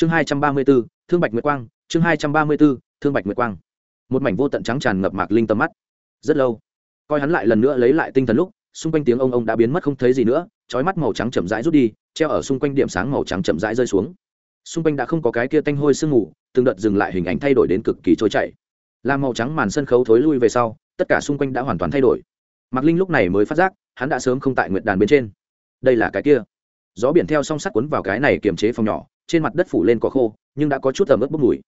chương hai trăm ba mươi b ố thương bạch nguyệt quang, chương hai trăm ba mươi b ố thương bạch nguyệt quang. Một mảnh vô tận trắng tràn ngập mạc linh tầm mắt. Rất lâu, coi hắn lại lần nữa lấy lại tinh thần lúc, xung quanh tiếng ông ông đã biến mất không thấy gì nữa trói mắt màu trắng chậm rãi rút đi, treo ở xung quanh điểm sáng màu trắng chậm rãi rơi xuống. Xung quanh đã không có cái kia tanh hôi sương mù, từng đợt dừng lại hình ảnh thay đổi đến cực kỳ trôi chảy. Làm màu trắng màn sân khấu thối lui về sau, tất cả xung quanh đã hoàn toàn thay đổi. Mạc linh lúc này mới phát giác, hắn đã sớm không tại nguyệt đàn bên trên. Đây là cái kia. Gió biển theo song sắt cuốn vào cái này kiềm chế phòng nhỏ trên mặt đất phủ lên cỏ khô, nhưng đã có chút ẩm ướt bốc mùi.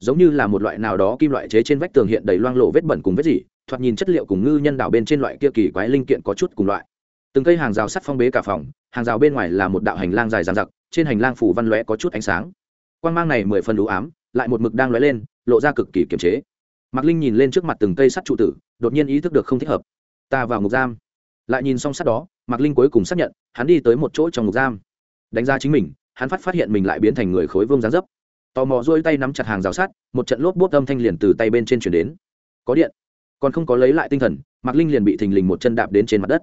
Giống như là một loại nào đó kim loại chế trên vách tường hiện đầy loang lộ vết bẩn cùng vết dỉ, thoạt nhìn chất liệu cùng ngư nhân đảo bên trên loại kia kỳ quái linh kiện có chút cùng loại. Từng cây hàng rào sắt phong bế cả phòng, hàng rào bên ngoài là một đạo hành lang dài dàn giặc trên hành lang phủ văn lóe có chút ánh sáng. Quan g mang này mười phần đủ ám, lại một mực đang lóe lên, lộ ra cực kỳ kiềm chế. Mạc linh nhìn lên trước mặt từng cây sắt trụ tử, đột nhiên ý thức được không thích hợp. Ta vào ngục giam. Lại nhìn xong sắt đó, mạc linh cuối cùng xác nhận, hắn đi tới một chỗ trong ngục giam. Đánh giá chính mình hắn phát phát hiện mình lại biến thành người khối vương dáng dấp. Tò mò rôi tay nắm chặt hàng rào sắt, một trận lốp bốp âm thanh liền từ tay bên trên chuyển đến. Có điện. Còn không có lấy lại tinh thần, mạc linh liền bị thình lình một chân đạp đến trên mặt đất.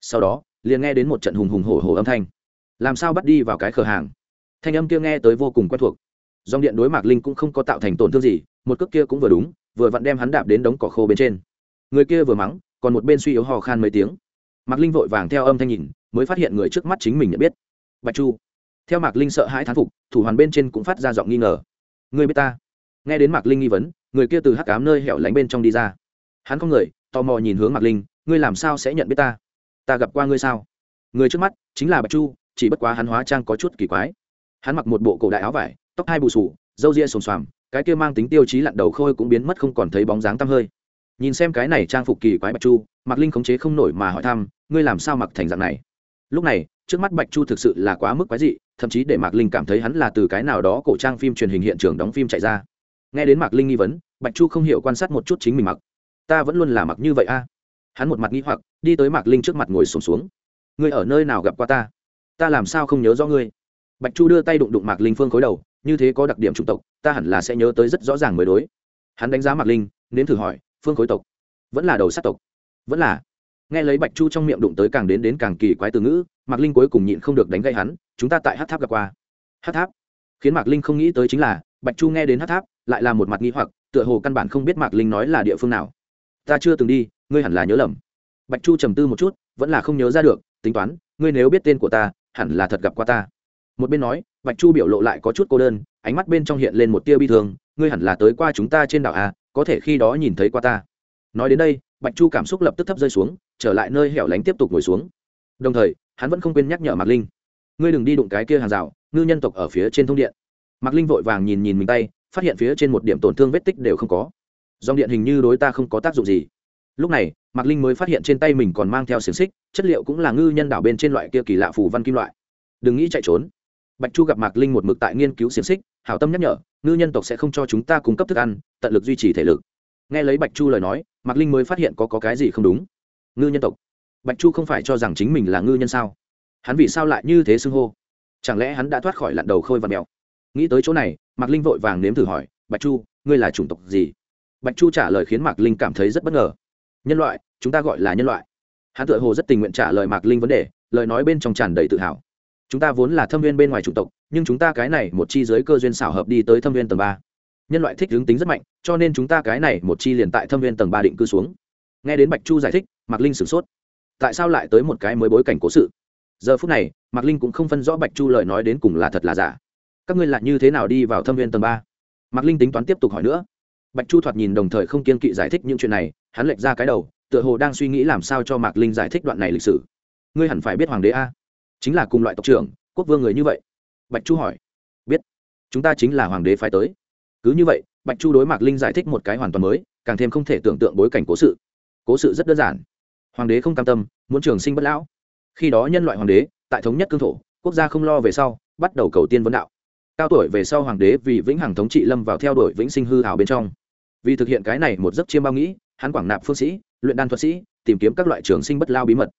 Sau đó, liền nghe đến một trận hùng hùng hổ hổ âm thanh. Làm sao bắt đi vào cái cửa hàng? Thanh âm kia nghe tới vô cùng quen thuộc. Dòng điện đối mạc linh cũng không có tạo thành tổn thương gì, một cước kia cũng vừa đúng, vừa vặn đem hắn đạp đến đống cỏ khô bên trên. Người kia vừa mắng, còn một bên suy yếu hò khan mấy tiếng. Mạc linh vội vàng theo âm thanh nhìn, mới phát hiện người trước mắt chính mình nhận biết. Bạch chu theo mạc linh sợ hãi thán phục, thủ hoàn bên trên cũng phát ra giọng nghi ngờ. Người biết ta? Nghe đến mạc linh nghi vấn, người kia từ hắc cám nơi hẻo lánh bên trong đi ra. Hắn có người, tò mò nhìn hướng mạc linh, ngươi làm sao sẽ nhận biết ta? Ta gặp qua ngươi sao? Người trước mắt chính là bạch chu, chỉ bất quá hắn hóa trang có chút kỳ quái. Hắn mặc một bộ cổ đại áo vải, tóc hai bù sù râu ria xồm xoàm, cái kia mang tính tiêu chí lặn đầu khôi cũng biến mất không còn thấy bóng dáng tăm hơi. Nhìn xem cái này trang phục kỳ quái bạch chu, mạc linh khống chế không nổi mà hỏi thăm, ngươi làm sao mặc thành dạng này? Lúc này, trước mắt bạch chu thực sự là quá mức quái dị thậm chí để mạc linh cảm thấy hắn là từ cái nào đó cổ trang phim truyền hình hiện trường đóng phim chạy ra. Nghe đến mạc linh nghi vấn bạch chu không hiểu quan sát một chút chính mình mặc. Ta vẫn luôn là mặc như vậy a. Hắn một mặt nghĩ hoặc đi tới mạc linh trước mặt ngồi sùng xuống, xuống ngươi ở nơi nào gặp qua ta? Ta làm sao không nhớ rõ ngươi? Bạch chu đưa tay đụng đụng mạc linh phương khối đầu như thế có đặc điểm chủng tộc ta hẳn là sẽ nhớ tới rất rõ ràng mới đối. Hắn đánh giá mạc linh nếm thử hỏi phương khối tộc? Vẫn là đầu sát tộc? Vẫn là. Nghe lấy bạch chu trong miệng đụng tới càng đến đến càng kỳ quái từ ngữ mạc linh cuối cùng nhịn không được đánh gây hắn, chúng ta tại hát tháp gặp qua. Hát tháp? Khiến mạc linh không nghĩ tới chính là, bạch chu nghe đến hát tháp, lại là một mặt nghi hoặc, tựa hồ căn bản không biết mạc linh nói là địa phương nào. Ta chưa từng đi, ngươi hẳn là nhớ lầm. Bạch chu trầm tư một chút, vẫn là không nhớ ra được, tính toán, ngươi nếu biết tên của ta, hẳn là thật gặp qua ta. Một bên nói, bạch chu biểu lộ lại có chút cô đơn, ánh mắt bên trong hiện lên một tia bi thương, ngươi hẳn là tới qua chúng ta trên đảo a có thể khi đó nhìn thấy qua ta. Nói đến đây, bạch chu cảm xúc lập tức thấp rơi xuống, trở lại nơi hẻo lánh tiếp tục ngồi xuống đồng thời hắn vẫn không quên nhắc nhở mạc linh. Ngươi đừng đi đụng cái kia hàng rào ngư nhân tộc ở phía trên thông điện. Mạc linh vội vàng nhìn nhìn mình tay phát hiện phía trên một điểm tổn thương vết tích đều không có. Dòng điện hình như đối ta không có tác dụng gì. Lúc này mạc linh mới phát hiện trên tay mình còn mang theo xiềng xích chất liệu cũng là ngư nhân đảo bên trên loại kia kỳ lạ phủ văn kim loại. Đừng nghĩ chạy trốn. Bạch chu gặp mạc linh một mực tại nghiên cứu xiềng xích hảo tâm nhắc nhở ngư nhân tộc sẽ không cho chúng ta cung cấp thức ăn tận lực duy trì thể lực. Nghe lấy bạch chu lời nói mạc linh mới phát hiện có, có cái gì không đúng. Ngư nhân tộc bạch chu không phải cho rằng chính mình là ngư nhân sao? Hắn vì sao lại như thế xưng hô? Chẳng lẽ hắn đã thoát khỏi lặn đầu khôi và mèo? Nghĩ tới chỗ này, mạc linh vội vàng nếm thử hỏi, bạch chu, ngươi là chủng tộc gì? Bạch chu trả lời khiến mạc linh cảm thấy rất bất ngờ. Nhân loại, chúng ta gọi là nhân loại. Hắn tự hồ rất tình nguyện trả lời mạc linh vấn đề, lời nói bên trong tràn đầy tự hào. Chúng ta vốn là thâm viên bên ngoài chủng tộc, nhưng chúng ta cái này một chi giới cơ duyên xảo hợp đi tới thâm viên tầng ba. Nhân loại thích hướng tính rất mạnh, cho nên chúng ta cái này một chi liền tại thâm viên tầng ba định cư xuống. Nghe đến bạch chu giải thích, mạc linh sửng sốt tại sao lại tới một cái mới bối cảnh cố sự? Giờ phút này, mạc linh cũng không phân rõ bạch chu lời nói đến cùng là thật là giả. Các ngươi lại như thế nào đi vào thâm viên tầng ba? Mạc linh tính toán tiếp tục hỏi nữa. Bạch chu thoạt nhìn đồng thời không kiên kỵ giải thích những chuyện này, hắn lệch ra cái đầu, tựa hồ đang suy nghĩ làm sao cho mạc linh giải thích đoạn này lịch sử. Ngươi hẳn phải biết hoàng đế a. Chính là cùng loại tộc trưởng, quốc vương người như vậy. Bạch chu hỏi. Biết. Chúng ta chính là hoàng đế phái tới. Cứ như vậy, bạch chu đối mạc linh giải thích một cái hoàn toàn mới, càng thêm không thể tưởng tượng bối cảnh cố sự. Cố sự rất đơn giản hoàng đế không cam tâm, muốn trường sinh bất lão. Khi đó nhân loại hoàng đế, tại thống nhất cương thổ, quốc gia không lo về sau, bắt đầu cầu tiên vấn đạo. Cao tuổi về sau hoàng đế vì vĩnh hằng thống trị lâm vào theo đuổi vĩnh sinh hư hào bên trong. Vì thực hiện cái này một giấc chiêm bao nghĩ, hắn quảng nạp phương sĩ, luyện đan thuật sĩ, tìm kiếm các loại trường sinh bất lao bí mật.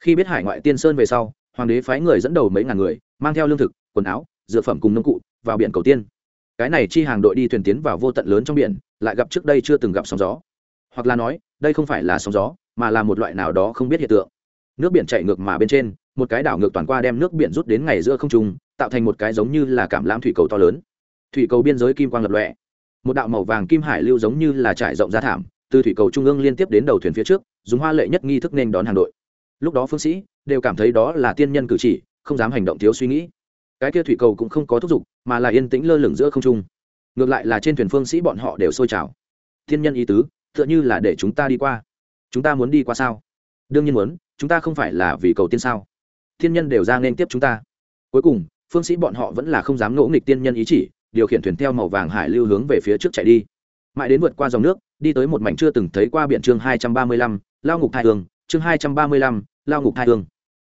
Khi biết hải ngoại tiên sơn về sau, hoàng đế phái người dẫn đầu mấy ngàn người, mang theo lương thực, quần áo, dược phẩm cùng nông cụ, vào biển cầu tiên. Cái này chi hàng đội đi thuyền tiến vào vô tận lớn trong biển, lại gặp trước đây chưa từng gặp sóng gió hoặc là nói, đây không phải là sóng gió, mà là một loại nào đó không biết hiện tượng. Nước biển chạy ngược mà bên trên, một cái đảo ngược toàn qua đem nước biển rút đến ngày giữa không trung, tạo thành một cái giống như là cảm lãm thủy cầu to lớn. Thủy cầu biên giới kim quang lập lọe một đạo màu vàng kim hải lưu giống như là trải rộng ra thảm, từ thủy cầu trung ương liên tiếp đến đầu thuyền phía trước, dùng hoa lệ nhất nghi thức nên đón hàng đội. Lúc đó phương sĩ đều cảm thấy đó là tiên nhân cử chỉ, không dám hành động thiếu suy nghĩ. Cái kia thủy cầu cũng không có thúc giục, mà là yên tĩnh lơ lửng giữa không trung. Ngược lại là trên thuyền phương sĩ bọn họ đều sôi trào. Thiên nhân ý tứ tựa như là để chúng ta đi qua. Chúng ta muốn đi qua sao? Đương nhiên muốn, chúng ta không phải là vì cầu tiên sao? Thiên nhân đều ra nên tiếp chúng ta. Cuối cùng, phương sĩ bọn họ vẫn là không dám ngỗ nghịch tiên nhân ý chỉ, điều khiển thuyền theo màu vàng hải lưu hướng về phía trước chạy đi. Mãi đến vượt qua dòng nước, đi tới một mảnh chưa từng thấy qua biển chương hai trăm ba mươi lăm, lao ngục thai hương, chương hai trăm ba mươi lăm, lao ngục thai hương.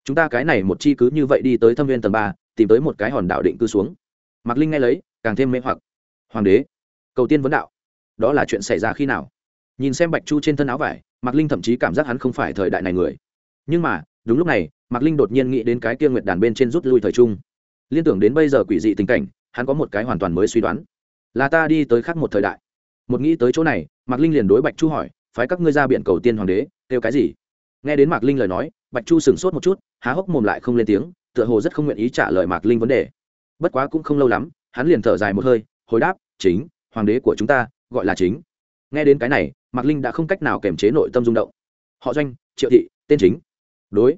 Chúng ta cái này một chi cứ như vậy đi tới thâm viên tầng ba, tìm tới một cái hòn đảo định cư xuống. Mạc linh nghe lấy, càng thêm mê hoặc. Hoàng đế, cầu tiên vấn đạo, đó là chuyện xảy ra khi nào? Nhìn xem bạch chu trên thân áo vải, mạc linh thậm chí cảm giác hắn không phải thời đại này người. Nhưng mà, đúng lúc này, mạc linh đột nhiên nghĩ đến cái kia nguyệt đàn bên trên rút lui thời trung. Liên tưởng đến bây giờ quỷ dị tình cảnh, hắn có một cái hoàn toàn mới suy đoán. Là ta đi tới khác một thời đại. Một nghĩ tới chỗ này, mạc linh liền đối bạch chu hỏi, phái các ngươi ra biện cầu tiên hoàng đế, kêu cái gì? Nghe đến mạc linh lời nói, bạch chu sửng sốt một chút, há hốc mồm lại không lên tiếng, tựa hồ rất không nguyện ý trả lời mạc linh vấn đề. Bất quá cũng không lâu lắm, hắn liền thở dài một hơi, hồi đáp, chính, hoàng đế của chúng ta, gọi là chính. Nghe đến cái này mạc linh đã không cách nào kiềm chế nội tâm rung động. Họ doanh, triệu thị, tên chính. Đối.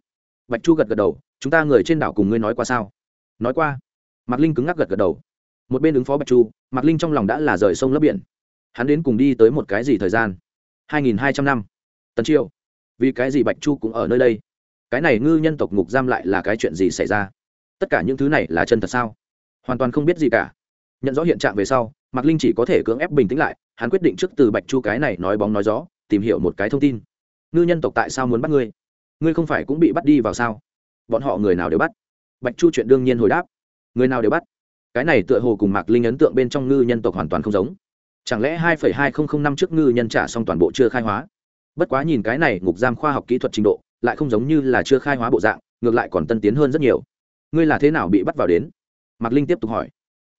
Bạch chu gật gật đầu, chúng ta người trên đảo cùng ngươi nói qua sao? Nói qua. Mạc linh cứng ngắc gật gật đầu. Một bên ứng phó bạch chu, mạc linh trong lòng đã là rời sông lấp biển. Hắn đến cùng đi tới một cái gì thời gian? Hai nghìn hai trăm năm. Tần triều. Vì cái gì bạch chu cũng ở nơi đây? Cái này ngư nhân tộc ngục giam lại là cái chuyện gì xảy ra? Tất cả những thứ này là chân thật sao? Hoàn toàn không biết gì cả nhận rõ hiện trạng về sau, mạc linh chỉ có thể cưỡng ép bình tĩnh lại, hắn quyết định trước từ bạch chu cái này nói bóng nói gió, tìm hiểu một cái thông tin. Ngư nhân tộc tại sao muốn bắt ngươi? Ngươi không phải cũng bị bắt đi vào sao? Bọn họ người nào đều bắt? Bạch chu chuyện đương nhiên hồi đáp. Người nào đều bắt? Cái này tựa hồ cùng mạc linh ấn tượng bên trong ngư nhân tộc hoàn toàn không giống. Chẳng lẽ hai hai nghìn năm trước ngư nhân trả xong toàn bộ chưa khai hóa? Bất quá nhìn cái này ngục giam khoa học kỹ thuật trình độ, lại không giống như là chưa khai hóa bộ dạng, ngược lại còn tân tiến hơn rất nhiều. Ngươi là thế nào bị bắt vào đến? Mạc linh tiếp tục hỏi.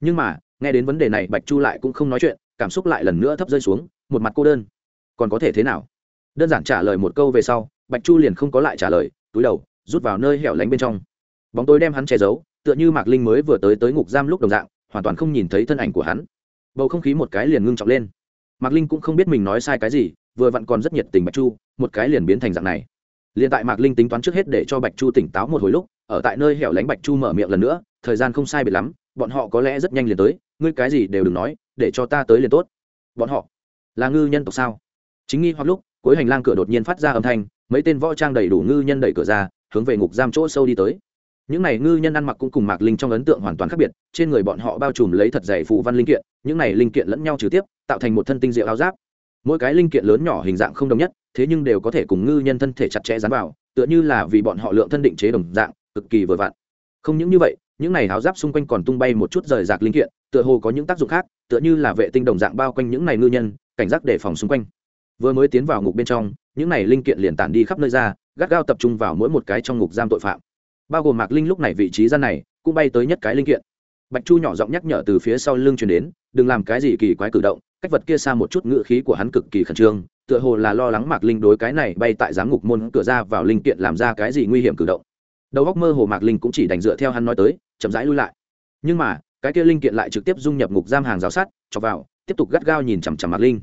Nhưng mà nghe đến vấn đề này, bạch chu lại cũng không nói chuyện, cảm xúc lại lần nữa thấp rơi xuống, một mặt cô đơn. Còn có thể thế nào? Đơn giản trả lời một câu về sau, bạch chu liền không có lại trả lời, túi đầu, rút vào nơi hẻo lánh bên trong. Bóng tối đem hắn che giấu, tựa như mạc linh mới vừa tới tới ngục giam lúc đồng dạng, hoàn toàn không nhìn thấy thân ảnh của hắn. Bầu không khí một cái liền ngưng trọng lên. Mạc linh cũng không biết mình nói sai cái gì, vừa vặn còn rất nhiệt tình bạch chu, một cái liền biến thành dạng này. Liền tại mạc linh tính toán trước hết để cho bạch chu tỉnh táo một hồi lúc, ở tại nơi hẻo lánh bạch chu mở miệng lần nữa, thời gian không sai biệt lắm bọn họ có lẽ rất nhanh liền tới, ngươi cái gì đều đừng nói, để cho ta tới liền tốt. Bọn họ là ngư nhân tộc sao? Chính nghi hoặc lúc, cuối hành lang cửa đột nhiên phát ra âm thanh, mấy tên võ trang đầy đủ ngư nhân đẩy cửa ra, hướng về ngục giam chỗ sâu đi tới. Những này ngư nhân ăn mặc cũng cùng mạc linh trong ấn tượng hoàn toàn khác biệt, trên người bọn họ bao trùm lấy thật dày phụ văn linh kiện, những này linh kiện lẫn nhau trừ tiếp, tạo thành một thân tinh diệu áo giáp. Mỗi cái linh kiện lớn nhỏ hình dạng không đồng nhất, thế nhưng đều có thể cùng ngư nhân thân thể chặt chẽ dán vào, tựa như là vì bọn họ lượng thân định chế đồng dạng, cực kỳ vừa vặn. Không những như vậy những này áo giáp xung quanh còn tung bay một chút rời rạc linh kiện, tựa hồ có những tác dụng khác, tựa như là vệ tinh đồng dạng bao quanh những này ngư nhân, cảnh giác đề phòng xung quanh. Vừa mới tiến vào ngục bên trong, những này linh kiện liền tản đi khắp nơi ra, gắt gao tập trung vào mỗi một cái trong ngục giam tội phạm. Bao gồm mạc linh lúc này vị trí gian này, cũng bay tới nhất cái linh kiện. Bạch chu nhỏ giọng nhắc nhở từ phía sau lưng truyền đến, đừng làm cái gì kỳ quái cử động, cách vật kia xa một chút ngự khí của hắn cực kỳ khẩn trương, tựa hồ là lo lắng mạc linh đối cái này bay tại giám ngục môn cửa ra vào linh kiện làm ra cái gì nguy hiểm cử động đầu góc mơ hồ mạc linh cũng chỉ đành dựa theo hắn nói tới, chậm rãi lui lại. Nhưng mà, cái kia linh kiện lại trực tiếp dung nhập ngục giam hàng rào sắt cho vào, tiếp tục gắt gao nhìn chằm chằm mạc linh.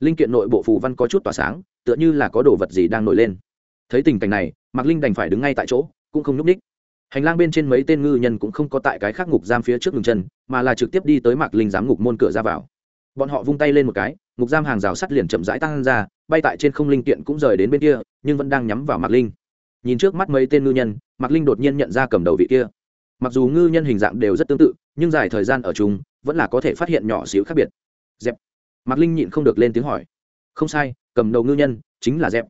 Linh kiện nội bộ phù văn có chút tỏa sáng, tựa như là có đồ vật gì đang nổi lên. Thấy tình cảnh này, mạc linh đành phải đứng ngay tại chỗ, cũng không nhúc ních. Hành lang bên trên mấy tên ngư nhân cũng không có tại cái khác ngục giam phía trước ngừng chân, mà là trực tiếp đi tới mạc linh giám ngục môn cửa ra vào. Bọn họ vung tay lên một cái, ngục giam hàng rào sắt liền chậm rãi tăng ra, bay tại trên không linh kiện cũng rời đến bên kia, nhưng vẫn đang nhắm vào mạc linh nhìn trước mắt mấy tên ngư nhân, mạc linh đột nhiên nhận ra cầm đầu vị kia. Mặc dù ngư nhân hình dạng đều rất tương tự, nhưng dài thời gian ở chung, vẫn là có thể phát hiện nhỏ xíu khác biệt. Dẹp. Mạc linh nhịn không được lên tiếng hỏi. Không sai, cầm đầu ngư nhân chính là dẹp.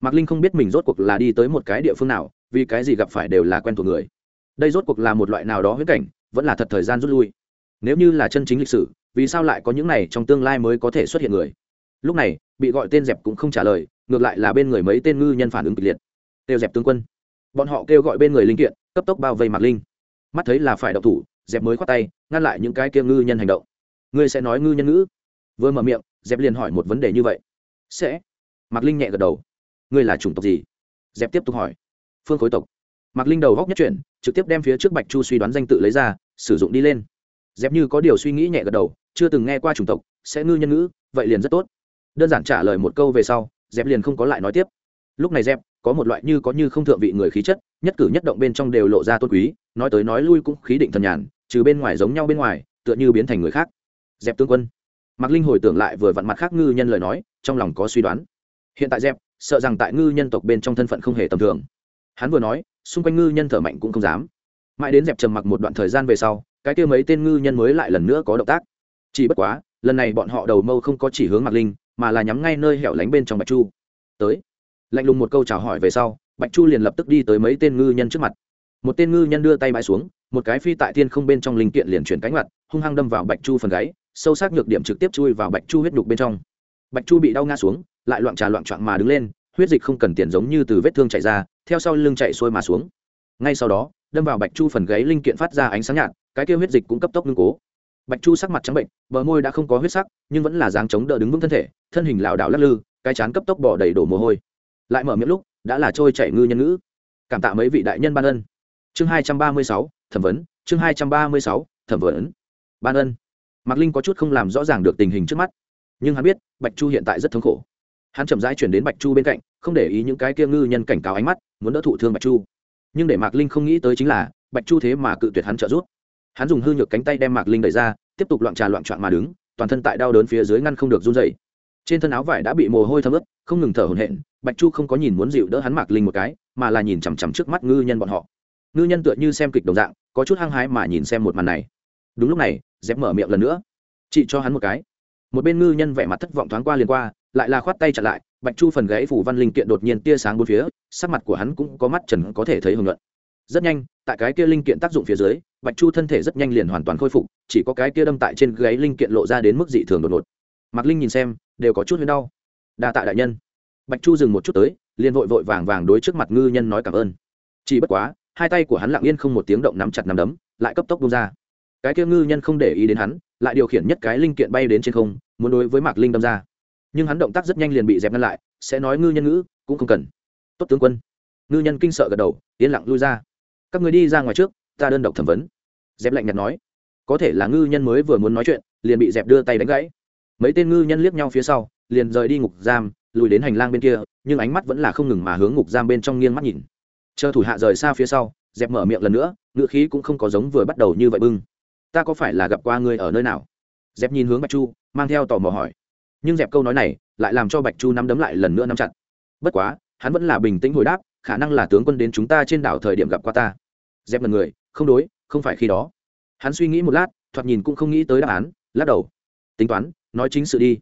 Mạc linh không biết mình rốt cuộc là đi tới một cái địa phương nào, vì cái gì gặp phải đều là quen thuộc người. Đây rốt cuộc là một loại nào đó huyết cảnh, vẫn là thật thời gian rút lui. Nếu như là chân chính lịch sử, vì sao lại có những này trong tương lai mới có thể xuất hiện người? Lúc này, bị gọi tên dẹp cũng không trả lời, ngược lại là bên người mấy tên ngư nhân phản ứng kịch liệt kêu dẹp tướng quân. Bọn họ kêu gọi bên người linh kiện, cấp tốc bao vây mạc linh. Mắt thấy là phải đậu thủ, dẹp mới khoát tay, ngăn lại những cái kia ngư nhân hành động. Ngươi sẽ nói ngư nhân ngữ? Vừa mở miệng, dẹp liền hỏi một vấn đề như vậy. Sẽ. Mạc linh nhẹ gật đầu. Ngươi là chủng tộc gì? Dẹp tiếp tục hỏi. Phương khối tộc. Mạc linh đầu góc nhất chuyển, trực tiếp đem phía trước bạch chu suy đoán danh tự lấy ra, sử dụng đi lên. Dẹp như có điều suy nghĩ nhẹ gật đầu, chưa từng nghe qua chủng tộc, sẽ ngư nhân ngữ, vậy liền rất tốt. Đơn giản trả lời một câu về sau, dẹp liền không có lại nói tiếp. Lúc này dẹp có một loại như có như không thượng vị người khí chất, nhất cử nhất động bên trong đều lộ ra tôn quý, nói tới nói lui cũng khí định thần nhàn, trừ bên ngoài giống nhau bên ngoài, tựa như biến thành người khác. Dẹp tướng quân. Mạc linh hồi tưởng lại vừa vặn mặt khác ngư nhân lời nói, trong lòng có suy đoán. Hiện tại dẹp, sợ rằng tại ngư nhân tộc bên trong thân phận không hề tầm thường. Hắn vừa nói, xung quanh ngư nhân thở mạnh cũng không dám. Mãi đến dẹp trầm mặc một đoạn thời gian về sau, cái kia mấy tên ngư nhân mới lại lần nữa có động tác. Chỉ bất quá, lần này bọn họ đầu mâu không có chỉ hướng mạc linh, mà là nhắm ngay nơi hẻo lánh bên trong bạch chu. Tới lạnh lùng một câu chào hỏi về sau, bạch chu liền lập tức đi tới mấy tên ngư nhân trước mặt. Một tên ngư nhân đưa tay bãi xuống, một cái phi tại thiên không bên trong linh kiện liền chuyển cánh mặt, hung hăng đâm vào bạch chu phần gáy, sâu sắc nhược điểm trực tiếp chui vào bạch chu huyết đục bên trong. Bạch chu bị đau ngã xuống, lại loạn trà loạn trọn mà đứng lên, huyết dịch không cần tiền giống như từ vết thương chạy ra, theo sau lưng chạy xuôi mà xuống. Ngay sau đó, đâm vào bạch chu phần gáy linh kiện phát ra ánh sáng nhạt, cái kêu huyết dịch cũng cấp tốc ngưng cố. Bạch chu sắc mặt trắng bệnh, bờ môi đã không có huyết sắc, nhưng vẫn là dáng chống đỡ đứng vững thân thể, thân hình lảo đảo lắc lư, cái chán cấp tốc bỏ đầy đổ mồ hôi lại mở miệng lúc, đã là trôi chảy ngư nhân ngữ. Cảm tạ mấy vị đại nhân ban ân. Chương hai trăm ba mươi sáu, thẩm vấn. Chương hai trăm ba mươi sáu, thẩm vấn. Ban ân. Mạc linh có chút không làm rõ ràng được tình hình trước mắt. Nhưng hắn biết, bạch chu hiện tại rất thống khổ. Hắn chậm rãi chuyển đến bạch chu bên cạnh, không để ý những cái kia ngư nhân cảnh cáo ánh mắt, muốn đỡ thụ thương bạch chu. Nhưng để mạc linh không nghĩ tới chính là, bạch chu thế mà cự tuyệt hắn trợ giúp. Hắn dùng hư nhược cánh tay đem mạc linh đẩy ra, tiếp tục loạn trà loạn trọn mà đứng, toàn thân tại đau đớn phía dưới ngăn không được run dày trên thân áo vải đã bị mồ hôi thấm ướt, không ngừng thở hổn hển, bạch chu không có nhìn muốn dịu đỡ hắn mạc linh một cái, mà là nhìn chằm chằm trước mắt ngư nhân bọn họ. Ngư nhân tựa như xem kịch đồng dạng, có chút hăng hái mà nhìn xem một màn này. Đúng lúc này dép mở miệng lần nữa. Chị cho hắn một cái. Một bên ngư nhân vẻ mặt thất vọng thoáng qua liền qua, lại là khoát tay chặn lại, bạch chu phần gãy phủ văn linh kiện đột nhiên tia sáng bốn phía, sắc mặt của hắn cũng có mắt trần có thể thấy hưởng luận rất nhanh, tại cái kia linh kiện tác dụng phía dưới, bạch chu thân thể rất nhanh liền hoàn toàn khôi phục, chỉ có cái kia đâm tại trên gáy linh kiện lộ ra đến mức dị thường đột ngột. Mạc linh nhìn xem đều có chút huyên đau. Đa tạ đại nhân. Bạch chu dừng một chút tới, liền vội vội vàng vàng đối trước mặt ngư nhân nói cảm ơn. Chỉ bất quá, hai tay của hắn lặng yên không một tiếng động nắm chặt nắm đấm, lại cấp tốc bung ra. Cái kia ngư nhân không để ý đến hắn, lại điều khiển nhất cái linh kiện bay đến trên không, muốn đối với mạc linh đâm ra. Nhưng hắn động tác rất nhanh liền bị dẹp ngăn lại, sẽ nói ngư nhân ngữ, cũng không cần. Tốt tướng quân. Ngư nhân kinh sợ gật đầu, yên lặng lui ra. Các người đi ra ngoài trước, ta đơn độc thẩm vấn. Dẹp lạnh nhạt nói. Có thể là ngư nhân mới vừa muốn nói chuyện, liền bị dẹp đưa tay đánh gãy mấy tên ngư nhân liếc nhau phía sau, liền rời đi ngục giam, lùi đến hành lang bên kia, nhưng ánh mắt vẫn là không ngừng mà hướng ngục giam bên trong nghiêng mắt nhìn. Chờ thủ hạ rời xa phía sau, dẹp mở miệng lần nữa, ngựa khí cũng không có giống vừa bắt đầu như vậy bưng. Ta có phải là gặp qua ngươi ở nơi nào? Dẹp nhìn hướng bạch chu, mang theo tò mò hỏi. Nhưng dẹp câu nói này lại làm cho bạch chu nắm đấm lại lần nữa nắm chặt. Bất quá, hắn vẫn là bình tĩnh hồi đáp, khả năng là tướng quân đến chúng ta trên đảo thời điểm gặp qua ta. Dẹp là người, không đối, không phải khi đó. Hắn suy nghĩ một lát, thoạt nhìn cũng không nghĩ tới đáp án, lắc đầu. Tính toán nói chính sự đi.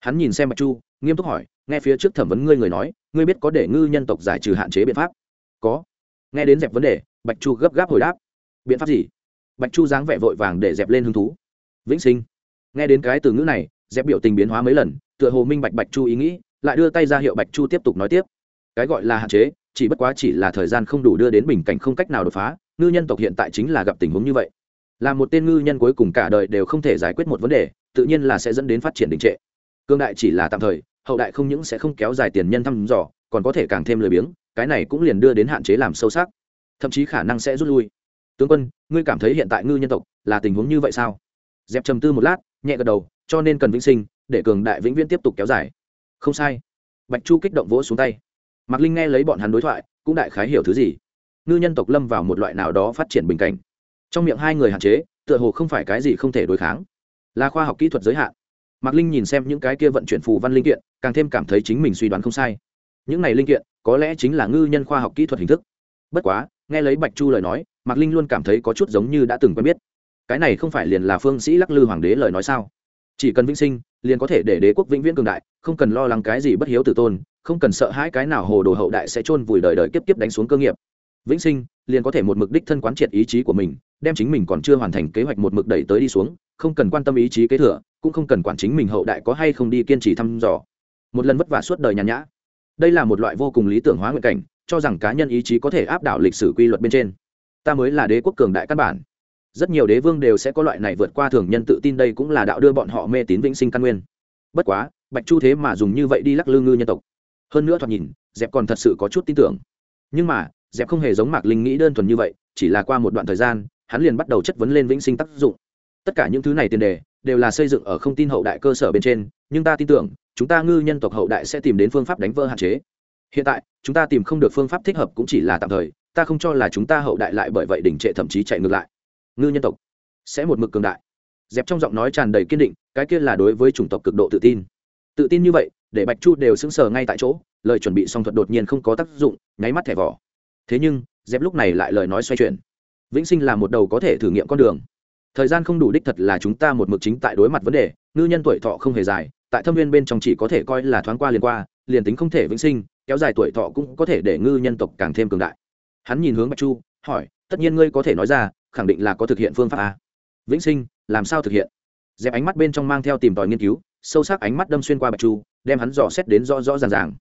Hắn nhìn xem bạch chu, nghiêm túc hỏi, nghe phía trước thẩm vấn ngươi người nói, ngươi biết có để ngư nhân tộc giải trừ hạn chế biện pháp? Có. Nghe đến dẹp vấn đề, bạch chu gấp gáp hồi đáp. Biện pháp gì? Bạch chu dáng vẻ vội vàng để dẹp lên hứng thú. Vĩnh sinh. Nghe đến cái từ ngữ này, dẹp biểu tình biến hóa mấy lần, tựa hồ minh bạch bạch chu ý nghĩ, lại đưa tay ra hiệu bạch chu tiếp tục nói tiếp. Cái gọi là hạn chế, chỉ bất quá chỉ là thời gian không đủ đưa đến bình cảnh không cách nào đột phá, ngư nhân tộc hiện tại chính là gặp tình huống như vậy. Là một tên ngư nhân cuối cùng cả đời đều không thể giải quyết một vấn đề tự nhiên là sẽ dẫn đến phát triển đình trệ. Cương đại chỉ là tạm thời, hậu đại không những sẽ không kéo dài tiền nhân thăm dò, còn có thể càng thêm lười biếng, cái này cũng liền đưa đến hạn chế làm sâu sắc. Thậm chí khả năng sẽ rút lui. Tướng quân, ngươi cảm thấy hiện tại ngư nhân tộc là tình huống như vậy sao? Dẹp trầm tư một lát, nhẹ gật đầu, cho nên cần vĩnh sinh, để cường đại vĩnh viễn tiếp tục kéo dài. Không sai. Bạch chu kích động vỗ xuống tay. Mạc linh nghe lấy bọn hắn đối thoại, cũng đại khái hiểu thứ gì. Ngư nhân tộc lâm vào một loại nào đó phát triển bình cảnh. Trong miệng hai người hạn chế, tựa hồ không phải cái gì không thể đối kháng là khoa học kỹ thuật giới hạn. Mạc linh nhìn xem những cái kia vận chuyển phù văn linh kiện, càng thêm cảm thấy chính mình suy đoán không sai. Những này linh kiện, có lẽ chính là ngư nhân khoa học kỹ thuật hình thức. Bất quá, nghe lấy bạch chu lời nói, mạc linh luôn cảm thấy có chút giống như đã từng quen biết. Cái này không phải liền là phương sĩ lắc lư hoàng đế lời nói sao? Chỉ cần vĩnh sinh, liền có thể để đế quốc vĩnh viễn cường đại, không cần lo lắng cái gì bất hiếu tử tôn, không cần sợ hãi cái nào hồ đồ hậu đại sẽ chôn vùi đời đời kiếp kiếp đánh xuống cơ nghiệp. Vĩnh sinh, liền có thể một mục đích thân quán triệt ý chí của mình đem chính mình còn chưa hoàn thành kế hoạch một mực đẩy tới đi xuống, không cần quan tâm ý chí kế thừa, cũng không cần quản chính mình hậu đại có hay không đi kiên trì thăm dò. Một lần vất vả suốt đời nhàn nhã. Đây là một loại vô cùng lý tưởng hóa nguyện cảnh, cho rằng cá nhân ý chí có thể áp đảo lịch sử quy luật bên trên. Ta mới là đế quốc cường đại căn bản. Rất nhiều đế vương đều sẽ có loại này vượt qua thường nhân tự tin đây cũng là đạo đưa bọn họ mê tín vĩnh sinh căn nguyên. Bất quá, bạch chu thế mà dùng như vậy đi lắc lư ngư nhân tộc. Hơn nữa thoạt nhìn, dẹp còn thật sự có chút tin tưởng. Nhưng mà, dẹp không hề giống mạc linh nghĩ đơn thuần như vậy, chỉ là qua một đoạn thời gian hắn liền bắt đầu chất vấn lên vĩnh sinh tác dụng. Tất cả những thứ này tiền đề đều là xây dựng ở không tin hậu đại cơ sở bên trên, nhưng ta tin tưởng, chúng ta ngư nhân tộc hậu đại sẽ tìm đến phương pháp đánh vỡ hạn chế. Hiện tại, chúng ta tìm không được phương pháp thích hợp cũng chỉ là tạm thời, ta không cho là chúng ta hậu đại lại bởi vậy đình trệ thậm chí chạy ngược lại. Ngư nhân tộc sẽ một mực cường đại. Dẹp trong giọng nói tràn đầy kiên định, cái kia là đối với chủng tộc cực độ tự tin. Tự tin như vậy, để bạch chu đều sững sờ ngay tại chỗ, lời chuẩn bị song thuật đột nhiên không có tác dụng, nháy mắt thẻ vỏ. Thế nhưng, dẹp lúc này lại lời nói xoay chuyển vĩnh sinh là một đầu có thể thử nghiệm con đường. Thời gian không đủ đích thật là chúng ta một mực chính tại đối mặt vấn đề, ngư nhân tuổi thọ không hề dài, tại thâm viên bên trong chỉ có thể coi là thoáng qua liền qua, liền tính không thể vĩnh sinh, kéo dài tuổi thọ cũng có thể để ngư nhân tộc càng thêm cường đại. Hắn nhìn hướng bạch chu, hỏi, tất nhiên ngươi có thể nói ra, khẳng định là có thực hiện phương pháp a. Vĩnh sinh, làm sao thực hiện? Dẹp ánh mắt bên trong mang theo tìm tòi nghiên cứu, sâu sắc ánh mắt đâm xuyên qua bạch chu, đem hắn dò xét đến rõ rõ ràng ràng.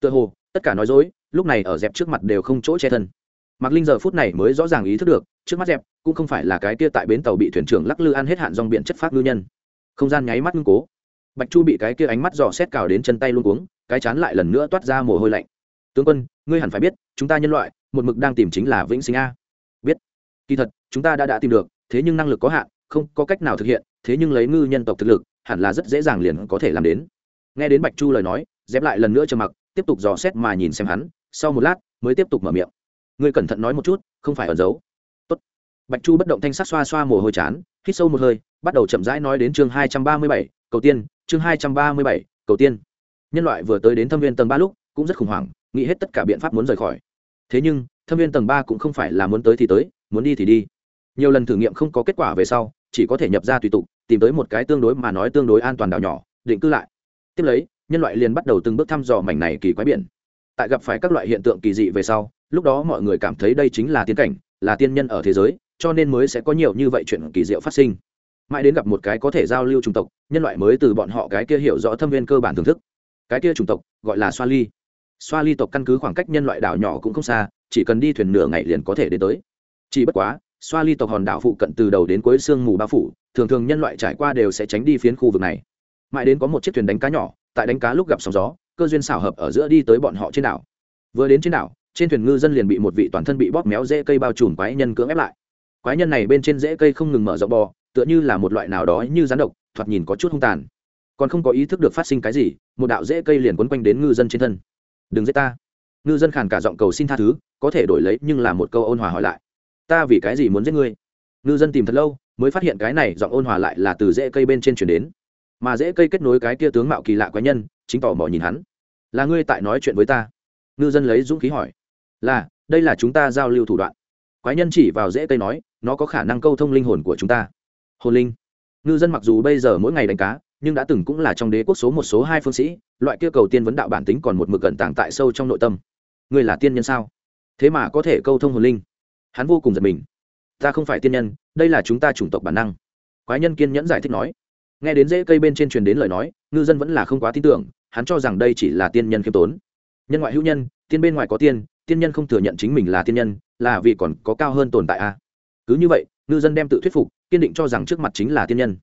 Tựa hồ, tất cả nói dối, lúc này ở dẹp trước mặt đều không chỗ che thân mạc linh giờ phút này mới rõ ràng ý thức được, trước mắt dẹp, cũng không phải là cái kia tại bến tàu bị thuyền trưởng lắc lư ăn hết hạn dòng biện chất phát ngư nhân. Không gian nháy mắt ngưng cố. Bạch chu bị cái kia ánh mắt dò xét cào đến chân tay luôn cuống, cái chán lại lần nữa toát ra mồ hôi lạnh. Tướng quân, ngươi hẳn phải biết, chúng ta nhân loại, một mực đang tìm chính là vĩnh sinh a. Biết. Kỳ thật, chúng ta đã đã tìm được, thế nhưng năng lực có hạn, không có cách nào thực hiện, thế nhưng lấy ngư nhân tộc thực lực, hẳn là rất dễ dàng liền có thể làm đến. Nghe đến bạch chu lời nói dép lại lần nữa trầm mặc, tiếp tục dò xét mà nhìn xem hắn, sau một lát, mới tiếp tục mở miệng ngươi cẩn thận nói một chút, không phải ẩn giấu. Tốt. bạch chu bất động thanh sát xoa xoa mồ hôi chán, hít sâu một hơi, bắt đầu chậm rãi nói đến chương hai trăm ba mươi bảy, cầu tiên, chương hai trăm ba mươi bảy, cầu tiên. Nhân loại vừa tới đến thâm viên tầng ba lúc, cũng rất khủng hoảng, nghĩ hết tất cả biện pháp muốn rời khỏi. Thế nhưng, thâm viên tầng ba cũng không phải là muốn tới thì tới, muốn đi thì đi. Nhiều lần thử nghiệm không có kết quả về sau, chỉ có thể nhập ra tùy tục, tìm tới một cái tương đối mà nói tương đối an toàn đảo nhỏ, định cư lại. Tiếp lấy, nhân loại liền bắt đầu từng bước thăm dò mảnh này kỳ quái biển. Tại gặp phải các loại hiện tượng kỳ dị về sau lúc đó mọi người cảm thấy đây chính là tiên cảnh, là tiên nhân ở thế giới, cho nên mới sẽ có nhiều như vậy chuyện kỳ diệu phát sinh. Mãi đến gặp một cái có thể giao lưu chủng tộc, nhân loại mới từ bọn họ cái kia hiểu rõ thâm viên cơ bản thưởng thức. Cái kia chủng tộc, gọi là xoa ly. Xoa ly tộc căn cứ khoảng cách nhân loại đảo nhỏ cũng không xa, chỉ cần đi thuyền nửa ngày liền có thể đến tới. Chỉ bất quá, xoa ly tộc hòn đảo phụ cận từ đầu đến cuối sương mù bao phủ, thường thường nhân loại trải qua đều sẽ tránh đi phiến khu vực này. Mãi đến có một chiếc thuyền đánh cá nhỏ, tại đánh cá lúc gặp sóng gió, cơ duyên xảo hợp ở giữa đi tới bọn họ trên đảo. Vừa đến trên đảo trên thuyền ngư dân liền bị một vị toàn thân bị bóp méo dễ cây bao trùm quái nhân cưỡng ép lại. Quái nhân này bên trên rễ cây không ngừng mở rộng bò, tựa như là một loại nào đó như rắn độc, thoạt nhìn có chút hung tàn. Còn không có ý thức được phát sinh cái gì, một đạo rễ cây liền quấn quanh đến ngư dân trên thân. Đừng giết ta. Ngư dân khàn cả giọng cầu xin tha thứ, có thể đổi lấy nhưng là một câu ôn hòa hỏi lại. Ta vì cái gì muốn giết ngươi? Ngư dân tìm thật lâu, mới phát hiện cái này giọng ôn hòa lại là từ rễ cây bên trên chuyển đến. Mà rễ cây kết nối cái kia tướng mạo kỳ lạ quái nhân, chính tỏ mò nhìn hắn. Là ngươi tại nói chuyện với ta? Ngư dân lấy dũng khí hỏi là, đây là chúng ta giao lưu thủ đoạn. Quái nhân chỉ vào rễ cây nói, nó có khả năng câu thông linh hồn của chúng ta. Hồn linh. Ngư dân mặc dù bây giờ mỗi ngày đánh cá, nhưng đã từng cũng là trong đế quốc số một, số hai phương sĩ, loại kia cầu tiên vấn đạo bản tính còn một mực gần tàng tại sâu trong nội tâm. Ngươi là tiên nhân sao? Thế mà có thể câu thông hồn linh. Hắn vô cùng giật mình. Ta không phải tiên nhân, đây là chúng ta chủng tộc bản năng. Quái nhân kiên nhẫn giải thích nói. Nghe đến rễ cây bên trên truyền đến lời nói, ngư dân vẫn là không quá tin tưởng, hắn cho rằng đây chỉ là tiên nhân khiêm tốn. Nhân ngoại hữu nhân, tiên bên ngoài có tiên tiên nhân không thừa nhận chính mình là tiên nhân, là vì còn có cao hơn tồn tại a. À? cứ như vậy, ngư dân đem tự thuyết phục, kiên định cho rằng trước mặt chính là tiên nhân.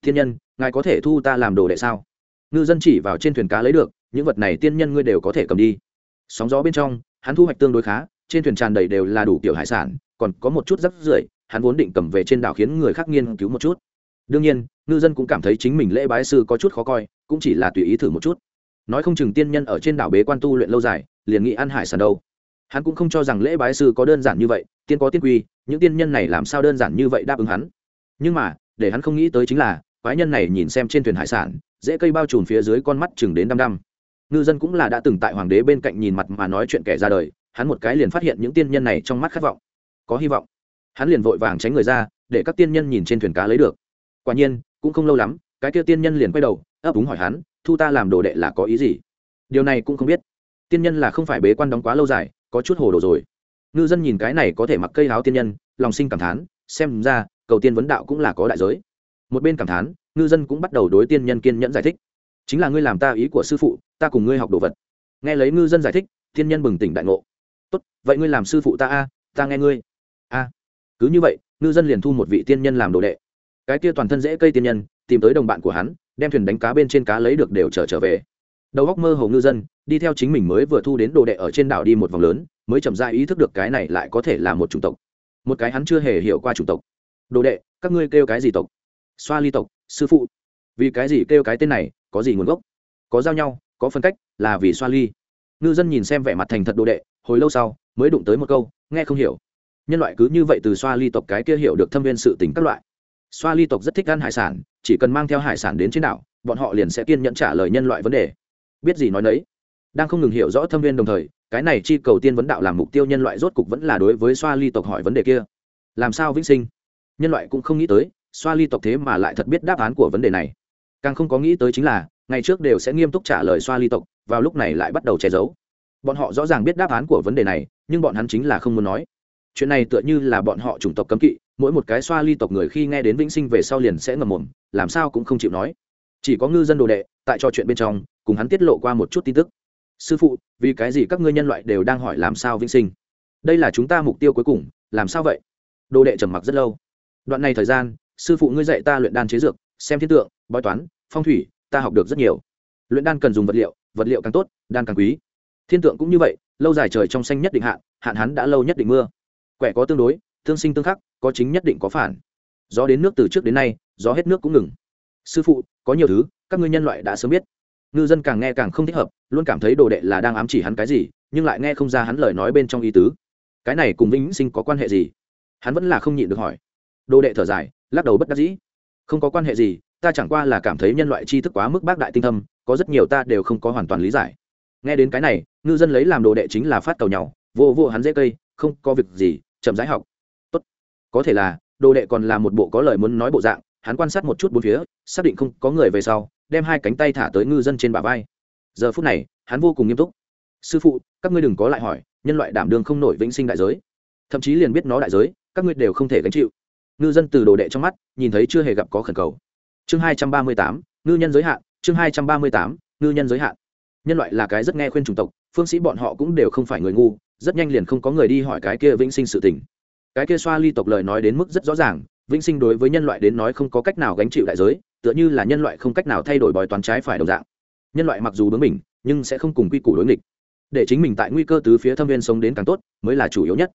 Tiên nhân, ngài có thể thu ta làm đồ đệ sao? Ngư dân chỉ vào trên thuyền cá lấy được, những vật này tiên nhân ngươi đều có thể cầm đi. Sóng gió bên trong, hắn thu hoạch tương đối khá, trên thuyền tràn đầy đều là đủ kiểu hải sản, còn có một chút rắc rưởi, hắn vốn định cầm về trên đảo khiến người khác nghiên cứu một chút. Đương nhiên, ngư dân cũng cảm thấy chính mình lễ bái sư có chút khó coi, cũng chỉ là tùy ý thử một chút. Nói không chừng tiên nhân ở trên đảo bế quan tu luyện lâu dài, liền nghĩ ăn hải sản đâu hắn cũng không cho rằng lễ bái sư có đơn giản như vậy, tiên có tiên quy, những tiên nhân này làm sao đơn giản như vậy đáp ứng hắn. Nhưng mà, để hắn không nghĩ tới chính là, quái nhân này nhìn xem trên thuyền hải sản, dễ cây bao trùm phía dưới con mắt chừng đến đăm đăm. Ngư dân cũng là đã từng tại hoàng đế bên cạnh nhìn mặt mà nói chuyện kẻ ra đời, hắn một cái liền phát hiện những tiên nhân này trong mắt khát vọng, có hy vọng. Hắn liền vội vàng tránh người ra, để các tiên nhân nhìn trên thuyền cá lấy được. Quả nhiên, cũng không lâu lắm, cái kia tiên nhân liền quay đầu, ấp úng hỏi hắn, thu ta làm đồ đệ là có ý gì? Điều này cũng không biết. Tiên nhân là không phải bế quan đóng quá lâu dài có chút hồ đồ rồi. Ngư dân nhìn cái này có thể mặc cây áo tiên nhân, lòng sinh cảm thán, xem ra, cầu tiên vấn đạo cũng là có đại giới. Một bên cảm thán, ngư dân cũng bắt đầu đối tiên nhân kiên nhẫn giải thích. Chính là ngươi làm ta ý của sư phụ, ta cùng ngươi học đồ vật. Nghe lấy ngư dân giải thích, tiên nhân bừng tỉnh đại ngộ. Tốt, vậy ngươi làm sư phụ ta a, ta nghe ngươi. A. Cứ như vậy, ngư dân liền thu một vị tiên nhân làm đồ đệ. Cái kia toàn thân dễ cây tiên nhân, tìm tới đồng bạn của hắn, đem thuyền đánh cá bên trên cá lấy được đều trở trở về đầu góc mơ hồ ngư dân, đi theo chính mình mới vừa thu đến đồ đệ ở trên đảo đi một vòng lớn, mới chậm ra ý thức được cái này lại có thể là một chủng tộc. Một cái hắn chưa hề hiểu qua chủng tộc. Đồ đệ, các ngươi kêu cái gì tộc? Xoa ly tộc, sư phụ. Vì cái gì kêu cái tên này, có gì nguồn gốc? Có giao nhau, có phân cách, là vì xoa ly. Ngư dân nhìn xem vẻ mặt thành thật đồ đệ, hồi lâu sau, mới đụng tới một câu, nghe không hiểu. Nhân loại cứ như vậy từ xoa ly tộc cái kia hiểu được thâm viên sự tình các loại. Xoa ly tộc rất thích ăn hải sản, chỉ cần mang theo hải sản đến trên đảo, bọn họ liền sẽ kiên nhẫn trả lời nhân loại vấn đề biết gì nói nấy. Đang không ngừng hiểu rõ thâm viên đồng thời, cái này chi cầu tiên vấn đạo làm mục tiêu nhân loại rốt cục vẫn là đối với xoa ly tộc hỏi vấn đề kia. Làm sao vĩnh sinh? Nhân loại cũng không nghĩ tới, xoa ly tộc thế mà lại thật biết đáp án của vấn đề này. Càng không có nghĩ tới chính là, ngày trước đều sẽ nghiêm túc trả lời xoa ly tộc, vào lúc này lại bắt đầu che giấu. Bọn họ rõ ràng biết đáp án của vấn đề này, nhưng bọn hắn chính là không muốn nói. Chuyện này tựa như là bọn họ chủng tộc cấm kỵ, mỗi một cái xoa ly tộc người khi nghe đến vĩnh sinh về sau liền sẽ ngầm mồm, làm sao cũng không chịu nói. Chỉ có ngư dân đồ đệ tại trò chuyện bên trong, cùng hắn tiết lộ qua một chút tin tức. Sư phụ, vì cái gì các ngươi nhân loại đều đang hỏi làm sao vĩnh sinh? Đây là chúng ta mục tiêu cuối cùng, làm sao vậy? Đồ đệ trầm mặc rất lâu. Đoạn này thời gian, sư phụ ngươi dạy ta luyện đan chế dược, xem thiên tượng, bói toán, phong thủy, ta học được rất nhiều. Luyện đan cần dùng vật liệu vật liệu càng tốt, đan càng quý. Thiên tượng cũng như vậy, lâu dài trời trong xanh nhất định hạn hạn hắn đã lâu nhất định mưa. Quẻ có tương đối, tương sinh tương khắc, có chính nhất định có phản. Gió đến nước từ trước đến nay, gió hết nước cũng ngừng sư phụ, có nhiều thứ, các ngươi nhân loại đã sớm biết. Ngư dân càng nghe càng không thích hợp, luôn cảm thấy đồ đệ là đang ám chỉ hắn cái gì, nhưng lại nghe không ra hắn lời nói bên trong ý tứ. Cái này cùng vĩnh sinh có quan hệ gì? Hắn vẫn là không nhịn được hỏi. Đồ đệ thở dài, lắc đầu bất đắc dĩ. Không có quan hệ gì, ta chẳng qua là cảm thấy nhân loại tri thức quá mức bác đại tinh thâm, có rất nhiều ta đều không có hoàn toàn lý giải. Nghe đến cái này, ngư dân lấy làm đồ đệ chính là phát cầu nhau, vô vô hắn dễ cây, không có việc gì, chậm rãi học. Tốt. Có thể là, đồ đệ còn là một bộ có lời muốn nói bộ dạng hắn quan sát một chút bốn phía, xác định không có người về sau, đem hai cánh tay thả tới ngư dân trên bả vai. Giờ phút này, hắn vô cùng nghiêm túc. Sư phụ, các ngươi đừng có lại hỏi, nhân loại đảm đương không nổi vĩnh sinh đại giới. Thậm chí liền biết nó đại giới, các ngươi đều không thể gánh chịu. Ngư dân từ đồ đệ trong mắt, nhìn thấy chưa hề gặp có khẩn cầu. Chương hai trăm ba mươi tám, ngư nhân giới hạn, chương hai trăm ba mươi tám, ngư nhân giới hạn. Nhân loại là cái rất nghe khuyên chủng tộc, phương sĩ bọn họ cũng đều không phải người ngu, rất nhanh liền không có người đi hỏi cái kia vĩnh sinh sự tình. Cái kia xoa ly tộc lời nói đến mức rất rõ ràng vĩnh sinh đối với nhân loại đến nói không có cách nào gánh chịu đại giới, tựa như là nhân loại không cách nào thay đổi bòi toán trái phải đồng dạng. Nhân loại mặc dù bướng mình nhưng sẽ không cùng quy củ đối nghịch. Để chính mình tại nguy cơ từ phía thâm viên sống đến càng tốt, mới là chủ yếu nhất.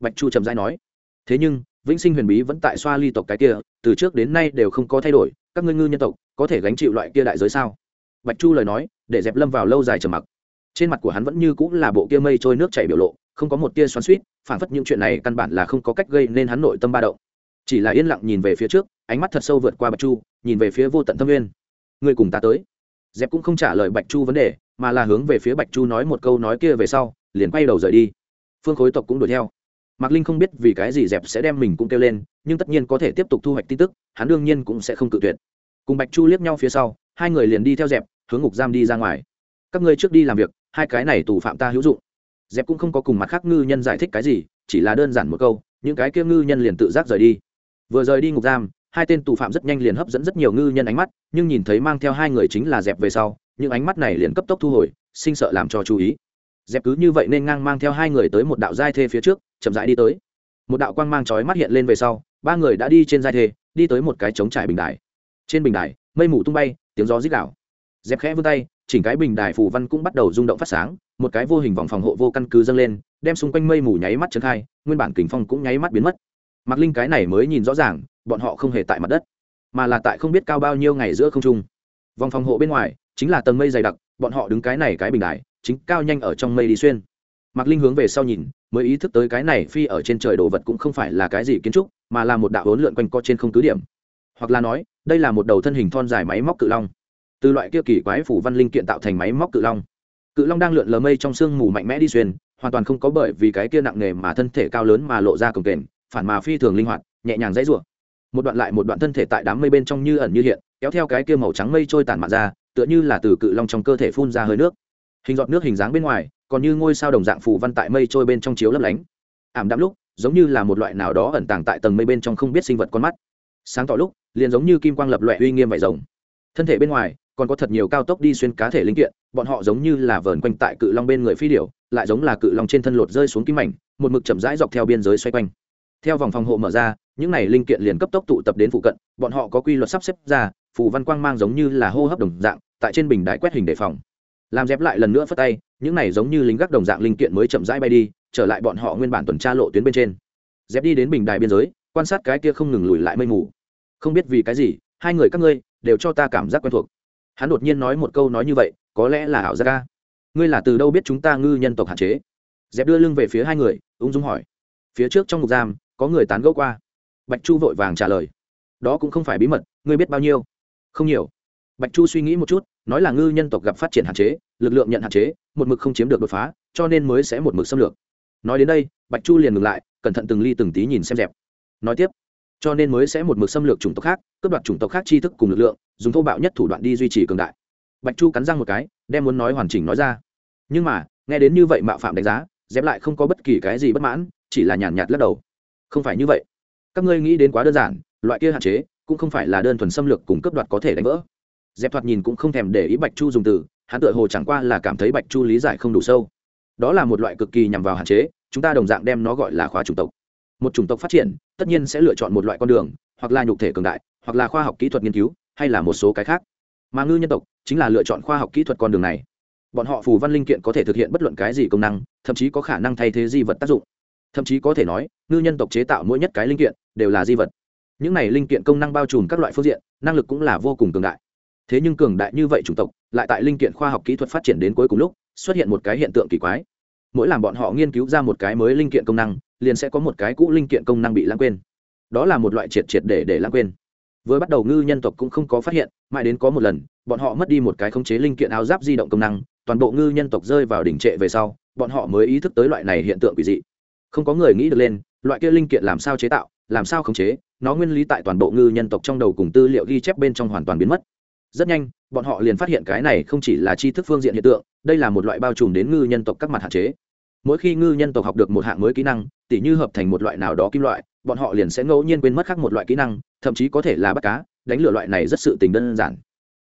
Bạch chu trầm dai nói. Thế nhưng, vĩnh sinh huyền bí vẫn tại xoa ly tộc cái kia, từ trước đến nay đều không có thay đổi, các ngươi ngư nhân tộc có thể gánh chịu loại kia đại giới sao? Bạch chu lời nói, để dẹp lâm vào lâu dài trầm mặc. Trên mặt của hắn vẫn như cũng là bộ kia mây trôi nước chảy biểu lộ, không có một tia xoắn suýt phản phất những chuyện này căn bản là không có cách gây nên hắn nội tâm ba động chỉ là yên lặng nhìn về phía trước, ánh mắt thật sâu vượt qua bạch chu, nhìn về phía vô tận thâm nguyên. Người cùng ta tới. Dẹp cũng không trả lời bạch chu vấn đề, mà là hướng về phía bạch chu nói một câu nói kia về sau, liền quay đầu rời đi. Phương khối tộc cũng đuổi theo. Mạc linh không biết vì cái gì dẹp sẽ đem mình cũng kêu lên, nhưng tất nhiên có thể tiếp tục thu hoạch tin tức, hắn đương nhiên cũng sẽ không cự tuyệt. Cùng bạch chu liếc nhau phía sau, hai người liền đi theo dẹp, hướng ngục giam đi ra ngoài. Các ngươi trước đi làm việc, hai cái này tù phạm ta hữu dụng. Dẹp cũng không có cùng mặt khác ngư nhân giải thích cái gì, chỉ là đơn giản một câu, những cái kia ngư nhân liền tự giác rời đi vừa rời đi ngục giam, hai tên tù phạm rất nhanh liền hấp dẫn rất nhiều ngư nhân ánh mắt, nhưng nhìn thấy mang theo hai người chính là dẹp về sau, những ánh mắt này liền cấp tốc thu hồi, sinh sợ làm cho chú ý. Dẹp cứ như vậy nên ngang mang theo hai người tới một đạo giai thê phía trước, chậm rãi đi tới. Một đạo quang mang chói mắt hiện lên về sau, ba người đã đi trên giai thê, đi tới một cái trống trải bình đài. Trên bình đài, mây mù tung bay, tiếng gió rít đảo dẹp khẽ vươn tay, chỉnh cái bình đài phù văn cũng bắt đầu rung động phát sáng, một cái vô hình vòng phòng hộ vô căn cứ dâng lên, đem xung quanh mây mù nháy mắt trấn khai, nguyên bản kình phong cũng nháy mắt biến mất mặc linh cái này mới nhìn rõ ràng, bọn họ không hề tại mặt đất, mà là tại không biết cao bao nhiêu ngày giữa không trung. Vòng phòng hộ bên ngoài, chính là tầng mây dày đặc, bọn họ đứng cái này cái bình đài, chính cao nhanh ở trong mây đi xuyên. Mặc linh hướng về sau nhìn, mới ý thức tới cái này phi ở trên trời đồ vật cũng không phải là cái gì kiến trúc, mà là một đạo hốn lượn quanh co trên không cứ điểm. Hoặc là nói, đây là một đầu thân hình thon dài máy móc cự long. Từ loại kia kỳ quái phủ văn linh kiện tạo thành máy móc cự long. Cự long đang lượn lờ mây trong sương mù mạnh mẽ đi xuyên, hoàn toàn không có bởi vì cái kia nặng nề mà thân thể cao lớn mà lộ ra cồng kềnh phản mà phi thường linh hoạt, nhẹ nhàng dãy rủa. Một đoạn lại một đoạn thân thể tại đám mây bên trong như ẩn như hiện, kéo theo cái kia màu trắng mây trôi tản mạn ra, tựa như là từ cự long trong cơ thể phun ra hơi nước. Hình giọt nước hình dáng bên ngoài, còn như ngôi sao đồng dạng phù văn tại mây trôi bên trong chiếu lấp lánh. Ảm đạm lúc, giống như là một loại nào đó ẩn tàng tại tầng mây bên trong không biết sinh vật con mắt. Sáng tỏ lúc, liền giống như kim quang lập loại uy nghiêm vải rồng. Thân thể bên ngoài, còn có thật nhiều cao tốc đi xuyên cá thể linh kiện, bọn họ giống như là vờn quanh tại cự long bên người phi điểu, lại giống là cự long trên thân lột rơi xuống kim mảnh, một mực chậm rãi dọc theo biên giới xoay quanh theo vòng phòng hộ mở ra, những này linh kiện liền cấp tốc tụ tập đến phụ cận, bọn họ có quy luật sắp xếp ra, phù văn quang mang giống như là hô hấp đồng dạng, tại trên bình đài quét hình đề phòng. Làm dép lại lần nữa phất tay, những này giống như lính gác đồng dạng linh kiện mới chậm rãi bay đi, trở lại bọn họ nguyên bản tuần tra lộ tuyến bên trên. Dép đi đến bình đài biên giới, quan sát cái kia không ngừng lùi lại mây mù. Không biết vì cái gì, hai người các ngươi đều cho ta cảm giác quen thuộc. Hắn đột nhiên nói một câu nói như vậy, có lẽ là ảo giác ca ngươi là từ đâu biết chúng ta ngư nhân tộc hạn chế? Dẹp đưa lưng về phía hai người, ung dung hỏi. Phía trước trong ngục giam có người tán gẫu qua. Bạch chu vội vàng trả lời, đó cũng không phải bí mật, ngươi biết bao nhiêu? Không nhiều. Bạch chu suy nghĩ một chút, nói là ngư nhân tộc gặp phát triển hạn chế, lực lượng nhận hạn chế, một mực không chiếm được đột phá, cho nên mới sẽ một mực xâm lược. Nói đến đây, bạch chu liền ngừng lại, cẩn thận từng ly từng tí nhìn xem dẹp. Nói tiếp, cho nên mới sẽ một mực xâm lược chủng tộc khác, cướp đoạt chủng tộc khác tri thức cùng lực lượng, dùng thô bạo nhất thủ đoạn đi duy trì cường đại. Bạch chu cắn răng một cái, đem muốn nói hoàn chỉnh nói ra. Nhưng mà, nghe đến như vậy mạo phạm đánh giá, dẹp lại không có bất kỳ cái gì bất mãn, chỉ là nhàn nhạt lắc đầu không phải như vậy. Các ngươi nghĩ đến quá đơn giản, loại kia hạn chế cũng không phải là đơn thuần xâm lược cùng cấp đoạt có thể đánh vỡ. Dẹp thoạt nhìn cũng không thèm để ý bạch chu dùng từ, hắn tựa hồ chẳng qua là cảm thấy bạch chu lý giải không đủ sâu. Đó là một loại cực kỳ nhằm vào hạn chế, chúng ta đồng dạng đem nó gọi là khóa chủng tộc. Một chủng tộc phát triển, tất nhiên sẽ lựa chọn một loại con đường, hoặc là nhục thể cường đại, hoặc là khoa học kỹ thuật nghiên cứu, hay là một số cái khác. Mà ngư nhân tộc chính là lựa chọn khoa học kỹ thuật con đường này. Bọn họ phù văn linh kiện có thể thực hiện bất luận cái gì công năng, thậm chí có khả năng thay thế di vật tác dụng thậm chí có thể nói, ngư nhân tộc chế tạo mỗi nhất cái linh kiện đều là di vật. Những này linh kiện công năng bao trùm các loại phương diện, năng lực cũng là vô cùng cường đại. Thế nhưng cường đại như vậy chủng tộc, lại tại linh kiện khoa học kỹ thuật phát triển đến cuối cùng lúc, xuất hiện một cái hiện tượng kỳ quái. Mỗi làm bọn họ nghiên cứu ra một cái mới linh kiện công năng, liền sẽ có một cái cũ linh kiện công năng bị lãng quên. Đó là một loại triệt triệt để để lãng quên. Vừa bắt đầu ngư nhân tộc cũng không có phát hiện, mãi đến có một lần, bọn họ mất đi một cái khống chế linh kiện áo giáp di động công năng, toàn bộ ngư nhân tộc rơi vào đỉnh trệ về sau, bọn họ mới ý thức tới loại này hiện tượng quỷ dị không có người nghĩ được lên, loại kia linh kiện làm sao chế tạo, làm sao khống chế, nó nguyên lý tại toàn bộ ngư nhân tộc trong đầu cùng tư liệu ghi chép bên trong hoàn toàn biến mất. Rất nhanh, bọn họ liền phát hiện cái này không chỉ là tri thức phương diện hiện tượng, đây là một loại bao trùm đến ngư nhân tộc các mặt hạn chế. Mỗi khi ngư nhân tộc học được một hạng mới kỹ năng, tỉ như hợp thành một loại nào đó kim loại, bọn họ liền sẽ ngẫu nhiên quên mất khác một loại kỹ năng, thậm chí có thể là bắt cá, đánh lửa loại này rất sự tình đơn giản.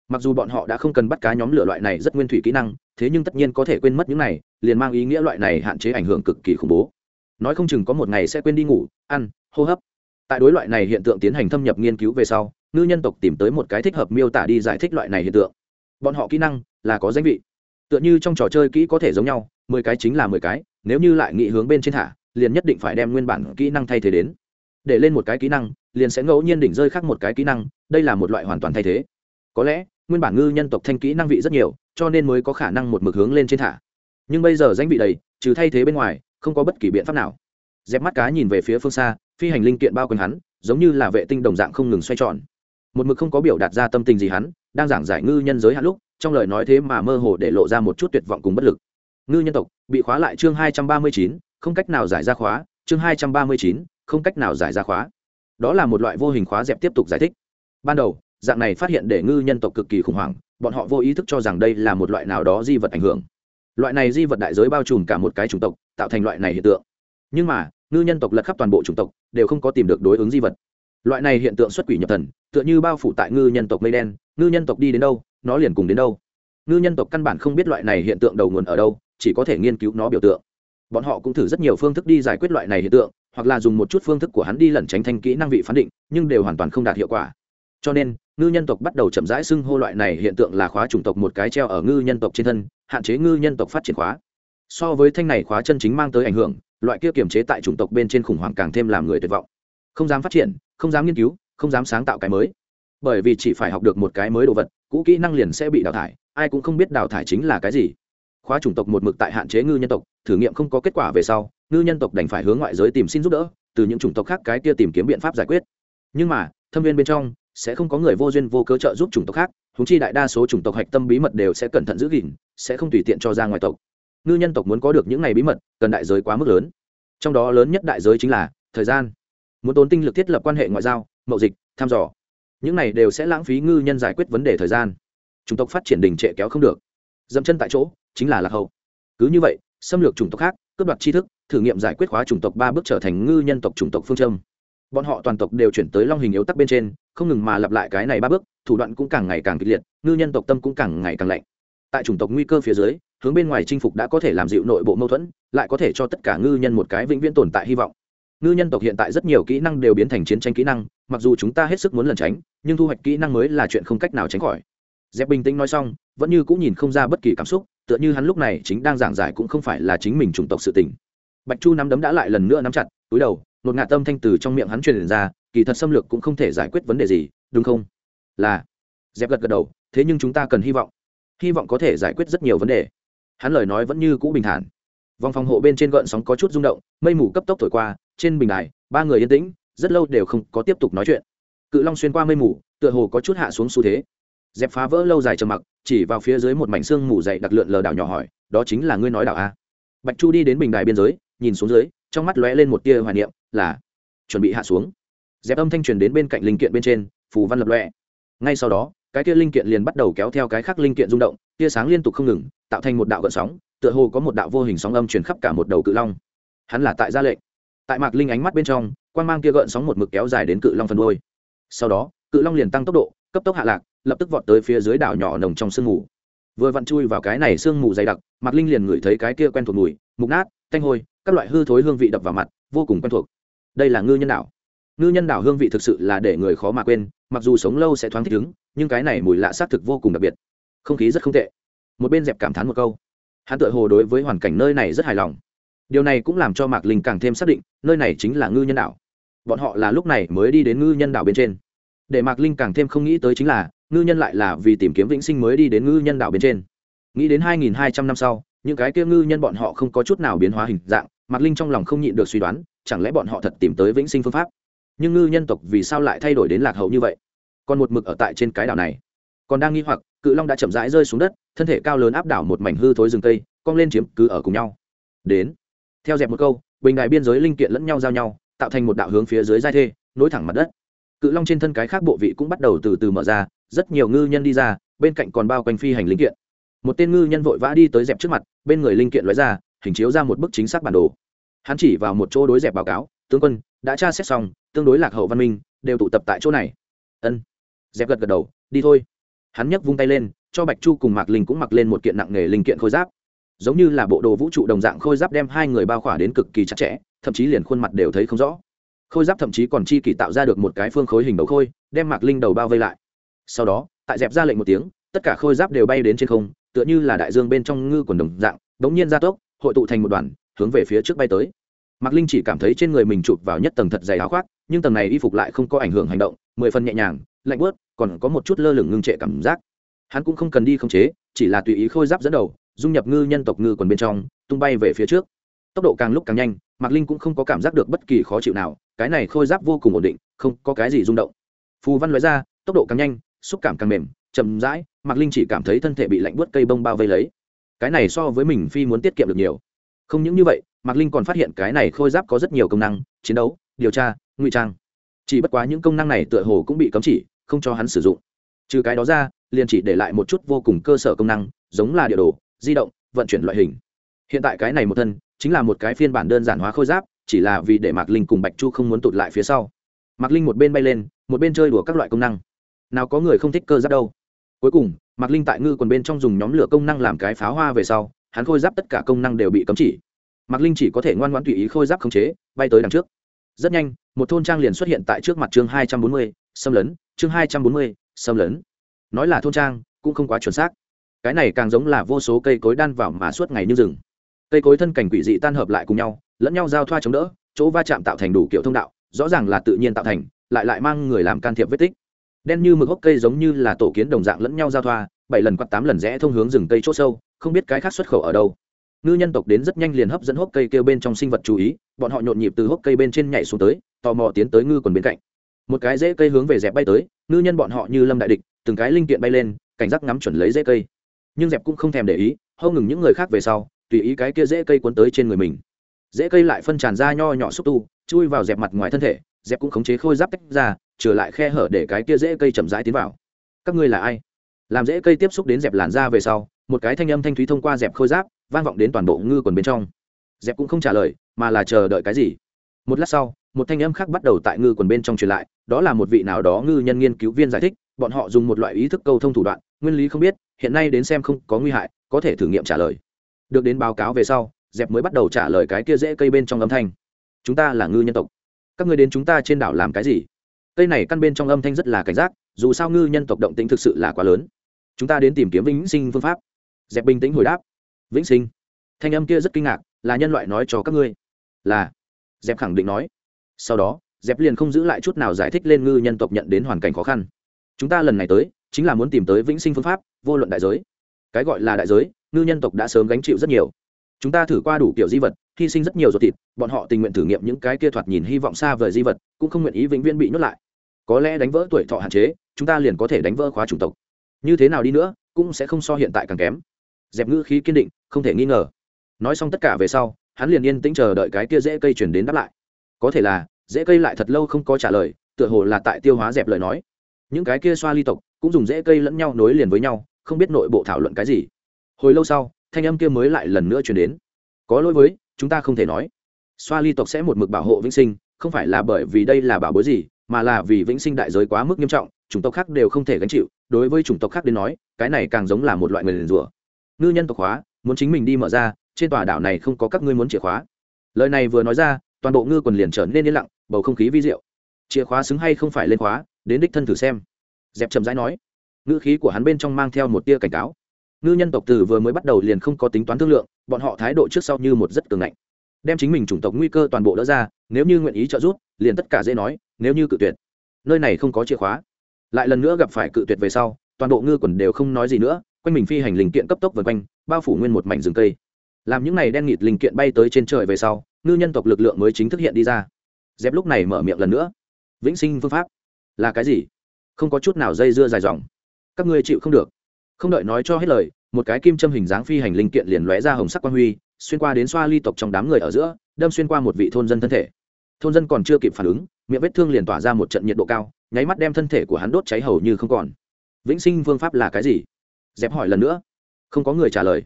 Mặc dù bọn họ đã không cần bắt cá nhóm lửa loại này rất nguyên thủy kỹ năng, thế nhưng tất nhiên có thể quên mất những này, liền mang ý nghĩa loại này hạn chế ảnh hưởng cực kỳ khủng bố nói không chừng có một ngày sẽ quên đi ngủ, ăn, hô hấp. Tại đối loại này hiện tượng tiến hành thâm nhập nghiên cứu về sau, ngư nhân tộc tìm tới một cái thích hợp miêu tả đi giải thích loại này hiện tượng. Bọn họ kỹ năng là có danh vị. Tựa như trong trò chơi kỹ có thể giống nhau, mười cái chính là mười cái, nếu như lại nghĩ hướng bên trên thả liền nhất định phải đem nguyên bản kỹ năng thay thế đến. Để lên một cái kỹ năng, liền sẽ ngẫu nhiên đỉnh rơi khác một cái kỹ năng, đây là một loại hoàn toàn thay thế. Có lẽ, nguyên bản ngư nhân tộc thanh kỹ năng vị rất nhiều, cho nên mới có khả năng một mực hướng lên trên thả nhưng bây giờ danh vị đầy, trừ thay thế bên ngoài không có bất kỳ biện pháp nào. Dẹp mắt cá nhìn về phía phương xa, phi hành linh kiện bao quanh hắn, giống như là vệ tinh đồng dạng không ngừng xoay tròn. Một mực không có biểu đạt ra tâm tình gì hắn, đang giảng giải ngư nhân giới hạn lúc, trong lời nói thế mà mơ hồ để lộ ra một chút tuyệt vọng cùng bất lực. Ngư nhân tộc, bị khóa lại chương hai trăm ba mươi chín, không cách nào giải ra khóa, chương hai trăm ba mươi chín, không cách nào giải ra khóa. Đó là một loại vô hình khóa dẹp tiếp tục giải thích. Ban đầu, dạng này phát hiện để ngư nhân tộc cực kỳ khủng hoảng, bọn họ vô ý thức cho rằng đây là một loại nào đó di vật ảnh hưởng loại này di vật đại giới bao trùm cả một cái chủng tộc, tạo thành loại này hiện tượng. Nhưng mà, ngư nhân tộc lật khắp toàn bộ chủng tộc, đều không có tìm được đối ứng di vật. Loại này hiện tượng xuất quỷ nhập thần, tựa như bao phủ tại ngư nhân tộc mây đen, ngư nhân tộc đi đến đâu, nó liền cùng đến đâu. Ngư nhân tộc căn bản không biết loại này hiện tượng đầu nguồn ở đâu, chỉ có thể nghiên cứu nó biểu tượng. Bọn họ cũng thử rất nhiều phương thức đi giải quyết loại này hiện tượng, hoặc là dùng một chút phương thức của hắn đi lẩn tránh thanh kỹ năng vị phán định, nhưng đều hoàn toàn không đạt hiệu quả. Cho nên, ngư nhân tộc bắt đầu chậm rãi xưng hô loại này hiện tượng là khóa chủng tộc một cái treo ở ngư nhân tộc trên thân hạn chế ngư nhân tộc phát triển khóa. So với thanh này khóa chân chính mang tới ảnh hưởng, loại kia kiềm chế tại chủng tộc bên trên khủng hoảng càng thêm làm người tuyệt vọng. Không dám phát triển, không dám nghiên cứu, không dám sáng tạo cái mới. Bởi vì chỉ phải học được một cái mới đồ vật, cũ kỹ năng liền sẽ bị đào thải, ai cũng không biết đào thải chính là cái gì. Khóa chủng tộc một mực tại hạn chế ngư nhân tộc, thử nghiệm không có kết quả về sau, ngư nhân tộc đành phải hướng ngoại giới tìm xin giúp đỡ, từ những chủng tộc khác cái kia tìm kiếm biện pháp giải quyết. Nhưng mà, thâm viên bên trong sẽ không có người vô duyên vô cớ trợ giúp chủng tộc khác húng chi đại đa số chủng tộc hạch tâm bí mật đều sẽ cẩn thận giữ gìn, sẽ không tùy tiện cho ra ngoài tộc. Ngư nhân tộc muốn có được những này bí mật, cần đại giới quá mức lớn. Trong đó lớn nhất đại giới chính là thời gian. Muốn tốn tinh lực thiết lập quan hệ ngoại giao, mậu dịch, thăm dò. Những này đều sẽ lãng phí ngư nhân giải quyết vấn đề thời gian. Chủng tộc phát triển đình trệ kéo không được. Dẫm chân tại chỗ, chính là lạc hậu. Cứ như vậy, xâm lược chủng tộc khác, cướp đoạt tri thức, thử nghiệm giải quyết khóa chủng tộc ba bước trở thành ngư nhân tộc chủng tộc phương châm bọn họ toàn tộc đều chuyển tới long hình yếu tắc bên trên, không ngừng mà lặp lại cái này ba bước, thủ đoạn cũng càng ngày càng kịch liệt, ngư nhân tộc tâm cũng càng ngày càng lạnh. Tại chủng tộc nguy cơ phía dưới, hướng bên ngoài chinh phục đã có thể làm dịu nội bộ mâu thuẫn, lại có thể cho tất cả ngư nhân một cái vĩnh viễn tồn tại hy vọng. Ngư nhân tộc hiện tại rất nhiều kỹ năng đều biến thành chiến tranh kỹ năng, mặc dù chúng ta hết sức muốn lẩn tránh, nhưng thu hoạch kỹ năng mới là chuyện không cách nào tránh khỏi. Dẹp bình tĩnh nói xong, vẫn như cũng nhìn không ra bất kỳ cảm xúc, tựa như hắn lúc này chính đang giảng giải cũng không phải là chính mình chủng tộc sự tình. Bạch chu nắm đấm đã lại lần nữa nắm chặt, túi đầu một ngạt tâm thanh từ trong miệng hắn truyền ra, kỳ thật xâm lược cũng không thể giải quyết vấn đề gì, đúng không? Là. Dẹp gật gật đầu, thế nhưng chúng ta cần hy vọng. Hy vọng có thể giải quyết rất nhiều vấn đề. Hắn lời nói vẫn như cũ bình thản. Vòng phòng hộ bên trên gợn sóng có chút rung động, mây mù cấp tốc thổi qua, trên bình đài, ba người yên tĩnh, rất lâu đều không có tiếp tục nói chuyện. Cự long xuyên qua mây mù, tựa hồ có chút hạ xuống xu thế. Dẹp phá vỡ lâu dài trầm mặc, chỉ vào phía dưới một mảnh xương mù dày đặc lượn lờ đảo nhỏ hỏi, đó chính là ngươi nói đảo a bạch chu đi đến bình đài biên giới, nhìn xuống dưới, trong mắt lóe lên một tia hoài niệm là chuẩn bị hạ xuống. Dẹp âm thanh truyền đến bên cạnh linh kiện bên trên, phù văn lập lọe ngay sau đó, cái kia linh kiện liền bắt đầu kéo theo cái khác linh kiện rung động, tia sáng liên tục không ngừng, tạo thành một đạo gợn sóng, tựa hồ có một đạo vô hình sóng âm truyền khắp cả một đầu cự long. Hắn là tại gia lệnh. Tại mạc linh ánh mắt bên trong quan g mang kia gợn sóng một mực kéo dài đến cự long phần đôi sau đó, cự long liền tăng tốc độ, cấp tốc hạ lạc, lập tức vọt tới phía dưới đảo nhỏ nồng trong sương mù. Vừa vặn chui vào cái này sương mù dày đặc, mạc linh liền ngửi thấy cái kia quen thuộc mùi, mục nát tanh hôi, các loại hư thối hương vị đập vào mặt, vô cùng quen thuộc đây là ngư nhân đảo. Ngư nhân đảo hương vị thực sự là để người khó mà quên, mặc dù sống lâu sẽ thoáng thích ứng, nhưng cái này mùi lạ xác thực vô cùng đặc biệt. Không khí rất không tệ. Một bên dẹp cảm thán một câu. Hắn tự hồ đối với hoàn cảnh nơi này rất hài lòng. Điều này cũng làm cho mạc linh càng thêm xác định, nơi này chính là ngư nhân đảo. Bọn họ là lúc này mới đi đến ngư nhân đảo bên trên. Để mạc linh càng thêm không nghĩ tới chính là, ngư nhân lại là vì tìm kiếm vĩnh sinh mới đi đến ngư nhân đảo bên trên. Nghĩ đến hai nghìn hai trăm năm sau, những cái kia ngư nhân bọn họ không có chút nào biến hóa hình dạng, mạc linh trong lòng không nhịn được suy đoán chẳng lẽ bọn họ thật tìm tới vĩnh sinh phương pháp? Nhưng ngư nhân tộc vì sao lại thay đổi đến lạc hậu như vậy? Còn một mực ở tại trên cái đảo này. Còn đang nghi hoặc, cự long đã chậm rãi rơi xuống đất, thân thể cao lớn áp đảo một mảnh hư thối rừng cây, cong lên chiếm cứ ở cùng nhau. Đến. Theo dẹp một câu, bình đại biên giới linh kiện lẫn nhau giao nhau, tạo thành một đạo hướng phía dưới giai thê, nối thẳng mặt đất. Cự long trên thân cái khác bộ vị cũng bắt đầu từ từ mở ra, rất nhiều ngư nhân đi ra, bên cạnh còn bao quanh phi hành linh kiện. Một tên ngư nhân vội vã đi tới dẹp trước mặt, bên người linh kiện lóe ra, hình chiếu ra một bức chính xác bản đồ hắn chỉ vào một chỗ đối dẹp báo cáo, tướng quân, đã tra xét xong, tương đối lạc hậu văn minh, đều tụ tập tại chỗ này. Ân. Dẹp gật gật đầu, đi thôi. Hắn nhấc vung tay lên, cho bạch chu cùng mạc linh cũng mặc lên một kiện nặng nghề linh kiện khôi giáp. Giống như là bộ đồ vũ trụ đồng dạng khôi giáp đem hai người bao khỏa đến cực kỳ chặt chẽ, thậm chí liền khuôn mặt đều thấy không rõ. Khôi giáp thậm chí còn chi kỳ tạo ra được một cái phương khối hình đầu khôi, đem mạc linh đầu bao vây lại. Sau đó, tại dẹp ra lệnh một tiếng, tất cả khôi giáp đều bay đến trên không, tựa như là đại dương bên trong ngư quần đồng dạng, đống nhiên gia tốc, hội tụ thành một đoàn hướng về phía trước bay tới. Mạc linh chỉ cảm thấy trên người mình chụp vào nhất tầng thật dày áo khoác, nhưng tầng này y phục lại không có ảnh hưởng hành động, mười phần nhẹ nhàng, lạnh bớt còn có một chút lơ lửng ngưng trệ cảm giác. Hắn cũng không cần đi khống chế, chỉ là tùy ý khôi giáp dẫn đầu, dung nhập ngư nhân tộc ngư quần bên trong, tung bay về phía trước. Tốc độ càng lúc càng nhanh, mạc linh cũng không có cảm giác được bất kỳ khó chịu nào, cái này khôi giáp vô cùng ổn định, không có cái gì rung động. Phù văn loại ra, tốc độ càng nhanh, xúc cảm càng mềm, chậm rãi, mạc linh chỉ cảm thấy thân thể bị lạnh bớt cây bông bao vây lấy. Cái này so với mình phi muốn tiết kiệm được nhiều không những như vậy, mạc linh còn phát hiện cái này khôi giáp có rất nhiều công năng, chiến đấu, điều tra, ngụy trang. Chỉ bất quá những công năng này tựa hồ cũng bị cấm chỉ, không cho hắn sử dụng. Trừ cái đó ra, liền chỉ để lại một chút vô cùng cơ sở công năng, giống là địa đồ, di động, vận chuyển loại hình. Hiện tại cái này một thân, chính là một cái phiên bản đơn giản hóa khôi giáp, chỉ là vì để mạc linh cùng bạch chu không muốn tụt lại phía sau. Mạc linh một bên bay lên, một bên chơi đùa các loại công năng. Nào có người không thích cơ giáp đâu. Cuối cùng, mạc linh tại ngư còn bên trong dùng nhóm lửa công năng làm cái pháo hoa về sau hắn khôi giáp tất cả công năng đều bị cấm chỉ. Mạc linh chỉ có thể ngoan ngoãn tùy ý khôi giáp khống chế, bay tới đằng trước. Rất nhanh, một thôn trang liền xuất hiện tại trước mặt chương hai trăm bốn mươi, xâm lấn, chương hai trăm bốn mươi, xâm lấn. Nói là thôn trang, cũng không quá chuẩn xác. Cái này càng giống là vô số cây cối đan vào mà suốt ngày như rừng. Cây cối thân cảnh quỷ dị tan hợp lại cùng nhau, lẫn nhau giao thoa chống đỡ, chỗ va chạm tạo thành đủ kiểu thông đạo, rõ ràng là tự nhiên tạo thành, lại lại mang người làm can thiệp vết tích. Đen như mực hốc cây giống như là tổ kiến đồng dạng lẫn nhau giao thoa bảy lần quặt tám lần rẽ thông hướng rừng cây c h ỗ sâu, không biết cái khác xuất khẩu ở đâu. Ngư nhân tộc đến rất nhanh liền hấp dẫn hốc cây kêu bên trong sinh vật chú ý, bọn họ nhộn nhịp từ hốc cây bên trên nhảy xuống tới, tò mò tiến tới ngư còn bên cạnh. Một cái dễ cây hướng về dẹp bay tới, ngư nhân bọn họ như lâm đại địch, từng cái linh kiện bay lên, cảnh giác ngắm chuẩn lấy dễ cây. Nhưng dẹp cũng không thèm để ý, hâu ngừng những người khác về sau, tùy ý cái kia dễ cây cuốn tới trên người mình. Dễ cây lại phân tràn ra nho nhỏ xúc tu, chui vào dẹp mặt ngoài thân thể, dẹp cũng khống chế khôi giáp tách ra, trở lại khe hở để cái kia dễ cây chậm rãi tiến vào. Các ngươi là ai? Làm dễ cây tiếp xúc đến dẹp làn da về sau, một cái thanh âm thanh thúy thông qua dẹp khôi giáp, vang vọng đến toàn bộ ngư quần bên trong. Dẹp cũng không trả lời, mà là chờ đợi cái gì? Một lát sau, một thanh âm khác bắt đầu tại ngư quần bên trong truyền lại, đó là một vị nào đó ngư nhân nghiên cứu viên giải thích, bọn họ dùng một loại ý thức câu thông thủ đoạn, nguyên lý không biết, hiện nay đến xem không có nguy hại, có thể thử nghiệm trả lời. Được đến báo cáo về sau, dẹp mới bắt đầu trả lời cái kia dễ cây bên trong âm thanh. Chúng ta là ngư nhân tộc. Các người đến chúng ta trên đảo làm cái gì? Cây này căn bên trong âm thanh rất là cảnh giác, dù sao ngư nhân tộc động tĩnh thực sự là quá lớn. Chúng ta đến tìm kiếm vĩnh sinh phương pháp. Dẹp bình tĩnh hồi đáp. Vĩnh sinh? Thanh âm kia rất kinh ngạc, là nhân loại nói cho các ngươi. Là. Dẹp khẳng định nói. Sau đó, dẹp liền không giữ lại chút nào giải thích lên ngư nhân tộc nhận đến hoàn cảnh khó khăn. Chúng ta lần này tới, chính là muốn tìm tới vĩnh sinh phương pháp, vô luận đại giới. Cái gọi là đại giới, ngư nhân tộc đã sớm gánh chịu rất nhiều. Chúng ta thử qua đủ kiểu di vật, hy sinh rất nhiều ruột thịt, bọn họ tình nguyện thử nghiệm những cái kia thoạt nhìn hy vọng xa vời di vật, cũng không nguyện ý vĩnh viễn bị nhốt lại có lẽ đánh vỡ tuổi thọ hạn chế, chúng ta liền có thể đánh vỡ khóa chủng tộc. Như thế nào đi nữa, cũng sẽ không so hiện tại càng kém. Dẹp ngữ khí kiên định, không thể nghi ngờ. Nói xong tất cả về sau, hắn liền yên tĩnh chờ đợi cái kia dễ cây chuyển đến đáp lại. Có thể là, dễ cây lại thật lâu không có trả lời, tựa hồ là tại tiêu hóa dẹp lời nói. Những cái kia xoa ly tộc, cũng dùng dễ cây lẫn nhau nối liền với nhau, không biết nội bộ thảo luận cái gì. Hồi lâu sau, thanh âm kia mới lại lần nữa chuyển đến. Có lỗi với, chúng ta không thể nói. Xoa ly tộc sẽ một mực bảo hộ vĩnh sinh, không phải là bởi vì đây là bảo bối gì mà là vì vĩnh sinh đại giới quá mức nghiêm trọng, chủng tộc khác đều không thể gánh chịu, đối với chủng tộc khác đến nói, cái này càng giống là một loại người liền rủa. Ngư nhân tộc hóa, muốn chính mình đi mở ra, trên tòa đảo này không có các ngươi muốn chìa khóa. Lời này vừa nói ra, toàn bộ ngư quần liền trở nên yên lặng, bầu không khí vi diệu. Chìa khóa xứng hay không phải lên khóa, đến đích thân thử xem. Dẹp chậm rãi nói. Ngư khí của hắn bên trong mang theo một tia cảnh cáo. Ngư nhân tộc từ vừa mới bắt đầu liền không có tính toán thương lượng, bọn họ thái độ trước sau như một rất cường ngạnh. Đem chính mình chủng tộc nguy cơ toàn bộ đỡ ra, nếu như nguyện ý trợ giúp, liền tất cả dễ nói nếu như cự tuyệt, nơi này không có chìa khóa. Lại lần nữa gặp phải cự tuyệt về sau, toàn bộ ngư quần đều không nói gì nữa, quanh mình phi hành linh kiện cấp tốc vần quanh, bao phủ nguyên một mảnh rừng cây. Làm những này đen nghịt linh kiện bay tới trên trời về sau, ngư nhân tộc lực lượng mới chính thức hiện đi ra. Dép lúc này mở miệng lần nữa. Vĩnh sinh phương pháp, là cái gì? Không có chút nào dây dưa dài dòng. Các ngươi chịu không được. Không đợi nói cho hết lời, một cái kim châm hình dáng phi hành linh kiện liền lóe ra hồng sắc quang huy, xuyên qua đến xoa ly tộc trong đám người ở giữa, đâm xuyên qua một vị thôn dân thân thể thôn dân còn chưa kịp phản ứng, miệng vết thương liền tỏa ra một trận nhiệt độ cao, nháy mắt đem thân thể của hắn đốt cháy hầu như không còn. Vĩnh sinh phương pháp là cái gì? Dẹp hỏi lần nữa. Không có người trả lời.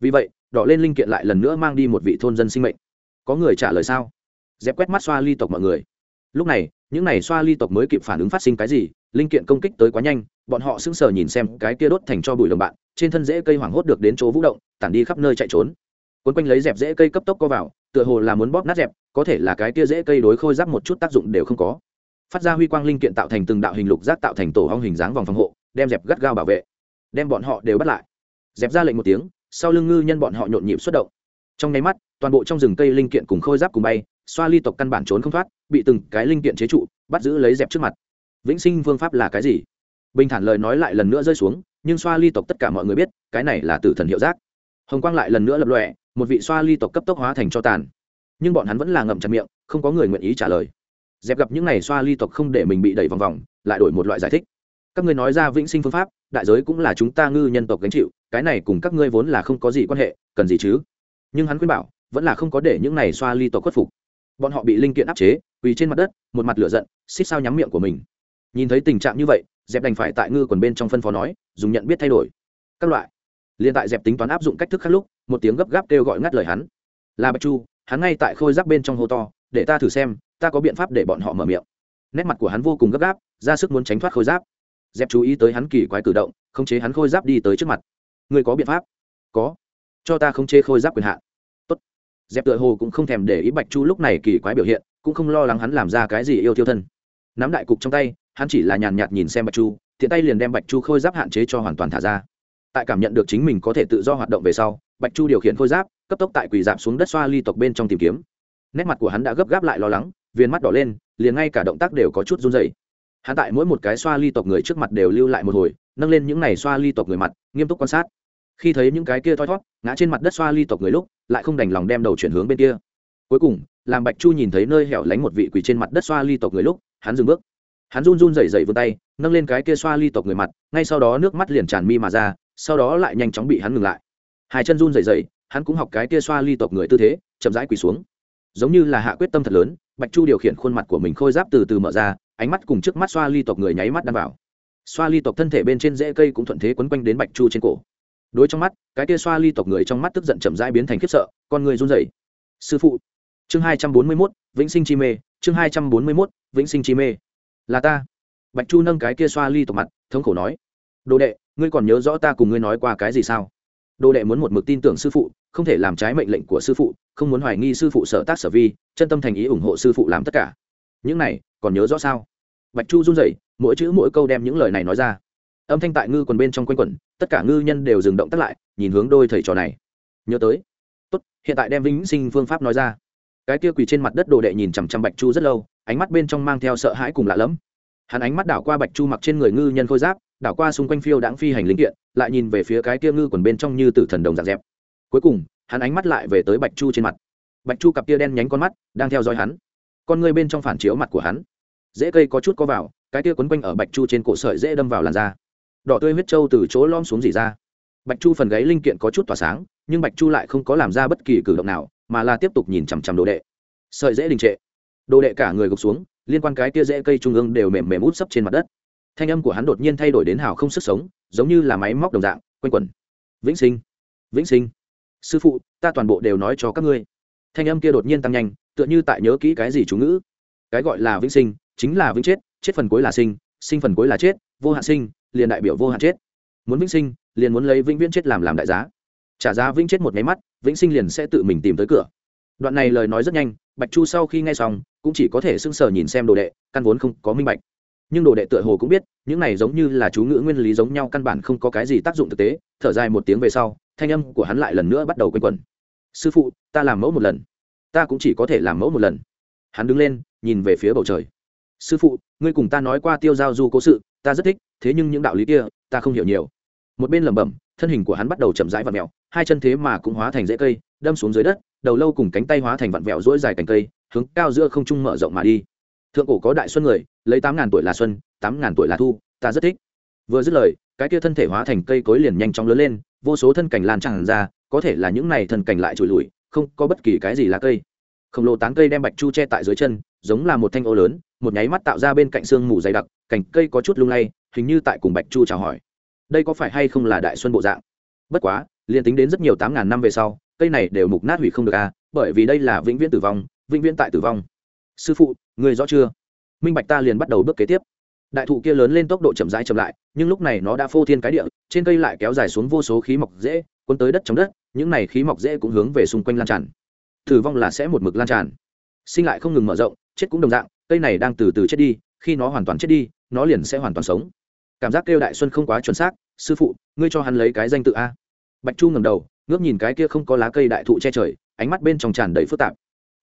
Vì vậy, đỏ lên linh kiện lại lần nữa mang đi một vị thôn dân sinh mệnh. Có người trả lời sao? Dẹp quét mắt xoa ly tộc mọi người. Lúc này, những n à y xoa ly tộc mới kịp phản ứng phát sinh cái gì, linh kiện công kích tới quá nhanh, bọn họ sững sờ nhìn xem cái kia đốt thành cho bụi đồng bạn, trên thân rễ cây hoảng hốt được đến chỗ vũ động, tản đi khắp nơi chạy trốn. Quấn quanh lấy dẹp rễ cây cấp tốc co vào, tựa hồ là muốn bóp nát dẹp có thể là cái kia dễ cây đối khôi giáp một chút tác dụng đều không có. Phát ra huy quang linh kiện tạo thành từng đạo hình lục giác tạo thành tổ hong hình dáng vòng phòng hộ, đem dẹp gắt gao bảo vệ. Đem bọn họ đều bắt lại. Dẹp ra lệnh một tiếng, sau lưng ngư nhân bọn họ nhộn nhịp xuất động. Trong nháy mắt, toàn bộ trong rừng cây linh kiện cùng khôi giáp cùng bay, xoa ly tộc căn bản trốn không thoát, bị từng cái linh kiện chế trụ, bắt giữ lấy dẹp trước mặt. Vĩnh sinh phương pháp là cái gì? Bình thản lời nói lại lần nữa rơi xuống, nhưng xoa ly tộc tất cả mọi người biết, cái này là tử thần hiệu giác. Hồng quang lại lần nữa lập lọe một vị xoa ly tộc cấp tốc hóa thành cho tàn nhưng bọn hắn vẫn là ngậm chặt miệng, không có người nguyện ý trả lời. Dẹp gặp những n à y xoa ly tộc không để mình bị đẩy vòng vòng, lại đổi một loại giải thích. Các ngươi nói ra vĩnh sinh phương pháp, đại giới cũng là chúng ta ngư nhân tộc gánh chịu, cái này cùng các ngươi vốn là không có gì quan hệ, cần gì chứ? Nhưng hắn khuyên bảo, vẫn là không có để những này xoa ly tộc khuất phục. Bọn họ bị linh kiện áp chế, quỳ trên mặt đất, một mặt lửa giận, xích sao nhắm miệng của mình. Nhìn thấy tình trạng như vậy, dẹp đành phải tại ngư quần bên trong phân phó nói, dùng nhận biết thay đổi. Các loại. Liền tại dẹp tính toán áp dụng cách thức khác lúc, một tiếng gấp gáp kêu gọi ngắt lời hắn. Là bạch chu hắn ngay tại khôi giáp bên trong hô to, để ta thử xem, ta có biện pháp để bọn họ mở miệng. Nét mặt của hắn vô cùng gấp gáp, ra sức muốn tránh thoát khôi giáp. Dẹp chú ý tới hắn kỳ quái cử động, khống chế hắn khôi giáp đi tới trước mặt. Người có biện pháp? Có. Cho ta khống chế khôi giáp quyền hạn. Tốt. Dẹp tựa hồ cũng không thèm để ý bạch chu lúc này kỳ quái biểu hiện, cũng không lo lắng hắn làm ra cái gì yêu tiêu thân. Nắm đại cục trong tay, hắn chỉ là nhàn nhạt nhìn xem bạch chu thiện tay liền đem bạch chu khôi giáp hạn chế cho hoàn toàn thả ra. Tại cảm nhận được chính mình có thể tự do hoạt động về sau, bạch chu điều khiển khôi giáp cấp tốc tại quỳ dạp xuống đất xoa ly tộc bên trong tìm kiếm. Nét mặt của hắn đã gấp gáp lại lo lắng viên mắt đỏ lên, liền ngay cả động tác đều có chút run dày hắn tại mỗi một cái xoa ly tộc người trước mặt đều lưu lại một hồi, nâng lên những này xoa ly tộc người mặt, nghiêm túc quan sát. Khi thấy những cái kia thoi thót ngã trên mặt đất xoa ly tộc người lúc, lại không đành lòng đem đầu chuyển hướng bên kia. Cuối cùng, làm bạch chu nhìn thấy nơi hẻo lánh một vị quỳ trên mặt đất xoa ly tộc người lúc, hắn dừng bước. Hắn run run rẩy rẩy vươn tay, nâng lên cái kia xoa ly tộc người mặt, ngay sau đó nước mắt liền tràn mi mà ra, sau đó lại nhanh chóng bị hắn ngừng lại. Hai chân run rẩy rẩy hắn cũng học cái kia xoa ly tộc người tư thế, chậm rãi quỳ xuống. Giống như là hạ quyết tâm thật lớn, bạch chu điều khiển khuôn mặt của mình khôi giáp từ từ mở ra, ánh mắt cùng trước mắt xoa ly tộc người nháy mắt đan vào. Xoa ly tộc thân thể bên trên rễ cây cũng thuận thế quấn quanh đến bạch chu trên cổ. Đối trong mắt, cái kia xoa ly tộc người trong mắt tức giận chậm rãi biến thành khiếp sợ, con người run rẩy. Sư phụ, chương hai trăm bốn mươi mốt, vĩnh sinh chi mê, chương hai trăm bốn mươi mốt, vĩnh sinh chi mê. Là ta. Bạch chu nâng cái kia xoa ly tộc mặt, thống khổ nói. Đồ đệ, ngươi còn nhớ rõ ta cùng ngươi nói qua cái gì sao? Đồ đệ muốn một mực tin tưởng sư phụ không thể làm trái mệnh lệnh của sư phụ, không muốn hoài nghi sư phụ sở tác sở vi, chân tâm thành ý ủng hộ sư phụ làm tất cả. Những này, còn nhớ rõ sao? Bạch chu run rẩy, mỗi chữ mỗi câu đem những lời này nói ra. Âm thanh tại ngư quần bên trong quanh quẩn, tất cả ngư nhân đều dừng động tắt lại, nhìn hướng đôi thầy trò này. Nhớ tới. Tốt, hiện tại đem vĩnh sinh phương pháp nói ra. Cái kia quỳ trên mặt đất đồ đệ nhìn chằm chằm bạch chu rất lâu, ánh mắt bên trong mang theo sợ hãi cùng lạ lẫm. Hắn ánh mắt đảo qua bạch chu mặc trên người ngư nhân khôi giáp, đảo qua xung quanh phiêu đãng phi hành linh kiện, lại nhìn về phía cái kia ngư quần bên trong như tử thần đồng dạng dẹp cuối cùng, hắn ánh mắt lại về tới bạch chu trên mặt. Bạch chu cặp tia đen nhánh con mắt đang theo dõi hắn. Con người bên trong phản chiếu mặt của hắn. Dễ cây có chút có vào, cái tia quấn quanh ở bạch chu trên cổ sợi dễ đâm vào làn da. Đỏ tươi huyết trâu từ chỗ lom xuống dỉ ra. Bạch chu phần gáy linh kiện có chút tỏa sáng, nhưng bạch chu lại không có làm ra bất kỳ cử động nào, mà là tiếp tục nhìn chằm chằm đồ đệ. Sợi dễ đình trệ. Đồ đệ cả người gục xuống, liên quan cái tia dễ cây trung ương đều mềm mềm út sấp trên mặt đất. Thanh âm của hắn đột nhiên thay đổi đến hào không sức sống, giống như là máy móc đồng dạng, quanh quẩn. Vĩnh sinh. Vĩnh sinh sư phụ, ta toàn bộ đều nói cho các ngươi. Thanh âm kia đột nhiên tăng nhanh, tựa như tại nhớ kỹ cái gì chú ngữ. Cái gọi là vĩnh sinh, chính là vĩnh chết chết phần cuối là sinh sinh phần cuối là chết, vô hạn sinh, liền đại biểu vô hạn chết. Muốn vĩnh sinh, liền muốn lấy vĩnh viễn chết làm làm đại giá. Trả giá vĩnh chết một nháy mắt, vĩnh sinh liền sẽ tự mình tìm tới cửa. Đoạn này lời nói rất nhanh, bạch chu sau khi nghe xong, cũng chỉ có thể sưng sờ nhìn xem đồ đệ, căn vốn không có minh bạch. Nhưng đồ đệ tựa hồ cũng biết, những này giống như là chú ngữ nguyên lý giống nhau căn bản không có cái gì tác dụng thực tế, thở dài một tiếng về sau thanh âm của hắn lại lần nữa bắt đầu quanh quẩn. Sư phụ, ta làm mẫu một lần. Ta cũng chỉ có thể làm mẫu một lần. Hắn đứng lên, nhìn về phía bầu trời. Sư phụ, ngươi cùng ta nói qua tiêu giao du cố sự, ta rất thích, thế nhưng những đạo lý kia, ta không hiểu nhiều. Một bên lẩm bẩm, thân hình của hắn bắt đầu chậm rãi vặn mẹo hai chân thế mà cũng hóa thành rễ cây, đâm xuống dưới đất, đầu lâu cùng cánh tay hóa thành vặn vẹo rỗi dài cành cây, hướng cao giữa không trung mở rộng mà đi. Thượng cổ có đại xuân người, lấy tám ngàn tuổi là xuân, tám ngàn tuổi là thu, ta rất thích. Vừa dứt lời, cái kia thân thể hóa thành cây cối liền nhanh chóng lớn lên vô số thân cảnh lan tràn ra, có thể là những này thân cảnh lại trụi lùi không có bất kỳ cái gì là cây. Khổng lồ tán cây đem bạch chu che tại dưới chân, giống là một thanh ô lớn, một nháy mắt tạo ra bên cạnh xương mù dày đặc, cành cây có chút lung lay, hình như tại cùng bạch chu chào hỏi. Đây có phải hay không là đại xuân bộ dạng? Bất quá, liền tính đến rất nhiều tám ngàn năm về sau, cây này đều mục nát hủy không được à bởi vì đây là vĩnh viễn tử vong, vĩnh viễn tại tử vong. Sư phụ người rõ chưa? Minh bạch ta liền bắt đầu bước kế tiếp đại thụ kia lớn lên tốc độ chậm rãi chậm lại, nhưng lúc này nó đã phô thiên cái địa, trên cây lại kéo dài xuống vô số khí mọc dễ cuốn tới đất trong đất, những này khí mọc dễ cũng hướng về xung quanh lan tràn. Thử vong là sẽ một mực lan tràn. Sinh lại không ngừng mở rộng, chết cũng đồng dạng, cây này đang từ từ chết đi, khi nó hoàn toàn chết đi, nó liền sẽ hoàn toàn sống. Cảm giác kêu đại xuân không quá chuẩn xác, sư phụ, ngươi cho hắn lấy cái danh tự a. Bạch chu ngầm đầu, ngước nhìn cái kia không có lá cây đại thụ che trời, ánh mắt bên trong tràn đầy phức tạp.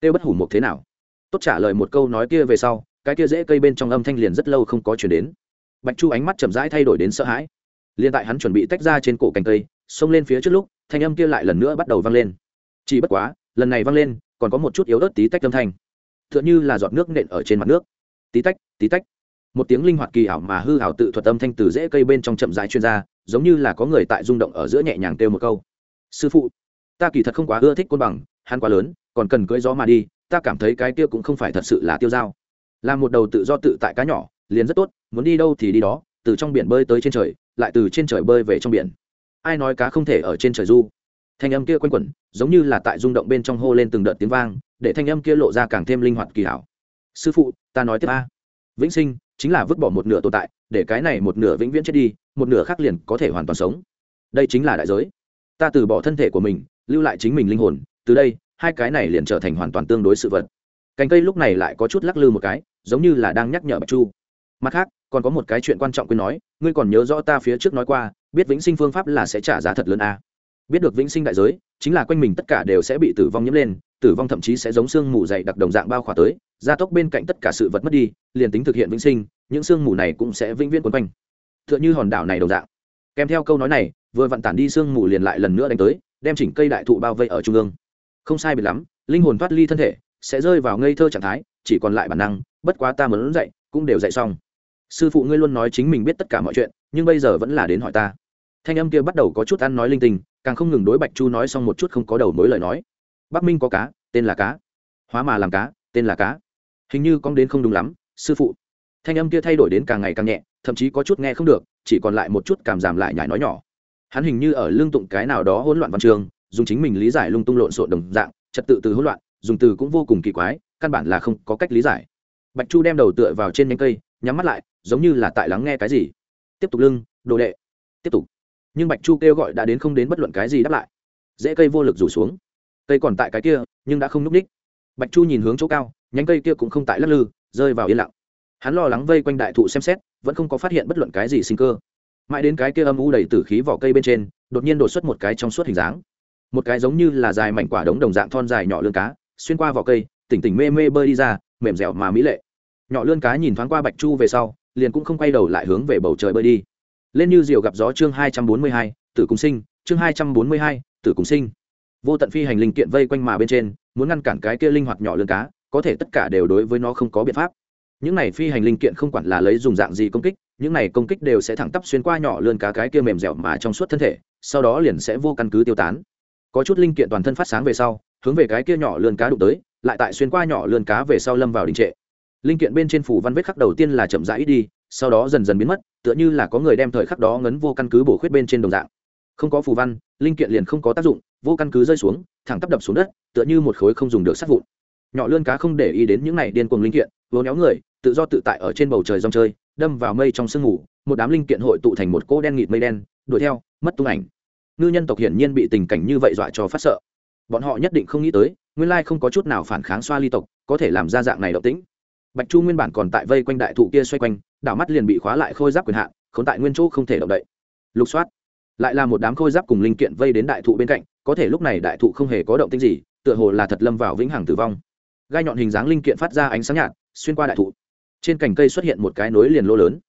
Kêu bất hủ một thế nào? Tốt trả lời một câu nói kia về sau cái kia dễ cây bên trong âm thanh liền rất lâu không có chuyển đến. Bạch chu ánh mắt chậm rãi thay đổi đến sợ hãi. Liền tại hắn chuẩn bị tách ra trên cổ cành cây, xông lên phía trước lúc, thanh âm kia lại lần nữa bắt đầu vang lên. Chỉ bất quá, lần này vang lên, còn có một chút yếu ớt tí tách âm thanh. T h ư ợ n h ư là giọt nước nện ở trên mặt nước. Tí tách tí tách. Một tiếng linh hoạt kỳ ảo mà hư ảo tự thuật âm thanh từ rễ cây bên trong chậm rãi chuyên gia giống như là có người tại rung động ở giữa nhẹ nhàng kêu một câu. Sư phụ, ta kỳ thật không quá ưa thích côn bằng, hắn quá lớn, còn cần cưỡi gió mà đi, ta cảm thấy cái kia cũng không phải thật sự là tiêu dao là một đầu tự do tự tại cá nhỏ, liền rất tốt, muốn đi đâu thì đi đó, từ trong biển bơi tới trên trời, lại từ trên trời bơi về trong biển. Ai nói cá không thể ở trên trời du? Thanh âm kia quanh quẩn, giống như là tại rung động bên trong hô lên từng đợt tiếng vang, để thanh âm kia lộ ra càng thêm linh hoạt kỳ hảo. Sư phụ, ta nói tiếp a. Vĩnh sinh chính là vứt bỏ một nửa tồn tại, để cái này một nửa vĩnh viễn chết đi, một nửa khác liền có thể hoàn toàn sống. Đây chính là đại giới. Ta từ bỏ thân thể của mình, lưu lại chính mình linh hồn, từ đây, hai cái này liền trở thành hoàn toàn tương đối sự vật. Cành cây lúc này lại có chút lắc lư một cái giống như là đang nhắc nhở bạch chu. Mặt khác, còn có một cái chuyện quan trọng quên nói, ngươi còn nhớ rõ ta phía trước nói qua, biết vĩnh sinh phương pháp là sẽ trả giá thật lớn a biết được vĩnh sinh đại giới, chính là quanh mình tất cả đều sẽ bị tử vong nhiễm lên, tử vong thậm chí sẽ giống sương mù dày đặc đồng dạng bao khỏa tới, gia tốc bên cạnh tất cả sự vật mất đi, liền tính thực hiện vĩnh sinh, những sương mù này cũng sẽ vĩnh viễn quấn quanh. T h ư ợ n h ư hòn đảo này đồng dạng. Kèm theo câu nói này, vừa vặn tản đi sương mù liền lại lần nữa đánh tới, đem chỉnh cây đại thụ bao vây ở trung ương. Không sai biệt lắm, linh hồn thoát ly thân thể, sẽ rơi vào ngây thơ trạng thái chỉ còn lại bản năng, bất quá ta muốn dậy cũng đều dậy xong. Sư phụ ngươi luôn nói chính mình biết tất cả mọi chuyện, nhưng bây giờ vẫn là đến hỏi ta. Thanh âm kia bắt đầu có chút ăn nói linh tinh, càng không ngừng đối bạch chu nói xong một chút không có đầu mối lời nói. Bắc minh có cá, tên là cá. Hóa mà làm cá, tên là cá. Hình như con đến không đúng lắm, sư phụ. Thanh âm kia thay đổi đến càng ngày càng nhẹ, thậm chí có chút nghe không được, chỉ còn lại một chút cảm giảm lại nhải nói nhỏ. Hắn hình như ở lương tụng cái nào đó hỗn loạn văn trường, dùng chính mình lý giải lung tung lộn xộn đồng dạng, trật tự từ hỗn loạn, dùng từ cũng vô cùng kỳ quái căn bản là không có cách lý giải. Bạch chu đem đầu tựa vào trên nhánh cây, nhắm mắt lại, giống như là tại lắng nghe cái gì. Tiếp tục lưng, đồ đệ. Tiếp tục. Nhưng bạch chu kêu gọi đã đến không đến bất luận cái gì đáp lại. Dễ cây vô lực rủ xuống. Cây còn tại cái kia, nhưng đã không n ú c ních. Bạch chu nhìn hướng chỗ cao, nhánh cây kia cũng không tại lắc lư, rơi vào yên lặng. Hắn lo lắng vây quanh đại thụ xem xét, vẫn không có phát hiện bất luận cái gì sinh cơ. Mãi đến cái kia âm u đầy t ử khí vỏ cây bên trên, đột nhiên đột xuất một cái trong suốt hình dáng. Một cái giống như là dài mảnh quả đống đồng dạng thon dài nhỏ lươn cá, xuyên qua vỏ cây tỉnh tỉnh mê mê bơi đi ra, mềm dẻo mà mỹ lệ. Nhỏ lươn cá nhìn thoáng qua bạch chu về sau, liền cũng không quay đầu lại hướng về bầu trời bơi đi. Lên như diều gặp gió chương hai trăm bốn mươi hai, tử cùng sinh, chương hai trăm bốn mươi hai, tử cùng sinh. Vô tận phi hành linh kiện vây quanh mà bên trên, muốn ngăn cản cái kia linh hoạt nhỏ lươn cá, có thể tất cả đều đối với nó không có biện pháp. Những này phi hành linh kiện không quản là lấy dùng dạng gì công kích, những này công kích đều sẽ thẳng tắp xuyên qua nhỏ lươn cá cái kia mềm dẻo mà trong suốt thân thể, sau đó liền sẽ vô căn cứ tiêu tán. Có chút linh kiện toàn thân phát sáng về sau, hướng về cái kia nhỏ lươn cá đụng tới lại tại xuyên qua nhỏ lươn cá về sau lâm vào đình trệ. Linh kiện bên trên phủ văn vết khắc đầu tiên là chậm rãi đi, sau đó dần dần biến mất, tựa như là có người đem thời khắc đó ngấn vô căn cứ bổ khuyết bên trên đồng dạng. Không có phù văn, linh kiện liền không có tác dụng, vô căn cứ rơi xuống, thẳng tắp đập xuống đất, tựa như một khối không dùng được sát vụn. Nhỏ lươn cá không để ý đến những này điên cuồng linh kiện vố néo người, tự do tự tại ở trên bầu trời rong chơi, đâm vào mây trong sương mù, một đám linh kiện hội tụ thành một cỗ đen nghịt mây đen, đuổi theo, mất tung ảnh. Ngư nhân tộc hiển nhiên bị tình cảnh như vậy dọa cho phát sợ bọn họ nhất định không nghĩ tới, nguyên lai không có chút nào phản kháng xoa ly tộc, có thể làm ra dạng này động tĩnh. Bạch chu nguyên bản còn tại vây quanh đại thụ kia xoay quanh, đảo mắt liền bị khóa lại khôi giáp quyền hạn, khốn tại nguyên chỗ không thể động đậy. Lục soát, lại là một đám khôi giáp cùng linh kiện vây đến đại thụ bên cạnh, có thể lúc này đại thụ không hề có động tĩnh gì, tựa hồ là thật lâm vào vĩnh hằng tử vong. Gai nhọn hình dáng linh kiện phát ra ánh sáng nhạt, xuyên qua đại thụ. Trên cành cây xuất hiện một cái nối liền lô lớn.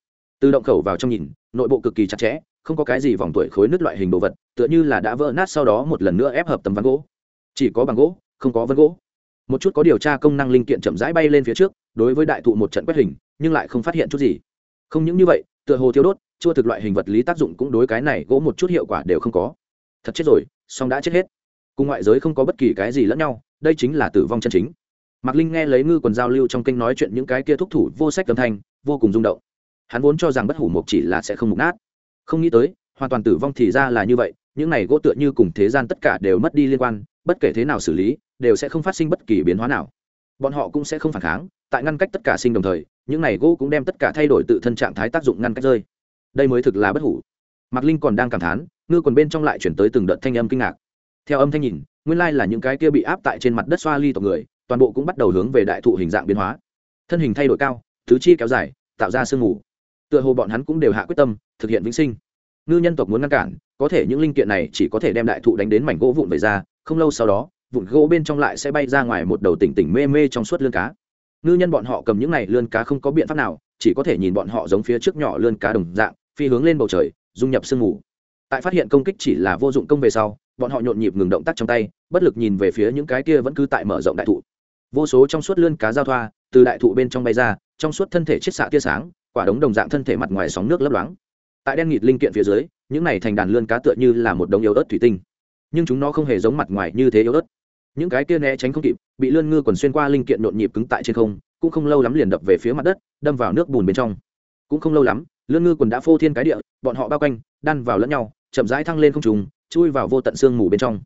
Từ động khẩu vào trong nhìn, nội bộ cực kỳ chặt chẽ, không có cái gì vòng tuổi khối nứt loại hình đồ vật, tựa như là đã vỡ nát sau đó một lần nữa ép hợp tấm ván gỗ chỉ có bằng gỗ, không có vân gỗ. Một chút có điều tra công năng linh kiện chậm rãi bay lên phía trước, đối với đại thụ một trận quét hình, nhưng lại không phát hiện chút gì. Không những như vậy, tựa hồ thiếu đốt chưa thực loại hình vật lý tác dụng cũng đối cái này gỗ một chút hiệu quả đều không có. Thật chết rồi song đã chết hết. Cùng ngoại giới không có bất kỳ cái gì lẫn nhau, đây chính là tử vong chân chính. Mạc linh nghe lấy ngư quần giao lưu trong kênh nói chuyện những cái kia thúc thủ vô sách âm thanh, vô cùng rung động. Hắn vốn cho rằng bất hủ mục chỉ là sẽ không mục nát. Không nghĩ tới, hoàn toàn tử vong thì ra là như vậy, những này gỗ tựa như cùng thế gian tất cả đều mất đi liên quan bất kể thế nào xử lý, đều sẽ không phát sinh bất kỳ biến hóa nào. Bọn họ cũng sẽ không phản kháng, tại ngăn cách tất cả sinh đồng thời, những này gỗ cũng đem tất cả thay đổi tự thân trạng thái tác dụng ngăn cách rơi. Đây mới thực là bất hủ. Mạc linh còn đang cảm thán, ngư còn bên trong lại chuyển tới từng đợt thanh âm kinh ngạc. Theo âm thanh nhìn, nguyên lai là những cái kia bị áp tại trên mặt đất xoa ly tộc người, toàn bộ cũng bắt đầu hướng về đại thụ hình dạng biến hóa. Thân hình thay đổi cao thứ chi kéo dài, tạo ra sương mù. Tựa hồ bọn hắn cũng đều hạ quyết tâm, thực hiện vĩnh sinh ngư nhân tộc muốn ngăn cản, có thể những linh kiện này chỉ có thể đem đại thụ đánh đến mảnh gỗ vụn về ra, không lâu sau đó, vụn gỗ bên trong lại sẽ bay ra ngoài một đầu tỉnh tỉnh mê mê trong suốt lươn cá. Ngư nhân bọn họ cầm những này lươn cá không có biện pháp nào, chỉ có thể nhìn bọn họ giống phía trước nhỏ lươn cá đồng dạng, phi hướng lên bầu trời, dung nhập sương mù. Tại phát hiện công kích chỉ là vô dụng công về sau, bọn họ nhộn nhịp ngừng động tác trong tay, bất lực nhìn về phía những cái kia vẫn cứ tại mở rộng đại thụ. Vô số trong suốt lươn cá giao thoa, từ đại thụ bên trong bay ra, trong suốt thân thể chiết xạ tia sáng, quả đống đồng dạng thân thể mặt ngoài sóng nước lấp loáng tại đen nghịt linh kiện phía dưới, những này thành đàn lươn cá tựa như là một đống yếu ớt thủy tinh. Nhưng chúng nó không hề giống mặt ngoài như thế yếu ớt. Những cái kia né tránh không kịp, bị lươn ngư còn xuyên qua linh kiện nhộn nhịp cứng tại trên không, cũng không lâu lắm liền đập về phía mặt đất, đâm vào nước bùn bên trong. Cũng không lâu lắm, lươn ngư quần đã phô thiên cái địa, bọn họ bao quanh, đan vào lẫn nhau, chậm rãi thăng lên không trùng chui vào vô tận xương mù bên trong.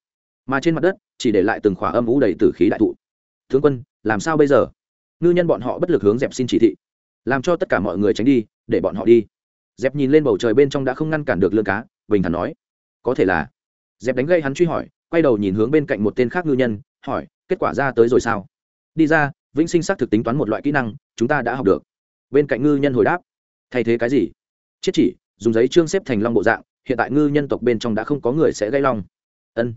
Mà trên mặt đất, chỉ để lại từng khỏa âm ú đầy tử khí đại thụ. Tướng quân, làm sao bây giờ? Ngư nhân bọn họ bất lực hướng dẹp xin chỉ thị. Làm cho tất cả mọi người tránh đi, để bọn họ đi dẹp nhìn lên bầu trời bên trong đã không ngăn cản được lương cá, bình thản nói, có thể là. Dẹp đánh gây hắn truy hỏi, quay đầu nhìn hướng bên cạnh một tên khác ngư nhân, hỏi, kết quả ra tới rồi sao? Đi ra, vĩnh sinh xác thực tính toán một loại kỹ năng, chúng ta đã học được. Bên cạnh ngư nhân hồi đáp, thay thế cái gì? Chết chỉ, dùng giấy trương xếp thành long bộ dạng, hiện tại ngư nhân tộc bên trong đã không có người sẽ gây long. Ân.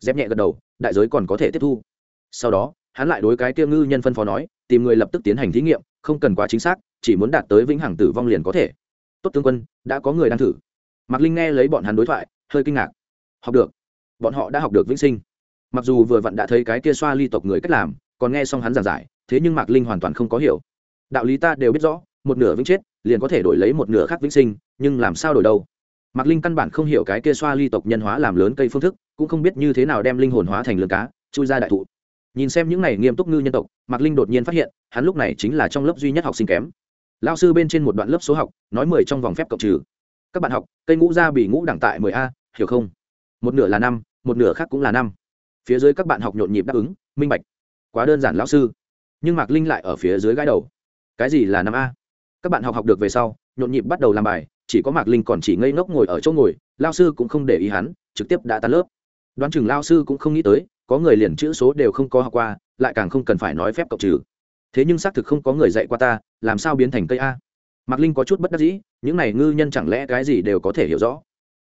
Dép nhẹ gật đầu, đại giới còn có thể tiếp thu. Sau đó, hắn lại đối cái kia ngư nhân phân phó nói, tìm người lập tức tiến hành thí nghiệm, không cần quá chính xác, chỉ muốn đạt tới vĩnh hằng tử vong liền có thể tốt tướng quân, đã có người đang thử. Mạc linh nghe lấy bọn hắn đối thoại, hơi kinh ngạc. Học được. Bọn họ đã học được vĩnh sinh. Mặc dù vừa vặn đã thấy cái kia xoa ly tộc người cách làm, còn nghe xong hắn giảng giải, thế nhưng mạc linh hoàn toàn không có hiểu. Đạo lý ta đều biết rõ, một nửa vĩnh chết, liền có thể đổi lấy một nửa khác vĩnh sinh, nhưng làm sao đổi đâu? Mạc linh căn bản không hiểu cái kia xoa ly tộc nhân hóa làm lớn cây phương thức, cũng không biết như thế nào đem linh hồn hóa thành lương cá, chui ra đại thụ. Nhìn xem những này nghiêm túc ngư nhân tộc, mạc linh đột nhiên phát hiện, hắn lúc này chính là trong lớp duy nhất học sinh kém lao sư bên trên một đoạn lớp số học, nói mười trong vòng phép cộng trừ. Các bạn học, cây ngũ ra bị ngũ đẳng tại mười a, hiểu không? Một nửa là năm, một nửa khác cũng là năm. Phía dưới các bạn học nhộn nhịp đáp ứng, minh bạch. Quá đơn giản lão sư. Nhưng mạc linh lại ở phía dưới gái đầu. Cái gì là năm a? Các bạn học học được về sau, nhộn nhịp bắt đầu làm bài, chỉ có mạc linh còn chỉ ngây ngốc ngồi ở chỗ ngồi lao sư cũng không để ý hắn, trực tiếp đã tan lớp. Đoán chừng lao sư cũng không nghĩ tới, có người liền chữ số đều không có học qua, lại càng không cần phải nói phép cộng trừ thế nhưng xác thực không có người dạy qua ta, làm sao biến thành cây a? Mạc linh có chút bất đắc dĩ, những này ngư nhân chẳng lẽ cái gì đều có thể hiểu rõ?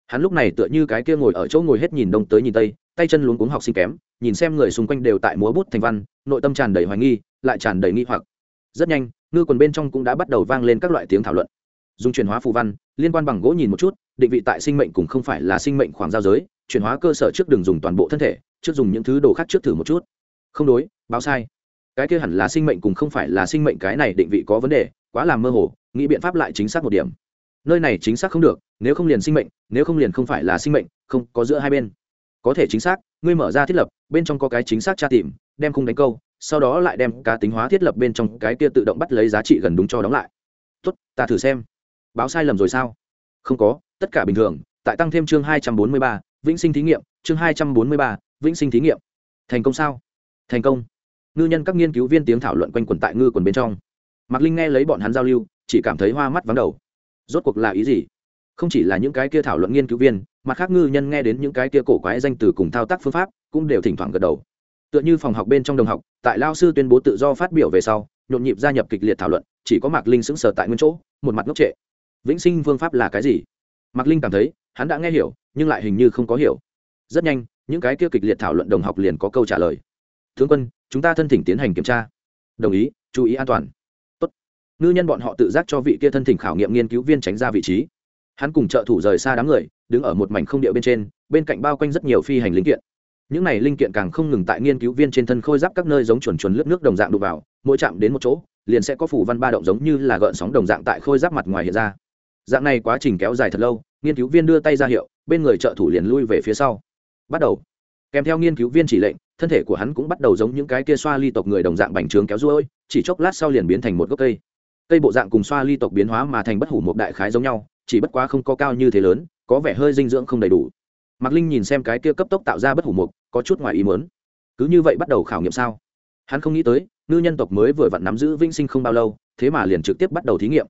Hắn lúc này tựa như cái kia ngồi ở chỗ ngồi hết nhìn đông tới nhìn tây, tay chân luống cuống học sinh kém, nhìn xem người xung quanh đều tại múa bút thành văn, nội tâm tràn đầy hoài nghi, lại tràn đầy nghi hoặc. Rất nhanh, ngư quần bên trong cũng đã bắt đầu vang lên các loại tiếng thảo luận. Dùng chuyển hóa phù văn, liên quan bằng gỗ nhìn một chút, định vị tại sinh mệnh cũng không phải là sinh mệnh khoảng giao giới, chuyển hóa cơ sở trước đường dùng toàn bộ thân thể, trước dùng những thứ đồ khác trước thử một chút. Không đối, báo sai cái kia hẳn là sinh mệnh cùng không phải là sinh mệnh, cái này định vị có vấn đề, quá làm mơ hồ, nghĩ biện pháp lại chính xác một điểm. Nơi này chính xác không được, nếu không liền sinh mệnh, nếu không liền không phải là sinh mệnh, không, có giữa hai bên. Có thể chính xác, ngươi mở ra thiết lập, bên trong có cái chính xác tra tìm, đem khung đánh câu, sau đó lại đem cá tính hóa thiết lập bên trong cái kia tự động bắt lấy giá trị gần đúng cho đóng lại. Tốt, ta thử xem. Báo sai lầm rồi sao? Không có, tất cả bình thường, tại tăng thêm chương hai trăm bốn mươi ba, vĩnh sinh thí nghiệm, chương hai trăm bốn mươi ba, vĩnh sinh thí nghiệm. Thành công sao? Thành công ngư nhân các nghiên cứu viên tiếng thảo luận quanh quần tại ngư quần bên trong. Mạc linh nghe lấy bọn hắn giao lưu, chỉ cảm thấy hoa mắt vắng đầu. Rốt cuộc là ý gì? Không chỉ là những cái kia thảo luận nghiên cứu viên mặt khác ngư nhân nghe đến những cái kia cổ quái danh từ cùng thao tác phương pháp, cũng đều thỉnh thoảng gật đầu. Tựa như phòng học bên trong đồng học, tại lao sư tuyên bố tự do phát biểu về sau, nhộn nhịp gia nhập kịch liệt thảo luận, chỉ có mạc linh sững sờ tại nguyên chỗ, một mặt ngốc trệ. Vĩnh sinh phương pháp là cái gì? Mạc linh cảm thấy, hắn đã nghe hiểu, nhưng lại hình như không có hiểu. Rất nhanh, những cái kia kịch liệt thảo luận đồng học liền có câu trả lời tướng quân, chúng ta thân thỉnh tiến hành kiểm tra. Đồng ý, chú ý an toàn. Tốt. ngư nhân bọn họ tự giác cho vị kia thân thỉnh khảo nghiệm nghiên cứu viên tránh ra vị trí. Hắn cùng trợ thủ rời xa đám người, đứng ở một mảnh không địa bên trên, bên cạnh bao quanh rất nhiều phi hành linh kiện. Những này linh kiện càng không ngừng tại nghiên cứu viên trên thân khôi giáp các nơi giống chuồn chuồn lướt nước đồng dạng đục vào, mỗi chạm đến một chỗ, liền sẽ có phủ văn ba động giống như là gợn sóng đồng dạng tại khôi giáp mặt ngoài hiện ra. Dạng này quá trình kéo dài thật lâu, nghiên cứu viên đưa tay ra hiệu, bên người trợ thủ liền lui về phía sau. Bắt đầu kèm theo nghiên cứu viên chỉ lệnh, thân thể của hắn cũng bắt đầu giống những cái kia xoa ly tộc người đồng dạng bành trướng kéo ruôi, chỉ chốc lát sau liền biến thành một gốc cây. Cây bộ dạng cùng xoa ly tộc biến hóa mà thành bất hủ một đại khái giống nhau, chỉ bất quá không có cao như thế lớn, có vẻ hơi dinh dưỡng không đầy đủ. Mạc linh nhìn xem cái kia cấp tốc tạo ra bất hủ mục, có chút ngoài ý mớn cứ như vậy bắt đầu khảo nghiệm sao? Hắn không nghĩ tới, ngư nhân tộc mới vừa vặn nắm giữ vĩnh sinh không bao lâu, thế mà liền trực tiếp bắt đầu thí nghiệm.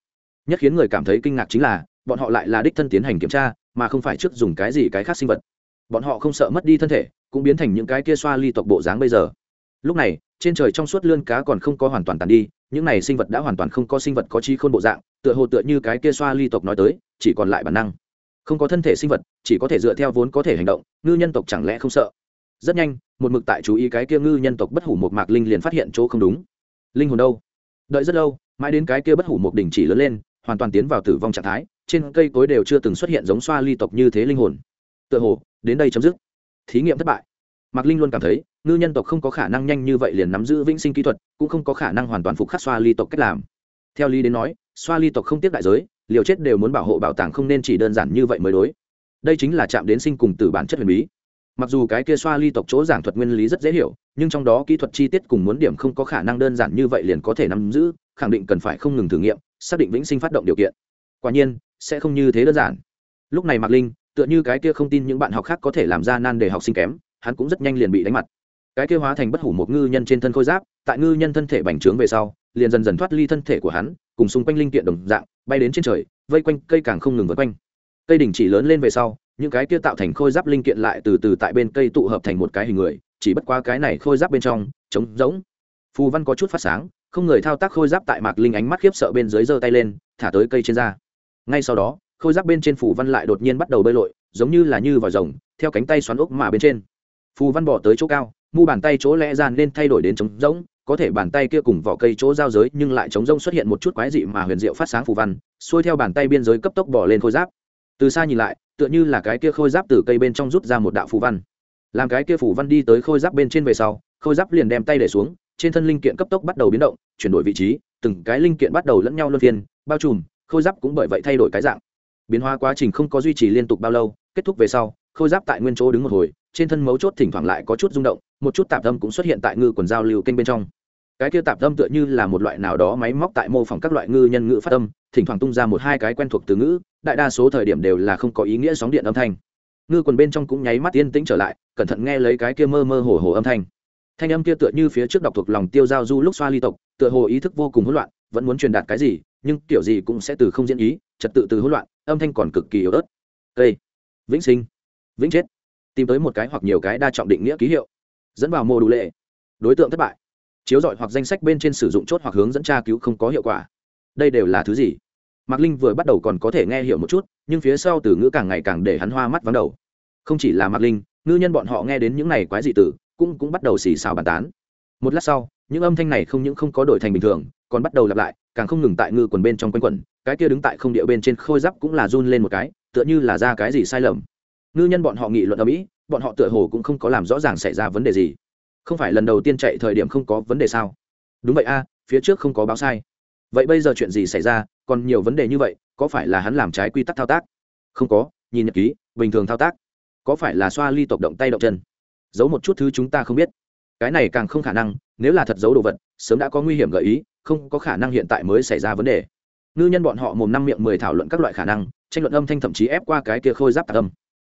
Nhất khiến người cảm thấy kinh ngạc chính là, bọn họ lại là đích thân tiến hành kiểm tra, mà không phải trước dùng cái gì cái khác sinh vật. Bọn họ không sợ mất đi thân thể cũng biến thành những cái kia xoa ly tộc bộ dáng bây giờ. Lúc này, trên trời trong suốt lươn cá còn không có hoàn toàn tàn đi, những này sinh vật đã hoàn toàn không có sinh vật có trí khôn bộ dạng, tựa hồ tựa như cái kia xoa ly tộc nói tới, chỉ còn lại bản năng. Không có thân thể sinh vật, chỉ có thể dựa theo vốn có thể hành động, ngư nhân tộc chẳng lẽ không sợ? Rất nhanh, một mực tại chú ý cái kia ngư nhân tộc bất hủ một mạc linh liền phát hiện chỗ không đúng. Linh hồn đâu? Đợi rất lâu, mãi đến cái kia bất hủ một đỉnh chỉ lớn lên, hoàn toàn tiến vào tử vong trạng thái, trên cây cối đều chưa từng xuất hiện giống xoa ly tộc như thế linh hồn. Tựa hồ, đến đây chấm dứt thí nghiệm thất bại. Mạc linh luôn cảm thấy, ngư nhân tộc không có khả năng nhanh như vậy liền nắm giữ vĩnh sinh kỹ thuật, cũng không có khả năng hoàn toàn phục khắc xoa ly tộc cách làm. Theo lý đến nói, xoa ly tộc không tiếp đại giới, liều chết đều muốn bảo hộ bảo tàng không nên chỉ đơn giản như vậy mới đối. Đây chính là chạm đến sinh cùng từ bản chất huyền bí. Mặc dù cái kia xoa ly tộc chỗ giảng thuật nguyên lý rất dễ hiểu, nhưng trong đó kỹ thuật chi tiết cùng muốn điểm không có khả năng đơn giản như vậy liền có thể nắm giữ, khẳng định cần phải không ngừng thử nghiệm, xác định vĩnh sinh phát động điều kiện. Quả nhiên, sẽ không như thế đơn giản. Lúc này mạc linh tựa như cái kia không tin những bạn học khác có thể làm ra nan để học sinh kém, hắn cũng rất nhanh liền bị đánh mặt. Cái kia hóa thành bất hủ một ngư nhân trên thân khôi giáp, tại ngư nhân thân thể bành trướng về sau, liền dần dần thoát ly thân thể của hắn, cùng xung quanh linh kiện đồng dạng, bay đến trên trời, vây quanh, cây càng không ngừng vượt quanh. Cây đỉnh chỉ lớn lên về sau, những cái kia tạo thành khôi giáp linh kiện lại từ từ tại bên cây tụ hợp thành một cái hình người, chỉ bất qua cái này khôi giáp bên trong, trống rỗng. Phù văn có chút phát sáng, không người thao tác khôi giáp tại mạc linh ánh mắt khiếp sợ bên dưới giơ tay lên, thả tới cây trên da. Ngay sau đó khôi giáp bên trên phù văn lại đột nhiên bắt đầu bơi lội, giống như là như vòi rồng, theo cánh tay xoắn ốc mà bên trên. Phù văn bỏ tới chỗ cao, mu bàn tay chỗ lẽ ra nên thay đổi đến trống rỗng, có thể bàn tay kia cùng vỏ cây chỗ giao giới nhưng lại trống rỗng xuất hiện một chút quái dị mà huyền diệu phát sáng phù văn, xuôi theo bàn tay biên giới cấp tốc bỏ lên khôi giáp. Từ xa nhìn lại, tựa như là cái kia khôi giáp từ cây bên trong rút ra một đạo phù văn. Làm cái kia phù văn đi tới khôi giáp bên trên về sau, khôi giáp liền đem tay để xuống, trên thân linh kiện cấp tốc bắt đầu biến động, chuyển đổi vị trí, từng cái linh kiện bắt đầu lẫn nhau luân phiên, bao trùm, khôi giáp cũng bởi vậy thay đổi cái dạng biến hóa quá trình không có duy trì liên tục bao lâu, kết thúc về sau, khôi giáp tại nguyên chỗ đứng một hồi, trên thân mấu chốt thỉnh thoảng lại có chút rung động, một chút tạp tâm cũng xuất hiện tại ngư quần giao lưu kênh bên trong. Cái kia tạp tâm tựa như là một loại nào đó máy móc tại mô phỏng các loại ngư nhân ngữ phát âm, thỉnh thoảng tung ra một hai cái quen thuộc từ ngữ, đại đa số thời điểm đều là không có ý nghĩa sóng điện âm thanh. Ngư quần bên trong cũng nháy mắt yên tĩnh trở lại, cẩn thận nghe lấy cái kia mơ mơ hồ hồ âm thanh. Thanh âm kia tựa như phía trước đọc thuộc lòng tiêu giao du lúc xoa ly tộc, tựa hồ ý thức vô cùng hỗn loạn, vẫn muốn truyền đạt cái gì nhưng kiểu gì cũng sẽ từ không diễn ý, trật tự từ hỗn loạn, âm thanh còn cực kỳ yếu ớt. Cây. Vĩnh sinh. Vĩnh chết. Tìm tới một cái hoặc nhiều cái đa trọng định nghĩa ký hiệu. Dẫn vào mô đủ lệ. Đối tượng thất bại. Chiếu dọi hoặc danh sách bên trên sử dụng chốt hoặc hướng dẫn tra cứu không có hiệu quả. Đây đều là thứ gì? Mạc linh vừa bắt đầu còn có thể nghe hiểu một chút, nhưng phía sau từ ngữ càng ngày càng để hắn hoa mắt vắng đầu. Không chỉ là mạc linh, ngư nhân bọn họ nghe đến những này quái dị tử cũng cũng bắt đầu xì xào bàn tán. Một lát sau, những âm thanh này không những không có đổi thành bình thường, còn bắt đầu lặp lại càng không ngừng tại ngư quần bên trong quanh quẩn, cái kia đứng tại không địa bên trên khôi giáp cũng là run lên một cái, tựa như là ra cái gì sai lầm. Ngư nhân bọn họ nghị luận ở mỹ, bọn họ tựa hồ cũng không có làm rõ ràng xảy ra vấn đề gì. Không phải lần đầu tiên chạy thời điểm không có vấn đề sao? Đúng vậy a, phía trước không có báo sai. Vậy bây giờ chuyện gì xảy ra? Còn nhiều vấn đề như vậy, có phải là hắn làm trái quy tắc thao tác? Không có, nhìn nhật ký, bình thường thao tác. Có phải là xoa ly tộc động tay động chân? Giấu một chút thứ chúng ta không biết. Cái này càng không khả năng, nếu là thật giấu đồ vật, sớm đã có nguy hiểm gợi ý không có khả năng hiện tại mới xảy ra vấn đề. Ngư nhân bọn họ mồm năm miệng mười thảo luận các loại khả năng, tranh luận âm thanh thậm chí ép qua cái kia khôi giáp tạc âm.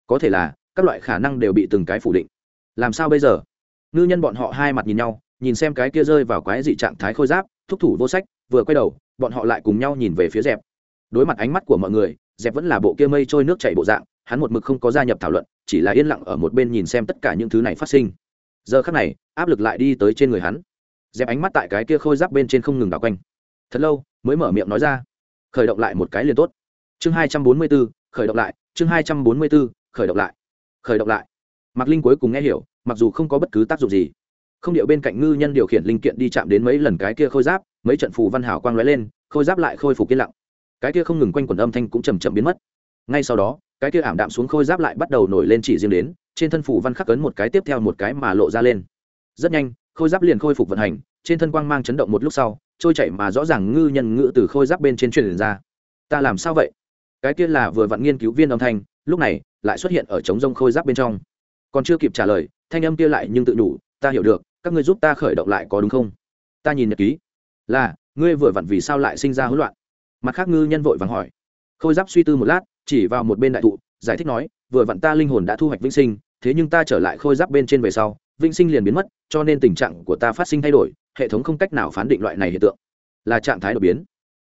Có thể là, các loại khả năng đều bị từng cái phủ định. Làm sao bây giờ? Ngư nhân bọn họ hai mặt nhìn nhau, nhìn xem cái kia rơi vào quái dị trạng thái khôi giáp, thúc thủ vô sách, vừa quay đầu, bọn họ lại cùng nhau nhìn về phía dẹp. Đối mặt ánh mắt của mọi người, dẹp vẫn là bộ kia mây trôi nước chảy bộ dạng, hắn một mực không có gia nhập thảo luận, chỉ là yên lặng ở một bên nhìn xem tất cả những thứ này phát sinh. Giờ khắc này, áp lực lại đi tới trên người hắn dẹp ánh mắt tại cái kia khôi giáp bên trên không ngừng đảo quanh. Thật lâu, mới mở miệng nói ra. Khởi động lại một cái liền tốt. Chương hai trăm bốn mươi b ố khởi động lại, chương hai trăm bốn mươi b ố khởi động lại, khởi động lại. Mạc linh cuối cùng nghe hiểu, mặc dù không có bất cứ tác dụng gì. Không điệu bên cạnh ngư nhân điều khiển linh kiện đi chạm đến mấy lần cái kia khôi giáp, mấy trận phù văn hảo quang lóe lên, khôi giáp lại khôi phục yên lặng. Cái kia không ngừng quanh quần âm thanh cũng chầm chậm biến mất. Ngay sau đó, cái kia ảm đạm xuống khôi giáp lại bắt đầu nổi lên chỉ riêng đến, trên thân phủ văn khắc cấn một cái tiếp theo một cái mà lộ ra lên. Rất nhanh khôi giáp liền khôi phục vận hành, trên thân quang mang chấn động một lúc sau, trôi chảy mà rõ ràng ngư nhân ngữ từ khôi giáp bên trên truyền ra. Ta làm sao vậy? Cái kia là vừa vặn nghiên cứu viên âm thanh, lúc này, lại xuất hiện ở trống rông khôi giáp bên trong. Còn chưa kịp trả lời, thanh âm kia lại nhưng tự đủ, ta hiểu được, các ngươi giúp ta khởi động lại có đúng không? Ta nhìn nhật ký. Là, ngươi vừa vặn vì sao lại sinh ra hỗn loạn? Mặt khác ngư nhân vội vàng hỏi. Khôi giáp suy tư một lát, chỉ vào một bên đại thụ, giải thích nói, vừa vặn ta linh hồn đã thu hoạch vĩnh sinh, thế nhưng ta trở lại khôi giáp bên trên về sau vĩnh sinh liền biến mất, cho nên tình trạng của ta phát sinh thay đổi, hệ thống không cách nào phán định loại này hiện tượng. Là trạng thái đột biến.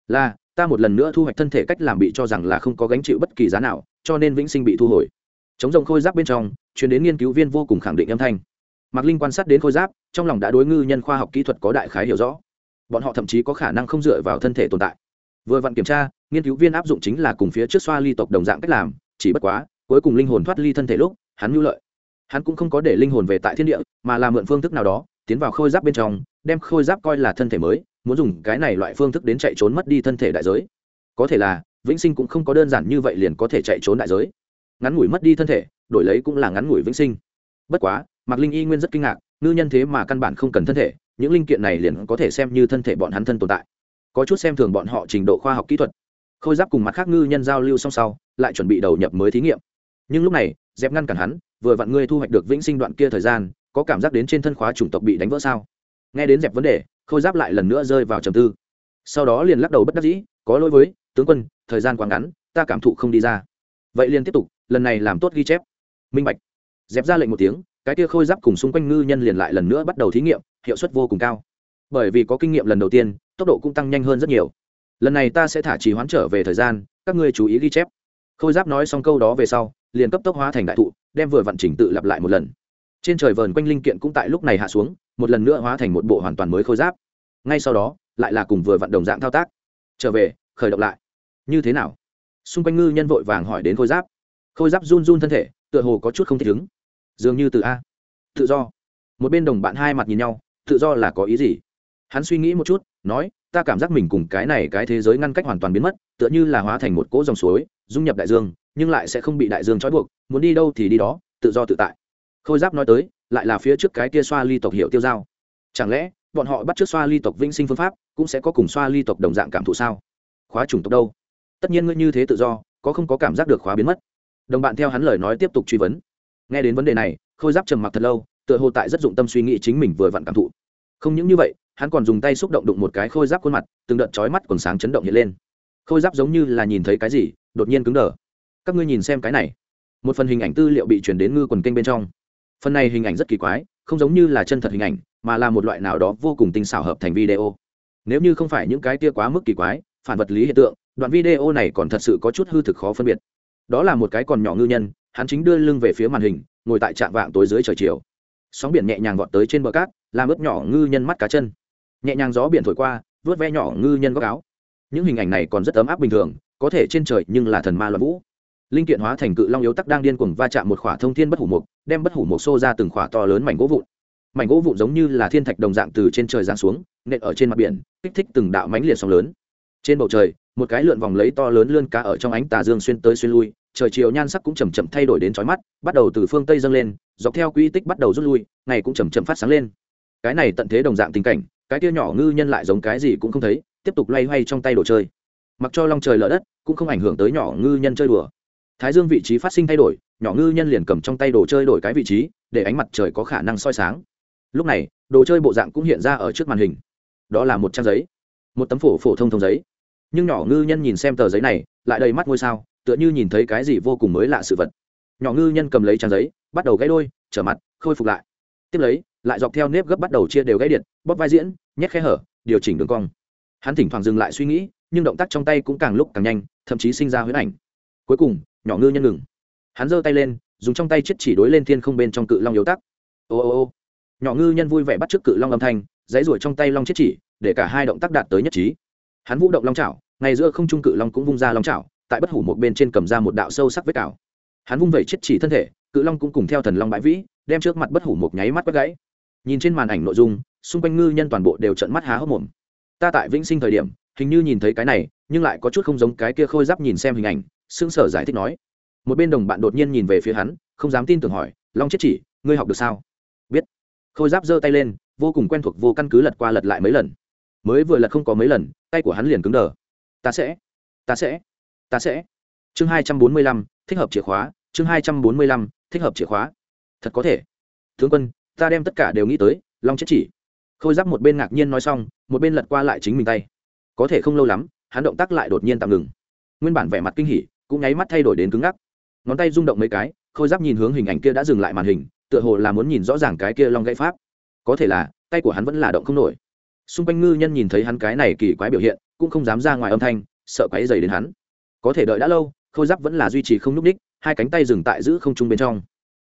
Là, ta một lần nữa thu hoạch thân thể cách làm bị cho rằng là không có gánh chịu bất kỳ giá nào, cho nên vĩnh sinh bị thu hồi. Chống rồng khôi giáp bên trong chuyển đến nghiên cứu viên vô cùng khẳng định âm thanh. Mạc linh quan sát đến khôi giáp, trong lòng đã đối ngư nhân khoa học kỹ thuật có đại khái hiểu rõ. Bọn họ thậm chí có khả năng không dựa vào thân thể tồn tại. Vừa vặn kiểm tra, nghiên cứu viên áp dụng chính là cùng phía trước xoa ly tộc đồng dạng cách làm, chỉ bất quá, cuối cùng linh hồn thoát ly thân thể lúc, hắn nhu lợi hắn cũng không có để linh hồn về tại thiên địa, mà là mượn phương thức nào đó, tiến vào khôi giáp bên trong, đem khôi giáp coi là thân thể mới, muốn dùng cái này loại phương thức đến chạy trốn mất đi thân thể đại giới. Có thể là, vĩnh sinh cũng không có đơn giản như vậy liền có thể chạy trốn đại giới. Ngắn ngủi mất đi thân thể, đổi lấy cũng là ngắn ngủi vĩnh sinh. Bất quá, mạc linh y nguyên rất kinh ngạc, ngư nhân thế mà căn bản không cần thân thể, những linh kiện này liền có thể xem như thân thể bọn hắn thân tồn tại. Có chút xem thường bọn họ trình độ khoa học kỹ thuật. Khôi giáp cùng mặt khác ngư nhân giao lưu song sau, lại chuẩn bị đầu nhập mới thí nghiệm. Nhưng lúc này dẹp ngăn cản hắn, vừa vặn ngươi thu hoạch được vĩnh sinh đoạn kia thời gian, có cảm giác đến trên thân khóa chủng tộc bị đánh vỡ sao? Nghe đến dẹp vấn đề, khôi giáp lại lần nữa rơi vào trầm tư. Sau đó liền lắc đầu bất đắc dĩ, có lỗi với, tướng quân, thời gian quá ngắn, ta cảm thụ không đi ra. Vậy liền tiếp tục, lần này làm tốt ghi chép. Minh bạch. Dẹp ra lệnh một tiếng, cái kia khôi giáp cùng xung quanh ngư nhân liền lại lần nữa bắt đầu thí nghiệm, hiệu suất vô cùng cao. Bởi vì có kinh nghiệm lần đầu tiên, tốc độ cũng tăng nhanh hơn rất nhiều. Lần này ta sẽ thả trì hoán trở về thời gian, các ngươi chú ý ghi chép khôi giáp nói xong câu đó về sau, liền cấp tốc hóa thành đại thụ, đem vừa vặn chỉnh tự lặp lại một lần. Trên trời vờn quanh linh kiện cũng tại lúc này hạ xuống, một lần nữa hóa thành một bộ hoàn toàn mới khôi giáp. Ngay sau đó, lại là cùng vừa vặn đồng dạng thao tác. Trở về, khởi động lại. Như thế nào? Xung quanh ngư nhân vội vàng hỏi đến khôi giáp. Khôi giáp run run thân thể, tựa hồ có chút không thể ứng. Dường như từ a. Tự do. Một bên đồng bạn hai mặt nhìn nhau, tự do là có ý gì? Hắn suy nghĩ một chút, nói, ta cảm giác mình cùng cái này cái thế giới ngăn cách hoàn toàn biến mất, tựa như là hóa thành một cỗ dòng suối dung nhập đại dương, nhưng lại sẽ không bị đại dương trói buộc, muốn đi đâu thì đi đó, tự do tự tại. Khôi giáp nói tới, lại là phía trước cái kia xoa ly tộc hiệu tiêu giao. Chẳng lẽ, bọn họ bắt trước xoa ly tộc vĩnh sinh phương pháp, cũng sẽ có cùng xoa ly tộc đồng dạng cảm thụ sao? Khóa chủng tộc đâu? Tất nhiên ngươi như thế tự do, có không có cảm giác được khóa biến mất? Đồng bạn theo hắn lời nói tiếp tục truy vấn. Nghe đến vấn đề này, khôi giáp trầm mặc thật lâu, tựa hồ tại rất dụng tâm suy nghĩ chính mình vừa vặn cảm thụ. Không những như vậy, hắn còn dùng tay xúc động đụng một cái khôi giáp khuôn mặt, từng đợt chói mắt còn sáng chấn động hiện lên. Khôi giáp giống như là nhìn thấy cái gì đột nhiên cứng đờ. Các ngươi nhìn xem cái này. Một phần hình ảnh tư liệu bị chuyển đến ngư quần kênh bên trong. Phần này hình ảnh rất kỳ quái, không giống như là chân thật hình ảnh, mà là một loại nào đó vô cùng tinh xảo hợp thành video. Nếu như không phải những cái kia quá mức kỳ quái, phản vật lý hiện tượng, đoạn video này còn thật sự có chút hư thực khó phân biệt. Đó là một cái còn nhỏ ngư nhân, hắn chính đưa lưng về phía màn hình, ngồi tại trạm vạng tối dưới trời chiều. Sóng biển nhẹ nhàng vọt tới trên bờ cát, làm ướt nhỏ ngư nhân mắt cá chân. Nhẹ nhàng gió biển thổi qua, vớt ve nhỏ ngư nhân góc áo. Những hình ảnh này còn rất ấm áp bình thường có thể trên trời nhưng là thần ma loạn vũ. Linh kiện hóa thành cự long yếu tắc đang điên cuồng va chạm một khỏa thông thiên bất hủ mục, đem bất hủ mục xô ra từng khỏa to lớn mảnh gỗ vụn. Mảnh gỗ vụn giống như là thiên thạch đồng dạng từ trên trời giáng xuống, nện ở trên mặt biển, kích thích từng đạo mánh liệt sóng lớn. Trên bầu trời, một cái lượn vòng lấy to lớn lươn cá ở trong ánh tà dương xuyên tới xuyên lui, trời chiều nhan sắc cũng chầm chậm thay đổi đến trói mắt, bắt đầu từ phương tây dâng lên, dọc theo quỹ tích bắt đầu rút lui, ngày cũng chầm chậm phát sáng lên. Cái này tận thế đồng dạng tình cảnh, cái kia nhỏ ngư nhân lại giống cái gì cũng không thấy, tiếp tục loay hoay trong tay đồ chơi mặc cho long trời lở đất, cũng không ảnh hưởng tới nhỏ ngư nhân chơi đùa. Thái dương vị trí phát sinh thay đổi, nhỏ ngư nhân liền cầm trong tay đồ chơi đổi cái vị trí, để ánh mặt trời có khả năng soi sáng. Lúc này, đồ chơi bộ dạng cũng hiện ra ở trước màn hình. Đó là một trang giấy, một tấm phổ phổ thông thông giấy. Nhưng nhỏ ngư nhân nhìn xem tờ giấy này, lại đầy mắt ngôi sao, tựa như nhìn thấy cái gì vô cùng mới lạ sự vật. Nhỏ ngư nhân cầm lấy trang giấy, bắt đầu gãy đôi, trở mặt, khôi phục lại. Tiếp lấy, lại dọc theo nếp gấp bắt đầu chia đều gãy điện, bóp vai diễn, nhét khe hở, điều chỉnh đường cong. Hắn thỉnh thoảng dừng lại suy nghĩ nhưng động tác trong tay cũng càng lúc càng nhanh, thậm chí sinh ra huyết ảnh. Cuối cùng, nhỏ ngư nhân ngừng. Hắn giơ tay lên, dùng trong tay chết chỉ đối lên thiên không bên trong cự long yếu tắc. Ô ô ô. Nhỏ ngư nhân vui vẻ bắt trước cự long âm thanh, dãy ruổi trong tay long chết chỉ, để cả hai động tác đạt tới nhất trí. Hắn vũ động long chảo ngày giữa không trung cự long cũng vung ra long chảo, tại bất hủ một bên trên cầm ra một đạo sâu sắc vết cào. Hắn vung vẩy chết chỉ thân thể, cự long cũng cùng theo thần long bãi vĩ, đem trước mặt bất hủ một nháy mắt bắt gãy. Nhìn trên màn ảnh nội dung, xung quanh ngư nhân toàn bộ đều trận mắt há hốc mồm. Ta tại vĩnh sinh thời điểm hình như nhìn thấy cái này, nhưng lại có chút không giống cái kia khôi giáp nhìn xem hình ảnh xương sở giải thích nói. Một bên đồng bạn đột nhiên nhìn về phía hắn, không dám tin tưởng hỏi, long chết chỉ, ngươi học được sao? Biết. Khôi giáp giơ tay lên, vô cùng quen thuộc, vô căn cứ lật qua lật lại mấy lần. Mới vừa lật không có mấy lần, tay của hắn liền cứng đờ. Ta sẽ ta sẽ ta sẽ. Chương hai trăm bốn mươi lăm, thích hợp chìa khóa, chương hai trăm bốn mươi lăm, thích hợp chìa khóa. Thật có thể. Tướng quân, ta đem tất cả đều nghĩ tới, long chết chỉ. Khôi giáp một bên ngạc nhiên nói xong, một bên lật qua lại chính mình tay có thể không lâu lắm, hắn động tác lại đột nhiên tạm ngừng. Nguyên bản vẻ mặt kinh hỉ, cũng nháy mắt thay đổi đến cứng ngắc. Ngón tay rung động mấy cái, khôi giáp nhìn hướng hình ảnh kia đã dừng lại màn hình, tựa hồ là muốn nhìn rõ ràng cái kia long gãy pháp. Có thể là, tay của hắn vẫn là động không nổi. Xung quanh ngư nhân nhìn thấy hắn cái này kỳ quái biểu hiện, cũng không dám ra ngoài âm thanh, sợ quáy dày đến hắn. Có thể đợi đã lâu, khôi giáp vẫn là duy trì không n ú c ních hai cánh tay dừng tại giữ không trung bên trong.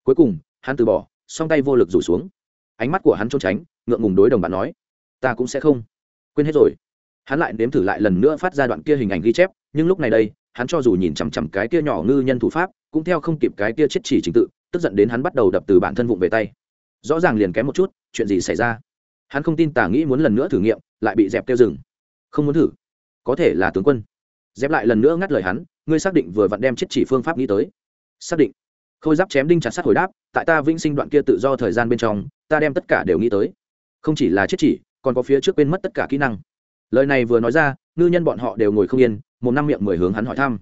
Cuối cùng, hắn từ bỏ, song tay vô lực rủ xuống. Ánh mắt của hắn trốn tránh, ngượng ngùng đối đồng bạn nói, ta cũng sẽ không. Quên hết rồi hắn lại nếm thử lại lần nữa phát ra đoạn kia hình ảnh ghi chép, nhưng lúc này đây, hắn cho dù nhìn chằm chằm cái kia nhỏ ngư nhân thủ pháp, cũng theo không kịp cái kia chết chỉ trình tự, tức giận đến hắn bắt đầu đập từ bản thân vụng về tay. Rõ ràng liền kém một chút, chuyện gì xảy ra? Hắn không tin tả nghĩ muốn lần nữa thử nghiệm, lại bị dẹp kêu dừng. Không muốn thử. Có thể là tướng quân. Dẹp lại lần nữa ngắt lời hắn, ngươi xác định vừa vặn đem chết chỉ phương pháp nghĩ tới. Xác định. Khôi giáp chém đinh chặt sát hồi đáp, tại ta vĩnh sinh đoạn kia tự do thời gian bên trong, ta đem tất cả đều nghĩ tới. Không chỉ là chết chỉ, còn có phía trước bên mất tất cả kỹ năng lời này vừa nói ra, ngư nhân bọn họ đều ngồi không yên, một năm miệng mười hướng hắn hỏi thăm.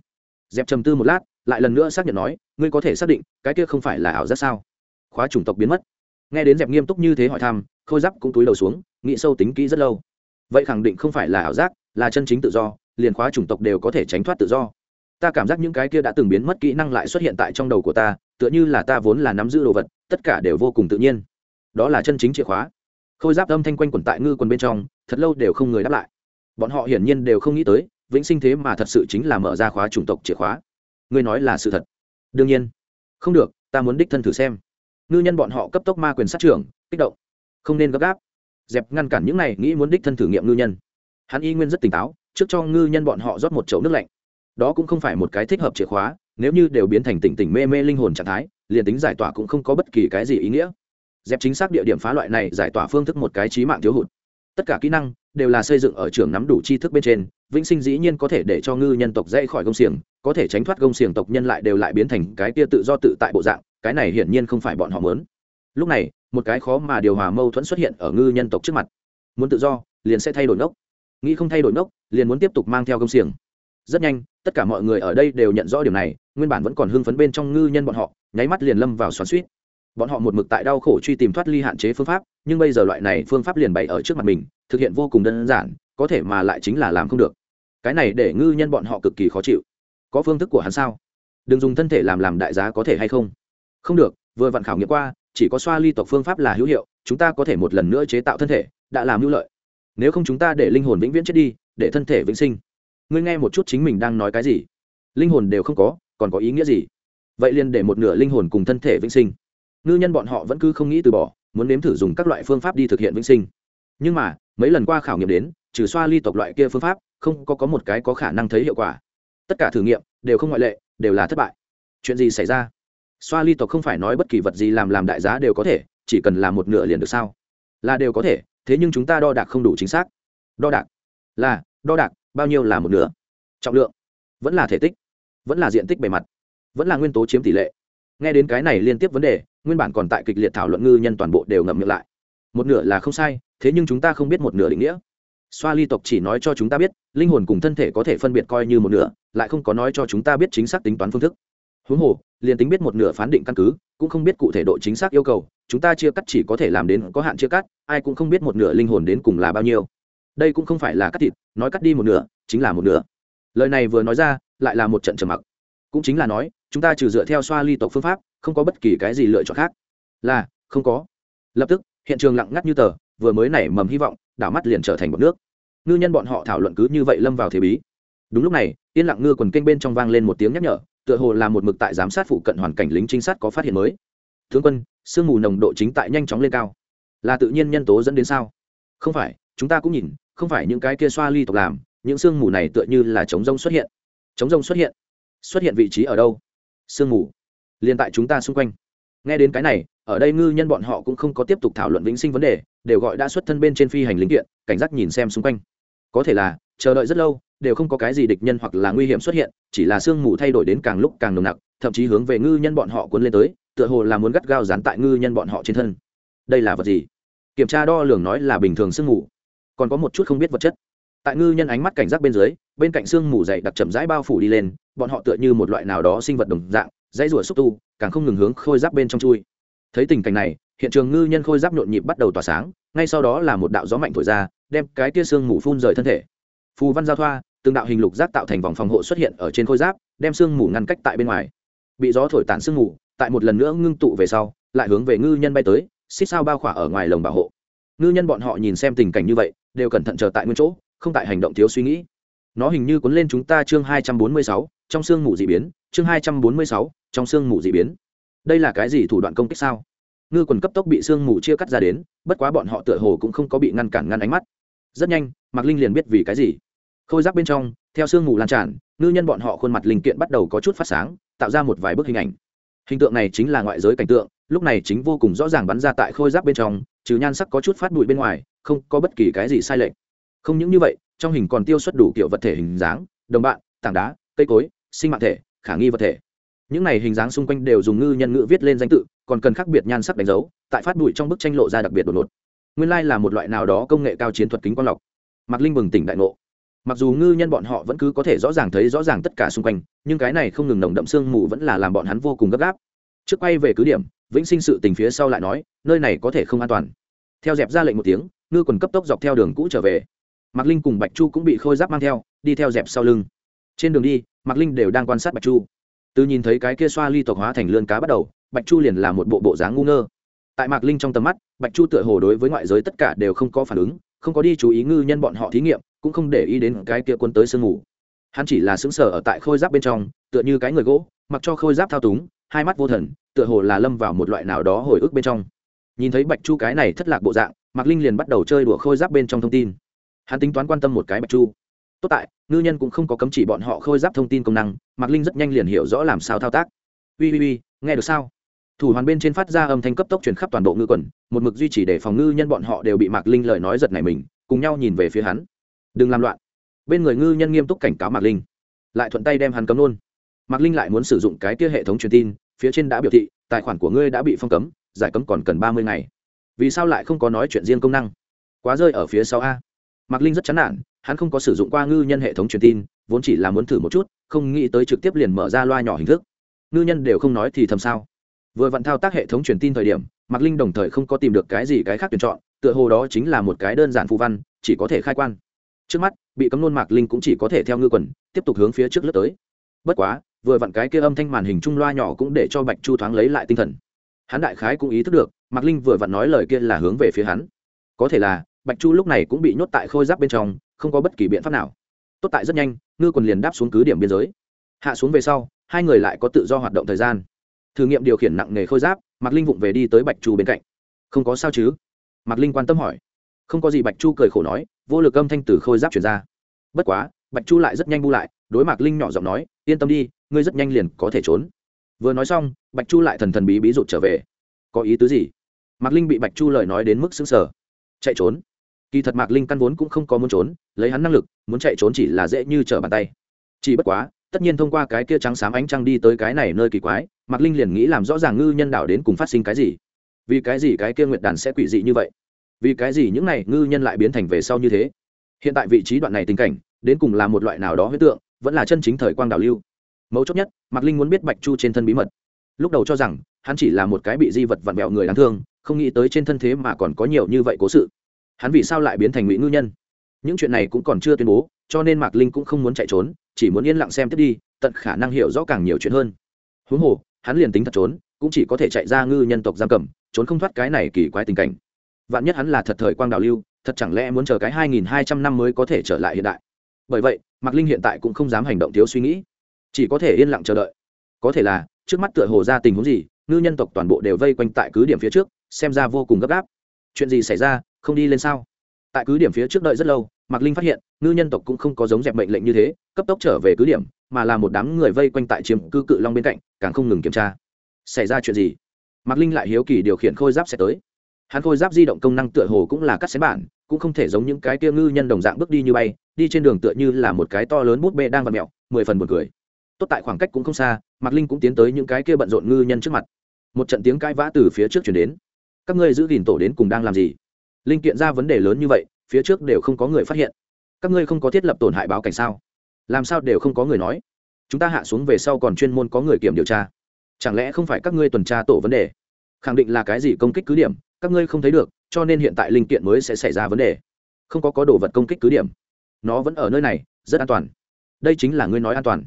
Dẹp trầm tư một lát, lại lần nữa xác nhận nói, ngươi có thể xác định, cái kia không phải là ảo giác sao? Khóa chủng tộc biến mất. Nghe đến dẹp nghiêm túc như thế hỏi thăm, khôi giáp cũng túi đầu xuống, nghĩ sâu tính kỹ rất lâu. Vậy khẳng định không phải là ảo giác, là chân chính tự do, liền khóa chủng tộc đều có thể tránh thoát tự do. Ta cảm giác những cái kia đã từng biến mất kỹ năng lại xuất hiện tại trong đầu của ta, tựa như là ta vốn là nắm giữ đồ vật, tất cả đều vô cùng tự nhiên. Đó là chân chính chìa khóa. Khôi giáp âm thanh quanh quẩn tại ngư quần bên trong, thật lâu đều không người đáp lại bọn họ hiển nhiên đều không nghĩ tới, vĩnh sinh thế mà thật sự chính là mở ra khóa chủng tộc chìa khóa. Ngươi nói là sự thật. Đương nhiên. Không được, ta muốn đích thân thử xem. Ngư nhân bọn họ cấp tốc ma quyền sát trưởng, kích động. Không nên gấp gáp. Dẹp ngăn cản những này, nghĩ muốn đích thân thử nghiệm ngư nhân. Hắn y nguyên rất tỉnh táo, trước cho ngư nhân bọn họ rót một chậu nước lạnh. Đó cũng không phải một cái thích hợp chìa khóa, nếu như đều biến thành tỉnh tỉnh mê mê linh hồn trạng thái, liền tính giải tỏa cũng không có bất kỳ cái gì ý nghĩa. Dẹp chính xác địa điểm phá loại này, giải tỏa phương thức một cái trí mạng thiếu hụt tất cả kỹ năng đều là xây dựng ở trường nắm đủ tri thức bên trên, vĩnh sinh dĩ nhiên có thể để cho ngư nhân tộc dễ khỏi gông xiềng, có thể tránh thoát gông xiềng tộc nhân lại đều lại biến thành cái kia tự do tự tại bộ dạng, cái này hiển nhiên không phải bọn họ muốn. Lúc này, một cái khó mà điều hòa mâu thuẫn xuất hiện ở ngư nhân tộc trước mặt. Muốn tự do, liền sẽ thay đổi ngốc. Nghĩ không thay đổi ngốc, liền muốn tiếp tục mang theo gông xiềng. Rất nhanh, tất cả mọi người ở đây đều nhận rõ điều này, nguyên bản vẫn còn hưng phấn bên trong ngư nhân bọn họ, nháy mắt liền lâm vào xoắn suýt bọn họ một mực tại đau khổ truy tìm thoát ly hạn chế phương pháp, nhưng bây giờ loại này phương pháp liền bày ở trước mặt mình, thực hiện vô cùng đơn giản, có thể mà lại chính là làm không được. Cái này để ngư nhân bọn họ cực kỳ khó chịu. Có phương thức của hắn sao? Đừng dùng thân thể làm làm đại giá có thể hay không? Không được, vừa vặn khảo nghiệm qua, chỉ có xoa ly tộc phương pháp là hữu hiệu, chúng ta có thể một lần nữa chế tạo thân thể, đã làm hữu lợi. Nếu không chúng ta để linh hồn vĩnh viễn chết đi, để thân thể vĩnh sinh. Ngươi nghe một chút chính mình đang nói cái gì? Linh hồn đều không có, còn có ý nghĩa gì? Vậy liền để một nửa linh hồn cùng thân thể vĩnh sinh ngư nhân bọn họ vẫn cứ không nghĩ từ bỏ, muốn nếm thử dùng các loại phương pháp đi thực hiện vĩnh sinh. Nhưng mà, mấy lần qua khảo nghiệm đến, trừ xoa ly tộc loại kia phương pháp, không có có một cái có khả năng thấy hiệu quả. Tất cả thử nghiệm đều không ngoại lệ, đều là thất bại. Chuyện gì xảy ra? Xoa ly tộc không phải nói bất kỳ vật gì làm làm đại giá đều có thể, chỉ cần làm một nửa liền được sao? Là đều có thể, thế nhưng chúng ta đo đạc không đủ chính xác. Đo đạc? Là, đo đạc, bao nhiêu là một nửa? Trọng lượng? Vẫn là thể tích? Vẫn là diện tích bề mặt? Vẫn là nguyên tố chiếm tỷ lệ? Nghe đến cái này liên tiếp vấn đề nguyên bản còn tại kịch liệt thảo luận ngư nhân toàn bộ đều ngậm miệng lại. Một nửa là không sai, thế nhưng chúng ta không biết một nửa định nghĩa. Xoa ly tộc chỉ nói cho chúng ta biết, linh hồn cùng thân thể có thể phân biệt coi như một nửa, lại không có nói cho chúng ta biết chính xác tính toán phương thức. Huống hồ, liền tính biết một nửa phán định căn cứ, cũng không biết cụ thể độ chính xác yêu cầu, chúng ta chia cắt chỉ có thể làm đến có hạn chia cắt, ai cũng không biết một nửa linh hồn đến cùng là bao nhiêu. Đây cũng không phải là cắt thịt, nói cắt đi một nửa, chính là một nửa. Lời này vừa nói ra, lại là một trận trầm mặc. Cũng chính là nói, chúng ta trừ dựa theo xoa ly tộc phương pháp không có bất kỳ cái gì lựa chọn khác. Là, không có. Lập tức, hiện trường lặng ngắt như tờ, vừa mới nảy mầm hy vọng, đảo mắt liền trở thành bọn nước. Ngư nhân bọn họ thảo luận cứ như vậy lâm vào thế bí. Đúng lúc này, yên lặng ngư quần kênh bên trong vang lên một tiếng nhắc nhở, tựa hồ là một mực tại giám sát phụ cận hoàn cảnh lính trinh sát có phát hiện mới. Tướng quân, sương mù nồng độ chính tại nhanh chóng lên cao. Là tự nhiên nhân tố dẫn đến sao? Không phải, chúng ta cũng nhìn, không phải những cái kia xoa ly tộc làm, những sương mù này tựa như là trống rông xuất hiện. Trống rông xuất hiện. Xuất hiện vị trí ở đâu? Sương mù liền tại chúng ta xung quanh. Nghe đến cái này, ở đây ngư nhân bọn họ cũng không có tiếp tục thảo luận vĩnh sinh vấn đề, đều gọi đã xuất thân bên trên phi hành lính kiện, cảnh giác nhìn xem xung quanh. Có thể là, chờ đợi rất lâu, đều không có cái gì địch nhân hoặc là nguy hiểm xuất hiện, chỉ là sương mù thay đổi đến càng lúc càng nồng nặc, thậm chí hướng về ngư nhân bọn họ cuốn lên tới, tựa hồ là muốn gắt gao dán tại ngư nhân bọn họ trên thân. Đây là vật gì? Kiểm tra đo lường nói là bình thường sương mù. Còn có một chút không biết vật chất. Tại ngư nhân ánh mắt cảnh giác bên dưới, bên cạnh sương mù dày đặc chậm rãi bao phủ đi lên, bọn họ tựa như một loại nào đó sinh vật đồng dạng dãy rủa xúc tu, càng không ngừng hướng khôi giáp bên trong chui. Thấy tình cảnh này, hiện trường ngư nhân khôi giáp nhộn nhịp bắt đầu tỏa sáng, ngay sau đó là một đạo gió mạnh thổi ra, đem cái tia xương mù phun rời thân thể. Phù văn giao thoa, từng đạo hình lục giáp tạo thành vòng phòng hộ xuất hiện ở trên khôi giáp, đem xương mù ngăn cách tại bên ngoài. Bị gió thổi tản xương mù, tại một lần nữa ngưng tụ về sau, lại hướng về ngư nhân bay tới, xích sao bao khỏa ở ngoài lồng bảo hộ. Ngư nhân bọn họ nhìn xem tình cảnh như vậy, đều cẩn thận chờ tại nguyên chỗ, không tại hành động thiếu suy nghĩ. Nó hình như cuốn lên chúng ta chương hai trăm bốn mươi sáu, trong sương mù d ị biến, chương hai trăm bốn mươi sáu trong sương mù dị biến. Đây là cái gì thủ đoạn công kích sao? Ngư quần cấp tốc bị sương mù chia cắt ra đến, bất quá bọn họ tựa hồ cũng không có bị ngăn cản ngăn ánh mắt. Rất nhanh, mạc linh liền biết vì cái gì. Khôi giáp bên trong, theo sương mù lan tràn, ngư nhân bọn họ khuôn mặt linh kiện bắt đầu có chút phát sáng, tạo ra một vài bức hình ảnh. Hình tượng này chính là ngoại giới cảnh tượng, lúc này chính vô cùng rõ ràng bắn ra tại khôi giáp bên trong, trừ nhan sắc có chút phát bụi bên ngoài, không có bất kỳ cái gì sai lệch. Không những như vậy, trong hình còn tiêu xuất đủ kiểu vật thể hình dáng, đồng bạn, tảng đá, cây cối, sinh mạng thể, khả nghi vật thể những này hình dáng xung quanh đều dùng ngư nhân ngữ viết lên danh tự, còn cần khác biệt nhan sắc đánh dấu, tại phát bụi trong bức tranh lộ ra đặc biệt đột ngột. Nguyên lai là một loại nào đó công nghệ cao chiến thuật kính quang lọc. Mạc linh bừng tỉnh đại ngộ. Mặc dù ngư nhân bọn họ vẫn cứ có thể rõ ràng thấy rõ ràng tất cả xung quanh, nhưng cái này không ngừng nồng đậm sương mù vẫn là làm bọn hắn vô cùng gấp gáp. Trước quay về cứ điểm, vĩnh sinh sự tình phía sau lại nói, nơi này có thể không an toàn. Theo dẹp ra lệnh một tiếng, ngư quần cấp tốc dọc theo đường cũ trở về. Mạc linh cùng bạch chu cũng bị khôi giáp mang theo, đi theo dẹp sau lưng. Trên đường đi, mạc linh đều đang quan sát bạch chu từ nhìn thấy cái kia xoa ly tộc hóa thành lươn cá bắt đầu, bạch chu liền là một bộ bộ dáng ngu ngơ. Tại mạc linh trong tầm mắt, bạch chu tựa hồ đối với ngoại giới tất cả đều không có phản ứng, không có đi chú ý ngư nhân bọn họ thí nghiệm, cũng không để ý đến cái kia quân tới sương ngủ hắn chỉ là xứng sở ở tại khôi giáp bên trong, tựa như cái người gỗ, mặc cho khôi giáp thao túng, hai mắt vô thần, tựa hồ là lâm vào một loại nào đó hồi ức bên trong. Nhìn thấy bạch chu cái này thất lạc bộ dạng, mạc linh liền bắt đầu chơi đùa khôi giáp bên trong thông tin. Hắn tính toán quan tâm một cái bạch chu tốt tại, ngư nhân cũng không có cấm chỉ bọn họ khôi giáp thông tin công năng, mạc linh rất nhanh liền hiểu rõ làm sao thao tác. Ui ui ui nghe được sao? Thủ hoàn bên trên phát ra âm thanh cấp tốc truyền khắp toàn bộ ngư quần, một mực duy trì để phòng ngư nhân bọn họ đều bị mạc linh lời nói giật này mình, cùng nhau nhìn về phía hắn. Đừng làm loạn. Bên người ngư nhân nghiêm túc cảnh cáo mạc linh. Lại thuận tay đem hắn cấm luôn. Mạc linh lại muốn sử dụng cái kia hệ thống truyền tin, phía trên đã biểu thị, tài khoản của ngươi đã bị phong cấm, giải cấm còn cần ba mươi ngày. Vì sao lại không có nói chuyện riêng công năng? Quá rơi ở phía sau a. Mạc linh rất chán nản hắn không có sử dụng qua ngư nhân hệ thống truyền tin, vốn chỉ là muốn thử một chút, không nghĩ tới trực tiếp liền mở ra loa nhỏ hình thức. Ngư nhân đều không nói thì thầm sao? Vừa vặn thao tác hệ thống truyền tin thời điểm, mạc linh đồng thời không có tìm được cái gì cái khác tuyển chọn, tựa hồ đó chính là một cái đơn giản phù văn, chỉ có thể khai quan. Trước mắt, bị cấm nôn mạc linh cũng chỉ có thể theo ngư quần, tiếp tục hướng phía trước lướt tới. Bất quá, vừa vặn cái kia âm thanh màn hình trung loa nhỏ cũng để cho bạch chu thoáng lấy lại tinh thần. Hắn đại khái cũng ý thức được, mạc linh vừa vặn nói lời kia là hướng về phía hắn. Có thể là, bạch chu lúc này cũng bị nhốt tại khôi giáp bên trong không có bất kỳ biện pháp nào. Tốt tại rất nhanh, ngư quần liền đáp xuống cứ điểm biên giới. Hạ xuống về sau, hai người lại có tự do hoạt động thời gian. Thử nghiệm điều khiển nặng nghề khôi giáp, mạc linh vụng về đi tới bạch chu bên cạnh. Không có sao chứ? Mạc linh quan tâm hỏi. Không có gì, bạch chu cười khổ nói, vô lực âm thanh từ khôi giáp chuyển ra. Bất quá, bạch chu lại rất nhanh bu lại, đối mạc linh nhỏ giọng nói, yên tâm đi, ngươi rất nhanh liền có thể trốn. Vừa nói xong, bạch chu lại thần thần bí bí rụt trở về. Có ý tứ gì? Mạc linh bị bạch chu lời nói đến mức xứng sở chạy trốn kỳ thật mạc linh căn vốn cũng không có muốn trốn, lấy hắn năng lực, muốn chạy trốn chỉ là dễ như trở bàn tay. Chỉ bất quá, tất nhiên thông qua cái kia trắng xám ánh trăng đi tới cái này nơi kỳ quái, mạc linh liền nghĩ làm rõ ràng ngư nhân đảo đến cùng phát sinh cái gì. Vì cái gì cái kia nguyệt đàn sẽ quỷ dị như vậy? Vì cái gì những này ngư nhân lại biến thành về sau như thế? Hiện tại vị trí đoạn này tình cảnh, đến cùng là một loại nào đó huyết tượng, vẫn là chân chính thời quang đảo lưu. Mấu chốt nhất, mạc linh muốn biết bạch chu trên thân bí mật. Lúc đầu cho rằng, hắn chỉ là một cái bị di vật vặn vẹo người đáng thương, không nghĩ tới trên thân thế mà còn có nhiều như vậy cố sự hắn vì sao lại biến thành ngụy ngư nhân? Những chuyện này cũng còn chưa tuyên bố, cho nên mạc linh cũng không muốn chạy trốn, chỉ muốn yên lặng xem tiếp đi, tận khả năng hiểu rõ càng nhiều chuyện hơn. Huống hồ, hắn liền tính thật trốn, cũng chỉ có thể chạy ra ngư nhân tộc giam cầm, trốn không thoát cái này kỳ quái tình cảnh. Vạn nhất hắn là thật thời quang đảo lưu, thật chẳng lẽ muốn chờ cái hai nghìn hai trăm năm mới có thể trở lại hiện đại? Bởi vậy, mạc linh hiện tại cũng không dám hành động thiếu suy nghĩ. Chỉ có thể yên lặng chờ đợi. Có thể là, trước mắt tựa hồ ra tình huống gì, ngư nhân tộc toàn bộ đều vây quanh tại cứ điểm phía trước, xem ra vô cùng gấp gáp. Chuyện gì xảy ra không đi lên sao? Tại cứ điểm phía trước đợi rất lâu, mạc linh phát hiện, ngư nhân tộc cũng không có giống dẹp mệnh lệnh như thế, cấp tốc trở về cứ điểm, mà là một đám người vây quanh tại chiếm cư cự long bên cạnh, càng không ngừng kiểm tra. Xảy ra chuyện gì? Mạc linh lại hiếu kỳ điều khiển khôi giáp sẽ tới. Hắn khôi giáp di động công năng tựa hồ cũng là cắt xén bản, cũng không thể giống những cái kia ngư nhân đồng dạng bước đi như bay, đi trên đường tựa như là một cái to lớn bút bê đang vặt mẹo, mười phần một cười. Tốt tại khoảng cách cũng không xa, mạc linh cũng tiến tới những cái kia bận rộn ngư nhân trước mặt. Một trận tiếng cãi vã từ phía trước chuyển đến. Các ngươi giữ gìn tổ đến cùng đang làm gì? Linh kiện ra vấn đề lớn như vậy, phía trước đều không có người phát hiện. Các ngươi không có thiết lập tổn hại báo cảnh sao? Làm sao đều không có người nói? Chúng ta hạ xuống về sau còn chuyên môn có người kiểm điều tra. Chẳng lẽ không phải các ngươi tuần tra tổ vấn đề? Khẳng định là cái gì công kích cứ điểm, các ngươi không thấy được, cho nên hiện tại linh kiện mới sẽ xảy ra vấn đề. Không có có đồ vật công kích cứ điểm. Nó vẫn ở nơi này, rất an toàn. Đây chính là ngươi nói an toàn.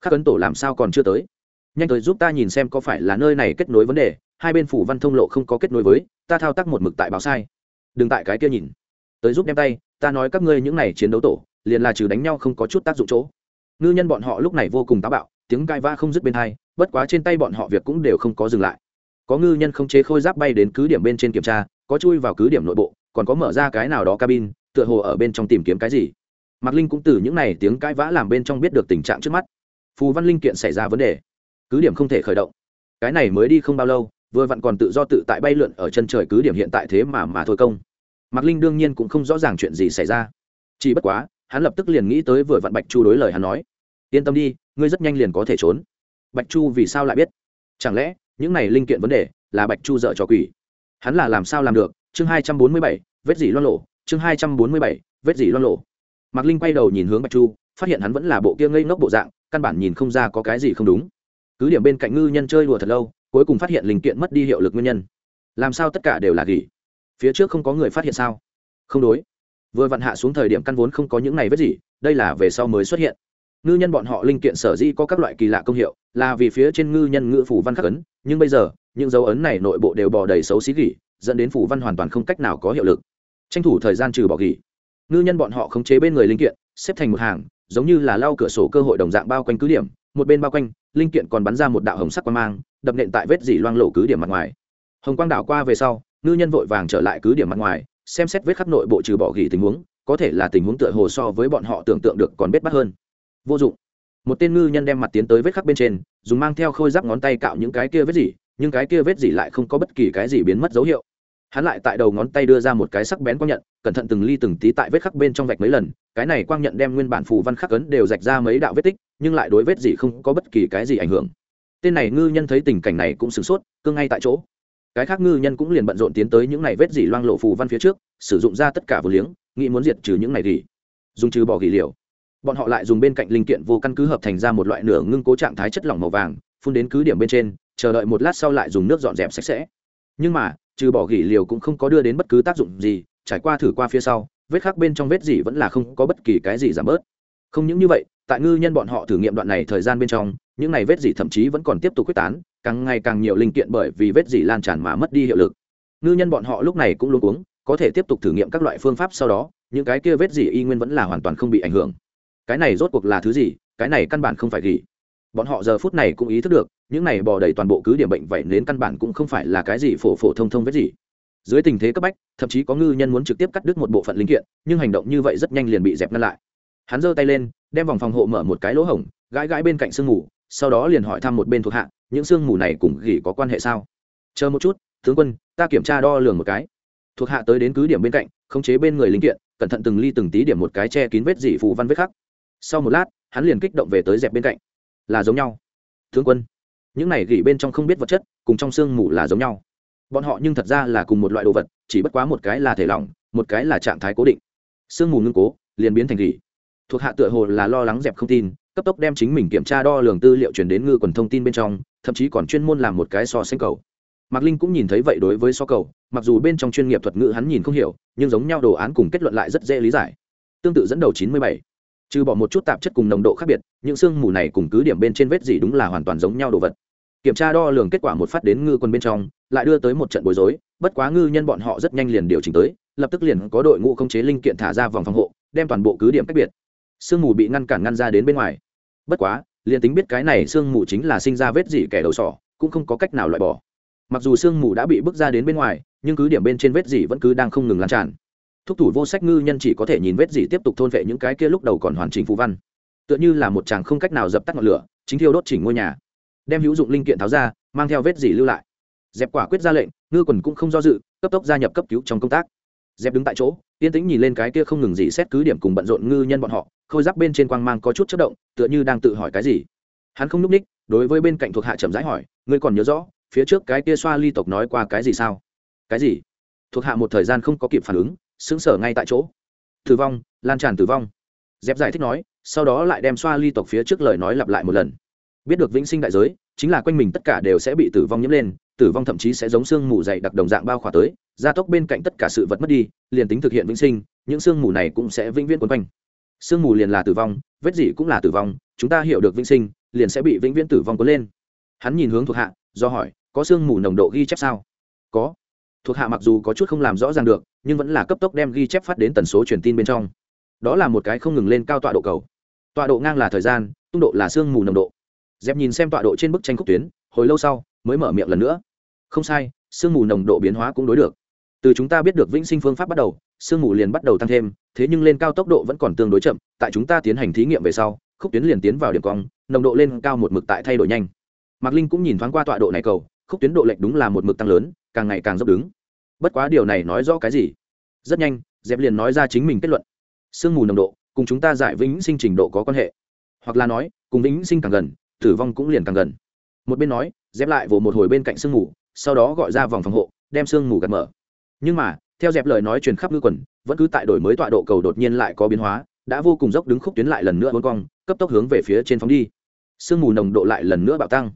Khắc ấn tổ làm sao còn chưa tới? Nhanh tới giúp ta nhìn xem có phải là nơi này kết nối vấn đề, hai bên phủ văn thông lộ không có kết nối với, ta thao tác một mực tại báo sai đừng tại cái kia nhìn. Tới giúp đem tay, ta nói các ngươi những này chiến đấu tổ, liền là trừ đánh nhau không có chút tác dụng chỗ. Ngư nhân bọn họ lúc này vô cùng táo bạo, tiếng cai va không dứt bên hai, bất quá trên tay bọn họ việc cũng đều không có dừng lại. Có ngư nhân không chế khôi giáp bay đến cứ điểm bên trên kiểm tra, có chui vào cứ điểm nội bộ, còn có mở ra cái nào đó cabin, tựa hồ ở bên trong tìm kiếm cái gì. Mạc linh cũng từ những n à y tiếng cãi vã làm bên trong biết được tình trạng trước mắt. Phù văn linh kiện xảy ra vấn đề, cứ điểm không thể khởi động. Cái này mới đi không bao lâu vừa vặn còn tự do tự tại bay lượn ở chân trời cứ điểm hiện tại thế mà mà thôi công. Mạc linh đương nhiên cũng không rõ ràng chuyện gì xảy ra. Chỉ bất quá, hắn lập tức liền nghĩ tới vừa vặn bạch chu đối lời hắn nói. Yên tâm đi, ngươi rất nhanh liền có thể trốn. Bạch chu vì sao lại biết? Chẳng lẽ, những này linh kiện vấn đề là bạch chu dợ cho quỷ? Hắn là làm sao làm được? Chương hai trăm bốn mươi bảy, vết dỉ loan lộ. Chương hai trăm bốn mươi bảy, vết dỉ loan lộ. Mạc linh quay đầu nhìn hướng bạch chu, phát hiện hắn vẫn là bộ kia ngây ngốc bộ dạng, căn bản nhìn không ra có cái gì không đúng. Cứ điểm bên cạnh ngư nhân chơi đùa thật lâu cuối cùng phát hiện linh kiện mất đi hiệu lực nguyên nhân. Làm sao tất cả đều là gỉ? Phía trước không có người phát hiện sao? Không đối. Vừa vặn hạ xuống thời điểm căn vốn không có những này vết gì, đây là về sau mới xuất hiện. Ngư nhân bọn họ linh kiện sở dĩ có các loại kỳ lạ công hiệu, là vì phía trên ngư nhân ngữ phủ văn khắc ấn, nhưng bây giờ, những dấu ấn này nội bộ đều bỏ đầy xấu xí gỉ, dẫn đến phủ văn hoàn toàn không cách nào có hiệu lực. Tranh thủ thời gian trừ bỏ gỉ. Ngư nhân bọn họ khống chế bên người linh kiện, xếp thành một hàng, giống như là lau cửa sổ cơ hội đồng dạng bao quanh cứ điểm, một bên bao quanh, linh kiện còn bắn ra một đạo hồng sắc quang mang đập nện tại vết dỉ loang lộ cứ điểm mặt ngoài. Hồng quang đảo qua về sau, ngư nhân vội vàng trở lại cứ điểm mặt ngoài, xem xét vết khắp nội bộ trừ bỏ gỉ tình huống, có thể là tình huống tựa hồ so với bọn họ tưởng tượng được còn bết bắt hơn. Vô dụng. Một tên ngư nhân đem mặt tiến tới vết khắc bên trên, dùng mang theo khôi giáp ngón tay cạo những cái kia vết dỉ, nhưng cái kia vết dỉ lại không có bất kỳ cái gì biến mất dấu hiệu. Hắn lại tại đầu ngón tay đưa ra một cái sắc bén quang nhận, cẩn thận từng ly từng tí tại vết khắc bên trong vạch mấy lần, cái này quang nhận đem nguyên bản phù văn khắc ấn đều rạch ra mấy đạo vết tích, nhưng lại đối vết gì không có bất kỳ cái gì ảnh hưởng tên này ngư nhân thấy tình cảnh này cũng sửng sốt cương ngay tại chỗ. Cái khác ngư nhân cũng liền bận rộn tiến tới những này vết dỉ loang lộ phù văn phía trước, sử dụng ra tất cả vừa liếng, nghĩ muốn diệt trừ những này gỉ dùng trừ bỏ gỉ liều. Bọn họ lại dùng bên cạnh linh kiện vô căn cứ hợp thành ra một loại nửa ngưng cố trạng thái chất lỏng màu vàng, phun đến cứ điểm bên trên, chờ đợi một lát sau lại dùng nước dọn dẹp sạch sẽ. Nhưng mà, trừ bỏ gỉ liều cũng không có đưa đến bất cứ tác dụng gì, trải qua thử qua phía sau, vết khắc bên trong vết dỉ vẫn là không có bất kỳ cái gì giảm bớt. Không những như vậy, tại ngư nhân bọn họ thử nghiệm đoạn này thời gian bên trong những này vết dỉ thậm chí vẫn còn tiếp tục quyết tán, càng ngày càng nhiều linh kiện bởi vì vết dỉ lan tràn mà mất đi hiệu lực. Ngư nhân bọn họ lúc này cũng luôn uống có thể tiếp tục thử nghiệm các loại phương pháp sau đó, những cái kia vết dỉ y nguyên vẫn là hoàn toàn không bị ảnh hưởng. Cái này rốt cuộc là thứ gì? Cái này căn bản không phải gỉ bọn họ giờ phút này cũng ý thức được, những này bò đầy toàn bộ cứ điểm bệnh vậy nên căn bản cũng không phải là cái gì phổ phổ thông thông vết gì dưới tình thế cấp bách, thậm chí có ngư nhân muốn trực tiếp cắt đứt một bộ phận linh kiện, nhưng hành động như vậy rất nhanh liền bị dẹp ngăn lại. Hắn giơ tay lên, đem vòng phòng hộ mở một cái lỗ hổng, gãi gãi bên cạnh sương mù sau đó liền hỏi thăm một bên thuộc hạ, những sương mù này cùng gỉ có quan hệ sao? Chờ một chút, tướng quân, ta kiểm tra đo lường một cái. Thuộc hạ tới đến cứ điểm bên cạnh, khống chế bên người linh kiện, cẩn thận từng ly từng tí điểm một cái che kín vết dị phù văn vết khắc. Sau một lát, hắn liền kích động về tới dẹp bên cạnh. Là giống nhau. Tướng quân, những này gỉ bên trong không biết vật chất, cùng trong xương mù là giống nhau. Bọn họ nhưng thật ra là cùng một loại đồ vật, chỉ bất quá một cái là thể lỏng, một cái là trạng thái cố định. Sương mù ngưng cố, liền biến thành gỉ. Thuộc hạ tựa hồ là lo lắng dẹp không tin cấp tốc đem chính mình kiểm tra đo lường tư liệu chuyển đến ngư quần thông tin bên trong, thậm chí còn chuyên môn làm một cái so sánh cầu. Mạc linh cũng nhìn thấy vậy đối với so cầu, mặc dù bên trong chuyên nghiệp thuật ngữ hắn nhìn không hiểu, nhưng giống nhau đồ án cùng kết luận lại rất dễ lý giải. Tương tự dẫn đầu chín mươi bảy. Trừ bỏ một chút tạp chất cùng nồng độ khác biệt, những sương mù này cùng cứ điểm bên trên vết gì đúng là hoàn toàn giống nhau đồ vật. Kiểm tra đo lường kết quả một phát đến ngư quân bên trong, lại đưa tới một trận bối rối, bất quá ngư nhân bọn họ rất nhanh liền điều chỉnh tới, lập tức liền có đội ngũ khống chế linh kiện thả ra vòng phòng hộ, đem toàn bộ cứ điểm cách biệt sương mù bị ngăn cản ngăn ra đến bên ngoài. Bất quá, liền tính biết cái này sương mù chính là sinh ra vết dỉ kẻ đầu sỏ, cũng không có cách nào loại bỏ. Mặc dù sương mù đã bị bước ra đến bên ngoài, nhưng cứ điểm bên trên vết dỉ vẫn cứ đang không ngừng lan tràn. Thúc thủ vô sách ngư nhân chỉ có thể nhìn vết dỉ tiếp tục thôn vệ những cái kia lúc đầu còn hoàn chỉnh phú văn. Tựa như là một chàng không cách nào dập tắt ngọn lửa, chính thiêu đốt chỉnh ngôi nhà. Đem hữu dụng linh kiện tháo ra, mang theo vết dỉ lưu lại. Dẹp quả quyết ra lệnh, ngư quần cũng không do dự, cấp tốc gia nhập cấp cứu trong công tác. Dẹp đứng tại chỗ, yên tĩnh nhìn lên cái kia không ngừng gì xét cứ điểm cùng bận rộn ngư nhân bọn họ khôi giáp bên trên quang mang có chút chất động, tựa như đang tự hỏi cái gì. Hắn không núp ních, đối với bên cạnh thuộc hạ chậm rãi hỏi, ngươi còn nhớ rõ, phía trước cái kia xoa ly tộc nói qua cái gì sao? Cái gì? Thuộc hạ một thời gian không có kịp phản ứng xứng sở ngay tại chỗ. Tử vong, lan tràn tử vong. Dẹp giải thích nói, sau đó lại đem xoa ly tộc phía trước lời nói lặp lại một lần. Biết được vĩnh sinh đại giới, chính là quanh mình tất cả đều sẽ bị tử vong nhiễm lên, tử vong thậm chí sẽ giống xương mù dày đặc đồng dạng bao khỏa tới, gia tốc bên cạnh tất cả sự vật mất đi, liền tính thực hiện vĩnh sinh, những xương mù này cũng sẽ vĩnh viễn quấn quanh sương mù liền là tử vong, vết gì cũng là tử vong, chúng ta hiểu được vĩnh sinh, liền sẽ bị vĩnh viễn tử vong cuốn lên. Hắn nhìn hướng thuộc hạ, do hỏi, có sương mù nồng độ ghi chép sao? Có. Thuộc hạ mặc dù có chút không làm rõ ràng được, nhưng vẫn là cấp tốc đem ghi chép phát đến tần số truyền tin bên trong. Đó là một cái không ngừng lên cao tọa độ cầu. Tọa độ ngang là thời gian tung độ là sương mù nồng độ. Dẹp nhìn xem tọa độ trên bức tranh khúc tuyến, hồi lâu sau, mới mở miệng lần nữa. Không sai, sương mù nồng độ biến hóa cũng đối được. Từ chúng ta biết được vĩnh sinh phương pháp bắt đầu sương mù liền bắt đầu tăng thêm, thế nhưng lên cao tốc độ vẫn còn tương đối chậm, tại chúng ta tiến hành thí nghiệm về sau, khúc tuyến liền tiến vào điểm cong, nồng độ lên cao một mực tại thay đổi nhanh. Mạc linh cũng nhìn thoáng qua tọa độ này cầu, khúc tuyến độ lệch đúng là một mực tăng lớn, càng ngày càng dốc đứng. Bất quá điều này nói rõ cái gì? Rất nhanh dẹp liền nói ra chính mình kết luận. Sương mù nồng độ, cùng chúng ta giải vĩnh sinh trình độ có quan hệ. Hoặc là nói, cùng vĩnh sinh càng gần, tử vong cũng liền càng gần. Một bên nói dép lại vồ một hồi bên cạnh sương mù, sau đó gọi ra vòng phòng hộ, đem sương mù gạt mở. Nhưng mà theo dẹp lời nói truyền khắp ngư quần, vẫn cứ tại đổi mới tọa độ cầu đột nhiên lại có biến hóa, đã vô cùng dốc đứng khúc tuyến lại lần nữa bốn cong, cấp tốc hướng về phía trên phóng đi. Sương mù nồng độ lại lần nữa bạo tăng.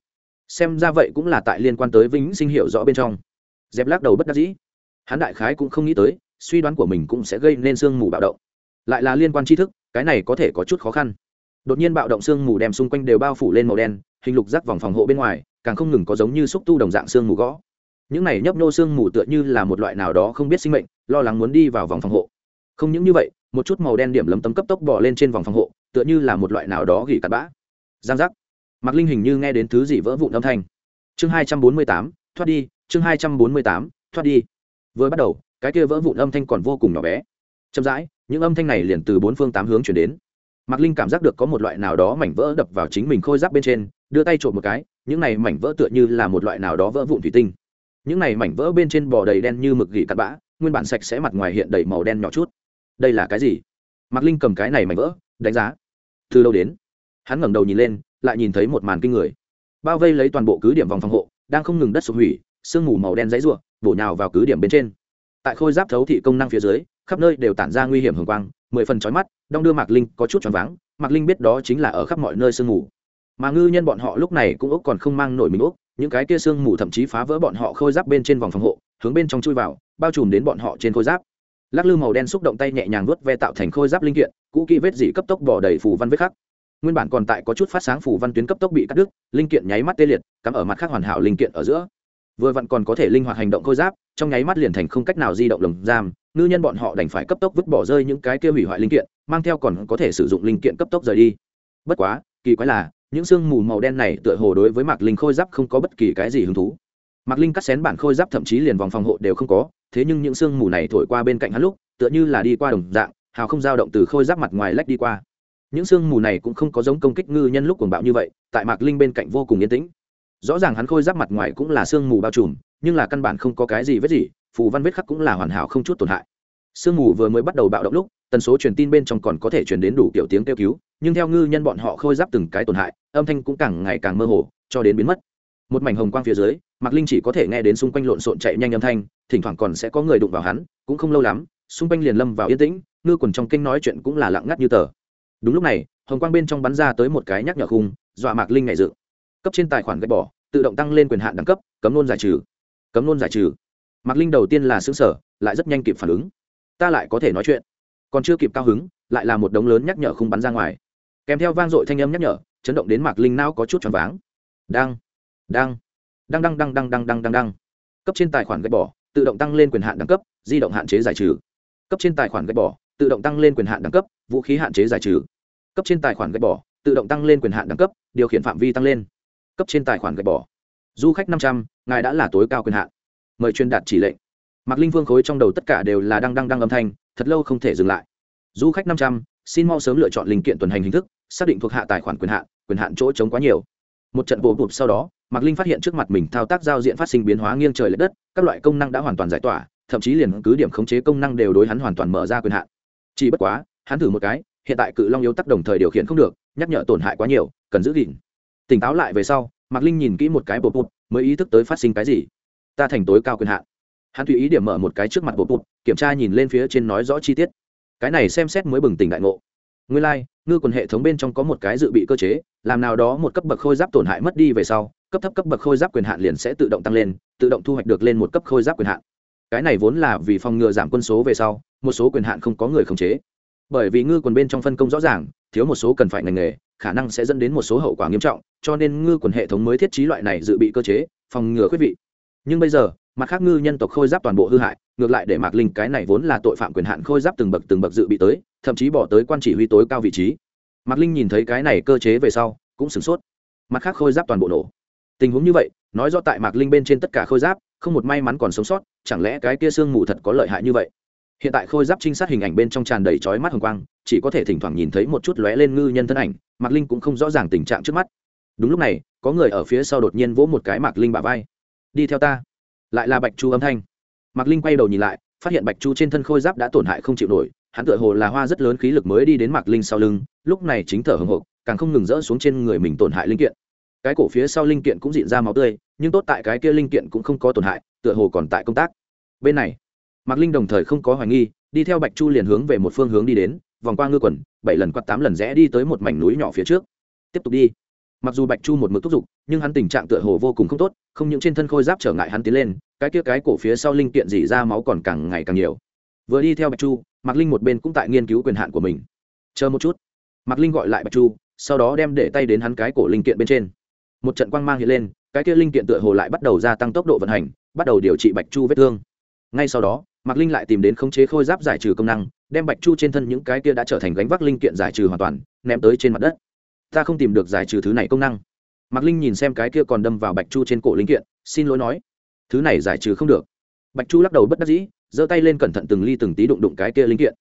Xem ra vậy cũng là tại liên quan tới vĩnh sinh hiệu rõ bên trong. Dẹp lắc đầu bất đắc dĩ. Hắn đại khái cũng không nghĩ tới, suy đoán của mình cũng sẽ gây nên sương mù bạo động. Lại là liên quan tri thức, cái này có thể có chút khó khăn. Đột nhiên bạo động sương mù đem xung quanh đều bao phủ lên màu đen, hình lục rác vòng phòng hộ bên ngoài, càng không ngừng có giống như xúc tu đồng dạng sương mù gõ những này nhấp nô xương mù tựa như là một loại nào đó không biết sinh mệnh, lo lắng muốn đi vào vòng phòng hộ. Không những như vậy, một chút màu đen điểm lấm tấm cấp tốc bỏ lên trên vòng phòng hộ, tựa như là một loại nào đó gỉ cắt bã. Giang giác. Mặc linh hình như nghe đến thứ gì vỡ vụn âm thanh. Chương hai trăm bốn mươi tám, thoát đi, chương hai trăm bốn mươi tám, thoát đi. Vừa bắt đầu, cái kia vỡ vụn âm thanh còn vô cùng nhỏ bé. Chậm rãi, những âm thanh này liền từ bốn phương tám hướng chuyển đến. Mạc linh cảm giác được có một loại nào đó mảnh vỡ đập vào chính mình khôi giáp bên trên, đưa tay trộm một cái, những này mảnh vỡ tựa như là một loại nào đó vỡ vụn thủy tinh những này mảnh vỡ bên trên bò đầy đen như mực gỉ cắt bã, nguyên bản sạch sẽ mặt ngoài hiện đầy màu đen nhỏ chút. Đây là cái gì? Mạc linh cầm cái này mảnh vỡ, đánh giá. Từ lâu đến? Hắn ngẩng đầu nhìn lên, lại nhìn thấy một màn kinh người. Bao vây lấy toàn bộ cứ điểm vòng phòng hộ, đang không ngừng đất sụp hủy, sương mù màu đen dãy ruộng bổ nhào vào cứ điểm bên trên. Tại khôi giáp thấu thị công năng phía dưới, khắp nơi đều tản ra nguy hiểm hưởng quang, mười phần trói mắt, đong đưa mạc linh có chút choáng váng, mạc linh biết đó chính là ở khắp mọi nơi sương mù. Mà ngư nhân bọn họ lúc này cũng ốc còn không mang nổi mình ốc những cái kia sương mù thậm chí phá vỡ bọn họ khôi giáp bên trên vòng phòng hộ, hướng bên trong chui vào, bao trùm đến bọn họ trên khôi giáp. Lắc lư màu đen xúc động tay nhẹ nhàng vuốt ve tạo thành khôi giáp linh kiện, cũ kỹ vết dỉ cấp tốc bỏ đầy phù văn vết khắc. Nguyên bản còn tại có chút phát sáng phù văn tuyến cấp tốc bị cắt đứt, linh kiện nháy mắt tê liệt, cắm ở mặt khác hoàn hảo linh kiện ở giữa. Vừa vặn còn có thể linh hoạt hành động khôi giáp, trong nháy mắt liền thành không cách nào di động lồng giam, ngư nhân bọn họ đành phải cấp tốc vứt bỏ rơi những cái kia hủy hoại linh kiện, mang theo còn có thể sử dụng linh kiện cấp tốc rời đi. Bất quá, kỳ quái là những sương mù màu đen này tựa hồ đối với mạc linh khôi giáp không có bất kỳ cái gì hứng thú. Mạc linh cắt xén bản khôi giáp, thậm chí liền vòng phòng hộ đều không có, thế nhưng những sương mù này thổi qua bên cạnh hắn lúc, tựa như là đi qua đồng dạng, hào không dao động từ khôi giáp mặt ngoài lách đi qua. Những sương mù này cũng không có giống công kích ngư nhân lúc cuồng bạo như vậy, tại mạc linh bên cạnh vô cùng yên tĩnh. Rõ ràng hắn khôi giáp mặt ngoài cũng là sương mù bao trùm, nhưng là căn bản không có cái gì vết gì, phù văn vết khắc cũng là hoàn hảo không chút tổn hại sương mù vừa mới bắt đầu bạo động lúc, tần số truyền tin bên trong còn có thể truyền đến đủ kiểu tiếng kêu cứu, nhưng theo ngư nhân bọn họ khôi giáp từng cái tổn hại, âm thanh cũng càng ngày càng mơ hồ, cho đến biến mất. Một mảnh hồng quang phía dưới, mạc linh chỉ có thể nghe đến xung quanh lộn xộn chạy nhanh âm thanh, thỉnh thoảng còn sẽ có người đụng vào hắn, cũng không lâu lắm, xung quanh liền lâm vào yên tĩnh, ngư quần trong kinh nói chuyện cũng là lặng ngắt như tờ. Đúng lúc này, hồng quang bên trong bắn ra tới một cái nhắc nhở khung, dọa mạc linh ngày dự cấp trên tài khoản gạch bỏ, tự động tăng lên quyền hạn đẳng cấp, cấm nôn giải trừ. Cấm nôn giải trừ. Mạc linh đầu tiên là xứng sở lại rất nhanh kịp phản ứng ta lại có thể nói chuyện. Còn chưa kịp cao hứng, lại là một đống lớn nhắc nhở không bắn ra ngoài. Kèm theo vang dội thanh âm nhắc nhở, chấn động đến mạc linh não có chút choáng váng. Đang đang đang đang đang đang đang đang đang đang. Cấp trên tài khoản gạch bỏ, tự động tăng lên quyền hạn đẳng cấp, di động hạn chế giải trừ. Cấp trên tài khoản gạch bỏ, tự động tăng lên quyền hạn đẳng cấp, vũ khí hạn chế giải trừ. Cấp trên tài khoản gạch bỏ, tự động tăng lên quyền hạn đẳng cấp, điều khiển phạm vi tăng lên. Cấp trên tài khoản gạch bỏ. Du khách năm trăm, ngài đã là tối cao quyền hạn. Mời truyền đạt chỉ lệnh mạc linh vương khối trong đầu tất cả đều là đang đang đang âm thanh, thật lâu không thể dừng lại. Du khách năm trăm, xin mau sớm lựa chọn linh kiện tuần hành hình thức, xác định thuộc hạ tài khoản quyền hạn quyền hạn chỗ trống quá nhiều. Một trận bộ bụp sau đó, mạc linh phát hiện trước mặt mình thao tác giao diện phát sinh biến hóa nghiêng trời l ệ đất, các loại công năng đã hoàn toàn giải tỏa, thậm chí liền cứ điểm khống chế công năng đều đối hắn hoàn toàn mở ra quyền hạn. Chỉ bất quá, hắn thử một cái, hiện tại cự long yếu tắc đồng thời điều khiển không được, nhắc nhở tổn hại quá nhiều, cần giữ gìn. Tỉnh táo lại về sau, mạc linh nhìn kỹ một cái bộ bụp, mới ý thức tới phát sinh cái gì. Ta thành tối cao quyền hạn hắn tùy ý điểm mở một cái trước mặt bộ bụp kiểm tra nhìn lên phía trên nói rõ chi tiết. Cái này xem xét mới bừng tỉnh đại ngộ. Nguyên lai、like, ngư quần hệ thống bên trong có một cái dự bị cơ chế làm nào đó một cấp bậc khôi giáp tổn hại mất đi về sau cấp thấp cấp bậc khôi giáp quyền hạn liền sẽ tự động tăng lên tự động thu hoạch được lên một cấp khôi giáp quyền hạn. Cái này vốn là vì phòng ngừa giảm quân số về sau một số quyền hạn không có người khống chế. Bởi vì ngư quần bên trong phân công rõ ràng thiếu một số cần phải ngành nghề khả năng sẽ dẫn đến một số hậu quả nghiêm trọng cho nên ngư quần hệ thống mới thiết trí loại này dự bị cơ chế phòng ngừa khuyết vị. Nhưng bây giờ mặt khác ngư nhân tộc khôi giáp toàn bộ hư hại, ngược lại để mạc linh cái này vốn là tội phạm quyền hạn khôi giáp từng bậc từng bậc dự bị tới, thậm chí bỏ tới quan chỉ huy tối cao vị trí. Mạc linh nhìn thấy cái này cơ chế về sau, cũng sửng sốt. Mặt khác khôi giáp toàn bộ nổ. Tình huống như vậy, nói do tại mạc linh bên trên tất cả khôi giáp, không một may mắn còn sống sót, chẳng lẽ cái kia sương mù thật có lợi hại như vậy? Hiện tại khôi giáp trinh sát hình ảnh bên trong tràn đầy chói mắt hồng quang, chỉ có thể thỉnh thoảng nhìn thấy một chút lóe lên ngư nhân thân ảnh, mạc linh cũng không rõ ràng tình trạng trước mắt. Đúng lúc này, có người ở phía sau đột nhiên vỗ một cái mạc linh bả vai. Đi theo ta lại là bạch chu âm thanh. Mạc linh quay đầu nhìn lại, phát hiện bạch chu trên thân khôi giáp đã tổn hại không chịu nổi, hắn tựa hồ là hoa rất lớn khí lực mới đi đến mạc linh sau lưng, lúc này chính thở hồng hộc, càng không ngừng rỡ xuống trên người mình tổn hại linh kiện. Cái cổ phía sau linh kiện cũng diện ra máu tươi, nhưng tốt tại cái kia linh kiện cũng không có tổn hại, tựa hồ còn tại công tác. Bên này, mạc linh đồng thời không có hoài nghi, đi theo bạch chu liền hướng về một phương hướng đi đến, vòng qua ngư quần, bảy lần quạt tám lần rẽ đi tới một mảnh núi nhỏ phía trước. Tiếp tục đi mặc dù bạch chu một mực thúc giục, nhưng hắn tình trạng tựa hồ vô cùng không tốt, không những trên thân khôi giáp trở ngại hắn tiến lên, cái kia cái cổ phía sau linh kiện dỉ ra máu còn càng ngày càng nhiều. Vừa đi theo bạch chu, mạc linh một bên cũng tại nghiên cứu quyền hạn của mình. Chờ một chút. Mạc linh gọi lại bạch chu, sau đó đem để tay đến hắn cái cổ linh kiện bên trên. Một trận quang mang hiện lên, cái kia linh kiện tựa hồ lại bắt đầu gia tăng tốc độ vận hành, bắt đầu điều trị bạch chu vết thương. Ngay sau đó, mạc linh lại tìm đến khống chế khôi giáp giải trừ công năng, đem bạch chu trên thân những cái kia đã trở thành gánh vác linh kiện giải trừ hoàn toàn, ném tới trên mặt đất ta không tìm được giải trừ thứ này công năng. Mạc linh nhìn xem cái kia còn đâm vào bạch chu trên cổ linh kiện, xin lỗi nói, thứ này giải trừ không được. Bạch chu lắc đầu bất đắc dĩ, giơ tay lên cẩn thận từng ly từng tí đụng đụng cái kia linh kiện.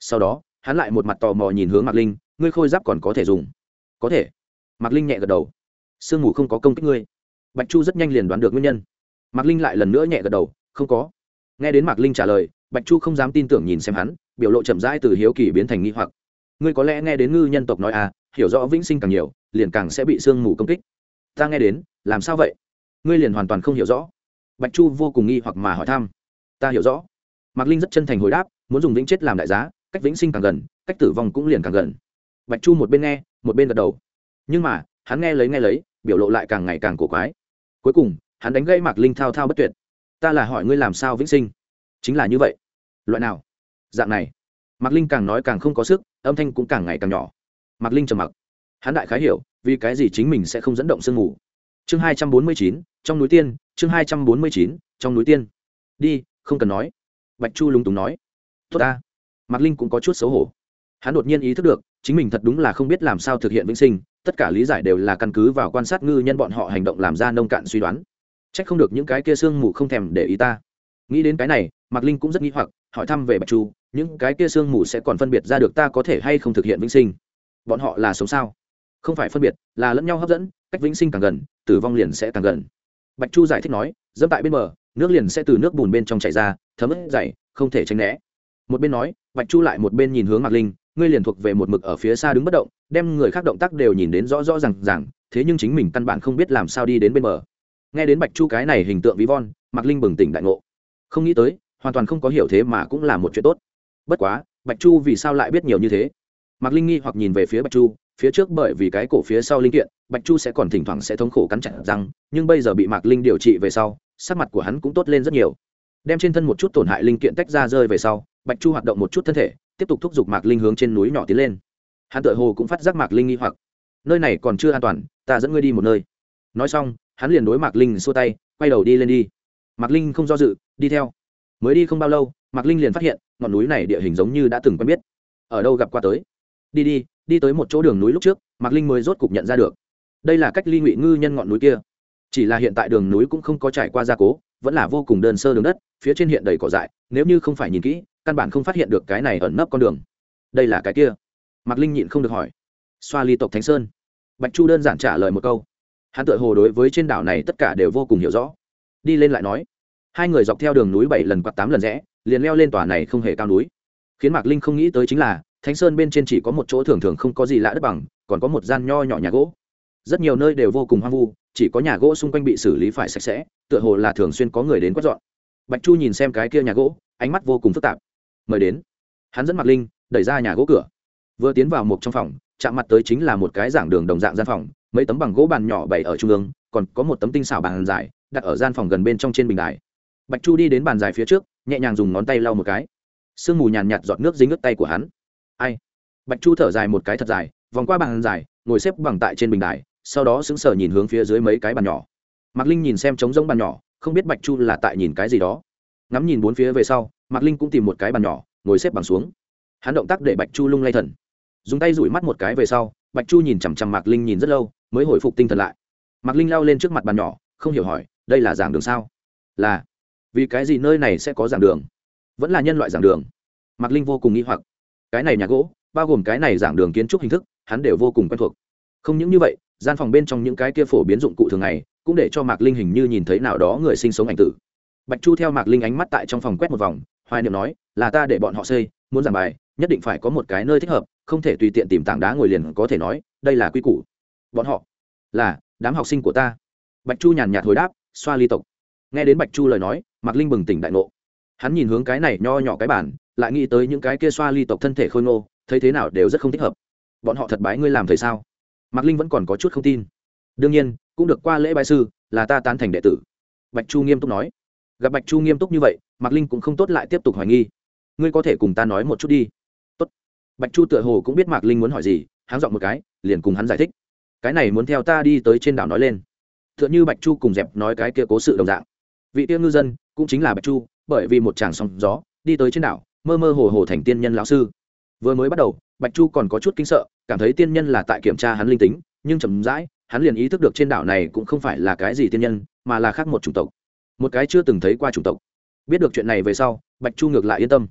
Sau đó, hắn lại một mặt tò mò nhìn hướng mạc linh, ngươi khôi giáp còn có thể dùng. Có thể. Mạc linh nhẹ gật đầu. Sương mù không có công kích ngươi. Bạch chu rất nhanh liền đoán được nguyên nhân. Mạc linh lại lần nữa nhẹ gật đầu, không có. Nghe đến mạc linh trả lời, bạch chu không dám tin tưởng nhìn xem hắn, biểu lộ chậm rãi từ hiếu kỳ biến thành nghi hoặc. Ngươi có lẽ nghe đến ngư nhân tộc nói à hiểu rõ vĩnh sinh càng nhiều, liền càng sẽ bị sương mù công kích. Ta nghe đến, làm sao vậy? Ngươi liền hoàn toàn không hiểu rõ. Bạch chu vô cùng nghi hoặc mà hỏi thăm. Ta hiểu rõ. Mạc linh rất chân thành hồi đáp, muốn dùng vĩnh chết làm đại giá, cách vĩnh sinh càng gần, cách tử vong cũng liền càng gần. Bạch chu một bên nghe, một bên gật đầu. Nhưng mà, hắn nghe lấy nghe lấy, biểu lộ lại càng ngày càng cổ quái. Cuối cùng, hắn đánh gây mạc linh thao thao bất tuyệt. Ta là hỏi ngươi làm sao vĩnh sinh? Chính là như vậy. Loại nào? Dạng này. Mạc linh càng nói càng không có sức, âm thanh cũng càng ngày càng nhỏ mạc linh trầm mặc. Hắn đại khái hiểu, vì cái gì chính mình sẽ không dẫn động sương mù. Chương hai trăm bốn mươi chín, trong núi tiên, chương hai trăm bốn mươi chín, trong núi tiên. Đi, không cần nói. Bạch chu lúng túng nói. Tốt ta. Mạc linh cũng có chút xấu hổ. Hắn đột nhiên ý thức được, chính mình thật đúng là không biết làm sao thực hiện vĩnh sinh, tất cả lý giải đều là căn cứ vào quan sát ngư nhân bọn họ hành động làm ra nông cạn suy đoán. C h ắ c không được những cái kia sương mù không thèm để ý ta. Nghĩ đến cái này, mạc linh cũng rất nghĩ hoặc, hỏi thăm về bạch chu, những cái kia sương mù sẽ còn phân biệt ra được ta có thể hay không thực hiện vĩnh sinh bọn họ là sống sao? Không phải phân biệt, là lẫn nhau hấp dẫn, cách vĩnh sinh càng gần, tử vong liền sẽ càng gần. Bạch chu giải thích nói, dẫm tại bên bờ, nước liền sẽ từ nước bùn bên trong chảy ra, thấm ướt dày không thể tránh né. Một bên nói, bạch chu lại một bên nhìn hướng mạc linh, ngươi liền thuộc về một mực ở phía xa đứng bất động, đem người khác động tác đều nhìn đến rõ rõ r à n g rằng thế nhưng chính mình căn bản không biết làm sao đi đến bên bờ. Nghe đến bạch chu cái này hình tượng ví von, mạc linh bừng tỉnh đại ngộ. Không nghĩ tới, hoàn toàn không có hiểu thế mà cũng là một chuyện tốt. Bất quá, bạch chu vì sao lại biết nhiều như thế? Mạc linh nghi hoặc nhìn về phía bạch chu, phía trước bởi vì cái cổ phía sau linh kiện, bạch chu sẽ còn thỉnh thoảng sẽ thống khổ cắn chặt răng, nhưng bây giờ bị mạc linh điều trị về sau, sắc mặt của hắn cũng tốt lên rất nhiều. Đem trên thân một chút tổn hại linh kiện tách ra rơi về sau, bạch chu hoạt động một chút thân thể, tiếp tục thúc giục mạc linh hướng trên núi nhỏ tiến lên. Hắn tự hồ cũng phát giác mạc linh nghi hoặc. Nơi này còn chưa an toàn, ta dẫn ngươi đi một nơi. Nói xong, hắn liền đối mạc linh xua tay, quay đầu đi lên đi. Mạc linh không do dự, đi theo. Mới đi không bao lâu, mạc linh liền phát hiện, ngọn núi này địa hình giống như đã từng quen biết. Ở đâu gặp qua tới? Đi đi đi tới một chỗ đường núi lúc trước, mạc linh mới rốt cục nhận ra được. Đây là cách ly ngụy ngư nhân ngọn núi kia. Chỉ là hiện tại đường núi cũng không có trải qua gia cố, vẫn là vô cùng đơn sơ đường đất, phía trên hiện đầy cỏ dại, nếu như không phải nhìn kỹ, căn bản không phát hiện được cái này ẩn nấp con đường. Đây là cái kia. Mạc linh nhịn không được hỏi. Xoa ly tộc thánh sơn. Bạch chu đơn giản trả lời một câu. Hắn tự hồ đối với trên đảo này tất cả đều vô cùng hiểu rõ. Đi lên lại nói. Hai người dọc theo đường núi bảy lần quạt tám lần rẽ, liền leo lên tòa này không hề cao núi. Khiến mạc linh không nghĩ tới chính là thánh sơn bên trên chỉ có một chỗ thường thường không có gì lạ đất bằng, còn có một gian nho nhỏ nhà gỗ. Rất nhiều nơi đều vô cùng hoang vu, chỉ có nhà gỗ xung quanh bị xử lý phải sạch sẽ, tựa hồ là thường xuyên có người đến quét dọn. Bạch chu nhìn xem cái kia nhà gỗ, ánh mắt vô cùng phức tạp. Mời đến. Hắn dẫn mặt linh, đẩy ra nhà gỗ cửa. Vừa tiến vào một trong phòng, chạm mặt tới chính là một cái giảng đường đồng dạng gian phòng, mấy tấm bằng gỗ bàn nhỏ bày ở trung ương, còn có một tấm tinh xảo bàn dài, đặt ở gian phòng gần bên trong trên bình đài. Bạch chu đi đến bàn dài phía trước, nhẹ nhàng dùng ngón tay lau một cái. Sương mù nhàn nhạt giọt nước dính ướt tay của hắn ai? Bạch chu thở dài một cái thật dài, vòng qua bàn dài, ngồi xếp bằng tại trên bình đài, sau đó sững sờ nhìn hướng phía dưới mấy cái bàn nhỏ. Mạc linh nhìn xem trống rỗng bàn nhỏ, không biết bạch chu là tại nhìn cái gì đó. Ngắm nhìn bốn phía về sau, mạc linh cũng tìm một cái bàn nhỏ, ngồi xếp bằng xuống. Hắn động tác để bạch chu lung lay thần. Dùng tay rủi mắt một cái về sau, bạch chu nhìn chằm chằm mạc linh nhìn rất lâu, mới hồi phục tinh thần lại. Mạc linh lao lên trước mặt bàn nhỏ, không hiểu hỏi, đây là giảng đường sao? Là. Vì cái gì nơi này sẽ có giảng đường? Vẫn là nhân loại giảng đường. Mạc linh vô cùng nghi hoặc cái này nhà gỗ, bao gồm cái này giảng đường kiến trúc hình thức, hắn đều vô cùng quen thuộc. Không những như vậy, gian phòng bên trong những cái kia phổ biến dụng cụ thường ngày, cũng để cho mạc linh hình như nhìn thấy nào đó người sinh sống ảnh tử. Bạch chu theo mạc linh ánh mắt tại trong phòng quét một vòng, hoài niệm nói, là ta để bọn họ xây, muốn giảng bài, nhất định phải có một cái nơi thích hợp, không thể tùy tiện tìm tảng đá ngồi liền có thể nói, đây là quy củ. Bọn họ, là, đám học sinh của ta. Bạch chu nhàn nhạt hồi đáp, xoa ly tộc. Nghe đến bạch chu lời nói, mạc linh bừng tỉnh đại ngộ. Hắn nhìn hướng cái này nho nhỏ cái bản lại nghĩ tới những cái kia xoa ly tộc thân thể khôi ngô, thấy thế nào đều rất không thích hợp. Bọn họ thật bái ngươi làm thầy sao? Mạc linh vẫn còn có chút không tin. Đương nhiên, cũng được qua lễ bài sư, là ta tán thành đệ tử. Bạch chu nghiêm túc nói. Gặp bạch chu nghiêm túc như vậy, mạc linh cũng không tốt lại tiếp tục hoài nghi. Ngươi có thể cùng ta nói một chút đi. Tốt. bạch chu tựa hồ cũng biết mạc linh muốn hỏi gì hắn dọn một cái, liền cùng hắn giải thích. Cái này muốn theo ta đi tới trên đảo nói lên. T h ư ợ n h ư bạch chu cùng dẹp nói cái kia cố sự đồng dạng. Vị tiêu ngư dân cũng chính là bạch chu, bởi vì một chàng sóng gió, đi tới trên đảo mơ mơ hồ hồ thành tiên nhân lão sư. Vừa mới bắt đầu, bạch chu còn có chút kinh sợ, cảm thấy tiên nhân là tại kiểm tra hắn linh tính, nhưng chậm rãi, hắn liền ý thức được trên đảo này cũng không phải là cái gì tiên nhân, mà là khác một chủng tộc. Một cái chưa từng thấy qua chủng tộc. Biết được chuyện này về sau, bạch chu ngược lại yên tâm.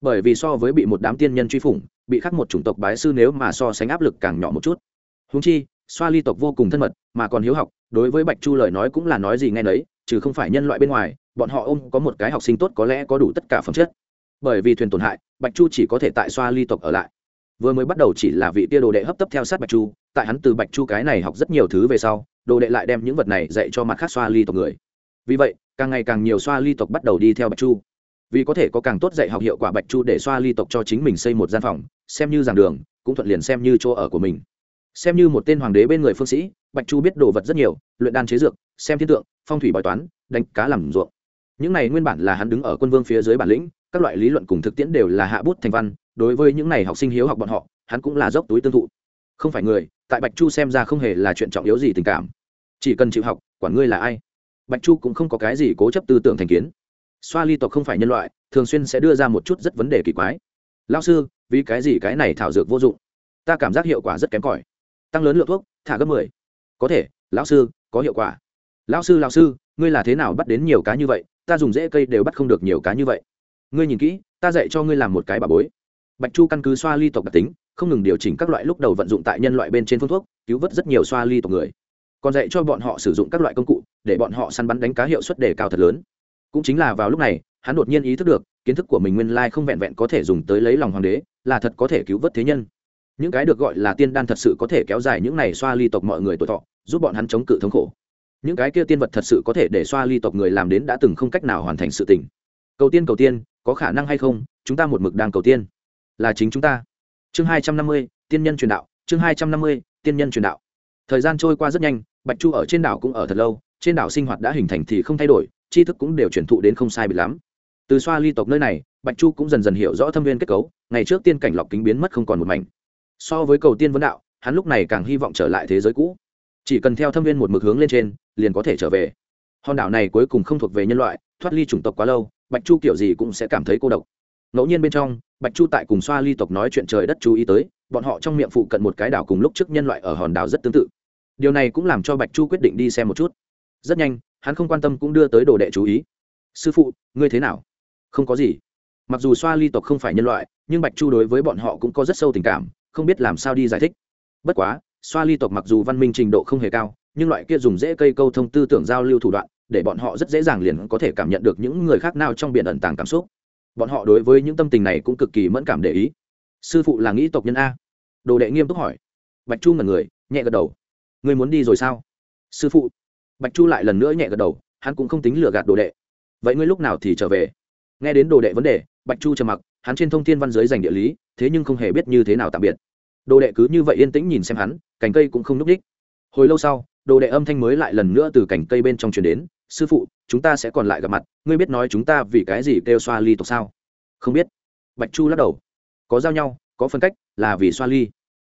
Bởi vì so với bị một đám tiên nhân truy phủng, bị khắc một chủng tộc bái sư nếu mà so sánh áp lực càng nhỏ một chút. Húng chi, xoa ly tộc vô cùng thân mật, mà còn hiếu học, đối với bạch chu lời nói cũng là nói gì nghe nấy chứ không phải nhân loại bên ngoài, bọn họ ôm có một cái học sinh tốt có lẽ có đủ tất cả phẩm chất bởi vì thuyền tổn hại, bạch chu chỉ có thể tại xoa ly tộc ở lại. Vừa mới bắt đầu chỉ là vị tia đồ đệ hấp tấp theo sát bạch chu, tại hắn từ bạch chu cái này học rất nhiều thứ về sau, đồ đệ lại đem những vật này dạy cho mặt khác xoa ly tộc người. Vì vậy, càng ngày càng nhiều xoa ly tộc bắt đầu đi theo bạch chu. Vì có thể có càng tốt dạy học hiệu quả bạch chu để xoa ly tộc cho chính mình xây một gian phòng, xem như giảng đường, cũng thuận liền xem như chỗ ở của mình. Xem như một tên hoàng đế bên người phương sĩ, bạch chu biết đồ vật rất nhiều, luyện đan chế dược, xem thiên tượng, phong thủy bói toán, đánh cá làm ruộng. Những này nguyên bản là hắn đứng ở quân vương phía dưới bản lĩnh các loại lý luận cùng thực tiễn đều là hạ bút thành văn, đối với những này học sinh hiếu học bọn họ, hắn cũng là dốc túi tương thụ. Không phải người, tại bạch chu xem ra không hề là chuyện trọng yếu gì tình cảm. Chỉ cần chịu học, quản ngươi là ai. Bạch chu cũng không có cái gì cố chấp tư tưởng thành kiến. Xoa ly tộc không phải nhân loại, thường xuyên sẽ đưa ra một chút rất vấn đề kỳ quái. Lao sư, vì cái gì cái này thảo dược vô dụng? Ta cảm giác hiệu quả rất kém cỏi. Tăng lớn lượng thuốc, thả gấp mười. Có thể, lão sư, có hiệu quả. Lão sư lão sư, ngươi là thế nào bắt đến nhiều cá như vậy? Ta dùng dễ cây đều bắt không được nhiều cá như vậy ngươi nhìn kỹ, ta dạy cho ngươi làm một cái bà bối. Bạch chu căn cứ xoa ly tộc đặc tính, không ngừng điều chỉnh các loại lúc đầu vận dụng tại nhân loại bên trên phương thuốc, cứu vớt rất nhiều xoa ly tộc người. Còn dạy cho bọn họ sử dụng các loại công cụ, để bọn họ săn bắn đánh cá hiệu suất đề cao thật lớn. Cũng chính là vào lúc này, hắn đột nhiên ý thức được, kiến thức của mình nguyên lai không vẹn vẹn có thể dùng tới lấy lòng hoàng đế, là thật có thể cứu vớt thế nhân. Những cái được gọi là tiên đan thật sự có thể kéo dài những này xoa ly tộc mọi người tuổi thọ, giúp bọn hắn chống cự thống khổ. Những cái kia tiên vật thật sự có thể để xoa ly tộc người làm đến đã từng không cách nào hoàn thành sự tình. Cầu tiên cầu tiên có khả năng hay không, chúng ta một mực đang cầu tiên. Là chính chúng ta. Chương hai trăm năm mươi, tiên nhân truyền đạo, chương hai trăm năm mươi, tiên nhân truyền đạo. Thời gian trôi qua rất nhanh, bạch chu ở trên đảo cũng ở thật lâu, trên đảo sinh hoạt đã hình thành thì không thay đổi, tri thức cũng đều truyền thụ đến không sai bị lắm. Từ xoa ly tộc nơi này, bạch chu cũng dần dần hiểu rõ thâm viên kết cấu, ngày trước tiên cảnh lọc kính biến mất không còn một mảnh. So với cầu tiên vấn đạo, hắn lúc này càng hy vọng trở lại thế giới cũ. Chỉ cần theo thâm viên một mực hướng lên trên, liền có thể trở về. Hòn đảo này cuối cùng không thuộc về nhân loại, thoát ly chủng tộc quá lâu bạch chu kiểu gì cũng sẽ cảm thấy cô độc. Ngẫu nhiên bên trong, bạch chu tại cùng xoa ly tộc nói chuyện trời đất chú ý tới, bọn họ trong miệng phụ cận một cái đảo cùng lúc trước nhân loại ở hòn đảo rất tương tự. Điều này cũng làm cho bạch chu quyết định đi xem một chút. Rất nhanh, hắn không quan tâm cũng đưa tới đồ đệ chú ý. Sư phụ, ngươi thế nào? Không có gì. Mặc dù xoa ly tộc không phải nhân loại, nhưng bạch chu đối với bọn họ cũng có rất sâu tình cảm, không biết làm sao đi giải thích. Bất quá, xoa ly tộc mặc dù văn minh trình độ không hề cao, nhưng loại kia dùng dễ cây câu thông tư tưởng giao lưu thủ đoạn để bọn họ rất dễ dàng liền có thể cảm nhận được những người khác nào trong biển ẩn tàng cảm xúc. Bọn họ đối với những tâm tình này cũng cực kỳ mẫn cảm để ý. Sư phụ là nghĩ tộc nhân a. Đồ đệ nghiêm túc hỏi. Bạch chu ngẩn người, nhẹ gật đầu. Người muốn đi rồi sao? Sư phụ. Bạch chu lại lần nữa nhẹ gật đầu, hắn cũng không tính lừa gạt đồ đệ. Vậy ngươi lúc nào thì trở về? Nghe đến đồ đệ vấn đề, bạch chu trầm mặc, hắn trên thông thiên văn giới dành địa lý, thế nhưng không hề biết như thế nào tạm biệt. Đồ đệ cứ như vậy yên tĩnh nhìn xem hắn, cành cây cũng không núp đích. Hồi lâu sau, đồ đệ âm thanh mới lại lần nữa từ cành cây bên trong truyền đến sư phụ, chúng ta sẽ còn lại gặp mặt, ngươi biết nói chúng ta vì cái gì kêu xoa ly tộc sao? Không biết. Bạch chu lắc đầu. Có giao nhau, có phân cách, là vì xoa ly.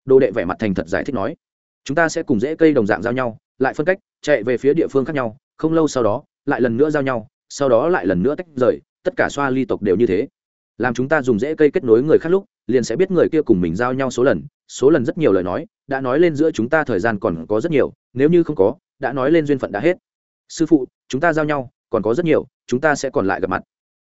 Đồ đệ vẻ mặt thành thật giải thích nói. Chúng ta sẽ cùng dễ cây đồng dạng giao nhau, lại phân cách, chạy về phía địa phương khác nhau, không lâu sau đó, lại lần nữa giao nhau, sau đó lại lần nữa tách rời, tất cả xoa ly tộc đều như thế. Làm chúng ta dùng dễ cây kết nối người khác lúc, liền sẽ biết người kia cùng mình giao nhau số lần số lần rất nhiều lời nói, đã nói lên giữa chúng ta thời gian còn có rất nhiều, nếu như không có, đã nói lên duyên phận đã hết sư phụ chúng ta giao nhau còn có rất nhiều chúng ta sẽ còn lại gặp mặt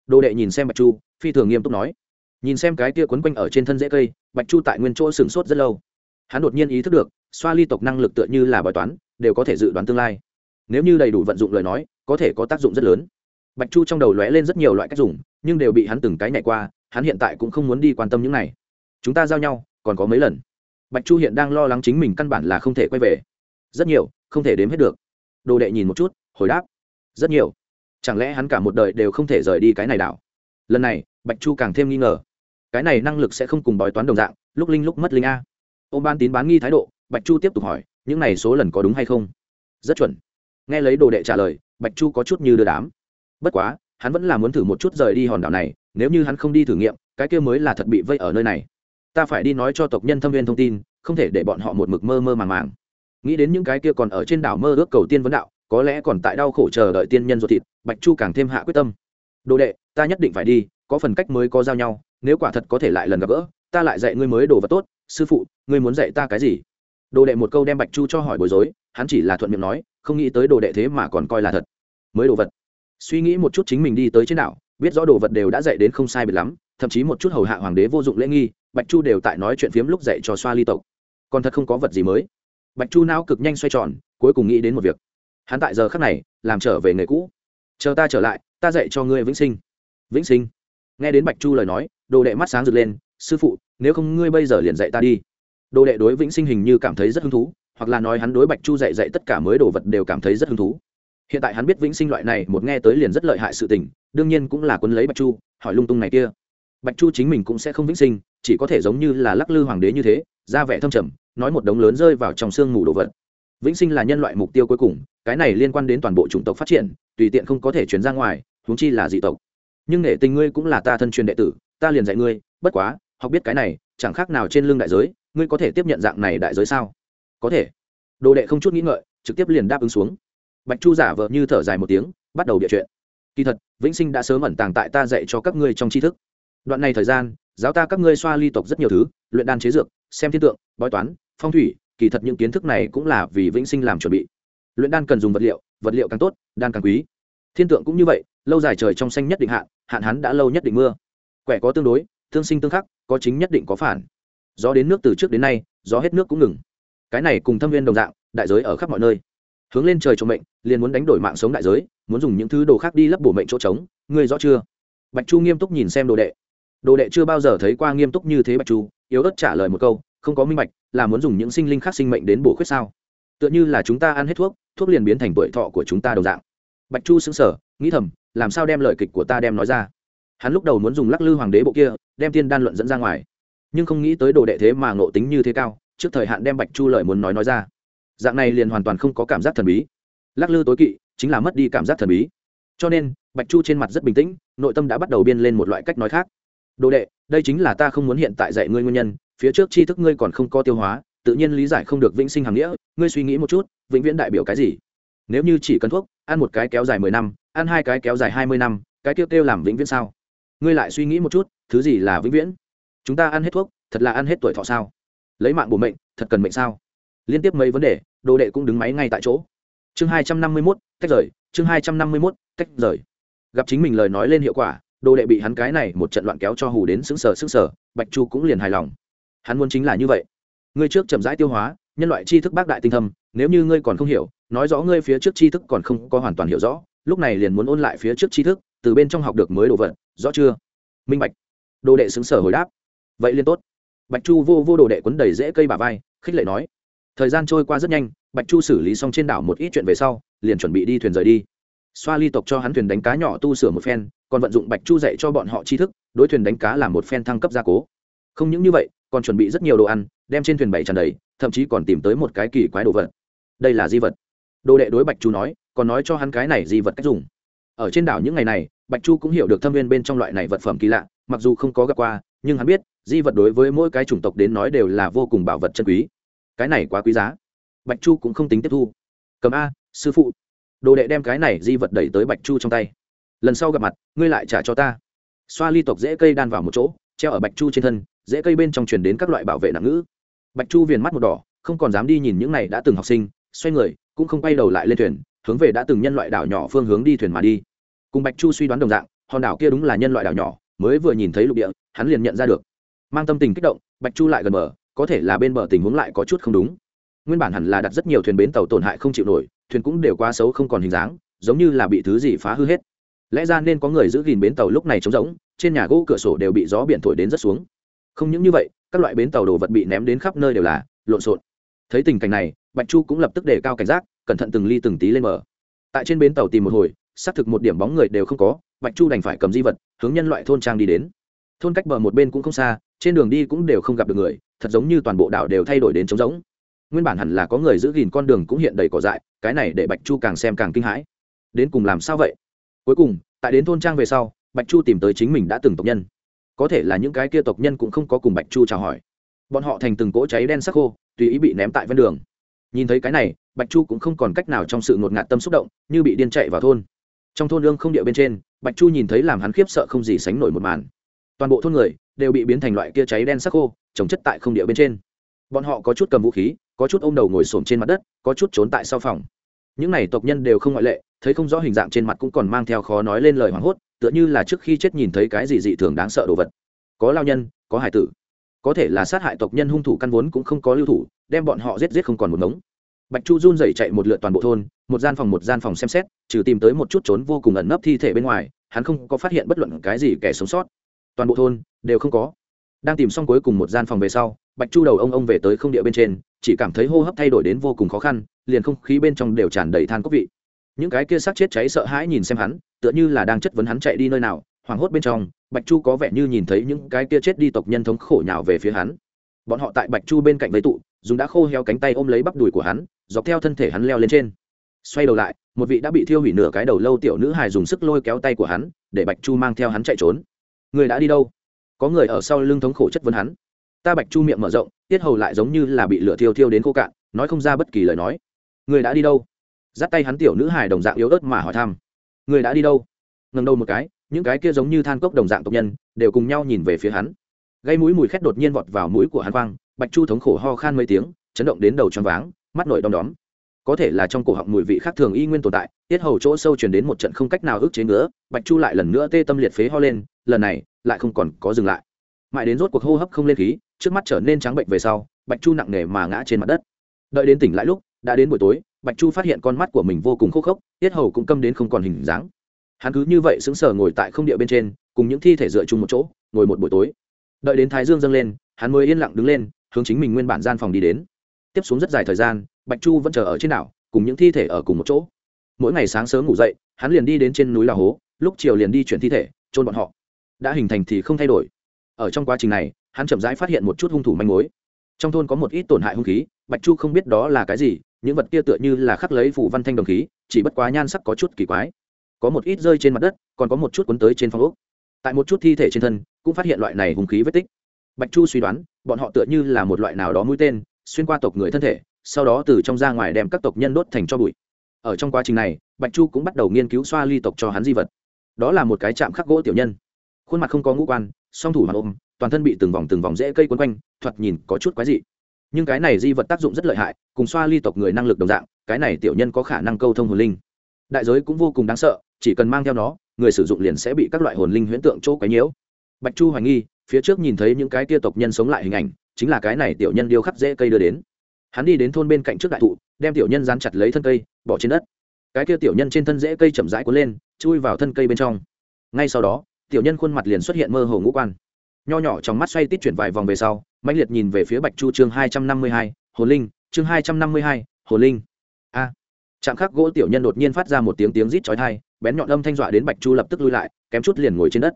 đồ đệ nhìn xem bạch chu phi thường nghiêm túc nói nhìn xem cái kia quấn quanh ở trên thân dễ cây bạch chu tại nguyên chỗ sửng sốt rất lâu hắn đột nhiên ý thức được xoa ly tộc năng lực tựa như là bài toán đều có thể dự đoán tương lai nếu như đầy đủ vận dụng lời nói có thể có tác dụng rất lớn bạch chu trong đầu lóe lên rất nhiều loại cách dùng nhưng đều bị hắn từng cái nhảy qua hắn hiện tại cũng không muốn đi quan tâm những này chúng ta giao nhau còn có mấy lần bạch chu hiện đang lo lắng chính mình căn bản là không thể quay về rất nhiều không thể đếm hết được đồ đệ nhìn một chút hồi đáp, rất nhiều. Chẳng lẽ hắn cả một đời đều không thể rời đi cái này đảo? Lần này, bạch chu càng thêm nghi ngờ. Cái này năng lực sẽ không cùng bói toán đồng dạng, lúc linh lúc mất linh a. Ô ban tín bán nghi thái độ, bạch chu tiếp tục hỏi, những này số lần có đúng hay không? Rất chuẩn. Nghe lấy đồ đệ trả lời, bạch chu có chút như đưa đám. Bất quá, hắn vẫn là muốn thử một chút rời đi hòn đảo này, nếu như hắn không đi thử nghiệm, cái kia mới là thật bị vây ở nơi này. Ta phải đi nói cho tộc nhân thâm viên thông tin, không thể để bọn họ một mực mơ mơ màng màng. Nghĩ đến những cái kia còn ở trên đảo mơ ước cầu tiên vấn đạo có lẽ còn tại đau khổ chờ đợi tiên nhân ruột thịt, bạch chu càng thêm hạ quyết tâm. Đồ đệ, ta nhất định phải đi, có phần cách mới có giao nhau, nếu quả thật có thể lại lần gặp gỡ, ta lại dạy ngươi mới đồ vật tốt. Sư phụ, ngươi muốn dạy ta cái gì? Đồ đệ một câu đem bạch chu cho hỏi bối rối, hắn chỉ là thuận miệng nói, không nghĩ tới đồ đệ thế mà còn coi là thật. Mới đồ vật. Suy nghĩ một chút chính mình đi tới trên đảo, biết rõ đồ vật đều đã dạy đến không sai biệt lắm, thậm chí một chút hầu hạ hoàng đế vô dụng lễ nghi, bạch chu đều tại nói chuyện phiếm lúc dạy cho xoa ly tộc. Còn thật không có vật gì mới. Bạch chu não cực nhanh xoay tròn, cuối cùng nghĩ đến một việc hắn tại giờ khắc này, làm trở về người cũ. Chờ ta trở lại, ta dạy cho ngươi vĩnh sinh. Vĩnh sinh. Nghe đến bạch chu lời nói, đồ đệ mắt sáng rực lên, sư phụ, nếu không ngươi bây giờ liền dạy ta đi. Đồ đệ đối vĩnh sinh hình như cảm thấy rất hứng thú, hoặc là nói hắn đối bạch chu dạy dạy tất cả mới đồ vật đều cảm thấy rất hứng thú. Hiện tại hắn biết vĩnh sinh loại này một nghe tới liền rất lợi hại sự tình, đương nhiên cũng là quân lấy bạch chu, hỏi lung tung này kia. Bạch chu chính mình cũng sẽ không vĩnh sinh, chỉ có thể giống như là lắc lư hoàng đế như thế, ra vẻ thâm trầm, nói một đống lớn rơi vào trong sương mù đồ vật vĩnh sinh là nhân loại mục tiêu cuối cùng, cái này liên quan đến toàn bộ chủng tộc phát triển, tùy tiện không có thể chuyển ra ngoài, huống chi là dị tộc. Nhưng nể tình ngươi cũng là ta thân truyền đệ tử, ta liền dạy ngươi, bất quá, học biết cái này, chẳng khác nào trên lưng đại giới, ngươi có thể tiếp nhận dạng này đại giới sao? Có thể. Đồ đệ không chút nghĩ ngợi, trực tiếp liền đáp ứng xuống. Bạch chu giả vờ như thở dài một tiếng, bắt đầu địa chuyện. Kỳ thật, vĩnh sinh đã sớm ẩn tàng tại ta dạy cho các ngươi trong tri thức. Đoạn này thời gian, giáo ta các ngươi xoa ly tộc rất nhiều thứ, luyện đan chế dược, xem thiên tượng, bói toán, phong thủy kỳ thật những kiến thức này cũng là vì vĩnh sinh làm chuẩn bị. Luyện đan cần dùng vật liệu vật liệu càng tốt, đan càng quý. Thiên tượng cũng như vậy, lâu dài trời trong xanh nhất định hạn hạn hắn đã lâu nhất định mưa. Quẻ có tương đối tương sinh tương khắc, có chính nhất định có phản. Gió đến nước từ trước đến nay, gió hết nước cũng ngừng. Cái này cùng thâm viên đồng dạng, đại giới ở khắp mọi nơi. Hướng lên trời cho mệnh, liền muốn đánh đổi mạng sống đại giới, muốn dùng những thứ đồ khác đi lấp bổ mệnh chỗ trống, ngươi rõ chưa? Bạch chu nghiêm túc nhìn xem đồ đệ. Đồ đệ chưa bao giờ thấy qua nghiêm túc như thế bạch chu, yếu ớt trả lời một câu không có minh bạch, là muốn dùng những sinh linh khác sinh mệnh đến bổ khuyết sao? Tựa như là chúng ta ăn hết thuốc thuốc liền biến thành tuổi thọ của chúng ta đồng dạng. Bạch chu xứng sở nghĩ thầm, làm sao đem lời kịch của ta đem nói ra? Hắn lúc đầu muốn dùng lắc lư hoàng đế bộ kia, đem tiên đan luận dẫn ra ngoài. Nhưng không nghĩ tới đồ đệ thế mà ngộ tính như thế cao, trước thời hạn đem bạch chu lời muốn nói nói ra. Dạng này liền hoàn toàn không có cảm giác thần bí. Lắc lư tối kỵ, chính là mất đi cảm giác thần bí. Cho nên, bạch chu trên mặt rất bình tĩnh, nội tâm đã bắt đầu biên lên một loại cách nói khác đồ đệ, đây chính là ta không muốn hiện tại dạy ngươi nguyên nhân, phía trước tri thức ngươi còn không có tiêu hóa, tự nhiên lý giải không được vĩnh sinh hàm nghĩa, ngươi suy nghĩ một chút, vĩnh viễn đại biểu cái gì? Nếu như chỉ cần thuốc, ăn một cái kéo dài mười năm, ăn hai cái kéo dài hai mươi năm, cái tiêu kêu làm vĩnh viễn sao? Ngươi lại suy nghĩ một chút, thứ gì là vĩnh viễn? Chúng ta ăn hết thuốc, thật là ăn hết tuổi thọ sao? Lấy mạng bổ mệnh, thật cần mệnh sao? Liên tiếp mấy vấn đề, đồ đệ cũng đứng máy ngay tại chỗ. Chương hai trăm năm mươi mốt, tách rời, chương hai trăm năm mươi mốt, tách rời. Gặp chính mình lời nói lên hiệu quả đồ đệ bị hắn cái này một trận loạn kéo cho hù đến sững sờ sững sờ, bạch chu cũng liền hài lòng. Hắn muốn chính là như vậy. Ngươi trước chậm rãi tiêu hóa, nhân loại tri thức bác đại tinh thâm, nếu như ngươi còn không hiểu, nói rõ ngươi phía trước tri thức còn không có hoàn toàn hiểu rõ, lúc này liền muốn ôn lại phía trước tri thức, từ bên trong học được mới đồ vật, rõ chưa? Minh bạch. Đồ đệ xứng sở hồi đáp. Vậy liên tốt. Bạch chu vô vô đồ đệ quấn đầy dễ cây bà vai, khích lệ nói. Thời gian trôi qua rất nhanh, bạch chu xử lý xong trên đảo một ít chuyện về sau, liền chuẩn bị đi thuyền rời đi. Xoa ly tộc cho hắn thuyền đánh cá nhỏ tu sửa một phen còn vận dụng bạch chu dạy cho bọn họ tri thức, đối thuyền đánh cá là một phen thăng cấp gia cố. Không những như vậy, còn chuẩn bị rất nhiều đồ ăn, đem trên thuyền bảy tràn đầy, thậm chí còn tìm tới một cái kỳ quái đồ vật. Đây là di vật. Đồ đệ đối bạch chu nói, còn nói cho hắn cái này di vật cách dùng. Ở trên đảo những ngày này, bạch chu cũng hiểu được thâm viên bên trong loại này vật phẩm kỳ lạ, mặc dù không có gặp qua, nhưng hắn biết, di vật đối với mỗi cái chủng tộc đến nói đều là vô cùng bảo vật chân quý. Cái này quá quý giá. Bạch chu cũng không tính tiếp thu. Cầm a, sư phụ. Đồ đệ đem cái này di vật đẩy tới bạch chu trong tay lần sau gặp mặt, ngươi lại trả cho ta. Xoa ly tộc dễ cây đan vào một chỗ, treo ở bạch chu trên thân, dễ cây bên trong truyền đến các loại bảo vệ nặng ngữ. Bạch chu viền mắt một đỏ, không còn dám đi nhìn những này đã từng học sinh, xoay người, cũng không quay đầu lại lên thuyền, hướng về đã từng nhân loại đảo nhỏ phương hướng đi thuyền mà đi. Cùng bạch chu suy đoán đồng dạng, hòn đảo kia đúng là nhân loại đảo nhỏ, mới vừa nhìn thấy lục địa, hắn liền nhận ra được. Mang tâm tình kích động, bạch chu lại gần bờ, có thể là bên bờ tình huống lại có chút không đúng. Nguyên bản hẳn là đặt rất nhiều thuyền bến tàu tổn hại không chịu nổi, thuyền cũng đều quá xấu không còn hình dáng, giống như là bị thứ gì phá hư hết lẽ ra nên có người giữ gìn bến tàu lúc này trống rỗng, trên nhà gỗ cửa sổ đều bị gió biển thổi đến rất xuống. Không những như vậy, các loại bến tàu đồ vật bị ném đến khắp nơi đều là lộn xộn. Thấy tình cảnh này, bạch chu cũng lập tức đề cao cảnh giác, cẩn thận từng ly từng tí lên mở. tại trên bến tàu tìm một hồi, xác thực một điểm bóng người đều không có, bạch chu đành phải cầm di vật, hướng nhân loại thôn trang đi đến. Thôn cách bờ một bên cũng không xa, trên đường đi cũng đều không gặp được người, thật giống như toàn bộ đảo đều thay đổi đến trống rỗng. Nguyên bản hẳn là có người giữ gìn con đường cũng hiện đầy cỏ dại, cái này để bạch chu càng xem càng kinh hãi. Đến cùng làm sao vậy? Cuối cùng, tại đến thôn trang về sau, bạch chu tìm tới chính mình đã từng tộc nhân. Có thể là những cái kia tộc nhân cũng không có cùng bạch chu chào hỏi. Bọn họ thành từng cỗ cháy đen sắc khô, tùy ý bị ném tại ven đường. Nhìn thấy cái này, bạch chu cũng không còn cách nào trong sự ngột ngạt tâm xúc động, như bị điên chạy vào thôn. Trong thôn lương không địa bên trên, bạch chu nhìn thấy làm hắn khiếp sợ không gì sánh nổi một màn. Toàn bộ thôn người đều bị biến thành loại kia cháy đen sắc khô, trồng chất tại không địa bên trên. Bọn họ có chút cầm vũ khí, có chút ôm đầu ngồi xổm trên mặt đất, có chút trốn tại sau phòng. Những n à y tộc nhân đều không ngoại lệ thấy không rõ hình dạng trên mặt cũng còn mang theo khó nói lên lời hoảng hốt, tựa như là trước khi chết nhìn thấy cái gì dị thường đáng sợ đồ vật. Có lao nhân, có hải tử. Có thể là sát hại tộc nhân hung thủ căn vốn cũng không có lưu thủ, đem bọn họ giết giết không còn một ngống. Bạch chu run dậy chạy một lượt toàn bộ thôn, một gian phòng một gian phòng xem xét, trừ tìm tới một chút trốn vô cùng ẩn nấp thi thể bên ngoài, hắn không có phát hiện bất luận cái gì kẻ sống sót. Toàn bộ thôn đều không có. Đang tìm xong cuối cùng một gian phòng về sau, bạch chu đầu ông ông về tới không địa bên trên, chỉ cảm thấy hô hấp thay đổi đến vô cùng khó khăn, liền không khí bên trong đều tràn đầy than cốc vị những cái kia xác chết cháy sợ hãi nhìn xem hắn, tựa như là đang chất vấn hắn chạy đi nơi nào, hoảng hốt bên trong, bạch chu có vẻ như nhìn thấy những cái kia chết đi tộc nhân thống khổ nhào về phía hắn. Bọn họ tại bạch chu bên cạnh với tụ, dùng đã khô heo cánh tay ôm lấy bắp đùi của hắn, dọc theo thân thể hắn leo lên trên. Xoay đầu lại, một vị đã bị thiêu hủy nửa cái đầu lâu tiểu nữ hài dùng sức lôi kéo tay của hắn, để bạch chu mang theo hắn chạy trốn. Người đã đi đâu? Có người ở sau lưng thống khổ chất vấn hắn. Ta bạch chu miệng mở rộng, tiết hầu lại giống như là bị lửa thiêu thiêu đến khô cạn, nói không ra bất kỳ lời nói. Người đã đi đâu? Dắt tay hắn tiểu nữ hài đồng dạng yếu ớt mà hỏi thăm. Người đã đi đâu? Ngần đầu một cái, những cái kia giống như than cốc đồng dạng tộc nhân, đều cùng nhau nhìn về phía hắn. Gây mũi mùi khét đột nhiên vọt vào mũi của hắn quang, bạch chu thống khổ ho khan mấy tiếng, chấn động đến đầu choáng váng, mắt nổi đom đóm. Có thể là trong cổ họng mùi vị khác thường y nguyên tồn tại, tiết hầu chỗ sâu chuyển đến một trận không cách nào ức chế nữa, bạch chu lại lần nữa tê tâm liệt phế ho lên, lần này, lại không còn có dừng lại. Mãi đến rốt cuộc hô hấp không lên khí, trước mắt trở nên trắng bệnh về sau, bạch chu nặng nề mà ngã trên mặt đất. Đợi đến tỉnh lại lúc, đã đến buổi tối bạch chu phát hiện con mắt của mình vô cùng khô khốc, tiết hầu cũng câm đến không còn hình dáng. Hắn cứ như vậy sững sờ ngồi tại không địa bên trên, cùng những thi thể dựa chung một chỗ, ngồi một buổi tối. Đợi đến thái dương dâng lên, hắn mới yên lặng đứng lên, hướng chính mình nguyên bản gian phòng đi đến. Tiếp xuống rất dài thời gian, bạch chu vẫn chờ ở trên đảo, cùng những thi thể ở cùng một chỗ. Mỗi ngày sáng sớm ngủ dậy, hắn liền đi đến trên núi lào hố, lúc chiều liền đi chuyển thi thể trôn bọn họ. Đã hình thành thì không thay đổi. Ở trong quá trình này, hắn chậm rãi phát hiện một chút hung thủ manh mối. Trong thôn có một ít tổn hại hung khí, bạch chu không biết đó là cái gì những vật kia tựa như là khắc lấy phủ văn thanh đồng khí, chỉ bất quá nhan sắc có chút kỳ quái. Có một ít rơi trên mặt đất, còn có một chút cuốn tới trên phong ốc. Tại một chút thi thể trên thân, cũng phát hiện loại này hung khí vết tích. Bạch chu suy đoán, bọn họ tựa như là một loại nào đó mũi tên, xuyên qua tộc người thân thể, sau đó từ trong ra ngoài đem các tộc nhân đốt thành cho bụi. Ở trong quá trình này, bạch chu cũng bắt đầu nghiên cứu xoa ly tộc cho hắn di vật. Đó là một cái chạm khắc gỗ tiểu nhân. Khuôn mặt không có ngũ quan, song thủ mặt ôm, toàn thân bị từng vòng từng vòng rễ cây quấn quanh, thoạt nhìn có chút quái dị nhưng cái này di vật tác dụng rất lợi hại, cùng xoa ly tộc người năng lực đồng dạng, cái này tiểu nhân có khả năng câu thông hồn linh. Đại giới cũng vô cùng đáng sợ, chỉ cần mang theo nó, người sử dụng liền sẽ bị các loại hồn linh huyễn tượng chỗ quấy nhiễu. Bạch chu hoài nghi, phía trước nhìn thấy những cái tia tộc nhân sống lại hình ảnh, chính là cái này tiểu nhân điêu khắc dễ cây đưa đến. Hắn đi đến thôn bên cạnh trước đại thụ, đem tiểu nhân dán chặt lấy thân cây, bỏ trên đất. Cái kia tiểu nhân trên thân dễ cây chậm rãi cuốn lên, chui vào thân cây bên trong. Ngay sau đó, tiểu nhân khuôn mặt liền xuất hiện mơ hồ ngũ quan nho nhỏ trong mắt xoay tít chuyển vài vòng về sau mạnh liệt nhìn về phía bạch chu chương hai trăm năm mươi hai, hồ linh, chương hai trăm năm mươi hai, hồ linh. A. À. trạm khắc gỗ tiểu nhân đột nhiên phát ra một tiếng tiếng rít chói thai bén nhọn âm thanh dọa đến bạch chu lập tức lui lại, kém chút liền ngồi trên đất.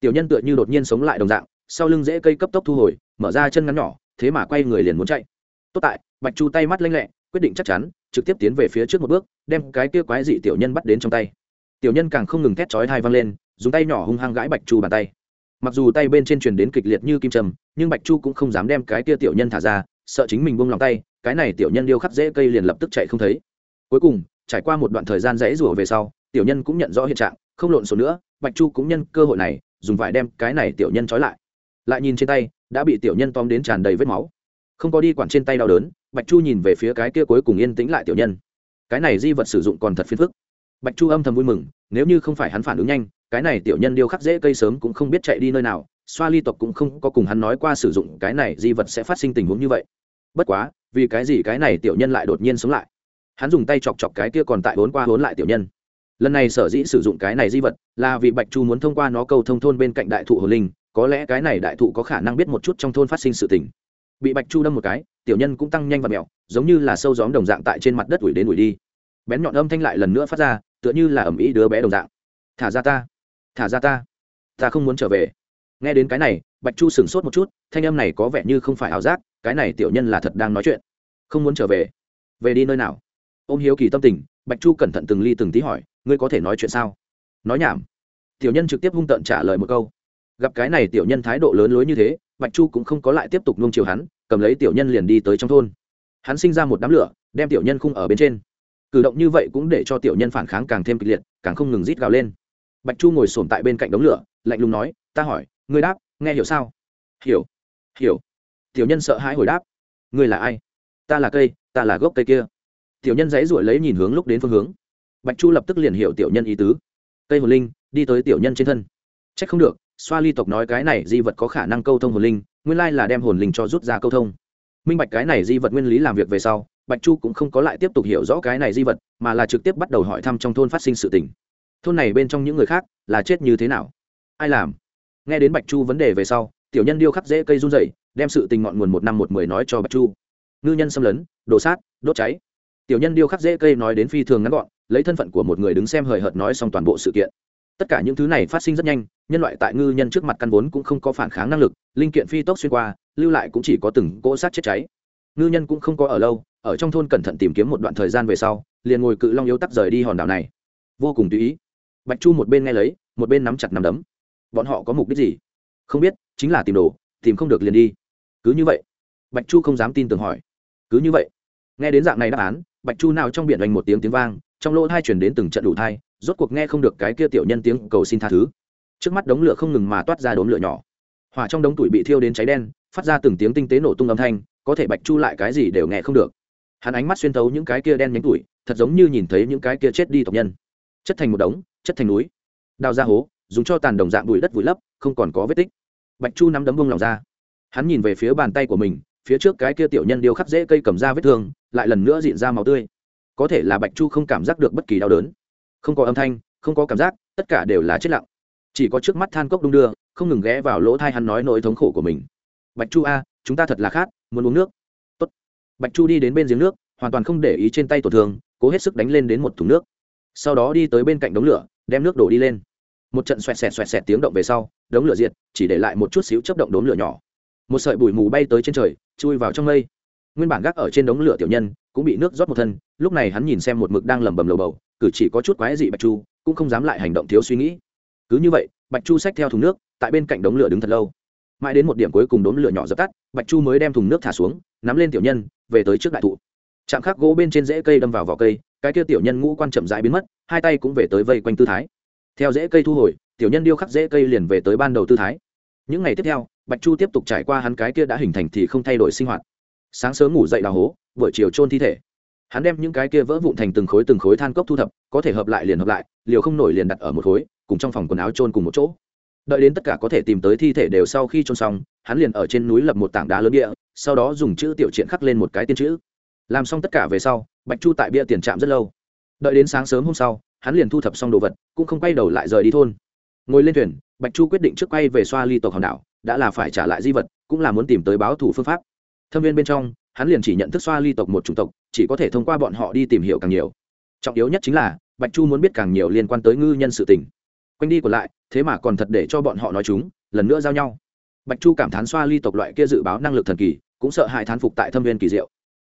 Tiểu nhân tựa như đột nhiên sống lại đồng dạng, sau lưng dễ cây cấp tốc thu hồi, mở ra chân ngắn nhỏ, thế mà quay người liền muốn chạy. Tốt tại, bạch chu tay mắt lanh lẹ, quyết định chắc chắn, trực tiếp tiến về phía trước một bước, đem cái kia quái dị tiểu nhân bắt đến trong tay. Tiểu nhân càng không ngừng thét chói thai văng lên, dùng tay nhỏ hung hăng gãi bạch chu bàn tay mặc dù tay bên trên truyền đến kịch liệt như kim trầm nhưng bạch chu cũng không dám đem cái kia tiểu nhân thả ra, sợ chính mình buông lòng tay, cái này tiểu nhân điêu khắc dễ cây liền lập tức chạy không thấy. Cuối cùng, trải qua một đoạn thời gian rẽ rủa về sau, tiểu nhân cũng nhận rõ hiện trạng, không lộn xộn nữa, bạch chu cũng nhân cơ hội này, dùng vải đem cái này tiểu nhân trói lại. Lại nhìn trên tay, đã bị tiểu nhân tóm đến tràn đầy vết máu. Không có đi quản trên tay đau đớn, bạch chu nhìn về phía cái kia cuối cùng yên tĩnh lại tiểu nhân. Cái này di vật sử dụng còn thật phiền phức. Bạch chu âm thầm vui mừng, nếu như không phải hắn phản ứng nhanh cái này tiểu nhân điêu khắc dễ cây sớm cũng không biết chạy đi nơi nào, xoa ly tộc cũng không có cùng hắn nói qua sử dụng cái này di vật sẽ phát sinh tình huống như vậy. Bất quá, vì cái gì cái này tiểu nhân lại đột nhiên sống lại? Hắn dùng tay chọc chọc cái kia còn tại vốn qua vốn lại tiểu nhân. Lần này sở dĩ sử dụng cái này di vật là vì bạch chu muốn thông qua nó cầu thông thôn bên cạnh đại thụ hồ linh, có lẽ cái này đại thụ có khả năng biết một chút trong thôn phát sinh sự tình. Bị bạch chu đâm một cái, tiểu nhân cũng tăng nhanh và mẹo, giống như là sâu gióm đồng dạng tại trên mặt đất ủi đến ủi đi. Bén nhọn âm thanh lại lần nữa phát ra, tựa như là ẩm ý đứa bé đồng dạng. Thả ra ta thả ra ta. Ta không muốn trở về. Nghe đến cái này, bạch chu sửng sốt một chút, thanh âm này có vẻ như không phải ảo giác, cái này tiểu nhân là thật đang nói chuyện. Không muốn trở về. Về đi nơi nào? Ô m hiếu kỳ tâm tình, bạch chu cẩn thận từng ly từng tí hỏi, ngươi có thể nói chuyện sao? Nói nhảm. Tiểu nhân trực tiếp hung tợn trả lời một câu. Gặp cái này tiểu nhân thái độ lớn lối như thế, bạch chu cũng không có lại tiếp tục nung chiều hắn, cầm lấy tiểu nhân liền đi tới trong thôn. Hắn sinh ra một đám lửa, đem tiểu nhân khung ở bên trên. Cử động như vậy cũng để cho tiểu nhân phản kháng càng thêm kịch liệt, càng không ngừng rít gào lên bạch chu ngồi sồn tại bên cạnh đống lửa, lạnh lùng nói, ta hỏi, ngươi đáp, nghe hiểu sao? Hiểu hiểu. Tiểu nhân sợ hãi hồi đáp, ngươi là ai? Ta là cây, ta là gốc cây kia. Tiểu nhân dãy ruổi lấy nhìn hướng lúc đến phương hướng. Bạch chu lập tức liền hiểu tiểu nhân ý tứ. Cây hồn linh, đi tới tiểu nhân trên thân. C h ắ c không được, xoa ly tộc nói cái này di vật có khả năng câu thông hồn linh, nguyên lai là đem hồn linh cho rút ra câu thông. Minh bạch cái này di vật nguyên lý làm việc về sau, bạch chu cũng không có lại tiếp tục hiểu rõ cái này di vật, mà là trực tiếp bắt đầu hỏi thăm trong thôn phát sinh sự tình thôn này bên trong những người khác là chết như thế nào? Ai làm? Nghe đến bạch chu vấn đề về sau, tiểu nhân điêu khắc dễ cây run dày đem sự tình ngọn nguồn một năm một mười nói cho bạch chu. Ngư nhân xâm lấn, đổ sát, đốt cháy. Tiểu nhân điêu khắc dễ cây nói đến phi thường ngắn gọn, lấy thân phận của một người đứng xem hời hợt nói xong toàn bộ sự kiện. Tất cả những thứ này phát sinh rất nhanh, nhân loại tại ngư nhân trước mặt căn vốn cũng không có phản kháng năng lực, linh kiện phi tốc xuyên qua, lưu lại cũng chỉ có từng cỗ sát chết cháy. Ngư nhân cũng không có ở lâu, ở trong thôn cẩn thận tìm kiếm một đoạn thời gian về sau, liền ngồi cự long yếu tắc rời đi hòn đảo này. Vô cùng tùy ý bạch chu một bên nghe lấy, một bên nắm chặt nắm đấm. Bọn họ có mục đích gì? Không biết, chính là tìm đồ, tìm không được liền đi. Cứ như vậy. Bạch chu không dám tin tưởng hỏi. Cứ như vậy. Nghe đến dạng này đáp án, bạch chu nào trong biển oanh một tiếng tiếng vang, trong lỗ thai chuyển đến từng trận đủ thai, rốt cuộc nghe không được cái kia tiểu nhân tiếng cầu xin tha thứ. Trước mắt đống lửa không ngừng mà toát ra đốm lửa nhỏ. Hỏa trong đống tuổi bị thiêu đến cháy đen, phát ra từng tiếng tinh tế nổ tung âm thanh, có thể bạch chu lại cái gì đều nghe không được. Hắn ánh mắt xuyên thấu những cái kia đen nhánh tuổi thật giống như nhìn thấy những cái kia chết đi tộc nhân. Chất thành một đống chất thành núi. Đào ra hố, dùng cho tàn đồng dạng bụi đất vùi lấp, không còn có vết tích. Bạch chu nắm đấm bông lòng ra. Hắn nhìn về phía bàn tay của mình, phía trước cái kia tiểu nhân điêu khắc dễ cây cầm ra vết thương, lại lần nữa diện ra máu tươi. Có thể là bạch chu không cảm giác được bất kỳ đau đớn. Không có âm thanh, không có cảm giác, tất cả đều là chết lặng. Chỉ có trước mắt than cốc đung đưa, không ngừng ghé vào lỗ thai hắn nói nỗi thống khổ của mình. Bạch chu a, chúng ta thật là khát, muốn uống nước. Tốt. bạch chu đi đến bên giếng nước, hoàn toàn không để ý trên tay tổn thương, cố hết sức đánh lên đến một thùng nước sau đó đi tới bên cạnh đống lửa, đem nước đổ đi lên. Một trận xoẹt xẹt xoẹt xẹt tiếng động về sau, đống lửa diệt, chỉ để lại một chút xíu chấp động đống lửa nhỏ. Một sợi bụi mù bay tới trên trời, chui vào trong mây. Nguyên bản gác ở trên đống lửa tiểu nhân, cũng bị nước rót một thân, lúc này hắn nhìn xem một mực đang lẩm bẩm lầu bầu, cử chỉ có chút quái dị bạch chu, cũng không dám lại hành động thiếu suy nghĩ. Cứ như vậy, bạch chu xách theo thùng nước, tại bên cạnh đống lửa đứng thật lâu. Mãi đến một điểm cuối cùng đống lửa nhỏ dập tắt, bạch chu mới đem thùng nước thả xuống, nắm lên tiểu nhân, về tới trước đại thụ. Chạm khắc gỗ bên trên rễ cây đâm vào vỏ cây cái kia tiểu nhân ngũ quan chậm rãi biến mất, hai tay cũng về tới vây quanh tư thái. Theo rễ cây thu hồi, tiểu nhân điêu khắc rễ cây liền về tới ban đầu tư thái. Những ngày tiếp theo, bạch chu tiếp tục trải qua hắn cái kia đã hình thành thì không thay đổi sinh hoạt. Sáng sớm ngủ dậy đào hố, buổi chiều trôn thi thể. Hắn đem những cái kia vỡ vụn thành từng khối từng khối than cốc thu thập, có thể hợp lại liền hợp lại, liều không nổi liền đặt ở một khối, cùng trong phòng quần áo trôn cùng một chỗ. Đợi đến tất cả có thể tìm tới thi thể đều sau khi trôn xong, hắn liền ở trên núi lập một tảng đá lớn địa, sau đó dùng chữ tiểu truyện khắc lên một cái tiên chữ làm xong tất cả về sau, bạch chu tại bia tiền trạm rất lâu. Đợi đến sáng sớm hôm sau, hắn liền thu thập xong đồ vật, cũng không quay đầu lại rời đi thôn. Ngồi lên thuyền, bạch chu quyết định trước quay về xoa ly tộc hòn đảo, đã là phải trả lại di vật, cũng là muốn tìm tới báo thủ phương pháp. Thâm viên bên trong, hắn liền chỉ nhận thức xoa ly tộc một chủng tộc, chỉ có thể thông qua bọn họ đi tìm hiểu càng nhiều. Trọng yếu nhất chính là, bạch chu muốn biết càng nhiều liên quan tới ngư nhân sự tình. Quanh đi còn lại, thế mà còn thật để cho bọn họ nói chúng, lần nữa giao nhau. Bạch chu cảm thán xoa ly tộc loại kia dự báo năng lực thần kỳ, cũng sợ hại thán phục tại thâm viên kỳ diệu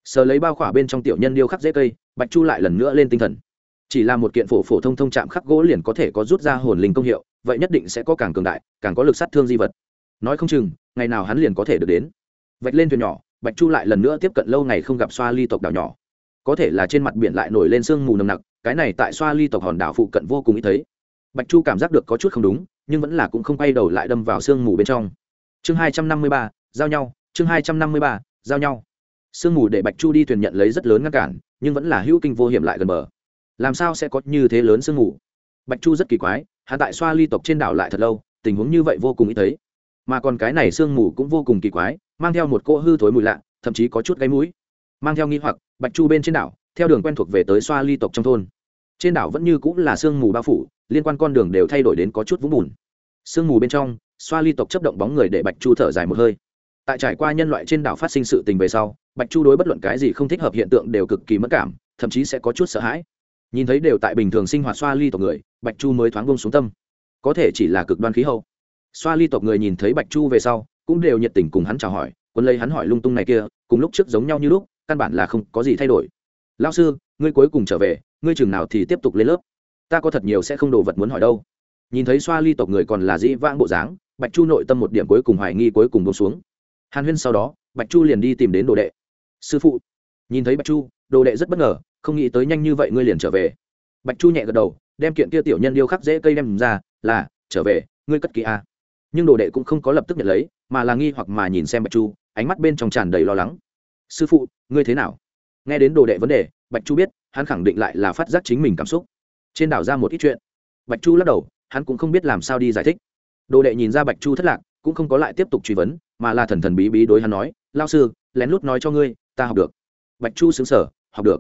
sờ lấy bao khỏa bên trong tiểu nhân điêu khắc dễ cây, bạch chu lại lần nữa lên tinh thần. Chỉ là một kiện phổ phổ thông thông chạm khắc gỗ liền có thể có rút ra hồn linh công hiệu, vậy nhất định sẽ có càng cường đại, càng có lực sát thương di vật. Nói không chừng, ngày nào hắn liền có thể được đến. Vạch lên thuyền nhỏ, bạch chu lại lần nữa tiếp cận lâu ngày không gặp xoa ly tộc đảo nhỏ. Có thể là trên mặt biển lại nổi lên sương mù nồng nặc, cái này tại xoa ly tộc hòn đảo phụ cận vô cùng ít thấy. Bạch chu cảm giác được có chút không đúng, nhưng vẫn là cũng không quay đầu lại đâm vào sương mù bên trong. Chương hai trăm năm mươi ba, giao nhau, chương hai trăm năm mươi ba, giao nhau sương mù để bạch chu đi thuyền nhận lấy rất lớn ngăn cản, nhưng vẫn là hữu kinh vô hiểm lại gần bờ. Làm sao sẽ có như thế lớn sương mù? Bạch chu rất kỳ quái, hạ tại xoa ly tộc trên đảo lại thật lâu, tình huống như vậy vô cùng ít thấy. Mà còn cái này sương mù cũng vô cùng kỳ quái, mang theo một cỗ hư thối mùi lạ, thậm chí có chút gáy mũi. Mang theo nghi hoặc, bạch chu bên trên đảo, theo đường quen thuộc về tới xoa ly tộc trong thôn. Trên đảo vẫn như cũng là sương mù bao phủ, liên quan con đường đều thay đổi đến có chút vũng bùn. Sương mù bên trong, xoa ly tộc chấp động bóng người để bạch chu thở dài một hơi tại trải qua nhân loại trên đảo phát sinh sự tình về sau, bạch chu đối bất luận cái gì không thích hợp hiện tượng đều cực kỳ mất cảm, thậm chí sẽ có chút sợ hãi. Nhìn thấy đều tại bình thường sinh hoạt xoa ly tộc người, bạch chu mới thoáng bông xuống tâm. Có thể chỉ là cực đoan khí hậu. Xoa ly tộc người nhìn thấy bạch chu về sau, cũng đều nhiệt tình cùng hắn chào hỏi quân lấy hắn hỏi lung tung này kia, cùng lúc trước giống nhau như lúc, căn bản là không có gì thay đổi. Lao sư, ngươi cuối cùng trở về, ngươi chừng nào thì tiếp tục lên lớp? Ta có thật nhiều sẽ không đồ vật muốn hỏi đâu. Nhìn thấy xoa ly tộc người còn là dĩ vãng bộ dáng, bạch chu nội tâm một điểm cuối cùng hoài nghi cuối cùng bông xuống hàn huyên sau đó, bạch chu liền đi tìm đến đồ đệ. Sư phụ. Nhìn thấy bạch chu, đồ đệ rất bất ngờ, không nghĩ tới nhanh như vậy ngươi liền trở về. Bạch chu nhẹ gật đầu, đem kiện kia tiểu nhân điêu khắc dễ cây đem ra, là, trở về, ngươi cất kỹ a. Nhưng đồ đệ cũng không có lập tức nhận lấy, mà là nghi hoặc mà nhìn xem bạch chu, ánh mắt bên trong tràn đầy lo lắng. Sư phụ, ngươi thế nào? Nghe đến đồ đệ vấn đề, bạch chu biết, hắn khẳng định lại là phát giác chính mình cảm xúc. Trên đảo ra một ít chuyện. Bạch chu lắc đầu, hắn cũng không biết làm sao đi giải thích. Đồ đệ nhìn ra bạch chu thất lạc, cũng không có lại tiếp tục truy vấn mà là thần thần bí bí đối hắn nói lao sư, lén lút nói cho ngươi, ta học được. Bạch chu xứng sở học được.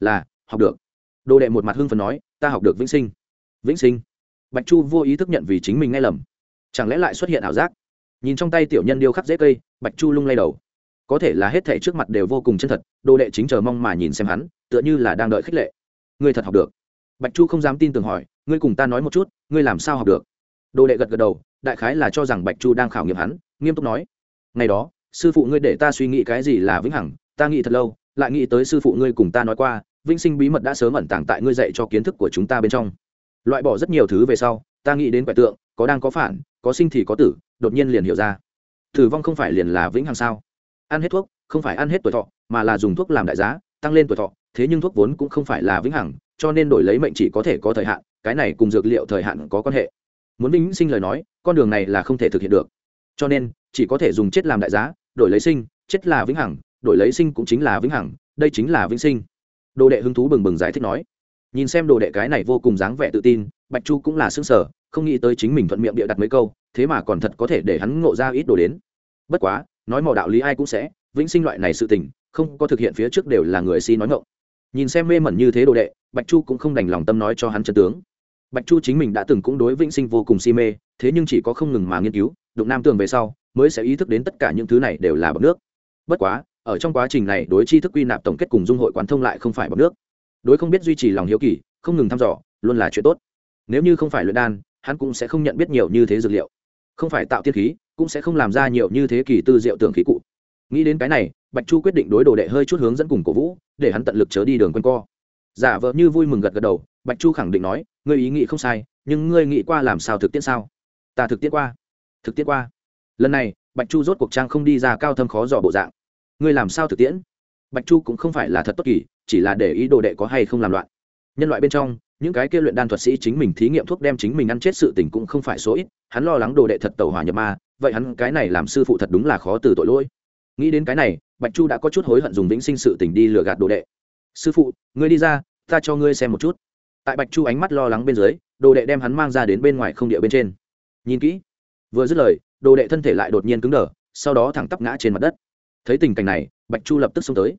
Là, học được. Đồ đệ một mặt hưng phần nói, ta học được vĩnh sinh. Vĩnh sinh? Bạch chu vô ý thức nhận vì chính mình nghe lầm. Chẳng lẽ lại xuất hiện ảo giác? Nhìn trong tay tiểu nhân điêu khắc dễ cây, bạch chu lung lay đầu. Có thể là hết thể trước mặt đều vô cùng chân thật đồ đệ chính chờ mong mà nhìn xem hắn, tựa như là đang đợi khích lệ. Ngươi thật học được. Bạch chu không dám tin tưởng hỏi, ngươi cùng ta nói một chút, ngươi làm sao học được? Đồ đệ gật gật đầu, đại khái là cho rằng bạch chu đang khảo nghiệm hắn, nghiêm túc nói ngày đó, sư phụ ngươi để ta suy nghĩ cái gì là vĩnh hằng, ta nghĩ thật lâu, lại nghĩ tới sư phụ ngươi cùng ta nói qua, vĩnh sinh bí mật đã sớm ẩn tàng tại ngươi dạy cho kiến thức của chúng ta bên trong. Loại bỏ rất nhiều thứ về sau, ta nghĩ đến quẻ tượng, có đang có phản, có sinh thì có tử, đột nhiên liền hiểu ra. Tử vong không phải liền là vĩnh hằng sao? Ăn hết thuốc, không phải ăn hết tuổi thọ, mà là dùng thuốc làm đại giá, tăng lên tuổi thọ, thế nhưng thuốc vốn cũng không phải là vĩnh hằng, cho nên đổi lấy mệnh chỉ có thể có thời hạn, cái này cùng dược liệu thời hạn có quan hệ. Muốn vĩnh sinh lời nói, con đường này là không thể thực hiện được. Cho nên chỉ có thể dùng chết làm đại giá, đổi lấy sinh, chết là vĩnh hằng, đổi lấy sinh cũng chính là vĩnh hằng, đây chính là vĩnh sinh. Đồ đệ hứng thú bừng bừng giải thích nói. Nhìn xem đồ đệ cái này vô cùng dáng vẻ tự tin, bạch chu cũng là xương sở không nghĩ tới chính mình thuận miệng bịa đặt mấy câu, thế mà còn thật có thể để hắn ngộ ra ít đồ đến. Bất quá, nói mò đạo lý ai cũng sẽ, vĩnh sinh loại này sự tình, không có thực hiện phía trước đều là người si nói ngộng nhìn xem mê mẩn như thế đồ đệ, bạch chu cũng không đành lòng tâm nói cho hắn chân tướng bạch chu chính mình đã từng cũng đối vĩnh sinh vô cùng si mê, thế nhưng chỉ có không ngừng mà nghiên cứu, đụng nam tường về sau, mới sẽ ý thức đến tất cả những thứ này đều là bọc nước. Bất quá, ở trong quá trình này đối tri thức quy nạp tổng kết cùng dung hội quán thông lại không phải bọc nước. Đối không biết duy trì lòng hiếu kỳ, không ngừng thăm dò, luôn là chuyện tốt. Nếu như không phải luyện đan, hắn cũng sẽ không nhận biết nhiều như thế dược liệu. Không phải tạo tiên khí, cũng sẽ không làm ra nhiều như thế kỳ tư diệu tưởng khí cụ. Nghĩ đến cái này, bạch chu quyết định đối đồ đệ hơi chút hướng dẫn cùng cổ vũ, để hắn tận lực chớ đi đường q co. Giả vợ như vui mừng gật gật đầu bạch chu khẳng định nói, ngươi ý nghĩ không sai, nhưng ngươi nghĩ qua làm sao thực tiễn sao? Ta thực tiễn qua, thực tiễn qua. Lần này, bạch chu rốt cuộc trang không đi ra cao thâm khó dò bộ dạng. Ngươi làm sao thực tiễn? Bạch chu cũng không phải là thật tốt kỳ, chỉ là để ý đồ đệ có hay không làm loạn. Nhân loại bên trong, những cái kia luyện đan thuật sĩ chính mình thí nghiệm thuốc đem chính mình ăn chết sự tình cũng không phải số ít, hắn lo lắng đồ đệ thật tẩu hỏa nhập ma, vậy hắn cái này làm sư phụ thật đúng là khó từ tội lỗi. Nghĩ đến cái này, bạch chu đã có chút hối hận dùng vĩnh sinh sự tình đi lừa gạt đồ đệ. Sư phụ, ngươi đi ra, ta cho ngươi xem một chút tại bạch chu ánh mắt lo lắng bên dưới, đồ đệ đem hắn mang ra đến bên ngoài không địa bên trên. Nhìn kỹ. Vừa dứt lời, đồ đệ thân thể lại đột nhiên cứng đờ, sau đó thẳng tắp ngã trên mặt đất. Thấy tình cảnh này, bạch chu lập tức xông tới.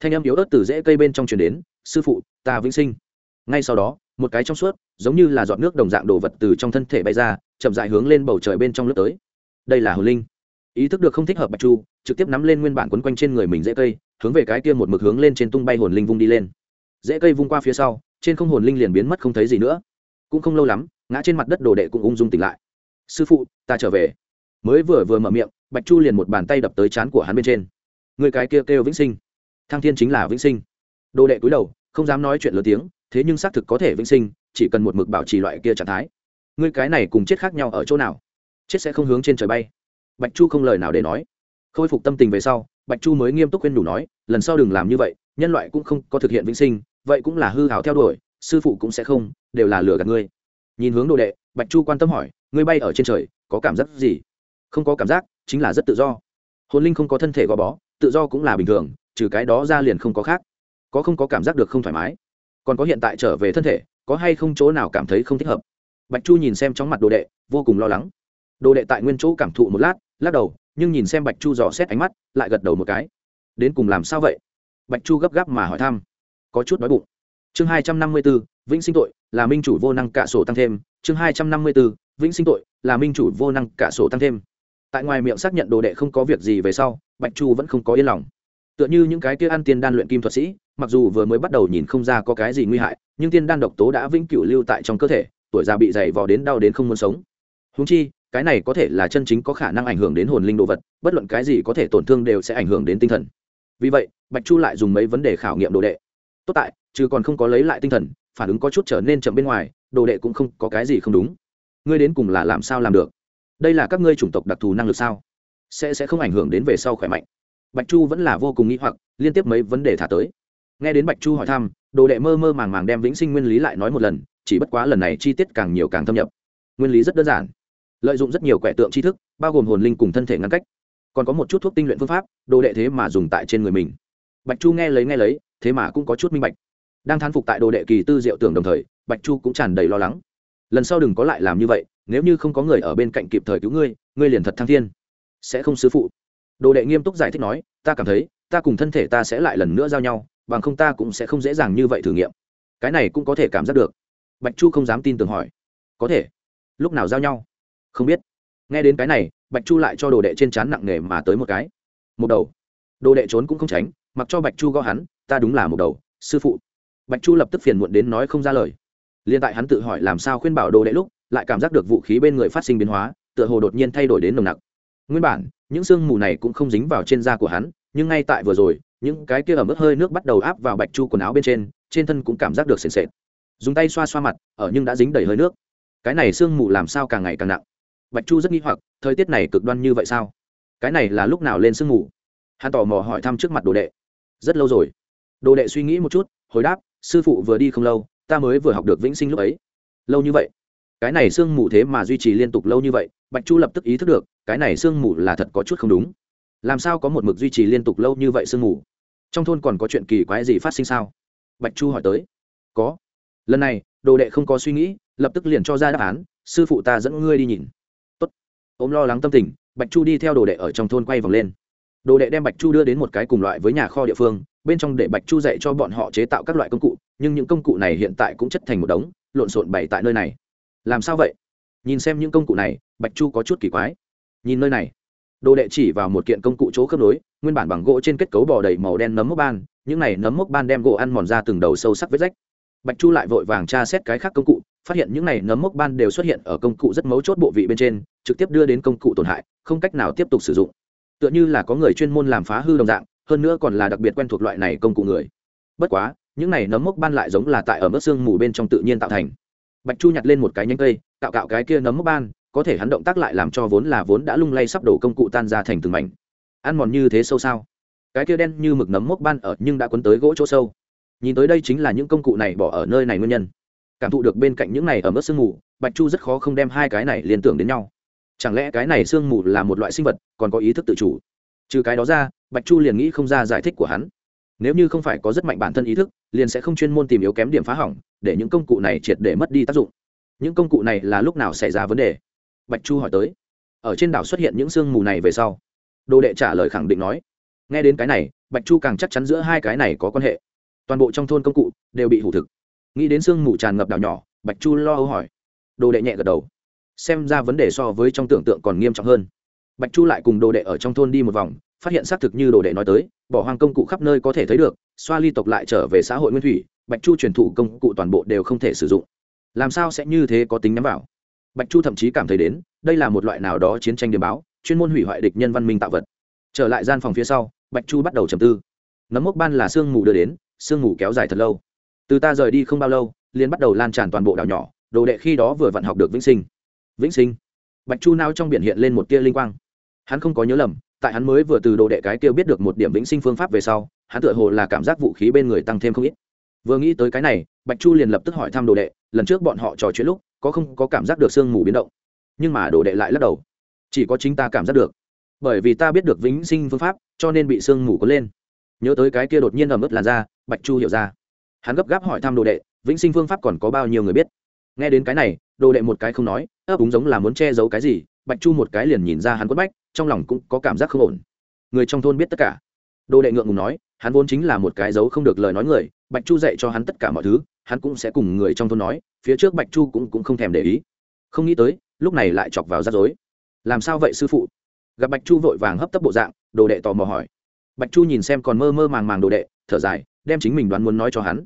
Thanh âm yếu ớt từ rễ cây bên trong truyền đến, sư phụ, ta vĩnh sinh. Ngay sau đó, một cái trong suốt, giống như là giọt nước đồng dạng đồ vật từ trong thân thể bay ra, chậm dại hướng lên bầu trời bên trong lướt tới. Đây là hồn linh. Ý thức được không thích hợp bạch chu, trực tiếp nắm lên nguyên bản quấn quanh trên người mình dễ cây, hướng về cái kia một mực hướng lên trên tung bay hồn linh vung đi lên. Dễ cây vung qua phía sau trên không hồn linh liền biến mất không thấy gì nữa. Cũng không lâu lắm ngã trên mặt đất đồ đệ cũng ung dung tỉnh lại. Sư phụ ta trở về. Mới vừa vừa mở miệng bạch chu liền một bàn tay đập tới chán của hắn bên trên. Người cái kia kêu, kêu vĩnh sinh. Thăng thiên chính là vĩnh sinh. Đồ đệ cúi đầu không dám nói chuyện lớn tiếng thế nhưng xác thực có thể vĩnh sinh chỉ cần một mực bảo trì loại kia trạng thái. Ngươi cái này cùng chết khác nhau ở chỗ nào? Chết sẽ không hướng trên trời bay. Bạch chu không lời nào để nói. Khôi phục tâm tình về sau bạch chu mới nghiêm túc khuyên đủ nói lần sau đừng làm như vậy nhân loại cũng không có thực hiện vĩnh sinh vậy cũng là hư hảo theo đuổi, sư phụ cũng sẽ không, đều là lừa gạt ngươi. Nhìn hướng đồ đệ, bạch chu quan tâm hỏi, ngươi bay ở trên trời, có cảm giác gì? Không có cảm giác, chính là rất tự do. Hồn linh không có thân thể gò bó, tự do cũng là bình thường, trừ cái đó ra liền không có khác. Có không có cảm giác được không thoải mái. Còn có hiện tại trở về thân thể, có hay không chỗ nào cảm thấy không thích hợp? Bạch chu nhìn xem trong mặt đồ đệ, vô cùng lo lắng. Đồ đệ tại nguyên chỗ cảm thụ một lát, lắc đầu, nhưng nhìn xem bạch chu dò xét ánh mắt, lại gật đầu một cái. Đến cùng làm sao vậy? Bạch chu gấp gáp mà hỏi thăm có chút đói bụng. Chương hai trăm năm mươi b ố vĩnh sinh tội, là minh chủ vô năng cả sổ tăng thêm. Chương hai trăm năm mươi b ố vĩnh sinh tội, là minh chủ vô năng cả sổ tăng thêm. Tại ngoài miệng xác nhận đồ đệ không có việc gì về sau, bạch chu vẫn không có yên lòng. Tựa như những cái kia ăn tiên đan luyện kim thuật sĩ, mặc dù vừa mới bắt đầu nhìn không ra có cái gì nguy hại, nhưng tiên đan độc tố đã vĩnh cửu lưu tại trong cơ thể, tuổi già bị dày vò đến đau đến không muốn sống. Húng chi, cái này có thể là chân chính có khả năng ảnh hưởng đến hồn linh đồ vật, bất luận cái gì có thể tổn thương đều sẽ ảnh hưởng đến tinh thần. Vì vậy, bạch chu lại dùng mấy vấn đề khảo nghiệm đồ đệ tốt tại, chứ còn không có lấy lại tinh thần, phản ứng có chút trở nên chậm bên ngoài, đồ đệ cũng không có cái gì không đúng. Ngươi đến cùng là làm sao làm được? Đây là các ngươi chủng tộc đặc thù năng lực sao? Sẽ sẽ không ảnh hưởng đến về sau khỏe mạnh. Bạch chu vẫn là vô cùng nghĩ hoặc, liên tiếp mấy vấn đề thả tới. Nghe đến bạch chu hỏi thăm, đồ đệ mơ mơ màng màng đem vĩnh sinh nguyên lý lại nói một lần, chỉ bất quá lần này chi tiết càng nhiều càng thâm nhập. Nguyên lý rất đơn giản. Lợi dụng rất nhiều quẻ tượng tri thức, bao gồm hồn linh cùng thân thể ngăn cách. Còn có một chút thuốc tinh luyện phương pháp, đồ đệ thế mà dùng tại trên người mình. Bạch chu nghe lấy nghe lấy thế mà cũng có chút minh bạch. Đang thán phục tại đồ đệ kỳ tư diệu tưởng đồng thời, bạch chu cũng tràn đầy lo lắng. Lần sau đừng có lại làm như vậy, nếu như không có người ở bên cạnh kịp thời cứu ngươi ngươi liền thật thăng thiên. Sẽ không sứ phụ. Đồ đệ nghiêm túc giải thích nói, ta cảm thấy, ta cùng thân thể ta sẽ lại lần nữa giao nhau, bằng không ta cũng sẽ không dễ dàng như vậy thử nghiệm. Cái này cũng có thể cảm giác được. Bạch chu không dám tin tưởng hỏi. Có thể. Lúc nào giao nhau? Không biết. Nghe đến cái này, bạch chu lại cho đồ đệ trên trán nặng nề mà tới một cái. Một đầu. Đồ đệ trốn cũng không tránh mặc cho bạch chu gõ hắn, ta đúng là một đầu, sư phụ. Bạch chu lập tức phiền muộn đến nói không ra lời. Liên tại hắn tự hỏi làm sao khuyên bảo đồ đệ lúc, lại cảm giác được vũ khí bên người phát sinh biến hóa, tựa hồ đột nhiên thay đổi đến nồng nặc. Nguyên bản, những sương mù này cũng không dính vào trên da của hắn, nhưng ngay tại vừa rồi, những cái kia ở mức hơi nước bắt đầu áp vào bạch chu quần áo bên trên trên thân cũng cảm giác được sền sệt. Dùng tay xoa xoa mặt, ở nhưng đã dính đầy hơi nước. Cái này sương mù làm sao càng ngày càng nặng? Bạch chu rất nghi hoặc, thời tiết này cực đoan như vậy sao? Cái này là lúc nào lên sương mù? Hắn tò mò hỏi thăm trước mặt đồ đệ rất lâu rồi. Đồ đệ suy nghĩ một chút, hồi đáp, sư phụ vừa đi không lâu, ta mới vừa học được vĩnh sinh lúc ấy. Lâu như vậy. Cái này sương mù thế mà duy trì liên tục lâu như vậy, bạch chu lập tức ý thức được, cái này sương mù là thật có chút không đúng. Làm sao có một mực duy trì liên tục lâu như vậy sương mù? Trong thôn còn có chuyện kỳ quái gì phát sinh sao? Bạch chu hỏi tới. Có. Lần này, đồ đệ không có suy nghĩ, lập tức liền cho ra đáp án, sư phụ ta dẫn ngươi đi nhìn. Tốt. ôm lo lắng tâm tình, bạch chu đi theo đồ đệ ở trong thôn quay vòng lên đồ đệ đem bạch chu đưa đến một cái cùng loại với nhà kho địa phương, bên trong để bạch chu dạy cho bọn họ chế tạo các loại công cụ, nhưng những công cụ này hiện tại cũng chất thành một đống, lộn xộn bày tại nơi này. Làm sao vậy? Nhìn xem những công cụ này, bạch chu có chút kỳ quái. Nhìn nơi này. Đồ đệ chỉ vào một kiện công cụ chỗ khớp nối, nguyên bản bằng gỗ trên kết cấu bò đầy màu đen nấm mốc ban, những này nấm mốc ban đem gỗ ăn mòn ra từng đầu sâu sắc vết rách. Bạch chu lại vội vàng tra xét cái khác công cụ, phát hiện những này nấm mốc ban đều xuất hiện ở công cụ rất mấu chốt bộ vị bên trên, trực tiếp đưa đến công cụ tổn hại, không cách nào tiếp tục sử dụng tựa như là có người chuyên môn làm phá hư đồng dạng, hơn nữa còn là đặc biệt quen thuộc loại này công cụ người. Bất quá, những này nấm mốc ban lại giống là tại ở mức xương mù bên trong tự nhiên tạo thành. Bạch chu nhặt lên một cái nhánh cây, cạo cạo cái kia nấm mốc ban, có thể hắn động tác lại làm cho vốn là vốn đã lung lay sắp đổ công cụ tan ra thành từng mảnh. Ăn mòn như thế sâu sao? Cái kia đen như mực nấm mốc ban ở nhưng đã quấn tới gỗ chỗ sâu. Nhìn tới đây chính là những công cụ này bỏ ở nơi này nguyên nhân. Cảm thụ được bên cạnh những này ở mức sương mù, bạch chu rất khó không đem hai cái này liên tưởng đến nhau chẳng lẽ cái này sương mù là một loại sinh vật, còn có ý thức tự chủ? Trừ cái đó ra, bạch chu liền nghĩ không ra giải thích của hắn. Nếu như không phải có rất mạnh bản thân ý thức, liền sẽ không chuyên môn tìm yếu kém điểm phá hỏng, để những công cụ này triệt để mất đi tác dụng. Những công cụ này là lúc nào xảy ra vấn đề? Bạch chu hỏi tới. Ở trên đảo xuất hiện những sương mù này về sau. Đồ đệ trả lời khẳng định nói. Nghe đến cái này, bạch chu càng chắc chắn giữa hai cái này có quan hệ. Toàn bộ trong thôn công cụ đều bị hủ thực. Nghĩ đến sương mù tràn ngập đảo nhỏ, bạch chu lo âu hỏi. Đồ đệ nhẹ gật đầu xem ra vấn đề so với trong tưởng tượng còn nghiêm trọng hơn. Bạch chu lại cùng đồ đệ ở trong thôn đi một vòng, phát hiện xác thực như đồ đệ nói tới, bỏ hoang công cụ khắp nơi có thể thấy được, xoa ly tộc lại trở về xã hội nguyên thủy, bạch chu truyền thụ công cụ toàn bộ đều không thể sử dụng. Làm sao sẽ như thế có tính nhắm vào? Bạch chu thậm chí cảm thấy đến, đây là một loại nào đó chiến tranh điềm báo, chuyên môn hủy hoại địch nhân văn minh tạo vật. Trở lại gian phòng phía sau, bạch chu bắt đầu trầm tư. Nấm mốc ban là sương mù đưa đến, sương mù kéo dài thật lâu. Từ ta rời đi không bao lâu liên bắt đầu lan tràn toàn bộ đảo nhỏ, đồ đệ khi đó vừa vặn học được vĩnh sinh vĩnh sinh. Bạch chu nao trong biển hiện lên một tia linh quang. Hắn không có nhớ lầm, tại hắn mới vừa từ đồ đệ cái kia biết được một điểm vĩnh sinh phương pháp về sau, hắn tựa hồ là cảm giác vũ khí bên người tăng thêm không ít. Vừa nghĩ tới cái này, bạch chu liền lập tức hỏi thăm đồ đệ, lần trước bọn họ trò chuyện lúc, có không có cảm giác được sương mù biến động? Nhưng mà đồ đệ lại lắc đầu. Chỉ có chính ta cảm giác được. Bởi vì ta biết được vĩnh sinh phương pháp, cho nên bị sương mù có lên. Nhớ tới cái kia đột nhiên ẩm ướt làn da, bạch chu hiểu ra. Hắn gấp gáp hỏi thăm đồ đệ, vĩnh sinh phương pháp còn có bao nhiêu người biết? Nghe đến cái này đồ đệ một cái không nói ấp úng giống là muốn che giấu cái gì bạch chu một cái liền nhìn ra hắn quất bách trong lòng cũng có cảm giác không ổn. Người trong thôn biết tất cả. Đồ đệ ngượng ngùng nói hắn vốn chính là một cái giấu không được lời nói người bạch chu dạy cho hắn tất cả mọi thứ hắn cũng sẽ cùng người trong thôn nói phía trước bạch chu cũng, cũng không thèm để ý. Không nghĩ tới lúc này lại chọc vào rắc rối. Làm sao vậy sư phụ? Gặp bạch chu vội vàng hấp tấp bộ dạng đồ đệ tò mò hỏi. Bạch chu nhìn xem còn mơ mơ màng màng đồ đệ thở dài đem chính mình đoán muốn nói cho hắn.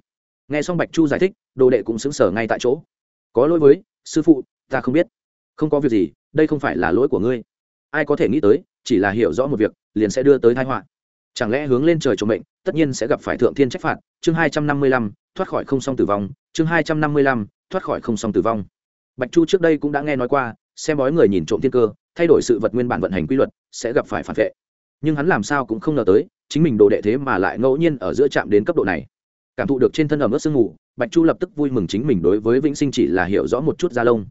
Nghe xong bạch chu giải thích đồ đệ cũng xứng sở ngay tại chỗ. Có lỗi với sư phụ, ta không biết. Không có việc gì, đây không phải là lỗi của ngươi. Ai có thể nghĩ tới, chỉ là hiểu rõ một việc, liền sẽ đưa tới thái họa. Chẳng lẽ hướng lên trời trộm mệnh, tất nhiên sẽ gặp phải thượng thiên trách phạt. Chương hai trăm năm mươi lăm, thoát khỏi không song tử vong. Chương hai trăm năm mươi lăm, thoát khỏi không song tử vong. Bạch chu trước đây cũng đã nghe nói qua, xem bói người nhìn trộm thiên cơ, thay đổi sự vật nguyên bản vận hành quy luật, sẽ gặp phải phản vệ. Nhưng hắn làm sao cũng không ngờ tới, chính mình đồ đệ thế mà lại ngẫu nhiên ở giữa chạm đến cấp độ này. Cảm thụ được trên thân ẩm ướt sương mù bạch chu lập tức vui mừng chính mình đối với vĩnh sinh chỉ là hiểu rõ một chút da lông.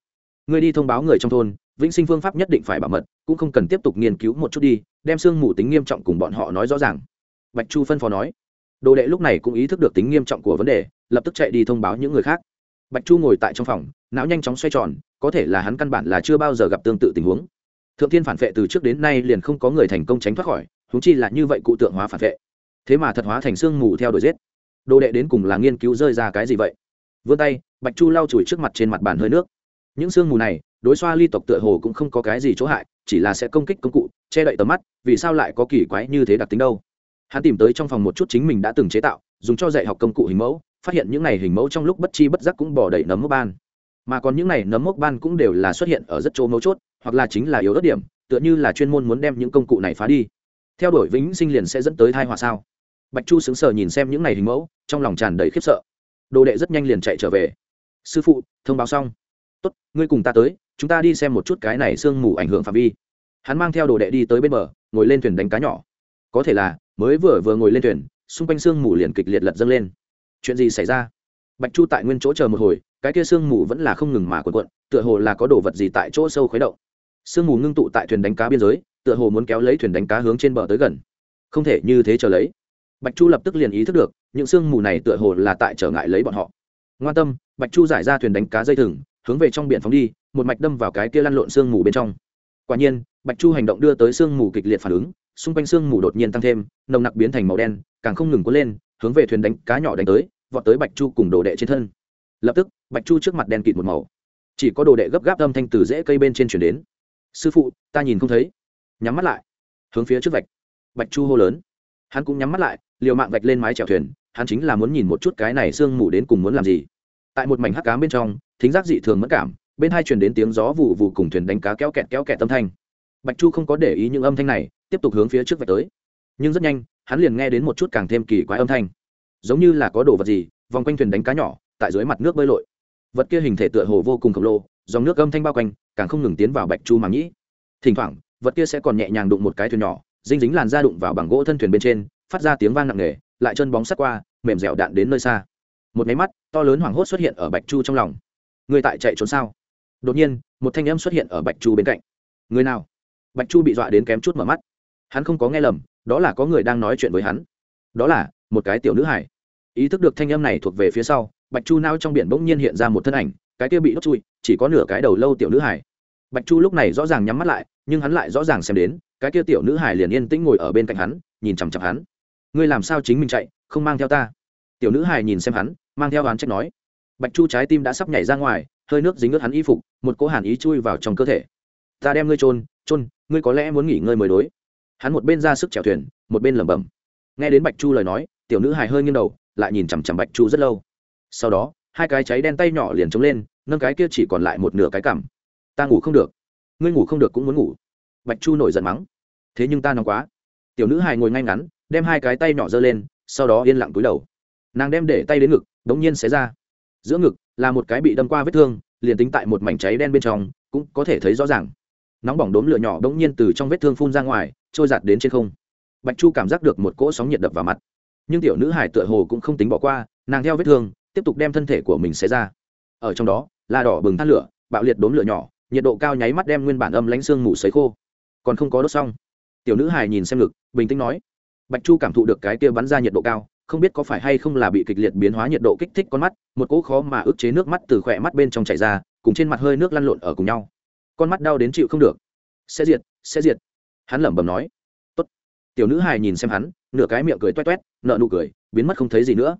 Người đi thông báo người trong thôn, vĩnh sinh phương pháp nhất định phải bảo mật, cũng không cần tiếp tục nghiên cứu một chút đi, đem sương mù tính nghiêm trọng cùng bọn họ nói rõ ràng. Bạch chu phân phó nói. Đồ đệ lúc này cũng ý thức được tính nghiêm trọng của vấn đề, lập tức chạy đi thông báo những người khác. Bạch chu ngồi tại trong phòng, não nhanh chóng xoay tròn, có thể là hắn căn bản là chưa bao giờ gặp tương tự tình huống. Thượng thiên phản vệ từ trước đến nay liền không có người thành công tránh thoát khỏi húng chi là như vậy cụ tượng hóa phản vệ. Thế mà thật hóa thành sương mù theo đuổi giết đồ đệ đến cùng là nghiên cứu rơi ra cái gì vậy? Vươn tay, bạch chu lau chùi trước mặt trên mặt bàn hơi nước. Những sương mù này, đối xoa ly tộc tựa hồ cũng không có cái gì chỗ hại, chỉ là sẽ công kích công cụ, che đậy tầm mắt, vì sao lại có kỳ quái như thế đặc tính đâu? Hắn tìm tới trong phòng một chút chính mình đã từng chế tạo, dùng cho dạy học công cụ hình mẫu, phát hiện những này hình mẫu trong lúc bất chi bất giác cũng bỏ đầy nấm mốc ban. Mà còn những này nấm mốc ban cũng đều là xuất hiện ở rất chỗ mấu chốt, hoặc là chính là yếu ớt điểm, tựa như là chuyên môn muốn đem những công cụ này phá đi. Theo đuổi vĩnh sinh liền sẽ dẫn tới thai họa sao? Bạch chu sững sờ nhìn xem những ngày hình mẫu, trong lòng tràn đầy khiếp sợ. Đồ đệ rất nhanh liền chạy trở về. Sư phụ, thông báo xong. Tốt, ngươi cùng ta tới, chúng ta đi xem một chút cái này sương mù ảnh hưởng phạm vi. Hắn mang theo đồ đệ đi tới bên bờ, ngồi lên thuyền đánh cá nhỏ. Có thể là, mới vừa vừa ngồi lên thuyền, xung quanh sương mù liền kịch liệt lật dâng lên. Chuyện gì xảy ra? Bạch chu tại nguyên chỗ chờ một hồi, cái kia sương mù vẫn là không ngừng mà cuộn quận tựa hồ là có đồ vật gì tại chỗ sâu khuấy động. Sương mù ngưng tụ tại thuyền đánh cá biên giới, tựa hồ muốn kéo lấy thuyền đánh cá hướng trên bờ tới gần. Không thể như thế chờ lấy bạch chu lập tức liền ý thức được, những sương mù này tựa hồ là tại trở ngại lấy bọn họ. Ngoan tâm, bạch chu giải ra thuyền đánh cá dây thừng, hướng về trong biển phóng đi, một mạch đâm vào cái kia lăn lộn sương mù bên trong. Quả nhiên, bạch chu hành động đưa tới sương mù kịch liệt phản ứng, xung quanh sương mù đột nhiên tăng thêm, nồng nặc biến thành màu đen, càng không ngừng cuốn lên, hướng về thuyền đánh cá nhỏ đánh tới, vọt tới bạch chu cùng đồ đệ trên thân. Lập tức, bạch chu trước mặt đen kịt một màu. Chỉ có đồ đệ gấp gáp âm thanh từ rễ cây bên trên chuyển đến. Sư phụ, ta nhìn không thấy. Nhắm mắt lại, hướng phía trước vạch. Bạch chu hô lớn. Hắn cũng nhắm mắt lại liều mạng vạch lên mái chèo thuyền, hắn chính là muốn nhìn một chút cái này sương mù đến cùng muốn làm gì. Tại một mảnh hắc cám bên trong, thính giác dị thường mất cảm, bên hai truyền đến tiếng gió vụ vụ cùng thuyền đánh cá kéo kẹt kéo kẹt tâm thanh. Bạch chu không có để ý những âm thanh này, tiếp tục hướng phía trước vạch tới. Nhưng rất nhanh, hắn liền nghe đến một chút càng thêm kỳ quái âm thanh. Giống như là có đồ vật gì, vòng quanh thuyền đánh cá nhỏ, tại dưới mặt nước bơi lội. Vật kia hình thể tựa hồ vô cùng khổng lồ, dòng nước âm thanh bao quanh, càng không ngừng tiến vào bạch chu màng nhĩ thỉnh thoảng, vật kia sẽ còn nhẹ nhàng đụng một cái thuyền nhỏ dinh dính làn da đụng vào bằng gỗ thân thuyền bên trên, phát ra tiếng vang nặng nề, lại chân bóng sắt qua, mềm dẻo đạn đến nơi xa. Một máy mắt, to lớn hoảng hốt xuất hiện ở bạch chu trong lòng. Người tại chạy trốn sao? Đột nhiên, một thanh âm xuất hiện ở bạch chu bên cạnh. Người nào? Bạch chu bị dọa đến kém chút mở mắt. Hắn không có nghe lầm, đó là có người đang nói chuyện với hắn. Đó là một cái tiểu nữ hải ý thức được thanh âm này thuộc về phía sau, bạch chu nao trong biển bỗng nhiên hiện ra một thân ảnh, cái kia bị đốt chui chỉ có nửa cái đầu lâu tiểu nữ hải bạch chu lúc này rõ ràng nhắm mắt lại nhưng hắn lại rõ ràng xem đến, cái kia tiểu nữ hải liền yên tĩnh ngồi ở bên cạnh hắn, nhìn chằm chằm hắn. Ngươi làm sao chính mình chạy, không mang theo ta? Tiểu nữ hải nhìn xem hắn, mang theo hắn trách nói. Bạch chu trái tim đã sắp nhảy ra ngoài, hơi nước dính ướt hắn y phục, một cỗ hàn ý chui vào trong cơ thể. Ta đem ngươi trôn trôn ngươi có lẽ muốn nghỉ ngơi mới đối. Hắn một bên ra sức chèo thuyền, một bên lẩm bẩm. Nghe đến bạch chu lời nói, tiểu nữ hài hơi nghiêng đầu, lại nhìn chằm chằm bạch chu rất lâu. Sau đó, hai cái cháy đen tay nhỏ liền trống lên, nâng cái kia chỉ còn lại một nửa cái cằm. Ta ngủ không được ngươi ngủ không được cũng muốn ngủ. Bạch chu nổi giận mắng. Thế nhưng ta nóng quá. Tiểu nữ hài ngồi ngay ngắn, đem hai cái tay nhỏ giơ lên, sau đó yên lặng túi đầu. Nàng đem để tay đến ngực, đống nhiên xé ra. Giữa ngực là một cái bị đâm qua vết thương, liền tính tại một mảnh cháy đen bên trong, cũng có thể thấy rõ ràng. Nóng bỏng đốm lửa nhỏ đống nhiên từ trong vết thương phun ra ngoài, trôi giạt đến trên không. Bạch chu cảm giác được một cỗ sóng nhiệt đập vào mặt. Nhưng tiểu nữ hải tựa hồ cũng không tính bỏ qua, nàng theo vết thương, tiếp tục đem thân thể của mình xé ra. Ở trong đó, là đỏ bừng than lửa, bạo liệt đốm lửa nhỏ nhiệt độ cao nháy mắt đem nguyên bản âm lánh xương mù sấy khô. Còn không có đốt xong. Tiểu nữ hài nhìn xem ngực, bình tĩnh nói, bạch chu cảm thụ được cái kia bắn ra nhiệt độ cao, không biết có phải hay không là bị kịch liệt biến hóa nhiệt độ kích thích con mắt, một cỗ khó mà ức chế nước mắt từ khỏe mắt bên trong chảy ra, cùng trên mặt hơi nước lăn lộn ở cùng nhau. Con mắt đau đến chịu không được. Sẽ diệt sẽ diệt. Hắn lẩm bẩm nói. Tốt. tiểu nữ hài nhìn xem hắn, nửa cái miệng cười toét toét nợ nụ cười, biến mất không thấy gì nữa.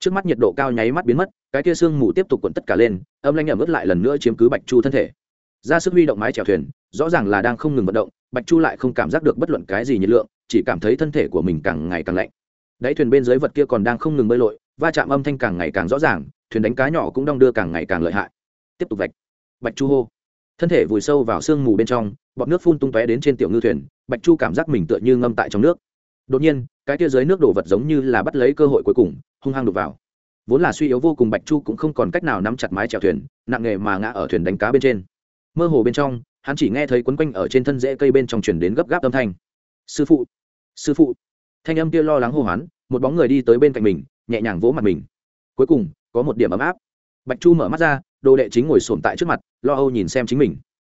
Trước mắt nhiệt độ cao nháy mắt biến mất, cái kia sương mù tiếp tục cuộn tất cả lên, âm lanh ẩm ướt lại lần nữa chiếm cứ bạch chu thân thể ra sức huy động mái chèo thuyền, rõ ràng là đang không ngừng vận động, bạch chu lại không cảm giác được bất luận cái gì nhiệt lượng, chỉ cảm thấy thân thể của mình càng ngày càng lạnh. Đáy thuyền bên dưới vật kia còn đang không ngừng bơi lội, va chạm âm thanh càng ngày càng rõ ràng, thuyền đánh cá nhỏ cũng đong đưa càng ngày càng lợi hại. Tiếp tục vạch. Bạch chu hô. Thân thể vùi sâu vào sương mù bên trong, bọt nước phun tung tóe đến trên tiểu ngư thuyền, bạch chu cảm giác mình tựa như ngâm tại trong nước. Đột nhiên, cái kia dưới nước đổ vật giống như là bắt lấy cơ hội cuối cùng, hung hăng đục vào. Vốn là suy yếu vô cùng, bạch chu cũng không còn cách nào nắm chặt mái chèo thuyền, nặng nghề mà ngã ở thuyền đánh cá bên trên mơ hồ bên trong hắn chỉ nghe thấy quấn quanh ở trên thân rễ cây bên trong chuyển đến gấp gáp âm thanh. Sư phụ sư phụ. Thanh âm kia lo lắng hô hoán một bóng người đi tới bên cạnh mình nhẹ nhàng vỗ mặt mình. Cuối cùng có một điểm ấm áp. Bạch chu mở mắt ra đồ đệ chính ngồi sồn tại trước mặt lo âu nhìn xem chính mình.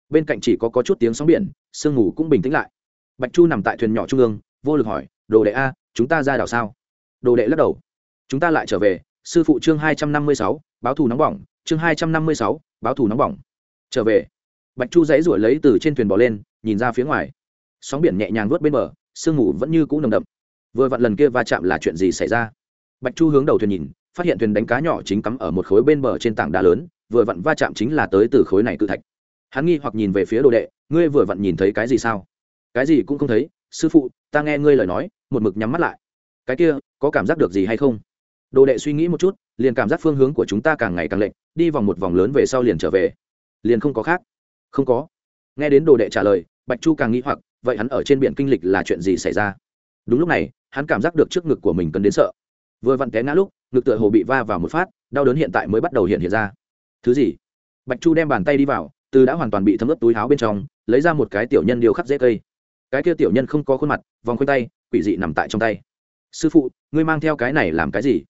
Bên cạnh chỉ có, có chút tiếng sóng biển sương ngủ cũng bình tĩnh lại. Bạch chu nằm tại thuyền nhỏ trung ương vô lực hỏi đồ đệ a chúng ta ra đảo sao? Đồ đệ lắc đầu chúng ta lại trở về sư phụ chương hai trăm năm mươi sáu báo thù nóng bỏng chương hai trăm năm mươi sáu báo thù nóng bỏng. Trở về bạch chu dãy ruổi lấy từ trên thuyền bò lên, nhìn ra phía ngoài. Sóng biển nhẹ nhàng vớt bên bờ, sương mù vẫn như cũ nồng đậm. Vừa vặn lần kia va chạm là chuyện gì xảy ra? Bạch chu hướng đầu thuyền nhìn, phát hiện thuyền đánh cá nhỏ chính cắm ở một khối bên bờ trên tảng đá lớn, vừa vặn va chạm chính là tới từ khối này cự thạch. Hắn nghi hoặc nhìn về phía đồ đệ, ngươi vừa vặn nhìn thấy cái gì sao? Cái gì cũng không thấy, sư phụ, ta nghe ngươi lời nói, một mực nhắm mắt lại. Cái kia, có cảm giác được gì hay không? Đồ đệ suy nghĩ một chút, liền cảm giác phương hướng của chúng ta càng ngày càng lệch, đi vòng một vòng lớn về sau liền trở về. Liền không có khác không có. Nghe đến đồ đệ trả lời, bạch chu càng nghĩ hoặc, vậy hắn ở trên biển kinh lịch là chuyện gì xảy ra? Đúng lúc này, hắn cảm giác được trước ngực của mình cần đến sợ. Vừa vặn té ngã lúc, ngực tựa hồ bị va vào một phát, đau đớn hiện tại mới bắt đầu hiện hiện ra. Thứ gì? Bạch chu đem bàn tay đi vào, từ đã hoàn toàn bị thấm ướt túi áo bên trong, lấy ra một cái tiểu nhân điều khắc dễ cây. Cái kia tiểu nhân không có khuôn mặt, vòng quanh tay, quỷ dị nằm tại trong tay. Sư phụ, ngươi mang theo cái này làm cái gì?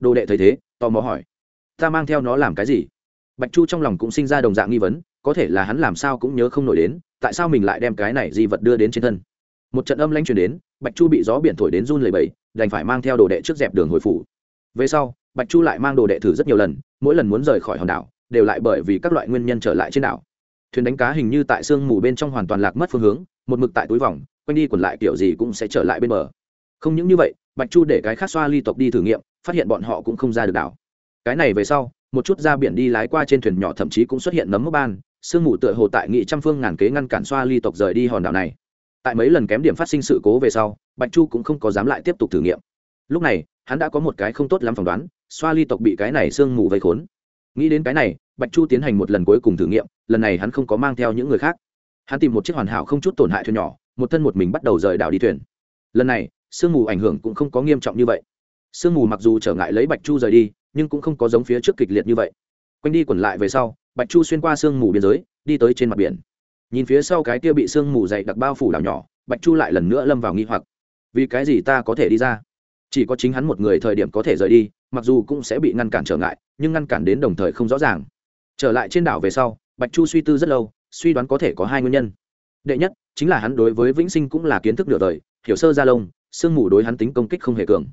Đồ đệ thấy thế, tò mò hỏi. Ta mang theo nó làm cái gì? Bạch chu trong lòng cũng sinh ra đồng dạng nghi vấn có thể là hắn làm sao cũng nhớ không nổi đến, tại sao mình lại đem cái này di vật đưa đến trên thân? Một trận âm lanh truyền đến, bạch chu bị gió biển thổi đến run lầy bầy đành phải mang theo đồ đệ trước dẹp đường hồi phủ. Về sau, bạch chu lại mang đồ đệ thử rất nhiều lần, mỗi lần muốn rời khỏi hòn đảo, đều lại bởi vì các loại nguyên nhân trở lại trên đảo. Thuyền đánh cá hình như tại sương mù bên trong hoàn toàn lạc mất phương hướng, một mực tại túi vòng, quanh đi quẩn lại kiểu gì cũng sẽ trở lại bên bờ. Không những như vậy, bạch chu để cái khác xoa ly tộc đi thử nghiệm, phát hiện bọn họ cũng không ra được đảo. Cái này về sau, một chút ra biển đi lái qua trên thuyền nhỏ thậm chí cũng xuất hiện nấm mốc ban sương mù tựa hồ tại nghị trăm phương ngàn kế ngăn cản xoa ly tộc rời đi hòn đảo này. Tại mấy lần kém điểm phát sinh sự cố về sau, bạch chu cũng không có dám lại tiếp tục thử nghiệm. Lúc này, hắn đã có một cái không tốt lắm phỏng đoán, xoa ly tộc bị cái này sương mù vây khốn. Nghĩ đến cái này, bạch chu tiến hành một lần cuối cùng thử nghiệm, lần này hắn không có mang theo những người khác. Hắn tìm một chiếc hoàn hảo không chút tổn hại thuyền nhỏ, một thân một mình bắt đầu rời đảo đi thuyền. Lần này, sương mù ảnh hưởng cũng không có nghiêm trọng như vậy. Sương mù mặc dù trở ngại lấy bạch chu rời đi, nhưng cũng không có giống phía trước kịch liệt như vậy. Quanh đi quẩn lại về sau bạch chu xuyên qua sương mù biên giới, đi tới trên mặt biển. Nhìn phía sau cái kia bị sương mù dày đặc bao phủ đảo nhỏ, bạch chu lại lần nữa lâm vào nghi hoặc. Vì cái gì ta có thể đi ra? Chỉ có chính hắn một người thời điểm có thể rời đi, mặc dù cũng sẽ bị ngăn cản trở ngại, nhưng ngăn cản đến đồng thời không rõ ràng. Trở lại trên đảo về sau, bạch chu suy tư rất lâu, suy đoán có thể có hai nguyên nhân. Đệ nhất, chính là hắn đối với vĩnh sinh cũng là kiến thức nửa đời, hiểu sơ gia lông, sương mù đối hắn tính công kích không hề cường.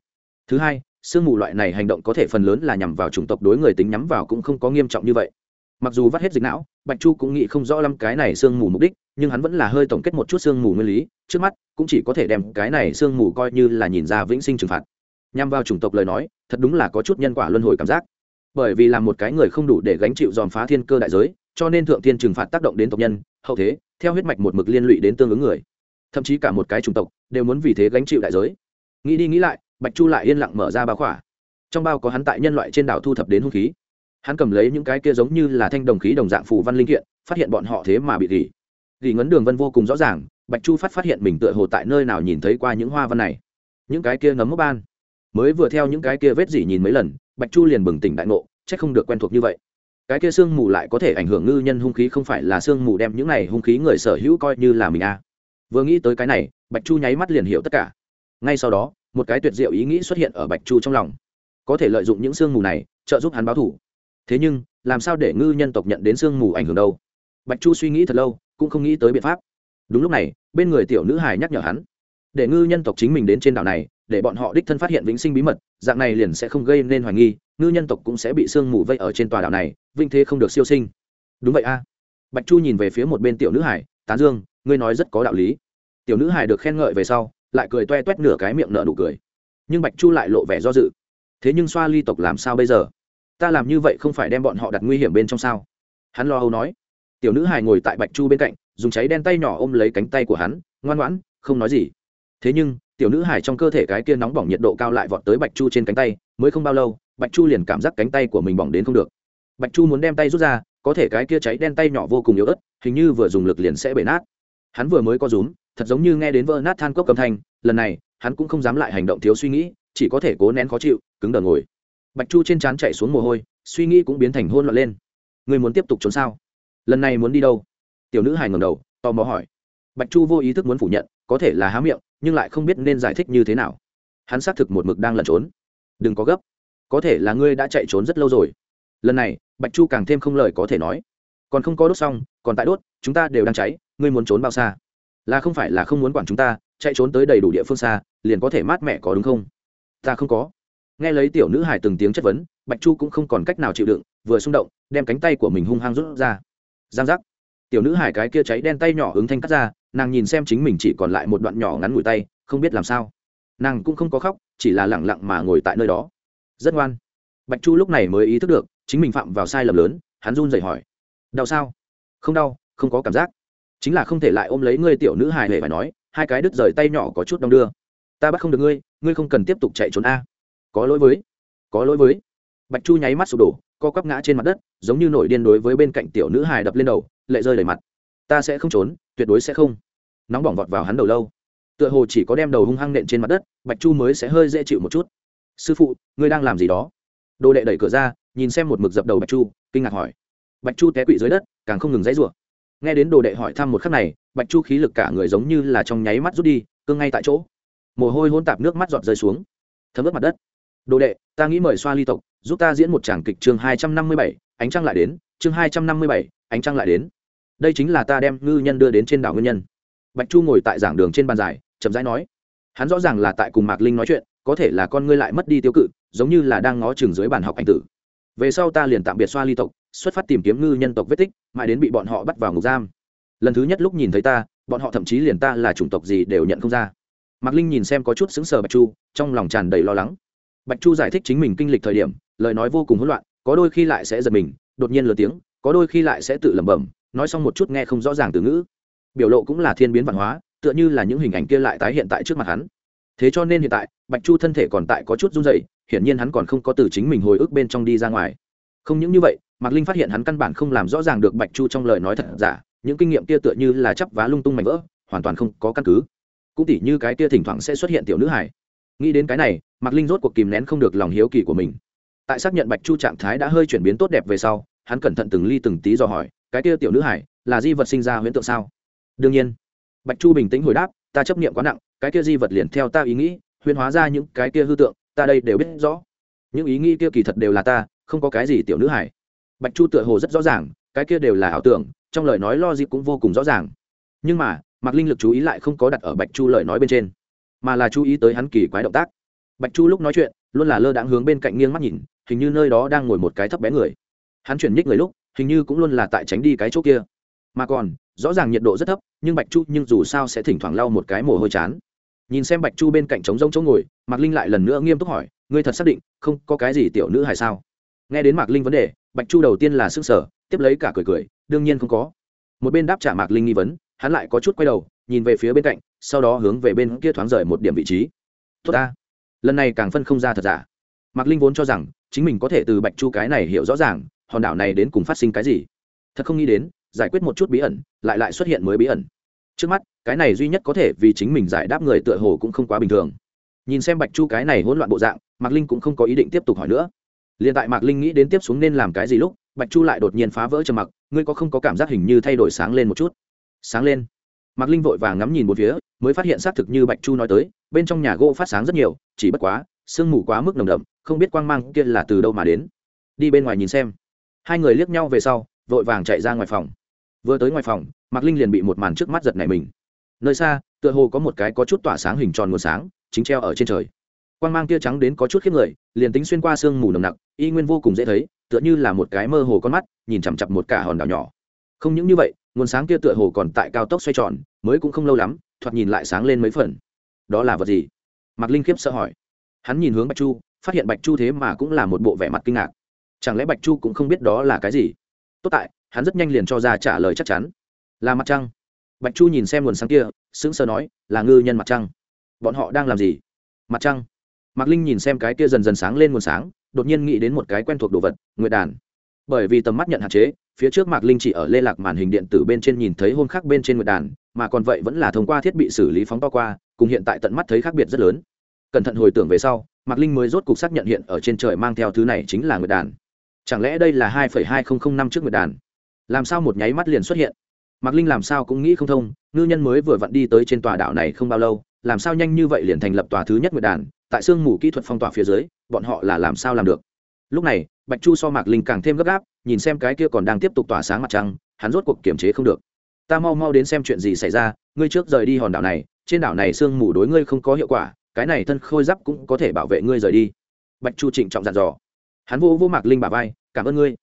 Thứ hai, sương mù loại này hành động có thể phần lớn là nhằm vào chủng tộc đối người tính nhắm vào cũng không có nghiêm trọng như vậy mặc dù vắt hết dịch não, bạch chu cũng nghĩ không rõ lắm cái này sương mù mục đích, nhưng hắn vẫn là hơi tổng kết một chút sương mù nguyên lý, trước mắt cũng chỉ có thể đem cái này sương mù coi như là nhìn ra vĩnh sinh trừng phạt. Nhằm vào chủng tộc lời nói, thật đúng là có chút nhân quả luân hồi cảm giác. Bởi vì là một cái người không đủ để gánh chịu dòm phá thiên cơ đại giới, cho nên thượng thiên trừng phạt tác động đến tộc nhân, hậu thế, theo huyết mạch một mực liên lụy đến tương ứng người. Thậm chí cả một cái chủng tộc đều muốn vì thế gánh chịu đại giới. Nghĩ đi nghĩ lại, bạch chu lại yên lặng mở ra bao khỏa. Trong bao có hắn tại nhân loại trên đảo thu thập đến hung khí hắn cầm lấy những cái kia giống như là thanh đồng khí đồng dạng phù văn linh kiện, phát hiện bọn họ thế mà bị gỉ. Gỉ ngấn đường vân vô cùng rõ ràng, bạch chu phát phát hiện mình tựa hồ tại nơi nào nhìn thấy qua những hoa văn này. Những cái kia nấm mốc ban. Mới vừa theo những cái kia vết dỉ nhìn mấy lần, bạch chu liền bừng tỉnh đại ngộ c h ắ c không được quen thuộc như vậy. Cái kia sương mù lại có thể ảnh hưởng ngư nhân hung khí không phải là sương mù đem những này hung khí người sở hữu coi như là mình a à. vừa nghĩ tới cái này, bạch chu nháy mắt liền hiểu tất cả. Ngay sau đó, một cái tuyệt diệu ý nghĩ xuất hiện ở bạch chu trong lòng. Có thể lợi dụng những sương mù này, trợ giúp hắn báo thủ thế nhưng, làm sao để ngư nhân tộc nhận đến sương mù ảnh hưởng đâu? Bạch chu suy nghĩ thật lâu, cũng không nghĩ tới biện pháp. Đúng lúc này, bên người tiểu nữ hải nhắc nhở hắn. Để ngư nhân tộc chính mình đến trên đảo này, để bọn họ đích thân phát hiện vĩnh sinh bí mật, dạng này liền sẽ không gây nên hoài nghi, ngư nhân tộc cũng sẽ bị sương mù vây ở trên tòa đảo này, vinh thế không được siêu sinh. Đúng vậy a. Bạch chu nhìn về phía một bên tiểu nữ hải tán dương, ngươi nói rất có đạo lý. Tiểu nữ hải được khen ngợi về sau, lại cười toe toét nửa cái miệng nở nụ cười. Nhưng bạch chu lại lộ vẻ do dự. Thế nhưng xoa ly tộc làm sao bây giờ? Ta làm như vậy không phải đem bọn họ đặt nguy hiểm bên trong sao? Hắn lo âu nói. Tiểu nữ hài ngồi tại bạch chu bên cạnh, dùng cháy đen tay nhỏ ôm lấy cánh tay của hắn, ngoan ngoãn, không nói gì. Thế nhưng, tiểu nữ hài trong cơ thể cái kia nóng bỏng nhiệt độ cao lại vọt tới bạch chu trên cánh tay, mới không bao lâu, bạch chu liền cảm giác cánh tay của mình bỏng đến không được. Bạch chu muốn đem tay rút ra, có thể cái kia cháy đen tay nhỏ vô cùng yếu ớt, hình như vừa dùng lực liền sẽ bể nát. Hắn vừa mới có rúm, thật giống như nghe đến vỡ nát than cốc cầm thanh, lần này, hắn cũng không dám lại hành động thiếu suy nghĩ, chỉ có thể cố nén khó chịu, cứng đờ ngồi bạch chu trên trán chạy xuống mồ hôi, suy nghĩ cũng biến thành hôn loạn lên. Người muốn tiếp tục trốn sao? Lần này muốn đi đâu? Tiểu nữ hài ngầm đầu, tò mò hỏi. Bạch chu vô ý thức muốn phủ nhận, có thể là há miệng, nhưng lại không biết nên giải thích như thế nào. Hắn xác thực một mực đang lẩn trốn. Đừng có gấp. Có thể là ngươi đã chạy trốn rất lâu rồi. Lần này, bạch chu càng thêm không lời có thể nói. Còn không có đốt xong, còn tại đốt, chúng ta đều đang cháy, ngươi muốn trốn bao xa? Là không phải là không muốn quản chúng ta, chạy trốn tới đầy đủ địa phương xa, liền có thể mát mẻ có đúng không? Ta không có nghe lấy tiểu nữ hải từng tiếng chất vấn, bạch chu cũng không còn cách nào chịu đựng, vừa xung động, đem cánh tay của mình hung hăng rút ra. Giang giác. Tiểu nữ hải cái kia cháy đen tay nhỏ ứng thanh cắt ra, nàng nhìn xem chính mình chỉ còn lại một đoạn nhỏ ngắn ngủi tay, không biết làm sao. Nàng cũng không có khóc, chỉ là lẳng lặng mà ngồi tại nơi đó. Rất ngoan. Bạch chu lúc này mới ý thức được, chính mình phạm vào sai lầm lớn, hắn run rẩy hỏi. Đau sao? Không đau, không có cảm giác. Chính là không thể lại ôm lấy ngươi tiểu nữ hài hề phải nói, hai cái đứt rời tay nhỏ có chút đong đưa. Ta bắt không được ngươi ngươi không cần tiếp tục chạy trốn a có lỗi với, có lỗi với. Bạch chu nháy mắt sụp đổ, co quắp ngã trên mặt đất, giống như nổi điên đối với bên cạnh tiểu nữ hài đập lên đầu, lệ rơi đầy mặt. Ta sẽ không trốn, tuyệt đối sẽ không. Nóng bỏng vọt vào hắn đầu lâu. Tựa hồ chỉ có đem đầu hung hăng nện trên mặt đất, bạch chu mới sẽ hơi dễ chịu một chút. Sư phụ, ngươi đang làm gì đó? Đồ đệ đẩy cửa ra, nhìn xem một mực dập đầu bạch chu, kinh ngạc hỏi. Bạch chu té quỵ dưới đất, càng không ngừng dãy rủa. Nghe đến đồ đệ hỏi thăm một khắc này, bạch chu khí lực cả người giống như là trong nháy mắt rút đi, cương ngay tại chỗ. Mồ hôi hôn tạp nước mắt giọt rơi xuống. Thấm ướt mặt đất đồ đệ, ta nghĩ mời xoa ly tộc, giúp ta diễn một tràng kịch chương hai trăm năm mươi bảy, ánh trăng lại đến, chương hai trăm năm mươi bảy, ánh trăng lại đến. Đây chính là ta đem ngư nhân đưa đến trên đảo ngư nhân. Bạch chu ngồi tại giảng đường trên bàn dài chậm rãi nói. Hắn rõ ràng là tại cùng mạc linh nói chuyện, có thể là con ngươi lại mất đi tiêu cự, giống như là đang ngó chừng dưới bàn học ảnh tử. Về sau ta liền tạm biệt xoa ly tộc, xuất phát tìm kiếm ngư nhân tộc vết tích, mãi đến bị bọn họ bắt vào ngục giam. Lần thứ nhất lúc nhìn thấy ta, bọn họ thậm chí liền ta là chủng tộc gì đều nhận không ra. Mạc linh nhìn xem có chút xứng sờ bạch chu, trong lòng tràn đầy lo lắng bạch chu giải thích chính mình kinh lịch thời điểm, lời nói vô cùng hỗn loạn, có đôi khi lại sẽ giật mình, đột nhiên lừa tiếng, có đôi khi lại sẽ tự lẩm bẩm, nói xong một chút nghe không rõ ràng từ ngữ. Biểu lộ cũng là thiên biến văn hóa, tựa như là những hình ảnh kia lại tái hiện tại trước mặt hắn. Thế cho nên hiện tại, bạch chu thân thể còn tại có chút run dậy hiển nhiên hắn còn không có từ chính mình hồi ức bên trong đi ra ngoài. Không những như vậy, mạc linh phát hiện hắn căn bản không làm rõ ràng được bạch chu trong lời nói thật giả, những kinh nghiệm kia tựa như là chắp vá lung tung mảnh vỡ, hoàn toàn không có căn cứ. Cũng tỉ như cái kia thỉnh thoảng sẽ xuất hiện tiểu nữ hải nghĩ đến cái này mạc linh rốt cuộc kìm nén không được lòng hiếu kỳ của mình. Tại xác nhận bạch chu trạng thái đã hơi chuyển biến tốt đẹp về sau, hắn cẩn thận từng ly từng tí dò hỏi, cái kia tiểu nữ hải, là di vật sinh ra huyễn tượng sao? Đương nhiên. Bạch chu bình tĩnh hồi đáp, ta chấp nghiệm quá nặng, cái kia di vật liền theo ta ý nghĩ, huyễn hóa ra những cái kia hư tượng, ta đây đều biết rõ. Những ý nghĩ kia kỳ thật đều là ta, không có cái gì tiểu nữ hải. Bạch chu tựa hồ rất rõ ràng, cái kia đều là ảo tưởng, trong lời nói lo dịp cũng vô cùng rõ ràng. Nhưng mà, mạc linh lực chú ý lại không có đặt ở bạch chu lời nói bên trên, mà là chú ý tới hắn kỳ quái động tác bạch chu lúc nói chuyện, luôn là lơ đãng hướng bên cạnh nghiêng mắt nhìn, hình như nơi đó đang ngồi một cái thấp bé người. Hắn chuyển nhích người lúc, hình như cũng luôn là tại tránh đi cái chỗ kia. Mà còn, rõ ràng nhiệt độ rất thấp, nhưng bạch chu nhưng dù sao sẽ thỉnh thoảng lau một cái mồ hôi chán. Nhìn xem bạch chu bên cạnh trống rông chỗ ngồi, mạc linh lại lần nữa nghiêm túc hỏi, ngươi thật xác định không có cái gì tiểu nữ hay sao? Nghe đến mạc linh vấn đề, bạch chu đầu tiên là sức sở tiếp lấy cả cười cười, đương nhiên không có. Một bên đáp trả mạc linh nghi vấn, hắn lại có chút quay đầu, nhìn về phía bên cạnh, sau đó hướng về bên kia thoáng rời một điểm vị trí. Tốt ta lần này càng phân không ra thật giả. Mạc linh vốn cho rằng, chính mình có thể từ bạch chu cái này hiểu rõ ràng, hòn đảo này đến cùng phát sinh cái gì. Thật không nghĩ đến, giải quyết một chút bí ẩn, lại lại xuất hiện mới bí ẩn. Trước mắt, cái này duy nhất có thể vì chính mình giải đáp người tựa hồ cũng không quá bình thường. Nhìn xem bạch chu cái này hỗn loạn bộ dạng, mạc linh cũng không có ý định tiếp tục hỏi nữa. L i ê n tại mạc linh nghĩ đến tiếp xuống nên làm cái gì lúc, bạch chu lại đột nhiên phá vỡ trầm mặc, ngươi có không có cảm giác hình như thay đổi sáng lên một chút? Sáng lên mạc linh vội vàng ngắm nhìn một phía, mới phát hiện xác thực như bạch chu nói tới, bên trong nhà gỗ phát sáng rất nhiều, chỉ bất quá, sương mù quá mức nồng đậm, không biết quang mang kia là từ đâu mà đến. Đi bên ngoài nhìn xem. Hai người liếc nhau về sau, vội vàng chạy ra ngoài phòng. Vừa tới ngoài phòng, mạc linh liền bị một màn trước mắt giật này mình. Nơi xa, tựa hồ có một cái có chút tỏa sáng hình tròn nguồn sáng, chính treo ở trên trời. Quang mang tia trắng đến có chút khiếp người, liền tính xuyên qua sương mù nồng nặc, y nguyên vô cùng dễ thấy, tựa như là một cái mơ hồ con mắt, nhìn chằm chặp một cả hòn đảo nhỏ. Không những như vậy nguồn sáng kia tựa hồ còn tại cao tốc xoay tròn, mới cũng không lâu lắm, thoạt nhìn lại sáng lên mấy phần. Đó là vật gì? Mạc linh khiếp sợ hỏi. Hắn nhìn hướng bạch chu, phát hiện bạch chu thế mà cũng là một bộ vẻ mặt kinh ngạc. Chẳng lẽ bạch chu cũng không biết đó là cái gì? Tốt tại, hắn rất nhanh liền cho ra trả lời chắc chắn. Là mặt trăng. Bạch chu nhìn xem nguồn sáng kia, sững sờ nói, là ngư nhân mặt trăng. Bọn họ đang làm gì? Mặt trăng. Mạc linh nhìn xem cái kia dần dần sáng lên nguồn sáng, đột nhiên nghĩ đến một cái quen thuộc đồ vật, nguyệt đàn bởi vì tầm mắt nhận hạn chế, phía trước mạc linh chỉ ở lê lạc màn hình điện tử bên trên nhìn thấy hôn khác bên trên nguyệt đàn, mà còn vậy vẫn là thông qua thiết bị xử lý phóng to qua, cùng hiện tại tận mắt thấy khác biệt rất lớn. Cẩn thận hồi tưởng về sau, mạc linh mới rốt cuộc xác nhận hiện ở trên trời mang theo thứ này chính là nguyệt đàn. Chẳng lẽ đây là hai hai nghìn năm trước nguyệt đàn? Làm sao một nháy mắt liền xuất hiện? Mạc linh làm sao cũng nghĩ không thông, ngư nhân mới vừa vặn đi tới trên tòa đảo này không bao lâu, làm sao nhanh như vậy liền thành lập tòa thứ nhất nguyệt đàn, tại sương mù kỹ thuật phong tỏa phía dưới, bọn họ là làm sao làm được? Lúc này bạch chu so mạc linh càng thêm gấp gáp, nhìn xem cái kia còn đang tiếp tục tỏa sáng mặt trăng, hắn rốt cuộc kiềm chế không được. Ta mau mau đến xem chuyện gì xảy ra, ngươi trước rời đi hòn đảo này, trên đảo này sương mù đối ngươi không có hiệu quả, cái này thân khôi giáp cũng có thể bảo vệ ngươi rời đi. Bạch chu trịnh trọng dặn dò. Hắn vô vô mạc linh bà vai, cảm ơn ngươi.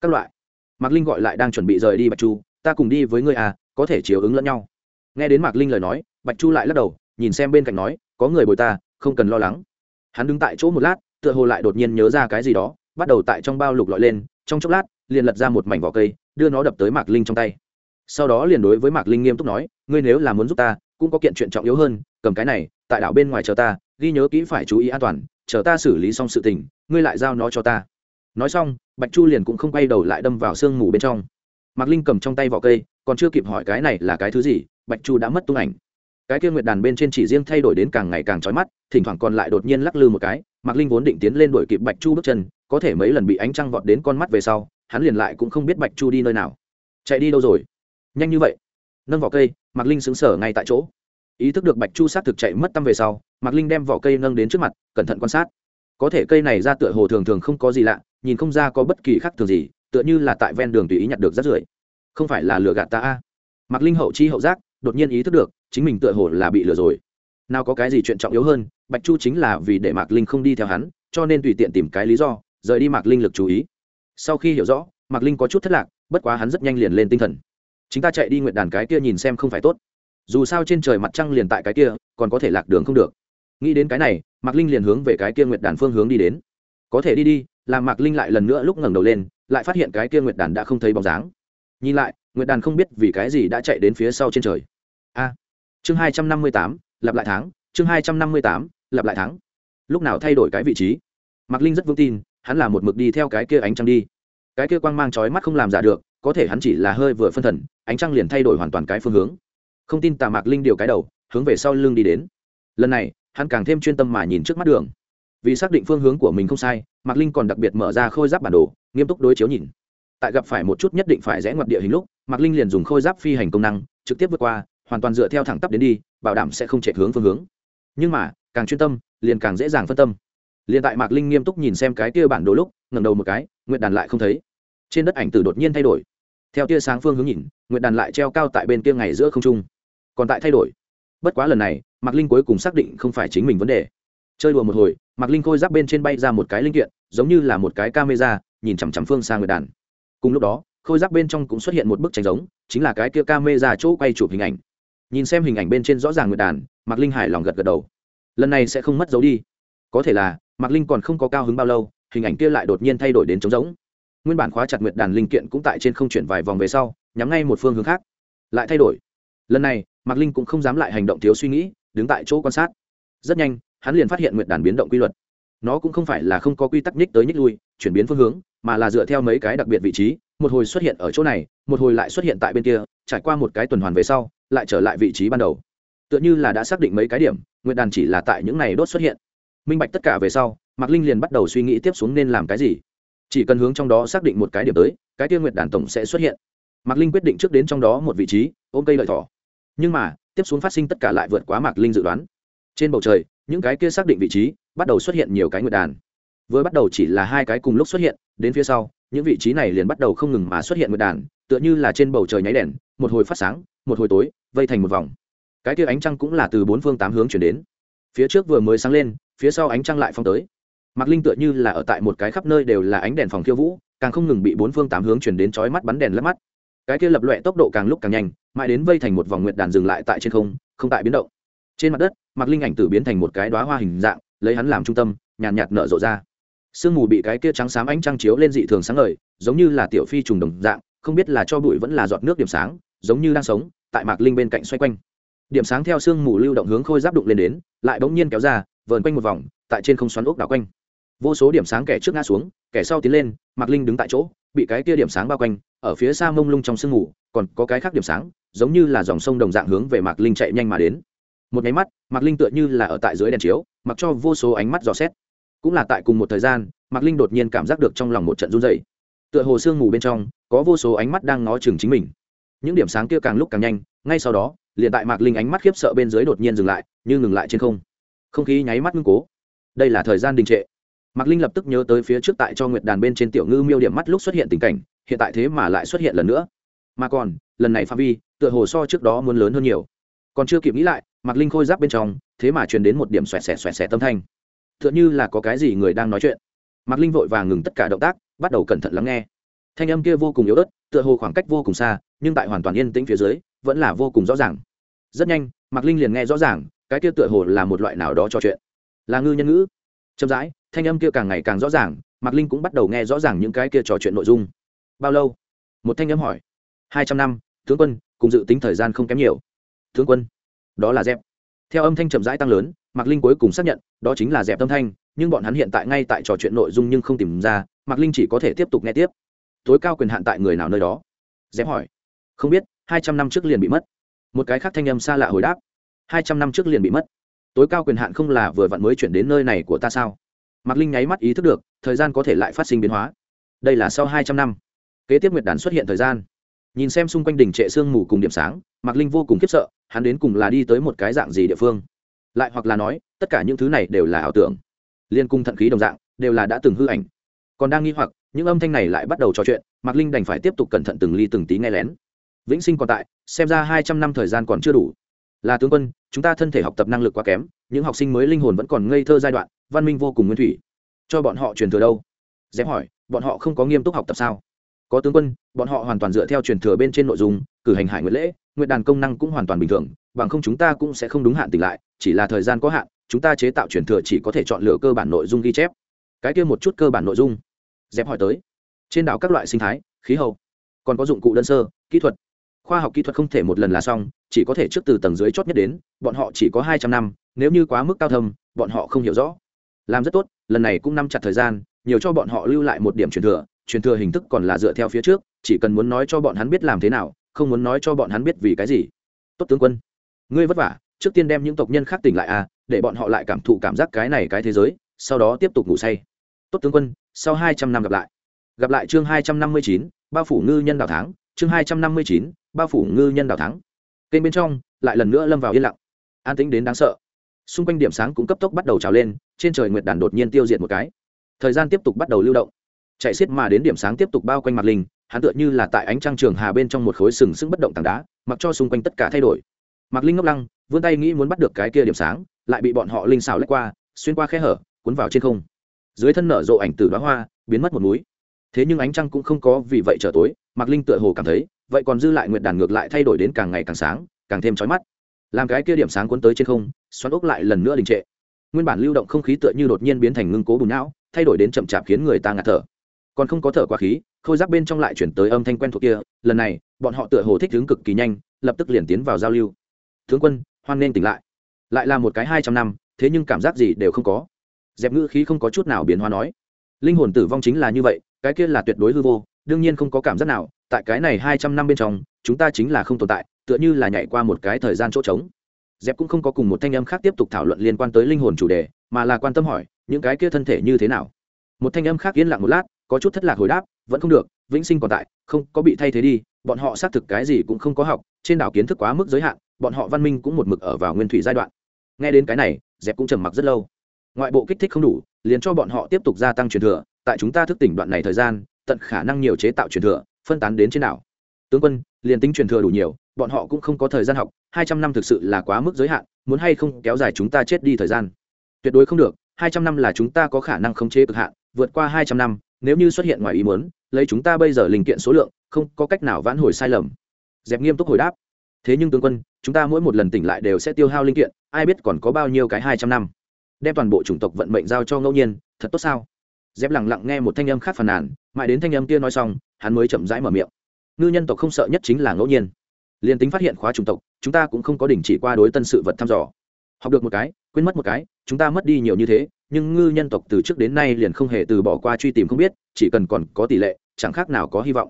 Các loại. Mạc linh gọi lại đang chuẩn bị rời đi bạch chu, ta cùng đi với ngươi à có thể chiều ứng lẫn nhau. Nghe đến mạc linh lời nói, bạch chu lại lắc đầu, nhìn xem bên cạnh nói, có người bồi ta, không cần lo lắng. Hắn đứng tại chỗ một lát, tựa hồ lại đột nhiên nhớ ra cái gì đó bắt đầu tại trong bao lục lọi lên, trong chốc lát, liền lật ra một mảnh vỏ cây, đưa nó đập tới mạc linh trong tay. Sau đó liền đối với mạc linh nghiêm túc nói, ngươi nếu là muốn giúp ta, cũng có kiện chuyện trọng yếu hơn, cầm cái này, tại đảo bên ngoài chờ ta, ghi nhớ kỹ phải chú ý an toàn, chờ ta xử lý xong sự tình, ngươi lại giao nó cho ta. Nói xong, bạch chu liền cũng không quay đầu lại đâm vào sương mù bên trong. Mạc linh cầm trong tay vỏ cây, còn chưa kịp hỏi cái này là cái thứ gì, bạch chu đã mất tung ảnh. Cái kia nguyệt đàn bên trên chỉ riêng thay đổi đến càng ngày càng trói mắt, thỉnh thoảng còn lại đột nhiên lắc lư một cái, mạc linh vốn định tiến lên đuổi kịp bạch chu bước chân có thể mấy lần bị ánh trăng vọt đến con mắt về sau, hắn liền lại cũng không biết bạch chu đi nơi nào. Chạy đi đâu rồi? Nhanh như vậy. Nâng vỏ cây, mạc linh xứng sở ngay tại chỗ. Ý thức được bạch chu sát thực chạy mất tâm về sau, mạc linh đem vỏ cây nâng đến trước mặt, cẩn thận quan sát. Có thể cây này ra tựa hồ thường thường không có gì lạ, nhìn không ra có bất kỳ khác thường gì, tựa như là tại ven đường tùy ý nhặt được rác rưởi. Không phải là lừa gạt ta a? Mạc linh hậu chi hậu giác, đột nhiên ý thức được, chính mình tựa hồ là bị lừa rồi. Nào có cái gì chuyện trọng yếu hơn, bạch chu chính là vì để mạc linh không đi theo hắn, cho nên tùy tiện tìm cái lý do rời đi mạc linh lực chú ý. Sau khi hiểu rõ, mạc linh có chút thất lạc, bất quá hắn rất nhanh liền lên tinh thần. Chúng ta chạy đi nguyện đàn cái kia nhìn xem không phải tốt. Dù sao trên trời mặt trăng liền tại cái kia, còn có thể lạc đường không được. Nghĩ đến cái này, mạc linh liền hướng về cái kia nguyệt đàn phương hướng đi đến. Có thể đi đi, làm mạc linh lại lần nữa lúc ngẩng đầu lên, lại phát hiện cái kia nguyệt đàn đã không thấy bóng dáng. Nhìn lại, nguyệt đàn không biết vì cái gì đã chạy đến phía sau trên trời. A. Chương hai trăm năm mươi tám, lặp lại tháng. Chương hai trăm năm mươi tám, lặp lại tháng. Lúc nào thay đổi cái vị trí? Mạc linh rất vững tin hắn là một mực đi theo cái kia ánh trăng đi. Cái kia quang mang trói mắt không làm giả được, có thể hắn chỉ là hơi vừa phân thần, ánh trăng liền thay đổi hoàn toàn cái phương hướng. Không tin tà mạc linh điều cái đầu, hướng về sau lưng đi đến. Lần này, hắn càng thêm chuyên tâm mà nhìn trước mắt đường. Vì xác định phương hướng của mình không sai, mạc linh còn đặc biệt mở ra khôi giáp bản đồ, nghiêm túc đối chiếu nhìn. Tại gặp phải một chút nhất định phải rẽ ngoặt địa hình lúc, mạc linh liền dùng khôi giáp phi hành công năng, trực tiếp vượt qua, hoàn toàn dựa theo thẳng tắp đến đi, bảo đảm sẽ không chạy hướng phương hướng. Nhưng mà, càng chuyên tâm, liền càng dễ dàng phân tâm liền tại mạc linh nghiêm túc nhìn xem cái kia bản đồ lúc, ngẩng đầu một cái, nguyệt đàn lại không thấy. Trên đất ảnh tử đột nhiên thay đổi. Theo tia sáng phương hướng nhìn, nguyệt đàn lại treo cao tại bên kia ngày giữa không trung. Còn tại thay đổi. Bất quá lần này, mạc linh cuối cùng xác định không phải chính mình vấn đề. Chơi đùa một hồi, mạc linh khôi giáp bên trên bay ra một cái linh kiện, giống như là một cái camera, nhìn chằm chằm phương sang nguyệt đàn. Cùng lúc đó, khôi giáp bên trong cũng xuất hiện một bức tranh giống, chính là cái kia camera chỗ quay chụp hình ảnh. Nhìn xem hình ảnh bên trên rõ ràng nguyệt đàn, mạc linh hài lòng gật gật đầu. Lần này sẽ không mất dấu đi. Có thể là mạc linh còn không có cao hứng bao lâu, hình ảnh kia lại đột nhiên thay đổi đến trống giống nguyên bản khóa chặt nguyệt đàn linh kiện cũng tại trên không chuyển vài vòng về sau, nhắm ngay một phương hướng khác, lại thay đổi. Lần này, mạc linh cũng không dám lại hành động thiếu suy nghĩ, đứng tại chỗ quan sát. Rất nhanh, hắn liền phát hiện nguyệt đàn biến động quy luật. Nó cũng không phải là không có quy tắc nhích tới nhích lui, chuyển biến phương hướng, mà là dựa theo mấy cái đặc biệt vị trí, một hồi xuất hiện ở chỗ này, một hồi lại xuất hiện tại bên kia, trải qua một cái tuần hoàn về sau, lại trở lại vị trí ban đầu. Tựa như là đã xác định mấy cái điểm, nguyệt đàn chỉ là tại những này đốt xuất hiện minh bạch tất cả về sau, mạc linh liền bắt đầu suy nghĩ tiếp xuống nên làm cái gì. Chỉ cần hướng trong đó xác định một cái điểm tới, cái tiêu nguyệt đàn tổng sẽ xuất hiện. Mạc linh quyết định trước đến trong đó một vị trí, ôm cây lợi thỏ. Nhưng mà, tiếp xuống phát sinh tất cả lại vượt quá mạc linh dự đoán. Trên bầu trời, những cái kia xác định vị trí, bắt đầu xuất hiện nhiều cái nguyệt đàn. Vừa bắt đầu chỉ là hai cái cùng lúc xuất hiện, đến phía sau, những vị trí này liền bắt đầu không ngừng mà xuất hiện nguyệt đàn, tựa như là trên bầu trời nháy đèn, một hồi phát sáng, một hồi tối, vây thành một vòng. Cái kia ánh trăng cũng là từ bốn phương tám hướng chuyển đến. Phía trước vừa mới sáng lên phía sau ánh trăng lại phong tới. Mạc linh tựa như là ở tại một cái khắp nơi đều là ánh đèn phòng khiêu vũ càng không ngừng bị bốn phương tám hướng chuyển đến chói mắt bắn đèn lấp mắt. Cái kia lập loẹ tốc độ càng lúc càng nhanh mãi đến vây thành một vòng nguyệt đàn dừng lại tại trên không không tại biến động. Trên mặt đất mạc linh ảnh tử biến thành một cái đoá hoa hình dạng lấy hắn làm trung tâm nhàn nhạt, nhạt nở rộ ra. Sương mù bị cái kia trắng xám ánh trăng chiếu lên dị thường sáng ngời giống như là tiểu phi trùng đồng dạng không biết là cho bụi vẫn là giọt nước điểm sáng giống như đang sống tại mạc linh bên cạnh xoay quanh. Điểm sáng theo sương mù lưu động hướng khôi giáp đụng lên đến lại bỗng nhiên kéo ra vờn quanh một vòng, tại trên không xoắn ốc đảo quanh. Vô số điểm sáng kẻ trước ngã xuống, kẻ sau tiến lên, mạc linh đứng tại chỗ, bị cái kia điểm sáng bao quanh, ở phía xa mông lung trong sương mù, còn có cái khác điểm sáng, giống như là dòng sông đồng dạng hướng về mạc linh chạy nhanh mà đến. Một nháy mắt, mạc linh tựa như là ở tại dưới đèn chiếu, mặc cho vô số ánh mắt dò xét. Cũng là tại cùng một thời gian, mạc linh đột nhiên cảm giác được trong lòng một trận run dày tựa hồ sương mù bên trong, có vô số ánh mắt đang ngó chừng chính mình. Những điểm sáng kia càng lúc càng nhanh, ngay sau đó, liền tại mạc linh ánh mắt khiếp sợ bên dưới đột nhiên dừng lại, như ngừng lại trên không không khí nháy mắt ngưng cố. Đây là thời gian đình trệ. Mạc linh lập tức nhớ tới phía trước tại cho nguyệt đàn bên trên tiểu ngư miêu điểm mắt lúc xuất hiện tình cảnh, hiện tại thế mà lại xuất hiện lần nữa. Mà còn, lần này phạm vi, tựa hồ so trước đó muốn lớn hơn nhiều. Còn chưa kịp nghĩ lại, mạc linh khôi giáp bên trong, thế mà truyền đến một điểm xoẹt xẹt xoẹt xẹt tâm thanh. Tựa như là có cái gì người đang nói chuyện. Mạc linh vội vàng ngừng tất cả động tác, bắt đầu cẩn thận lắng nghe. Thanh âm kia vô cùng yếu ớt, tựa hồ khoảng cách vô cùng xa, nhưng tại hoàn toàn yên tĩnh phía dưới, vẫn là vô cùng rõ ràng. Rất nhanh, mạc linh liền nghe rõ ràng cái kia tựa hồ là một loại nào đó trò chuyện. Là ngư nhân ngữ. Chậm rãi, thanh âm kia càng ngày càng rõ ràng, mạc linh cũng bắt đầu nghe rõ ràng những cái kia trò chuyện nội dung. Bao lâu? Một thanh âm hỏi. Hai trăm năm, tướng quân, cùng dự tính thời gian không kém nhiều. Tướng quân, đó là dẹp. Theo âm thanh chậm rãi tăng lớn, mạc linh cuối cùng xác nhận, đó chính là dẹp âm thanh, nhưng bọn hắn hiện tại ngay tại trò chuyện nội dung nhưng không tìm ra, mạc linh chỉ có thể tiếp tục nghe tiếp. Tối cao quyền hạn tại người nào nơi đó? Dẹp hỏi. Không biết, hai trăm năm trước liền bị mất. Một cái khác thanh âm xa lạ hồi đáp hai trăm năm trước liền bị mất. Tối cao quyền hạn không là vừa vặn mới chuyển đến nơi này của ta sao? Mạc linh nháy mắt ý thức được, thời gian có thể lại phát sinh biến hóa. Đây là sau hai trăm năm. Kế tiếp nguyệt đàn xuất hiện thời gian. Nhìn xem xung quanh đỉnh trệ sương mù cùng điểm sáng, mạc linh vô cùng khiếp sợ, hắn đến cùng là đi tới một cái dạng gì địa phương? Lại hoặc là nói, tất cả những thứ này đều là ảo tưởng. Liên cung thận khí đồng dạng, đều là đã từng hư ảnh. Còn đang nghi hoặc, những âm thanh này lại bắt đầu trò chuyện, mạc linh đành phải tiếp tục cẩn thận từng ly từng tí nghe lén. Vĩnh sinh còn tại, xem ra hai trăm năm thời gian còn chưa đủ là tướng quân, chúng ta thân thể học tập năng lực quá kém, những học sinh mới linh hồn vẫn còn ngây thơ giai đoạn, văn minh vô cùng nguyên thủy. Cho bọn họ truyền thừa đâu? Dẹp hỏi, bọn họ không có nghiêm túc học tập sao? Có tướng quân, bọn họ hoàn toàn dựa theo truyền thừa bên trên nội dung, cử hành hải nguyện lễ nguyện đàn công năng cũng hoàn toàn bình thường, bằng không chúng ta cũng sẽ không đúng hạn tỉnh lại, chỉ là thời gian có hạn, chúng ta chế tạo truyền thừa chỉ có thể chọn lựa cơ bản nội dung ghi chép. Cái kia một chút cơ bản nội dung. Dẹp hỏi tới. Trên đảo các loại sinh thái, khí hậu. Còn có dụng cụ đơn sơ, kỹ thuật. Khoa học kỹ thuật không thể một lần là xong chỉ có thể trước từ tầng dưới chót nhất đến, bọn họ chỉ có hai trăm năm, nếu như quá mức cao thâm, bọn họ không hiểu rõ. Làm rất tốt, lần này cũng nắm chặt thời gian, nhiều cho bọn họ lưu lại một điểm truyền thừa truyền thừa hình thức còn là dựa theo phía trước, chỉ cần muốn nói cho bọn hắn biết làm thế nào, không muốn nói cho bọn hắn biết vì cái gì. Tốt tướng quân, ngươi vất vả, trước tiên đem những tộc nhân khác tỉnh lại à để bọn họ lại cảm thụ cảm giác cái này cái thế giới, sau đó tiếp tục ngủ say. Tốt tướng quân, sau hai trăm năm gặp lại. Gặp lại chương hai trăm năm mươi chín, bao phủ ngư nhân đào tháng, chương hai trăm năm mươi chín, bao phủ ngư nhân đào thắng kênh bên trong lại lần nữa lâm vào yên lặng. An tĩnh đến đáng sợ. Xung quanh điểm sáng cũng cấp tốc bắt đầu trào lên, trên trời nguyệt đàn đột nhiên tiêu diệt một cái. Thời gian tiếp tục bắt đầu lưu động. Chạy xiết mà đến điểm sáng tiếp tục bao quanh mặt linh, hắn tựa như là tại ánh trăng trường hà bên trong một khối sừng sững bất động tảng đá, mặc cho xung quanh tất cả thay đổi. Mặc linh ngốc lăng, vươn tay nghĩ muốn bắt được cái kia điểm sáng, lại bị bọn họ linh xào lách qua, xuyên qua khe hở, cuốn vào trên không. Dưới thân nở rộ ảnh từ đoá hoa, biến mất một núi. Thế nhưng ánh trăng cũng không có vì vậy trở tối, mạc linh tựa hồ cảm thấy vậy còn dư lại nguyệt đàn ngược lại thay đổi đến càng ngày càng sáng, càng thêm trói mắt. Làm cái kia điểm sáng cuốn tới trên không, xoắn ốc lại lần nữa đình trệ. Nguyên bản lưu động không khí tựa như đột nhiên biến thành ngưng cố bùn não, thay đổi đến chậm chạp khiến người ta ngạt thở. Còn không có thở qua khí, khôi giáp bên trong lại chuyển tới âm thanh quen thuộc kia, lần này, bọn họ tựa hồ thích ứng cực kỳ nhanh, lập tức liền tiến vào giao lưu. Tướng quân, hoan nên tỉnh lại. Lại là một cái hai trăm năm, thế nhưng cảm giác gì đều không có. Dẹp ngữ khí không có chút nào biến hóa nói. Linh hồn tử vong chính là như vậy, cái kia là tuyệt đối hư vô, đương nhiên không có cảm giác nào tại cái này hai trăm năm bên trong, chúng ta chính là không tồn tại, tựa như là nhảy qua một cái thời gian chỗ trống. Dẹp cũng không có cùng một thanh âm khác tiếp tục thảo luận liên quan tới linh hồn chủ đề, mà là quan tâm hỏi, những cái kia thân thể như thế nào? Một thanh âm khác yên lặng một lát, có chút thất lạc hồi đáp, vẫn không được, vĩnh sinh còn tại, không, có bị thay thế đi, bọn họ xác thực cái gì cũng không có học, trên đảo kiến thức quá mức giới hạn, bọn họ văn minh cũng một mực ở vào nguyên thủy giai đoạn. Nghe đến cái này, dẹp cũng trầm mặc rất lâu. Ngoại bộ kích thích không đủ, liền cho bọn họ tiếp tục gia tăng truyền thừa, tại chúng ta thức tỉnh đoạn này thời gian, tận khả năng nhiều chế tạo truyền thừa phân tán đến trên đảo. Tướng quân, liền tính truyền thừa đủ nhiều, bọn họ cũng không có thời gian học, hai trăm năm thực sự là quá mức giới hạn, muốn hay không kéo dài chúng ta chết đi thời gian? Tuyệt đối không được, hai trăm năm là chúng ta có khả năng khống chế cực hạn, vượt qua hai trăm năm, nếu như xuất hiện ngoài ý muốn, lấy chúng ta bây giờ linh kiện số lượng, không có cách nào vãn hồi sai lầm. Dẹp nghiêm túc hồi đáp. Thế nhưng tướng quân, chúng ta mỗi một lần tỉnh lại đều sẽ tiêu hao linh kiện, ai biết còn có bao nhiêu cái hai trăm năm? Đem toàn bộ chủng tộc vận mệnh giao cho ngẫu nhiên, thật tốt sao? Dép lẳng lặng nghe một thanh âm khác phàn nàn, mãi đến thanh âm kia nói xong, hắn mới chậm rãi mở miệng. Ngư nhân tộc không sợ nhất chính là ngẫu nhiên. Liền tính phát hiện khóa chủng tộc, chúng ta cũng không có đình chỉ qua đối tân sự vật thăm dò. Học được một cái, quên mất một cái, chúng ta mất đi nhiều như thế, nhưng ngư nhân tộc từ trước đến nay liền không hề từ bỏ qua truy tìm không biết, chỉ cần còn có tỷ lệ, chẳng khác nào có hy vọng.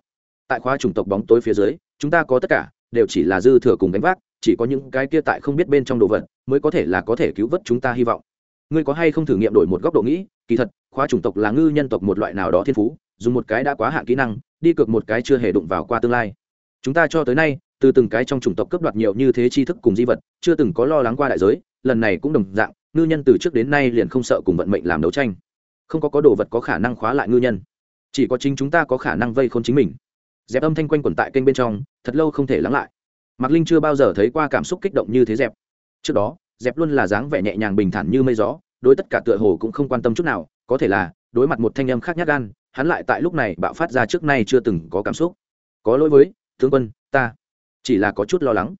Tại khóa chủng tộc bóng tối phía dưới, chúng ta có tất cả, đều chỉ là dư thừa cùng gánh vác, chỉ có những cái kia tại không biết bên trong đồ vật, mới có thể là có thể cứu vớt chúng ta hy vọng. Ngươi có hay không thử nghiệm đổi một góc độ nghĩ kỳ thật, khóa chủng tộc là ngư nhân tộc một loại nào đó thiên phú, dùng một cái đã quá hạn kỹ năng, đi cược một cái chưa hề đụng vào qua tương lai. Chúng ta cho tới nay, từ từng cái trong chủng tộc cấp đoạt nhiều như thế tri thức cùng di vật, chưa từng có lo lắng qua đại giới, lần này cũng đồng dạng, ngư nhân từ trước đến nay liền không sợ cùng vận mệnh làm đấu tranh. Không có có đồ vật có khả năng khóa lại ngư nhân, chỉ có chính chúng ta có khả năng vây khôn chính mình. Dẹp âm thanh quanh quẩn tại kênh bên trong, thật lâu không thể lắng lại. Mạc linh chưa bao giờ thấy qua cảm xúc kích động như thế dẹp. Trước đó, dẹp luôn là dáng vẻ nhẹ nhàng bình thản như mây gió đối tất cả tựa hồ cũng không quan tâm chút nào, có thể là, đối mặt một thanh âm khác nhát gan, hắn lại tại lúc này bạo phát ra trước nay chưa từng có cảm xúc. Có lỗi với, tướng quân, ta. Chỉ là có chút lo lắng.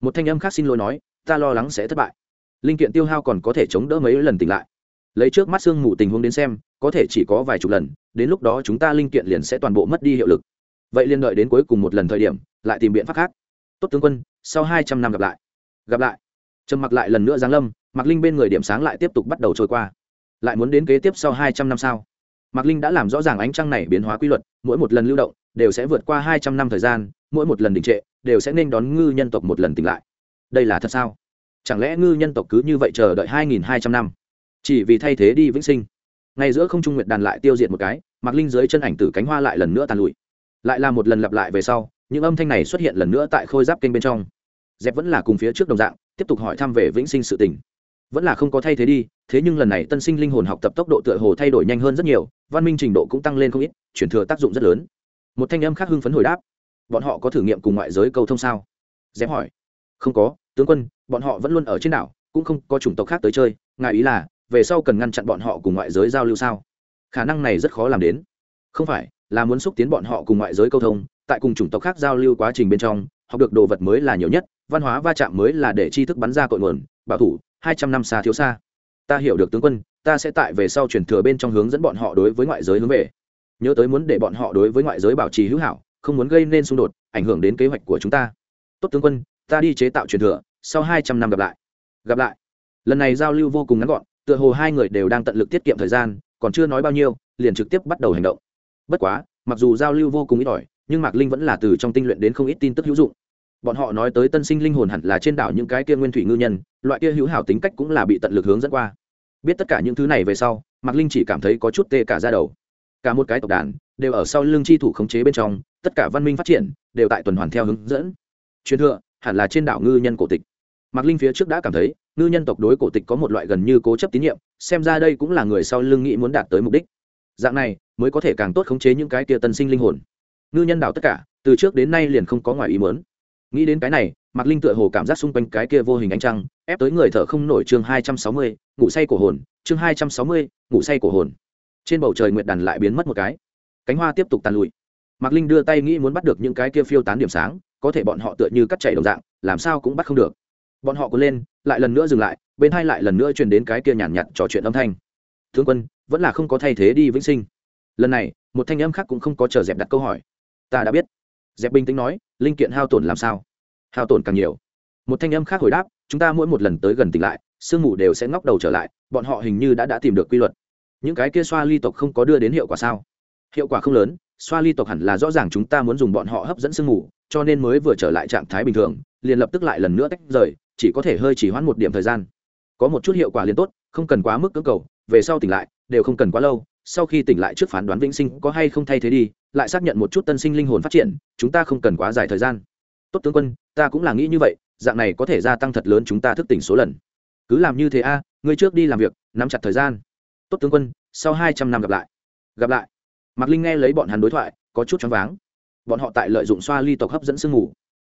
Một thanh âm khác xin lỗi nói, ta lo lắng sẽ thất bại. Linh kiện tiêu hao còn có thể chống đỡ mấy lần tỉnh lại. Lấy trước mắt xương mù tình huống đến xem, có thể chỉ có vài chục lần, đến lúc đó chúng ta linh kiện liền sẽ toàn bộ mất đi hiệu lực. Vậy liên đợi đến cuối cùng một lần thời điểm, lại tìm biện pháp khác. Tốt tướng quân, sau hai trăm năm gặp lại. Gặp lại. Trầm mặc lại lần nữa giáng lâm mạc linh bên người điểm sáng lại tiếp tục bắt đầu trôi qua. Lại muốn đến kế tiếp sau hai trăm năm sau mạc linh đã làm rõ ràng ánh trăng này biến hóa quy luật, mỗi một lần lưu động đều sẽ vượt qua hai trăm năm thời gian, mỗi một lần đình trệ đều sẽ nên đón ngư nhân tộc một lần tỉnh lại. Đây là thật sao? Chẳng lẽ ngư nhân tộc cứ như vậy chờ đợi hai nghìn hai trăm năm? Chỉ vì thay thế đi vĩnh sinh. Ngay giữa không trung nguyệt đàn lại tiêu diệt một cái, mạc linh dưới chân ảnh tử cánh hoa lại lần nữa tàn lụi. Lại là một lần lặp lại về sau, những âm thanh này xuất hiện lần nữa tại khôi giáp kênh bên trong. Dẹp vẫn là cùng phía trước đồng dạng, tiếp tục hỏi thăm về vĩnh sinh sự tình vẫn là không có thay thế đi, thế nhưng lần này tân sinh linh hồn học tập tốc độ tựa hồ thay đổi nhanh hơn rất nhiều, văn minh trình độ cũng tăng lên không ít chuyển thừa tác dụng rất lớn. Một thanh âm khác hưng phấn hồi đáp. Bọn họ có thử nghiệm cùng ngoại giới câu thông sao? Dẹp hỏi. Không có, tướng quân, bọn họ vẫn luôn ở trên đảo, cũng không có chủng tộc khác tới chơi, ngài ý là, về sau cần ngăn chặn bọn họ cùng ngoại giới giao lưu sao? Khả năng này rất khó làm đến. Không phải, là muốn xúc tiến bọn họ cùng ngoại giới câu thông, tại cùng chủng tộc khác giao lưu quá trình bên trong, học được đồ vật mới là nhiều nhất, văn hóa va chạm mới là để tri thức bắn ra cội nguồn, bảo thủ hai trăm năm xa thiếu xa. Ta hiểu được tướng quân, ta sẽ tại về sau truyền thừa bên trong hướng dẫn bọn họ đối với ngoại giới hướng về. Nhớ tới muốn để bọn họ đối với ngoại giới bảo trì hữu hảo, không muốn gây nên xung đột, ảnh hưởng đến kế hoạch của chúng ta. Tốt tướng quân, ta đi chế tạo truyền thừa, sau hai trăm năm gặp lại. Gặp lại. Lần này giao lưu vô cùng ngắn gọn, tựa hồ hai người đều đang tận lực tiết kiệm thời gian, còn chưa nói bao nhiêu, liền trực tiếp bắt đầu hành động. Bất quá, mặc dù giao lưu vô cùng ít ỏi, nhưng mạc linh vẫn là từ trong tinh luyện đến không ít tin tức hữu dụng bọn họ nói tới tân sinh linh hồn hẳn là trên đảo những cái kia nguyên thủy ngư nhân, loại kia hữu hảo tính cách cũng là bị tận lực hướng dẫn qua. Biết tất cả những thứ này về sau, mạc linh chỉ cảm thấy có chút tê cả ra đầu. Cả một cái tộc đàn đều ở sau lưng chi thủ khống chế bên trong, tất cả văn minh phát triển đều tại tuần hoàn theo hướng dẫn. Truyền thừa hẳn là trên đảo ngư nhân cổ tịch. Mạc linh phía trước đã cảm thấy, ngư nhân tộc đối cổ tịch có một loại gần như cố chấp tín nhiệm, xem ra đây cũng là người sau lưng nghĩ muốn đạt tới mục đích. Dạng này mới có thể càng tốt khống chế những cái kia tân sinh linh hồn. Ngư nhân đảo tất cả, từ trước đến nay liền không có ngoài ý muốn nghĩ đến cái này, mạc linh tựa hồ cảm giác xung quanh cái kia vô hình ánh trăng, ép tới người thở không nổi chương hai trăm sáu mươi, ngủ say cổ hồn, chương hai trăm sáu mươi, ngủ say cổ hồn. Trên bầu trời nguyệt đàn lại biến mất một cái. Cánh hoa tiếp tục tàn lụi. Mạc linh đưa tay nghĩ muốn bắt được những cái kia phiêu tán điểm sáng, có thể bọn họ tựa như cắt chạy đồng dạng, làm sao cũng bắt không được. Bọn họ cuốn lên, lại lần nữa dừng lại, bên hai lại lần nữa truyền đến cái kia nhàn nhạt trò chuyện âm thanh. Thương quân, vẫn là không có thay thế đi vĩnh sinh. Lần này, một thanh âm khác cũng không có chờ dẹp đặt câu hỏi. Ta đã biết dẹp bình tĩnh nói, linh kiện hao tổn làm sao? Hao tổn càng nhiều. Một thanh âm khác hồi đáp, chúng ta mỗi một lần tới gần tỉnh lại, sương mù đều sẽ ngóc đầu trở lại, bọn họ hình như đã đã tìm được quy luật. Những cái kia xoa ly tộc không có đưa đến hiệu quả sao? Hiệu quả không lớn, xoa ly tộc hẳn là rõ ràng chúng ta muốn dùng bọn họ hấp dẫn sương mù, cho nên mới vừa trở lại trạng thái bình thường, liền lập tức lại lần nữa tách rời, chỉ có thể hơi chỉ hoãn một điểm thời gian. Có một chút hiệu quả liền tốt, không cần quá mức cưỡng cầu, về sau tỉnh lại, đều không cần quá lâu, sau khi tỉnh lại trước phán đoán vĩnh sinh có hay không thay thế đi lại xác nhận một chút tân sinh linh hồn phát triển chúng ta không cần quá dài thời gian. Tốt tướng quân ta cũng là nghĩ như vậy dạng này có thể gia tăng thật lớn chúng ta thức tỉnh số lần. Cứ làm như thế a à, ngươi trước đi làm việc nắm chặt thời gian. Tốt tướng quân sau hai trăm năm gặp lại. Gặp lại. Mạc linh nghe lấy bọn hắn đối thoại có chút choáng váng. Bọn họ tại lợi dụng xoa ly tộc hấp dẫn sương mù.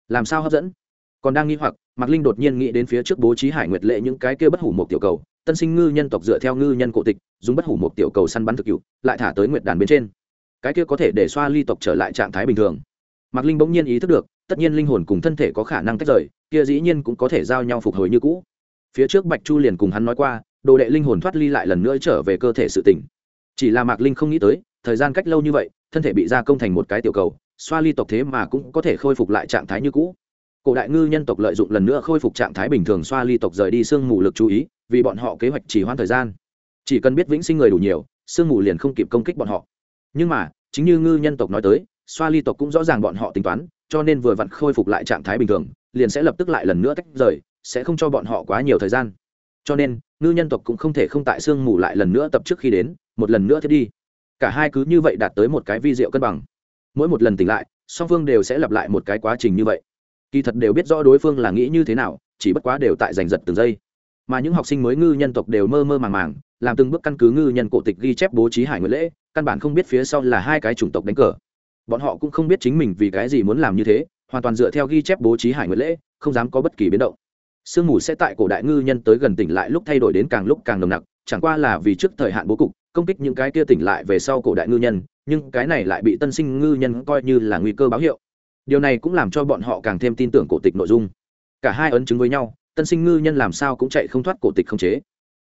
Làm sao hấp dẫn? Còn đang nghi hoặc mạc linh đột nhiên nghĩ đến phía trước bố trí hải nguyệt lệ những cái kia bất hủ một tiểu cầu. Tân sinh ngư nhân tộc dựa theo ngư nhân cổ tịch dùng bất hủ một tiểu cầu săn bắn thực cựu lại thả tới nguyệt đàn bên trên cái kia có thể để xoa ly tộc trở lại trạng thái bình thường. Mạc linh bỗng nhiên ý thức được, tất nhiên linh hồn cùng thân thể có khả năng tách rời, kia dĩ nhiên cũng có thể giao nhau phục hồi như cũ. Phía trước bạch chu liền cùng hắn nói qua, đồ đệ linh hồn thoát ly lại lần nữa trở về cơ thể sự tỉnh chỉ là mạc linh không nghĩ tới, thời gian cách lâu như vậy, thân thể bị gia công thành một cái tiểu cầu, xoa ly tộc thế mà cũng có thể khôi phục lại trạng thái như cũ. Cổ đại ngư nhân tộc lợi dụng lần nữa khôi phục trạng thái bình thường xoa ly tộc rời đi sương mù lực chú ý, vì bọn họ kế hoạch chỉ hoãn thời gian. Chỉ cần biết vĩnh sinh người đủ nhiều, sương mù liền không kịp công kích bọn họ nhưng mà, chính như ngư nhân tộc nói tới, xoa ly tộc cũng rõ ràng bọn họ tính toán, cho nên vừa vặn khôi phục lại trạng thái bình thường, liền sẽ lập tức lại lần nữa tách rời, sẽ không cho bọn họ quá nhiều thời gian. Cho nên, ngư nhân tộc cũng không thể không tại sương mù lại lần nữa tập trước khi đến, một lần nữa thiết đi. Cả hai cứ như vậy đạt tới một cái vi diệu cân bằng. Mỗi một lần tỉnh lại, song phương đều sẽ lặp lại một cái quá trình như vậy. Kỳ thật đều biết rõ đối phương là nghĩ như thế nào, chỉ bất quá đều tại giành giật từng giây. Mà những học sinh mới ngư nhân tộc đều mơ mơ màng màng làm từng bước căn cứ ngư nhân cổ tịch ghi chép bố trí hải nguyệt lễ, căn bản không biết phía sau là hai cái chủng tộc đánh cờ. Bọn họ cũng không biết chính mình vì cái gì muốn làm như thế, hoàn toàn dựa theo ghi chép bố trí hải nguyệt lễ, không dám có bất kỳ biến động. Sương mù sẽ tại cổ đại ngư nhân tới gần tỉnh lại lúc thay đổi đến càng lúc càng nồng nặc, chẳng qua là vì trước thời hạn bố cục, công kích những cái kia tỉnh lại về sau cổ đại ngư nhân, nhưng cái này lại bị tân sinh ngư nhân coi như là nguy cơ báo hiệu. Điều này cũng làm cho bọn họ càng thêm tin tưởng cổ tịch nội dung. Cả hai ấn chứng với nhau, tân sinh ngư nhân làm sao cũng chạy không thoát cổ tịch không chế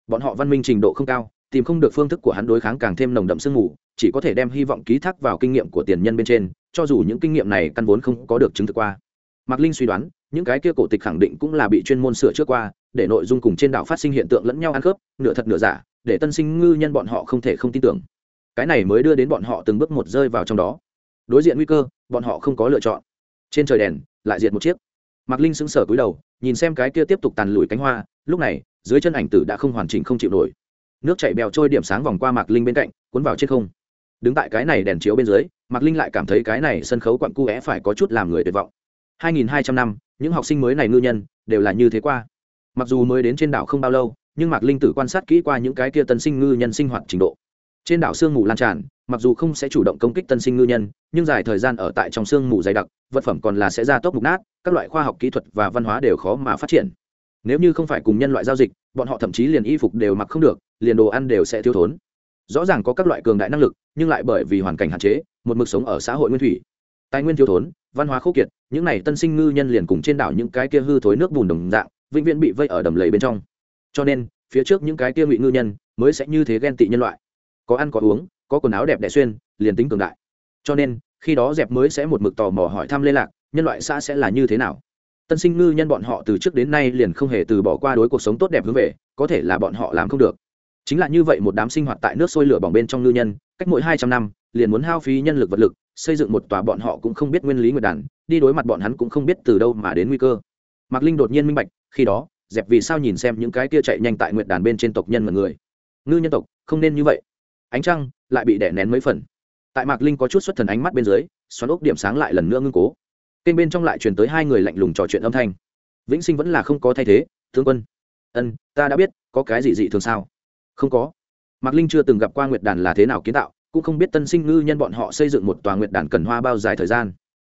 bọn họ văn minh trình độ không cao, tìm không được phương thức của hắn đối kháng càng thêm nồng đậm sương mù, chỉ có thể đem hy vọng ký thác vào kinh nghiệm của tiền nhân bên trên, cho dù những kinh nghiệm này căn vốn không có được chứng thực qua. Mạc linh suy đoán, những cái kia cổ tịch khẳng định cũng là bị chuyên môn sửa trước qua, để nội dung cùng trên đảo phát sinh hiện tượng lẫn nhau ăn khớp, nửa thật nửa giả, để tân sinh ngư nhân bọn họ không thể không tin tưởng. Cái này mới đưa đến bọn họ từng bước một rơi vào trong đó. Đối diện nguy cơ, bọn họ không có lựa chọn. Trên trời đèn, lại diệt một chiếc. Mạc linh sững sờ cúi đầu, nhìn xem cái kia tiếp tục tàn lùi cánh hoa, lúc này dưới chân ảnh tử đã không hoàn chỉnh không chịu nổi. Nước chảy bèo trôi điểm sáng vòng qua mạc linh bên cạnh, cuốn vào trên không. Đứng tại cái này đèn chiếu bên dưới, mạc linh lại cảm thấy cái này sân khấu quặn cu é phải có chút làm người tuyệt vọng. 2.200 năm, những học sinh mới này ngư nhân, đều là như thế qua. Mặc dù mới đến trên đảo không bao lâu, nhưng mạc linh tử quan sát kỹ qua những cái kia tân sinh ngư nhân sinh hoạt trình độ. Trên đảo sương mù lan tràn, mặc dù không sẽ chủ động công kích tân sinh ngư nhân, nhưng dài thời gian ở tại trong sương mù dày đặc, vật phẩm còn là sẽ ra tốc mục nát, các loại khoa học kỹ thuật và văn hóa đều khó mà phát triển nếu như không phải cùng nhân loại giao dịch, bọn họ thậm chí liền y phục đều mặc không được, liền đồ ăn đều sẽ thiếu thốn. Rõ ràng có các loại cường đại năng lực, nhưng lại bởi vì hoàn cảnh hạn chế, một mực sống ở xã hội nguyên thủy. Tài nguyên thiếu thốn, văn hóa khốc kiệt, những này tân sinh ngư nhân liền cùng trên đảo những cái kia hư thối nước bùn đồng dạng, vĩnh viễn bị vây ở đầm lầy bên trong. Cho nên, phía trước những cái kia ngụy ngư nhân mới sẽ như thế ghen tị nhân loại. Có ăn có uống, có quần áo đẹp đẽ xuyên, liền tính cường đại. Cho nên, khi đó dẹp mới sẽ một mực tò mò hỏi thăm lê lạc, nhân loại xã sẽ là như thế nào? Tân sinh ngư nhân bọn họ từ trước đến nay liền không hề từ bỏ qua đối cuộc sống tốt đẹp hướng về, có thể là bọn họ làm không được. Chính là như vậy một đám sinh hoạt tại nước sôi lửa bỏng bên trong ngư nhân, cách mỗi hai trăm năm, liền muốn hao phí nhân lực vật lực, xây dựng một tòa bọn họ cũng không biết nguyên lý nguyệt đàn, đi đối mặt bọn hắn cũng không biết từ đâu mà đến nguy cơ. Mạc linh đột nhiên minh bạch, khi đó, dẹp vì sao nhìn xem những cái kia chạy nhanh tại nguyệt đàn bên trên tộc nhân mọi người. Ngư nhân tộc, không nên như vậy. Ánh trăng lại bị đẻ nén mấy phần. Tại mạc linh có chút xuất thần ánh mắt bên dưới, xoắn ốc điểm sáng lại lần nữa ngưng cố kênh bên trong lại truyền tới hai người lạnh lùng trò chuyện âm thanh. Vĩnh sinh vẫn là không có thay thế thương quân. Ân, ta đã biết, có cái gì dị thường sao? Không có. Mạc linh chưa từng gặp qua nguyệt đàn là thế nào kiến tạo, cũng không biết tân sinh ngư nhân bọn họ xây dựng một tòa nguyệt đàn cần hoa bao dài thời gian.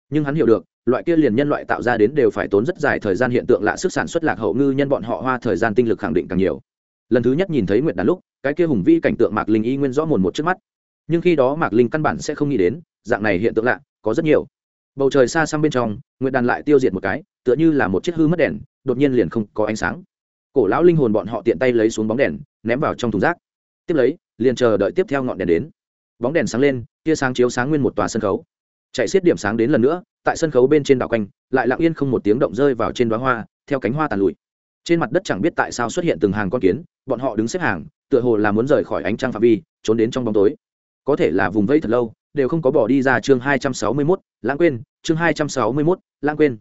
Nhưng hắn hiểu được, loại kia liền nhân loại tạo ra đến đều phải tốn rất dài thời gian hiện tượng lạ sức sản xuất lạc hậu ngư nhân bọn họ hoa thời gian tinh lực khẳng định càng nhiều. Lần thứ nhất nhìn thấy nguyệt đàn lúc, cái kia hùng vi cảnh tượng mạc linh y nguyên rõ mồn một trước mắt. Nhưng khi đó mạc linh căn bản sẽ không nghĩ đến, dạng này hiện tượng lạ, có rất nhiều bầu trời xa xăm bên trong, nguyệt đàn lại tiêu diệt một cái, tựa như là một chiếc hư mất đèn, đột nhiên liền không có ánh sáng. Cổ lão linh hồn bọn họ tiện tay lấy xuống bóng đèn, ném vào trong thùng rác. Tiếp lấy, liền chờ đợi tiếp theo ngọn đèn đến. Bóng đèn sáng lên, tia sáng chiếu sáng nguyên một tòa sân khấu. Chạy xiết điểm sáng đến lần nữa, tại sân khấu bên trên đảo quanh, lại lặng yên không một tiếng động rơi vào trên đoá hoa, theo cánh hoa tàn lụi. Trên mặt đất chẳng biết tại sao xuất hiện từng hàng con kiến, bọn họ đứng xếp hàng, tựa hồ là muốn rời khỏi ánh trăng phạm vi, trốn đến trong bóng tối. Có thể là vùng vẫy thật lâu đều không có bỏ đi ra chương hai trăm sáu mươi mốt, lãng quên, chương hai trăm sáu mươi mốt, lãng quên.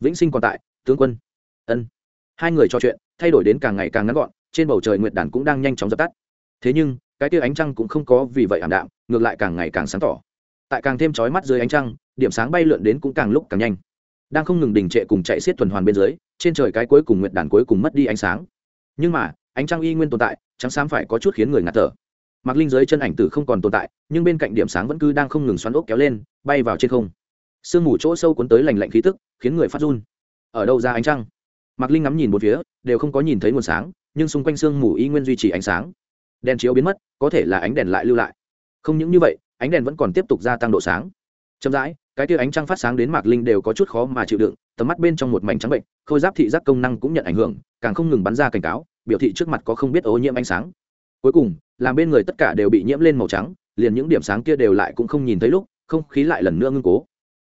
Vĩnh sinh còn tại, tướng quân. Ân. Hai người trò chuyện, thay đổi đến càng ngày càng ngắn gọn, trên bầu trời nguyệt đàn cũng đang nhanh chóng dập tắt. Thế nhưng, cái tia ánh trăng cũng không có vì vậy ảm đạm, ngược lại càng ngày càng sáng tỏ. Tại càng thêm chói mắt dưới ánh trăng, điểm sáng bay lượn đến cũng càng lúc càng nhanh. Đang không ngừng đình trệ cùng chạy xiết tuần hoàn bên dưới, trên trời cái cuối cùng nguyệt đàn cuối cùng mất đi ánh sáng. Nhưng mà, ánh trăng y nguyên tồn tại, trắng sáng phải có chút khiến người ngạt thở. Mạc linh giới chân ảnh tử không còn tồn tại, nhưng bên cạnh điểm sáng vẫn cứ đang không ngừng xoắn ốc kéo lên, bay vào trên không. Sương mù chỗ sâu cuốn tới lành lạnh khí tức, khiến người phát run. Ở đâu ra ánh trăng? Mạc linh ngắm nhìn một phía, đều không có nhìn thấy nguồn sáng, nhưng xung quanh sương mù y nguyên duy trì ánh sáng. Đèn chiếu biến mất, có thể là ánh đèn lại lưu lại. Không những như vậy, ánh đèn vẫn còn tiếp tục gia tăng độ sáng. Chậm rãi, cái tia ánh trăng phát sáng đến mạc linh đều có chút khó mà chịu đựng, tầm mắt bên trong một mảnh trắng bệnh, khôi giáp thị giác công năng cũng nhận ảnh hưởng, càng không ngừng bắn ra cảnh cáo, biểu thị trước mặt có không biết ô nhiễm ánh sáng cuối cùng, làm bên người tất cả đều bị nhiễm lên màu trắng, liền những điểm sáng kia đều lại cũng không nhìn thấy lúc, không khí lại lần nữa ngưng cố.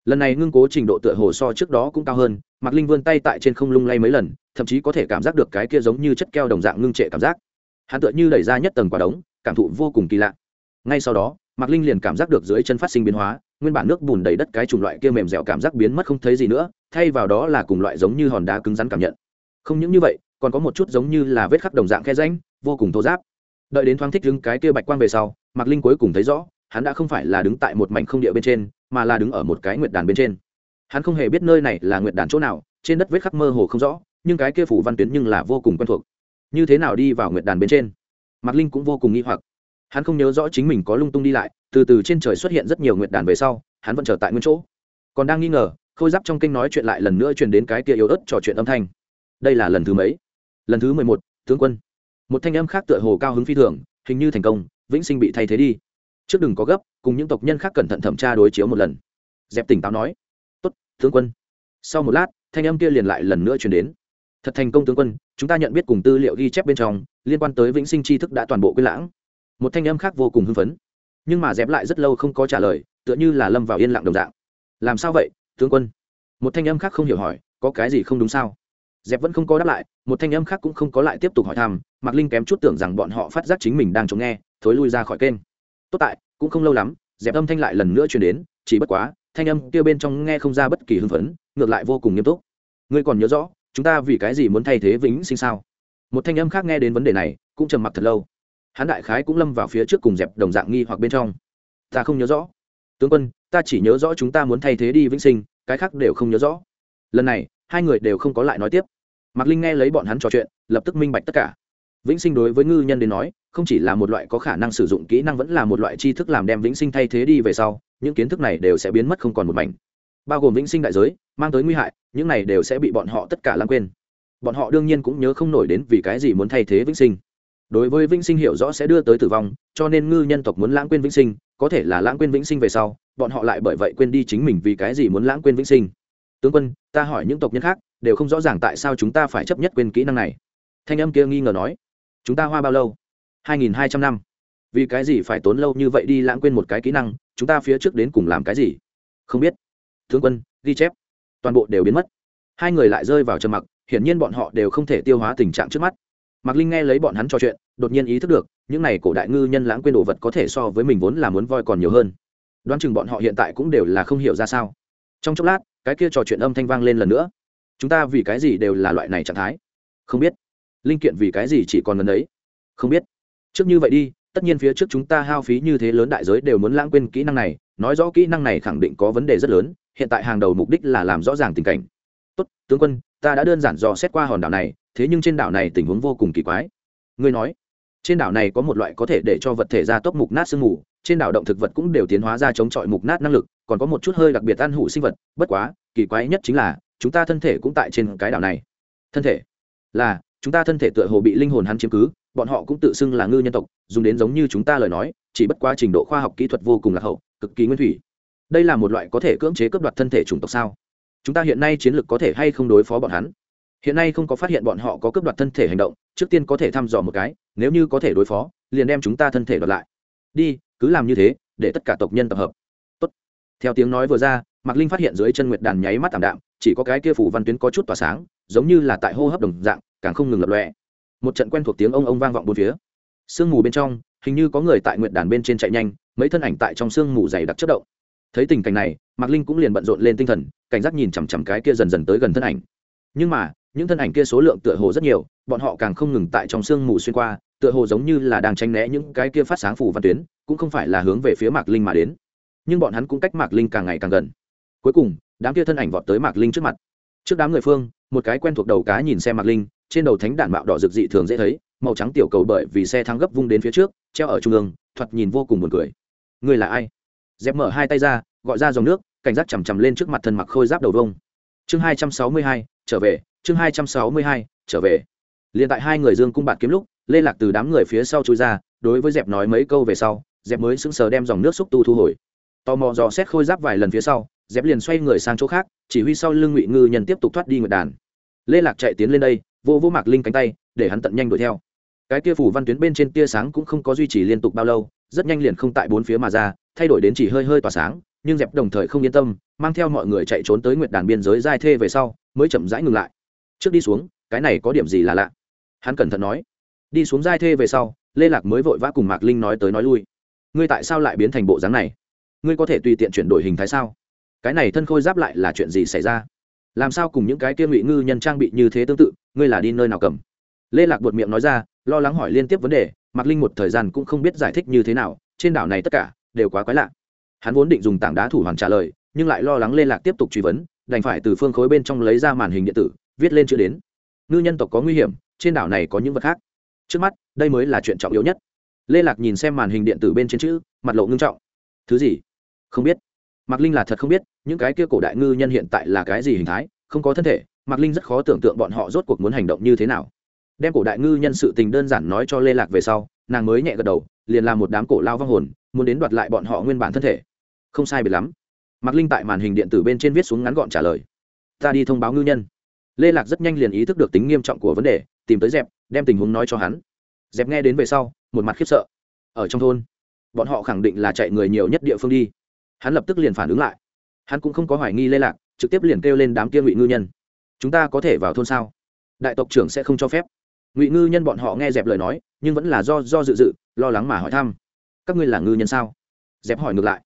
Lần này ngưng cố trình độ tựa hồ so trước đó cũng cao hơn, mạc linh vươn tay tại trên không lung lay mấy lần, thậm chí có thể cảm giác được cái kia giống như chất keo đồng dạng ngưng trệ cảm giác. Hắn tựa như đẩy ra nhất tầng quả đống, cảm thụ vô cùng kỳ lạ. Ngay sau đó, mạc linh liền cảm giác được dưới chân phát sinh biến hóa, nguyên bản nước bùn đầy đất cái chủng loại kia mềm dẻo cảm giác biến mất không thấy gì nữa, thay vào đó là cùng loại giống như hòn đá cứng rắn cảm nhận. Không những như vậy, còn có một chút giống như là vết khắc đồng dạng khe ránh vô cùng thô giáp đợi đến thoáng thích đứng cái kia bạch quang về sau, mạc linh cuối cùng thấy rõ, hắn đã không phải là đứng tại một mảnh không địa bên trên, mà là đứng ở một cái nguyệt đàn bên trên. Hắn không hề biết nơi này là nguyệt đàn chỗ nào, trên đất vết khắc mơ hồ không rõ, nhưng cái kia phủ văn tuyến nhưng là vô cùng quen thuộc. Như thế nào đi vào nguyệt đàn bên trên? Mạc linh cũng vô cùng nghi hoặc. Hắn không nhớ rõ chính mình có lung tung đi lại, từ từ trên trời xuất hiện rất nhiều nguyệt đàn về sau, hắn vẫn trở tại nguyên chỗ. Còn đang nghi ngờ, khôi giáp trong kinh nói chuyện lại lần nữa truyền đến cái kia yếu ớt trò chuyện âm thanh. Đây là lần thứ mấy? Lần thứ mười một, tướng quân một thanh âm khác tựa hồ cao hứng phi thường, hình như thành công, vĩnh sinh bị thay thế đi. Trước đừng có gấp, cùng những tộc nhân khác cẩn thận thẩm tra đối chiếu một lần. Dẹp tỉnh táo nói. Tốt, tướng quân. Sau một lát, thanh âm kia liền lại lần nữa truyền đến. Thật thành công, tướng quân, chúng ta nhận biết cùng tư liệu ghi chép bên trong, liên quan tới vĩnh sinh tri thức đã toàn bộ quên lãng. Một thanh âm khác vô cùng hưng phấn. Nhưng mà dẹp lại rất lâu không có trả lời, tựa như là lâm vào yên lặng đồng dạng. Làm sao vậy, tướng quân? Một thanh âm khác không hiểu hỏi, có cái gì không đúng sao? Dẹp vẫn không có đáp lại, một thanh âm khác cũng không có lại tiếp tục hỏi thăm, mạc linh kém chút tưởng rằng bọn họ phát giác chính mình đang chống nghe, thối lui ra khỏi kênh. Tốt tại, cũng không lâu lắm, dẹp âm thanh lại lần nữa chuyển đến, chỉ bất quá, thanh âm kia bên trong nghe không ra bất kỳ hưng phấn, ngược lại vô cùng nghiêm túc. Ngươi còn nhớ rõ, chúng ta vì cái gì muốn thay thế vĩnh sinh sao? Một thanh âm khác nghe đến vấn đề này, cũng trầm mặc thật lâu. Hắn đại khái cũng lâm vào phía trước cùng dẹp đồng dạng nghi hoặc bên trong. Ta không nhớ rõ. Tướng quân, ta chỉ nhớ rõ chúng ta muốn thay thế đi vĩnh sinh, cái khác đều không nhớ rõ. Lần này, hai người đều không có lại nói tiếp mạc linh nghe lấy bọn hắn trò chuyện, lập tức minh bạch tất cả. Vĩnh sinh đối với ngư nhân đến nói, không chỉ là một loại có khả năng sử dụng kỹ năng vẫn là một loại tri thức làm đem vĩnh sinh thay thế đi về sau, những kiến thức này đều sẽ biến mất không còn một mảnh. Bao gồm vĩnh sinh đại giới, mang tới nguy hại, những này đều sẽ bị bọn họ tất cả lãng quên. Bọn họ đương nhiên cũng nhớ không nổi đến vì cái gì muốn thay thế vĩnh sinh. Đối với vĩnh sinh hiểu rõ sẽ đưa tới tử vong, cho nên ngư nhân tộc muốn lãng quên vĩnh sinh, có thể là lãng quên vĩnh sinh về sau, bọn họ lại bởi vậy quên đi chính mình vì cái gì muốn lãng quên vĩnh sinh tướng quân, ta hỏi những tộc nhân khác, đều không rõ ràng tại sao chúng ta phải chấp nhất quên kỹ năng này. Thanh âm kia nghi ngờ nói, chúng ta hoa bao lâu? Hai nghìn hai trăm năm. Vì cái gì phải tốn lâu như vậy đi lãng quên một cái kỹ năng, chúng ta phía trước đến cùng làm cái gì? Không biết. Tướng quân, ghi chép. Toàn bộ đều biến mất. Hai người lại rơi vào trầm mặc, hiển nhiên bọn họ đều không thể tiêu hóa tình trạng trước mắt. Mạc linh nghe lấy bọn hắn trò chuyện, đột nhiên ý thức được, những n à y cổ đại ngư nhân lãng quên đồ vật có thể so với mình vốn là muốn voi còn nhiều hơn. Đoán chừng bọn họ hiện tại cũng đều là không hiểu ra sao. Trong chốc lát cái kia trò chuyện âm thanh vang lên lần nữa. Chúng ta vì cái gì đều là loại này trạng thái? Không biết. Linh kiện vì cái gì chỉ còn lần ấy? Không biết. Trước như vậy đi, tất nhiên phía trước chúng ta hao phí như thế lớn đại giới đều muốn lãng quên kỹ năng này, nói rõ kỹ năng này khẳng định có vấn đề rất lớn, hiện tại hàng đầu mục đích là làm rõ ràng tình cảnh. Tốt, tướng quân, ta đã đơn giản dò xét qua hòn đảo này, thế nhưng trên đảo này tình huống vô cùng kỳ quái. Ngươi nói, trên đảo này có một loại có thể để cho vật thể ra tốc mục nát sương mù trên đảo động thực vật cũng đều tiến hóa ra chống chọi mục nát năng lực, còn có một chút hơi đặc biệt ăn hủ sinh vật, bất quá, kỳ quái nhất chính là, chúng ta thân thể cũng tại trên cái đảo này. Thân thể? Là, chúng ta thân thể tựa hồ bị linh hồn hắn chiếm cứ, bọn họ cũng tự xưng là ngư nhân tộc, dùng đến giống như chúng ta lời nói, chỉ bất quá trình độ khoa học kỹ thuật vô cùng lạc hậu, cực kỳ nguyên thủy. Đây là một loại có thể cưỡng chế cướp đoạt thân thể chủng tộc sao? Chúng ta hiện nay chiến lược có thể hay không đối phó bọn hắn? Hiện nay không có phát hiện bọn họ có cướp đoạt thân thể hành động, trước tiên có thể thăm dò một cái, nếu như có thể đối phó, liền đem chúng ta thân thể đoạt lại. Đi cứ làm như thế, để tất cả tộc nhân tập hợp. Tốt. theo tiếng nói vừa ra, mạc linh phát hiện dưới chân nguyệt đàn nháy mắt tảm đạm, chỉ có cái kia phủ văn tuyến có chút tỏa sáng, giống như là tại hô hấp đồng dạng, càng không ngừng lập lọe một trận quen thuộc tiếng ông ông vang vọng bốn phía. Sương mù bên trong, hình như có người tại nguyệt đàn bên trên chạy nhanh, mấy thân ảnh tại trong sương mù dày đặc chất động. Thấy tình cảnh này, mạc linh cũng liền bận rộn lên tinh thần, cảnh giác nhìn chằm chằm cái kia dần dần tới gần thân ảnh. Nhưng mà, những thân ảnh kia số lượng tựa hồ rất nhiều, bọn họ càng không ngừng tại trong sương mù xuyên qua, tựa hồ giống như là đang tránh né những cái kia phát sáng phủ văn tuyến cũng không phải là hướng về phía mạc linh mà đến. Nhưng bọn hắn cũng cách mạc linh càng ngày càng gần. Cuối cùng, đám kia thân ảnh vọt tới mạc linh trước mặt. Trước đám người phương, một cái quen thuộc đầu cá nhìn xe mạc linh, trên đầu thánh đạn mạo đỏ rực dị thường dễ thấy, màu trắng tiểu cầu bởi vì xe thắng gấp vung đến phía trước, treo ở trung ương, thoạt nhìn vô cùng buồn cười. Người là ai? Dẹp mở hai tay ra, gọi ra dòng nước, cảnh giác chằm chằm lên trước mặt thân mặc khôi giáp đầu vông. Chương hai trăm sáu mươi hai, trở về, chương hai trăm sáu mươi hai, trở về. Liền tại hai người dương cung bạt kiếm lúc, lê lạc từ đám người phía sau chui ra, đối với dẹp nói mấy câu về sau dẹp mới sững sờ đem dòng nước xúc tu thu hồi. Tò mò dò xét khôi giáp vài lần phía sau, dẹp liền xoay người sang chỗ khác, chỉ huy sau lưng ngụy ngư nhân tiếp tục thoát đi nguyệt đàn. Lê lạc chạy tiến lên đây, vô vô mạc linh cánh tay, để hắn tận nhanh đuổi theo. Cái tia phủ văn tuyến bên trên tia sáng cũng không có duy trì liên tục bao lâu, rất nhanh liền không tại bốn phía mà ra, thay đổi đến chỉ hơi hơi tỏa sáng, nhưng dẹp đồng thời không yên tâm, mang theo mọi người chạy trốn tới nguyệt đàn biên giới giai thê về sau, mới chậm rãi ngừng lại. Trước đi xuống, cái này có điểm gì là lạ? Hắn cẩn thận nói. Đi xuống giai thê về sau, lê lạc mới vội vã cùng mạc linh nói tới nói lui ngươi tại sao lại biến thành bộ dáng này? Ngươi có thể tùy tiện chuyển đổi hình thái sao? Cái này thân khôi giáp lại là chuyện gì xảy ra? Làm sao cùng những cái kia ngụy ngư nhân trang bị như thế tương tự, ngươi là đi nơi nào cầm? Lê lạc buột miệng nói ra, lo lắng hỏi liên tiếp vấn đề, mạc linh một thời gian cũng không biết giải thích như thế nào, trên đảo này tất cả đều quá quái lạ. Hắn vốn định dùng tảng đá thủ hoàn trả lời, nhưng lại lo lắng lê lạc tiếp tục truy vấn, đành phải từ phương khối bên trong lấy ra màn hình điện tử, viết lên chữ đến. Ngư nhân tộc có nguy hiểm, trên đảo này có những vật khác. Trước mắt, đây mới là chuyện trọng yếu nhất lê lạc nhìn xem màn hình điện tử bên trên chữ, mặt lộ ngưng trọng. Thứ gì? Không biết. Mạc linh là thật không biết, những cái kia cổ đại ngư nhân hiện tại là cái gì hình thái, không có thân thể, mạc linh rất khó tưởng tượng bọn họ rốt cuộc muốn hành động như thế nào. Đem cổ đại ngư nhân sự tình đơn giản nói cho lê lạc về sau, nàng mới nhẹ gật đầu, liền làm một đám cổ lao vong hồn, muốn đến đoạt lại bọn họ nguyên bản thân thể. Không sai biệt lắm. Mạc linh tại màn hình điện tử bên trên viết xuống ngắn gọn trả lời. Ta đi thông báo ngư nhân. Lê lạc rất nhanh liền ý thức được tính nghiêm trọng của vấn đề, tìm tới dẹp, đem tình huống nói cho hắn. Dẹp nghe đến về sau một mặt khiếp sợ. Ở trong thôn, bọn họ khẳng định là chạy người nhiều nhất địa phương đi. Hắn lập tức liền phản ứng lại. Hắn cũng không có hoài nghi lê lạc, trực tiếp liền kêu lên đám kia ngụy ngư nhân. Chúng ta có thể vào thôn sao? Đại tộc trưởng sẽ không cho phép. Ngụy ngư nhân bọn họ nghe dẹp lời nói, nhưng vẫn là do do dự dự, lo lắng mà hỏi thăm. Các ngươi là ngư nhân sao? Dẹp hỏi ngược lại.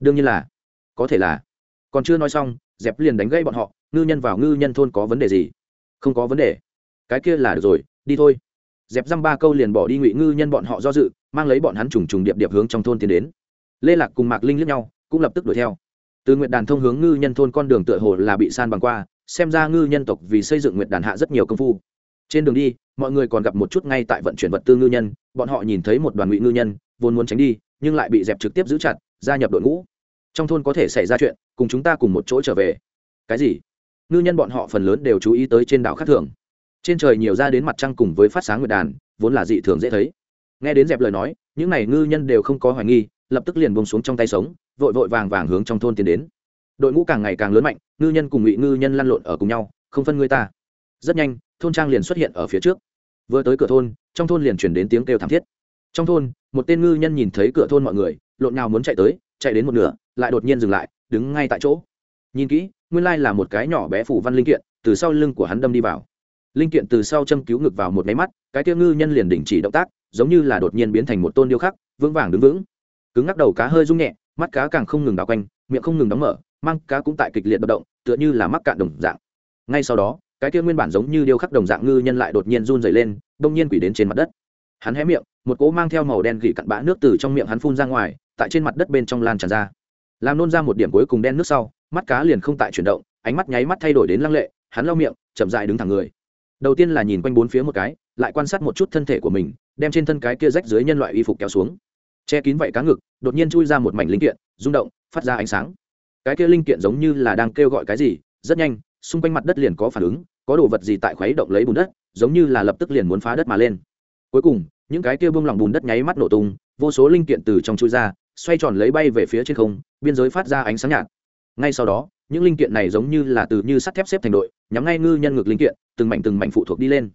Đương nhiên là. Có thể là. Còn chưa nói xong, dẹp liền đánh gây bọn họ. Ngư nhân vào ngư nhân thôn có vấn đề gì? Không có vấn đề. Cái kia là được rồi, đi thôi dẹp dăm ba câu liền bỏ đi ngụy ngư nhân bọn họ do dự, mang lấy bọn hắn trùng trùng điệp điệp hướng trong thôn tiến đến. Lê lạc cùng mạc linh lướt nhau, cũng lập tức đuổi theo. Từ nguyện đàn thông hướng ngư nhân thôn con đường tựa hồ là bị san bằng qua, xem ra ngư nhân tộc vì xây dựng nguyện đàn hạ rất nhiều công phu. Trên đường đi, mọi người còn gặp một chút ngay tại vận chuyển vật tư ngư nhân, bọn họ nhìn thấy một đoàn ngụy ngư nhân, vốn muốn tránh đi, nhưng lại bị dẹp trực tiếp giữ chặt, gia nhập đội ngũ. Trong thôn có thể xảy ra chuyện, cùng chúng ta cùng một chỗ trở về. Cái gì? Ngư nhân bọn họ phần lớn đều chú ý tới trên đảo khác thường trên trời nhiều ra đến mặt trăng cùng với phát sáng nguyệt đàn, vốn là dị thường dễ thấy. Nghe đến dẹp lời nói, những n à y ngư nhân đều không có hoài nghi, lập tức liền bông xuống trong tay sống, vội vội vàng vàng hướng trong thôn tiến đến. Đội ngũ càng ngày càng lớn mạnh, ngư nhân cùng ngụy ngư nhân lăn lộn ở cùng nhau, không phân người ta. Rất nhanh, thôn trang liền xuất hiện ở phía trước. Vừa tới cửa thôn, trong thôn liền chuyển đến tiếng kêu thảm thiết. Trong thôn, một tên ngư nhân nhìn thấy cửa thôn mọi người, lộn nào muốn chạy tới, chạy đến một nửa, lại đột nhiên dừng lại, đứng ngay tại chỗ. Nhìn kỹ, nguyên lai là một cái nhỏ bé phủ văn linh kiện, từ sau lưng của hắn đâm đi vào linh kiện từ sau châm cứu ngực vào một máy mắt, cái tiêu ngư nhân liền đình chỉ động tác, giống như là đột nhiên biến thành một tôn điêu khắc, vững vàng đứng vững. Cứng ngắc đầu cá hơi rung nhẹ, mắt cá càng không ngừng đào quanh, miệng không ngừng đóng mở, mang cá cũng tại kịch liệt động, tựa như là mắc cạn đồng dạng. Ngay sau đó, cái kia nguyên bản giống như điêu khắc đồng dạng ngư nhân lại đột nhiên run dày lên, đông nhiên quỷ đến trên mặt đất. Hắn hé miệng, một cỗ mang theo màu đen gỉ cặn bã nước từ trong miệng hắn phun ra ngoài, tại trên mặt đất bên trong lan tràn ra. Làm nôn ra một điểm cuối cùng đen nước sau, mắt cá liền không tại chuyển động, ánh mắt nháy mắt thay đổi đến lăng lệ, hắn lau miệng, chậm dại đứng thẳng người đầu tiên là nhìn quanh bốn phía một cái, lại quan sát một chút thân thể của mình, đem trên thân cái kia rách dưới nhân loại y phục kéo xuống. Che kín vậy cá ngực, đột nhiên chui ra một mảnh linh kiện, rung động, phát ra ánh sáng. Cái kia linh kiện giống như là đang kêu gọi cái gì, rất nhanh, xung quanh mặt đất liền có phản ứng, có đồ vật gì tại khuấy động lấy bùn đất, giống như là lập tức liền muốn phá đất mà lên. Cuối cùng, những cái kia bông lỏng bùn đất nháy mắt nổ tung, vô số linh kiện từ trong chui ra, xoay tròn lấy bay về phía trên không, biên giới phát ra ánh sáng nhạt. Ngay sau đó những linh kiện này giống như là từ như sắt thép xếp thành đội, nhắm ngay ngư nhân ngực linh kiện, từng mảnh từng mảnh phụ thuộc đi lên.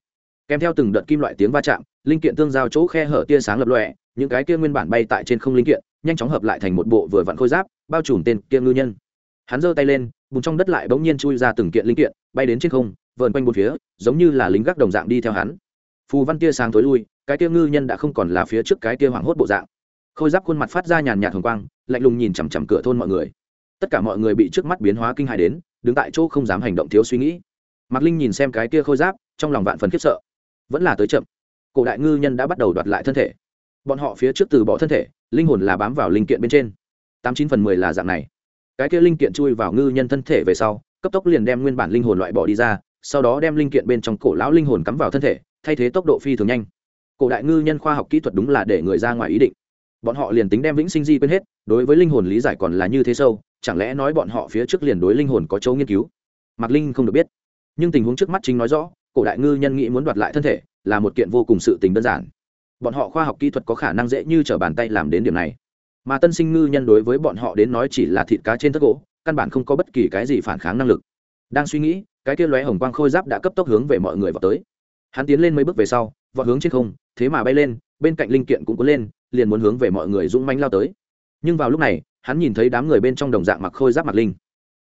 Kèm theo từng đợt kim loại tiếng va chạm, linh kiện tương giao chỗ khe hở tia sáng lập lòe, những cái kia nguyên bản bay tại trên không linh kiện, nhanh chóng hợp lại thành một bộ vừa vặn khôi giáp, bao trùm tên kia ngư nhân. Hắn giơ tay lên bùn trong đất lại bỗng nhiên chui ra từng kiện linh kiện, bay đến trên không, vờn quanh bốn phía, giống như là lính gác đồng dạng đi theo hắn. Phù văn tia sáng tối lui, cái kia ngư nhân đã không còn là phía trước cái kia hoảng hốt bộ dạng. Khôi giáp khuôn mặt phát ra nhàn nhạt hồng quang, lạnh lùng nhìn chằm chằm cửa thôn mọi người tất cả mọi người bị trước mắt biến hóa kinh hại đến, đứng tại chỗ không dám hành động thiếu suy nghĩ. Mạc linh nhìn xem cái kia khôi giáp, trong lòng vạn phần khiếp sợ. Vẫn là tới chậm. Cổ đại ngư nhân đã bắt đầu đoạt lại thân thể. Bọn họ phía trước từ bỏ thân thể, linh hồn là bám vào linh kiện bên trên. Tám chín phần mười là dạng này. Cái kia linh kiện chui vào ngư nhân thân thể về sau, cấp tốc liền đem nguyên bản linh hồn loại bỏ đi ra, sau đó đem linh kiện bên trong cổ lão linh hồn cắm vào thân thể, thay thế tốc độ phi thường nhanh. Cổ đại ngư nhân khoa học kỹ thuật đúng là để người ra ngoài ý định bọn họ liền tính đem vĩnh sinh di quên hết, đối với linh hồn lý giải còn là như thế sâu, chẳng lẽ nói bọn họ phía trước liền đối linh hồn có châu nghiên cứu? Mạc linh không được biết. Nhưng tình huống trước mắt chính nói rõ, cổ đại ngư nhân nghĩ muốn đoạt lại thân thể, là một kiện vô cùng sự tình đơn giản. Bọn họ khoa học kỹ thuật có khả năng dễ như t r ở bàn tay làm đến điểm này. Mà tân sinh ngư nhân đối với bọn họ đến nói chỉ là thịt cá trên thất gỗ, căn bản không có bất kỳ cái gì phản kháng năng lực. Đang suy nghĩ, cái kia lóe hồng quang khôi giáp đã cấp tốc hướng về mọi người vào tới. Hắn tiến lên mấy bước về sau, vọt hướng trên không, thế mà bay lên bên cạnh linh kiện cũng có lên, liền muốn hướng về mọi người dũng manh lao tới. Nhưng vào lúc này, hắn nhìn thấy đám người bên trong đồng dạng mặc khôi giáp mặc linh.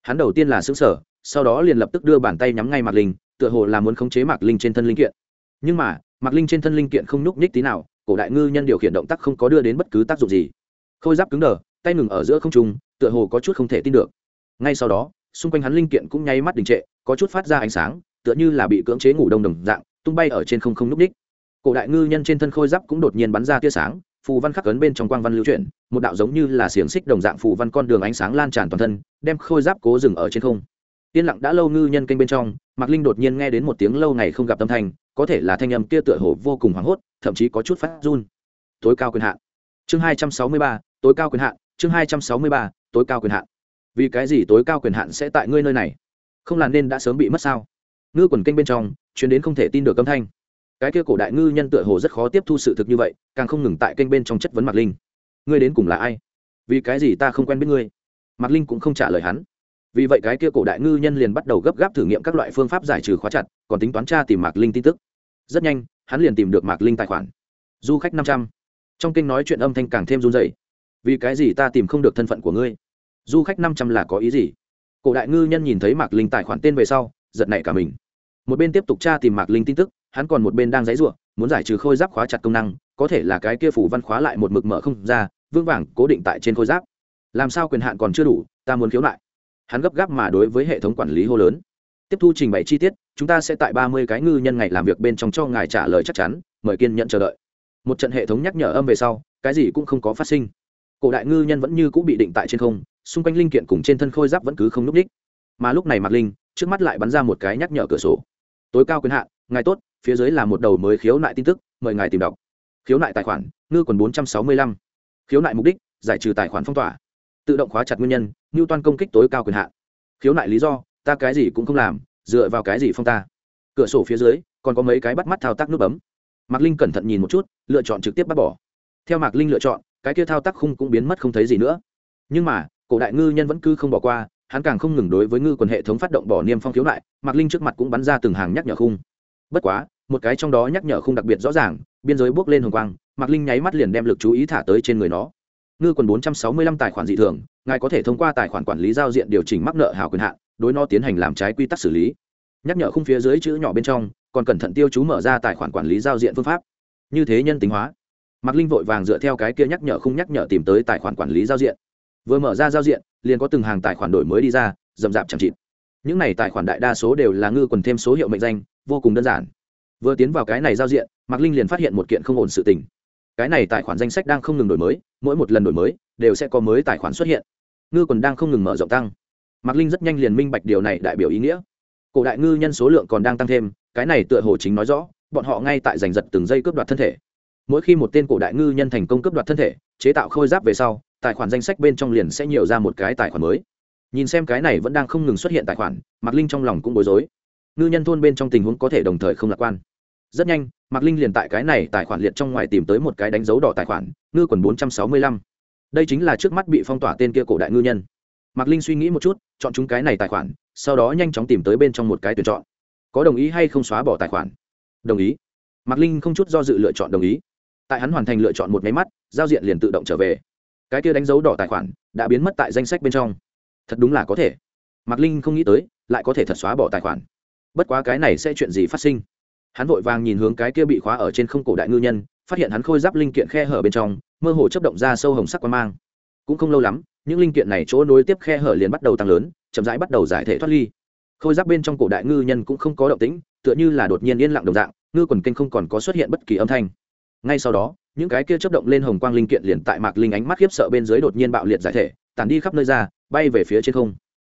Hắn đầu tiên là xứng sở sau đó liền lập tức đưa bàn tay nhắm ngay mặc linh, tựa hồ là muốn khống chế mặc linh trên thân linh kiện. Nhưng mà mặc linh trên thân linh kiện không nhúc nhích tí nào, cổ đại ngư nhân điều khiển động tác không có đưa đến bất cứ tác dụng gì. Khôi giáp cứng đờ, tay ngừng ở giữa không trung, tựa hồ có chút không thể tin được. Ngay sau đó, xung quanh hắn linh kiện cũng nháy mắt đình trệ, có chút phát ra ánh sáng, tựa như là bị cưỡng chế ngủ đông đồng dạng, tung bay ở trên không không nhúc ních cổ đại ngư nhân trên thân khôi giáp cũng đột nhiên bắn ra tia sáng, phù văn khắc ấn bên trong quang văn lưu chuyển, một đạo giống như là xiềng xích đồng dạng phù văn con đường ánh sáng lan tràn toàn thân, đem khôi giáp cố dừng ở trên không. Yên lặng đã lâu ngư nhân kênh bên trong, mạc linh đột nhiên nghe đến một tiếng lâu ngày không gặp tâm thanh, có thể là thanh âm kia tựa hồ vô cùng hoảng hốt, thậm chí có chút phát run. Tối cao quyền hạn. Chương hai trăm sáu mươi ba, tối cao quyền hạn, chương hai trăm sáu mươi ba, tối cao quyền hạn. Vì cái gì tối cao quyền hạn sẽ tại ngươi nơi này? Không là nên đã sớm bị mất sao? Ngư quần kênh bên trong chuyến đến không thể tin được âm thanh cái kia cổ đại ngư nhân tựa hồ rất khó tiếp thu sự thực như vậy, càng không ngừng tại kênh bên trong chất vấn mạc linh. Ngươi đến cùng là ai? Vì cái gì ta không quen biết ngươi? Mạc linh cũng không trả lời hắn. Vì vậy cái kia cổ đại ngư nhân liền bắt đầu gấp gáp thử nghiệm các loại phương pháp giải trừ khóa chặt, còn tính toán tra tìm mạc linh tin tức. Rất nhanh, hắn liền tìm được mạc linh tài khoản. Du khách năm trăm. Trong kênh nói chuyện âm thanh càng thêm run dày vì cái gì ta tìm không được thân phận của ngươi? Du khách năm trăm là có ý gì? Cổ đại ngư nhân nhìn thấy mạc linh tài khoản tên về sau, giật nảy cả mình. Một bên tiếp tục tra tìm mạc linh tin tức hắn còn một bên đang giãy ruộng muốn giải trừ khôi giáp khóa chặt công năng, có thể là cái kia phủ văn khóa lại một mực mở không ra, vương vàng cố định tại trên khôi giáp. Làm sao quyền hạn còn chưa đủ, ta muốn khiếu lại. hắn gấp gáp mà đối với hệ thống quản lý hô lớn. Tiếp thu trình bày chi tiết, chúng ta sẽ tại ba mươi cái ngư nhân ngày làm việc bên trong cho ngài trả lời chắc chắn, mời kiên nhận chờ đợi. Một trận hệ thống nhắc nhở âm về sau, cái gì cũng không có phát sinh. Cổ đại ngư nhân vẫn như cũ bị định tại trên không, xung quanh linh kiện cùng trên thân khôi giáp vẫn cứ không lúc đích. mà lúc này mạc linh, trước mắt lại bắn ra một cái nhắc nhở cửa sổ. Tối cao quyền hạn, ngài tốt phía dưới là một đầu mới khiếu nại tin tức, mời ngài tìm đọc. Khiếu nại tài khoản, ngư còn bốn trăm sáu mươi lăm. Khiếu nại mục đích, giải trừ tài khoản phong tỏa. Tự động khóa chặt nguyên nhân ngưu toan công kích tối cao quyền hạn. Khiếu nại lý do, ta cái gì cũng không làm, dựa vào cái gì phong ta? Cửa sổ phía dưới, còn có mấy cái bắt mắt thao tác nút bấm. Mạc linh cẩn thận nhìn một chút, lựa chọn trực tiếp bắt bỏ. Theo mạc linh lựa chọn, cái kia thao tác khung cũng biến mất không thấy gì nữa. Nhưng mà, cổ đại ngư nhân vẫn cứ không bỏ qua, hắn càng không ngừng đối với ngư quần hệ thống phát động bỏ niêm phong khiếu nại, mạc linh trước mặt cũng bắn ra từng hàng nhắc nhở khung bất quá, một cái trong đó nhắc nhở không đặc biệt rõ ràng, biên giới bước lên hồng quang, mạc linh nháy mắt liền đem lực chú ý thả tới trên người nó. Ngư quần 465 tài khoản dị thường, ngài có thể thông qua tài khoản quản lý giao diện điều chỉnh mắc nợ hào quyền hạn, đối nó tiến hành làm trái quy tắc xử lý. Nhắc nhở khung phía dưới chữ nhỏ bên trong, còn cẩn thận tiêu chú mở ra tài khoản quản lý giao diện phương pháp. Như thế nhân tính hóa. Mạc linh vội vàng dựa theo cái kia nhắc nhở khung nhắc nhở tìm tới tài khoản quản lý giao diện. Vừa mở ra giao diện, liền có từng hàng tài khoản đổi mới đi ra rậm rạp chẳng chịt những này tài khoản đại đa số đều là ngư quần thêm số hiệu mệnh danh, vô cùng đơn giản. Vừa tiến vào cái này giao diện, mạc linh liền phát hiện một kiện không ổn sự tình. Cái này tài khoản danh sách đang không ngừng đổi mới, mỗi một lần đổi mới, đều sẽ có mới tài khoản xuất hiện. Ngư quần đang không ngừng mở rộng tăng. Mạc linh rất nhanh liền minh bạch điều này đại biểu ý nghĩa. Cổ đại ngư nhân số lượng còn đang tăng thêm, cái này tựa hồ chính nói rõ, bọn họ ngay tại giành giật từng giây cướp đoạt thân thể. Mỗi khi một tên cổ đại ngư nhân thành công cướp đoạt thân thể, chế tạo khôi giáp về sau, tài khoản danh sách bên trong liền sẽ nhiều ra một cái tài khoản mới nhìn xem cái này vẫn đang không ngừng xuất hiện tài khoản, mạc linh trong lòng cũng bối rối. Ngư nhân thôn bên trong tình huống có thể đồng thời không lạc quan. Rất nhanh, mạc linh liền tại cái này tài khoản liệt trong ngoài tìm tới một cái đánh dấu đỏ tài khoản, ngư quần bốn trăm sáu mươi lăm. Đây chính là trước mắt bị phong tỏa tên kia cổ đại ngư nhân. Mạc linh suy nghĩ một chút, chọn chúng cái này tài khoản, sau đó nhanh chóng tìm tới bên trong một cái tuyển chọn. Có đồng ý hay không xóa bỏ tài khoản? Đồng ý. Mạc linh không chút do dự lựa chọn đồng ý. Tại hắn hoàn thành lựa chọn một máy mắt, giao diện liền tự động trở về. Cái kia đánh dấu đỏ tài khoản đã biến mất tại danh sách bên trong thật đúng là có thể. Mạc linh không nghĩ tới, lại có thể thật xóa bỏ tài khoản. Bất quá cái này sẽ chuyện gì phát sinh? Hắn vội vàng nhìn hướng cái kia bị khóa ở trên không cổ đại ngư nhân, phát hiện hắn khôi giáp linh kiện khe hở bên trong, mơ hồ chấp động ra sâu hồng sắc quan mang. Cũng không lâu lắm, những linh kiện này chỗ nối tiếp khe hở liền bắt đầu tăng lớn, chậm rãi bắt đầu giải thể thoát ly. Khôi giáp bên trong cổ đại ngư nhân cũng không có động tĩnh, tựa như là đột nhiên yên lặng đồng dạng, ngư quần kênh không còn có xuất hiện bất kỳ âm thanh. Ngay sau đó, những cái kia chấp động lên hồng quang linh kiện liền tại mạc linh ánh mắt khiếp sợ bên dưới đột nhiên bạo liệt giải thể tản đi khắp nơi ra, bay về phía trên không.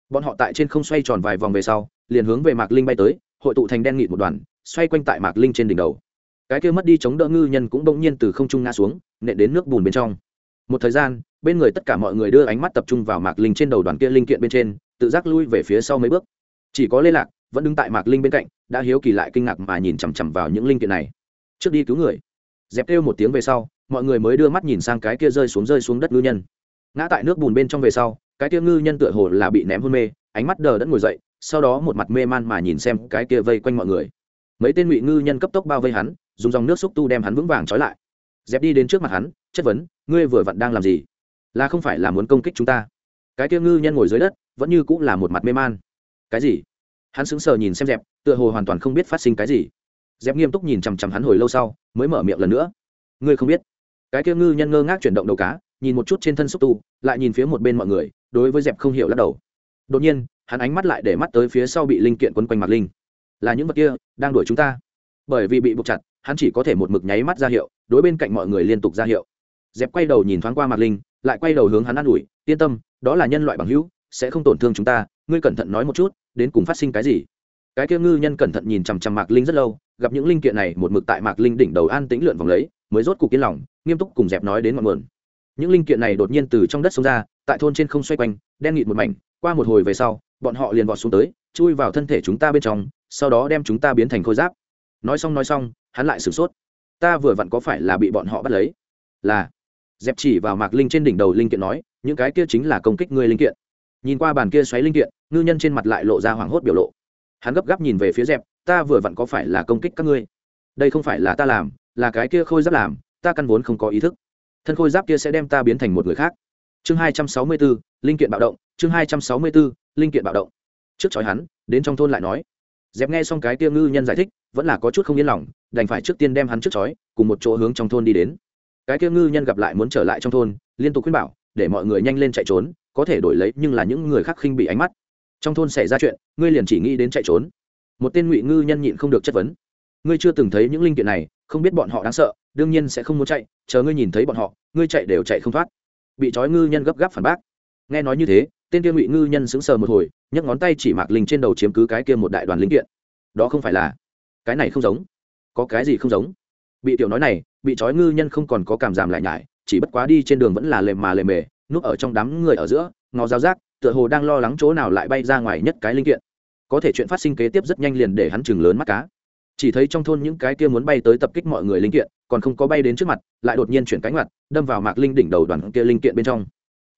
Bọn họ tại trên không xoay tròn vài vòng về sau, liền hướng về mạc linh bay tới, hội tụ thành đen nghịt một đoàn, xoay quanh tại mạc linh trên đỉnh đầu. Cái kia mất đi chống đỡ ngư nhân cũng bỗng nhiên từ không trung ngã xuống, nện đến nước bùn bên trong. Một thời gian, bên người tất cả mọi người đưa ánh mắt tập trung vào mạc linh trên đầu đoàn kia linh kiện bên trên, tự giác lui về phía sau mấy bước. Chỉ có lê lạc, vẫn đứng tại mạc linh bên cạnh, đã hiếu kỳ lại kinh ngạc mà nhìn chằm chằm vào những linh kiện này. Trước đi cứu người. Dẹp kêu một tiếng về sau, mọi người mới đưa mắt nhìn sang cái kia rơi xuống rơi xuống đất ngư nhân ngã tại nước bùn bên trong về sau, cái kia ngư nhân tựa hồ là bị ném hôn mê, ánh mắt đờ đẫn ngồi dậy, sau đó một mặt mê man mà nhìn xem cái kia vây quanh mọi người. Mấy tên ngụy ngư nhân cấp tốc bao vây hắn, dùng dòng nước xúc tu đem hắn vững vàng trói lại. Dẹp đi đến trước mặt hắn, chất vấn, ngươi vừa vặn đang làm gì? Là không phải là muốn công kích chúng ta? Cái kia ngư nhân ngồi dưới đất, vẫn như cũng là một mặt mê man. Cái gì? Hắn sững sờ nhìn xem dẹp, tựa hồ hoàn toàn không biết phát sinh cái gì. Dẹp nghiêm túc nhìn chằm chằm hắn hồi lâu sau, mới mở miệng lần nữa. Ngươi không biết? Cái kia ngư nhân ngơ ngác chuyển động đầu cá nhìn một chút trên thân xúc tu, lại nhìn phía một bên mọi người, đối với dẹp không hiểu lắc đầu. Đột nhiên, hắn ánh mắt lại để mắt tới phía sau bị linh kiện quấn quanh mặt linh. Là những vật kia, đang đuổi chúng ta. Bởi vì bị buộc chặt, hắn chỉ có thể một mực nháy mắt ra hiệu, đối bên cạnh mọi người liên tục ra hiệu. Dẹp quay đầu nhìn thoáng qua mặt linh, lại quay đầu hướng hắn an ủi, yên tâm, đó là nhân loại bằng hữu, sẽ không tổn thương chúng ta, ngươi cẩn thận nói một chút, đến cùng phát sinh cái gì? Cái kia ngư nhân cẩn thận nhìn chằm chằm mạc linh rất lâu, gặp những linh kiện này một mực tại mạc linh đỉnh đầu an tĩnh lượn vòng lấy, mới rốt cục yên lòng, nghiêm túc cùng dẹp nói đến ngọn nguồn những linh kiện này đột nhiên từ trong đất xông ra, tại thôn trên không xoay quanh, đen nghịt một mảnh, qua một hồi về sau, bọn họ liền vọt xuống tới, chui vào thân thể chúng ta bên trong, sau đó đem chúng ta biến thành khôi giáp. Nói xong nói xong, hắn lại sửng sốt. Ta vừa vặn có phải là bị bọn họ bắt lấy? Là. Dẹp chỉ vào mạc linh trên đỉnh đầu linh kiện nói, những cái kia chính là công kích ngươi linh kiện. Nhìn qua bàn kia xoáy linh kiện, ngư nhân trên mặt lại lộ ra hoảng hốt biểu lộ. Hắn gấp gáp nhìn về phía dẹp, ta vừa vặn có phải là công kích các ngươi? Đây không phải là ta làm, là cái kia khôi giáp làm, ta căn vốn không có ý thức thân khôi giáp kia sẽ đem ta biến thành một người khác. Chương hai trăm sáu mươi b ố linh kiện bạo động, chương hai trăm sáu mươi b ố linh kiện bạo động. Trước chói hắn, đến trong thôn lại nói. Dẹp nghe xong cái kia ngư nhân giải thích, vẫn là có chút không yên lòng, đành phải trước tiên đem hắn trước chói, cùng một chỗ hướng trong thôn đi đến. Cái kia ngư nhân gặp lại muốn trở lại trong thôn, liên tục khuyên bảo, để mọi người nhanh lên chạy trốn, có thể đổi lấy, nhưng là những người khác khinh bị ánh mắt. Trong thôn xảy ra chuyện, ngươi liền chỉ nghĩ đến chạy trốn. Một tên ngụy ngư nhân nhịn không được chất vấn. Ngươi chưa từng thấy những linh kiện này, không biết bọn họ đáng sợ đương nhiên sẽ không muốn chạy, chờ ngươi nhìn thấy bọn họ, ngươi chạy đều chạy không thoát. Bị trói ngư nhân gấp gáp phản bác. Nghe nói như thế, tên kia ngụy ngư nhân sững sờ một hồi, nhấc ngón tay chỉ mạc linh trên đầu chiếm cứ cái kia một đại đoàn linh kiện. Đó không phải là, cái này không giống. Có cái gì không giống? Bị tiểu nói này, bị trói ngư nhân không còn có cảm giảm lại nhải, chỉ bất quá đi trên đường vẫn là lề mà lề mề, núp ở trong đám người ở giữa, ngó giao rác, tựa hồ đang lo lắng chỗ nào lại bay ra ngoài nhất cái linh kiện. Có thể chuyện phát sinh kế tiếp rất nhanh liền để hắn chừng lớn mắt cá chỉ thấy trong thôn những cái kia muốn bay tới tập kích mọi người linh kiện, còn không có bay đến trước mặt, lại đột nhiên chuyển cánh mặt đâm vào mạc linh đỉnh đầu đoàn kia linh kiện bên trong.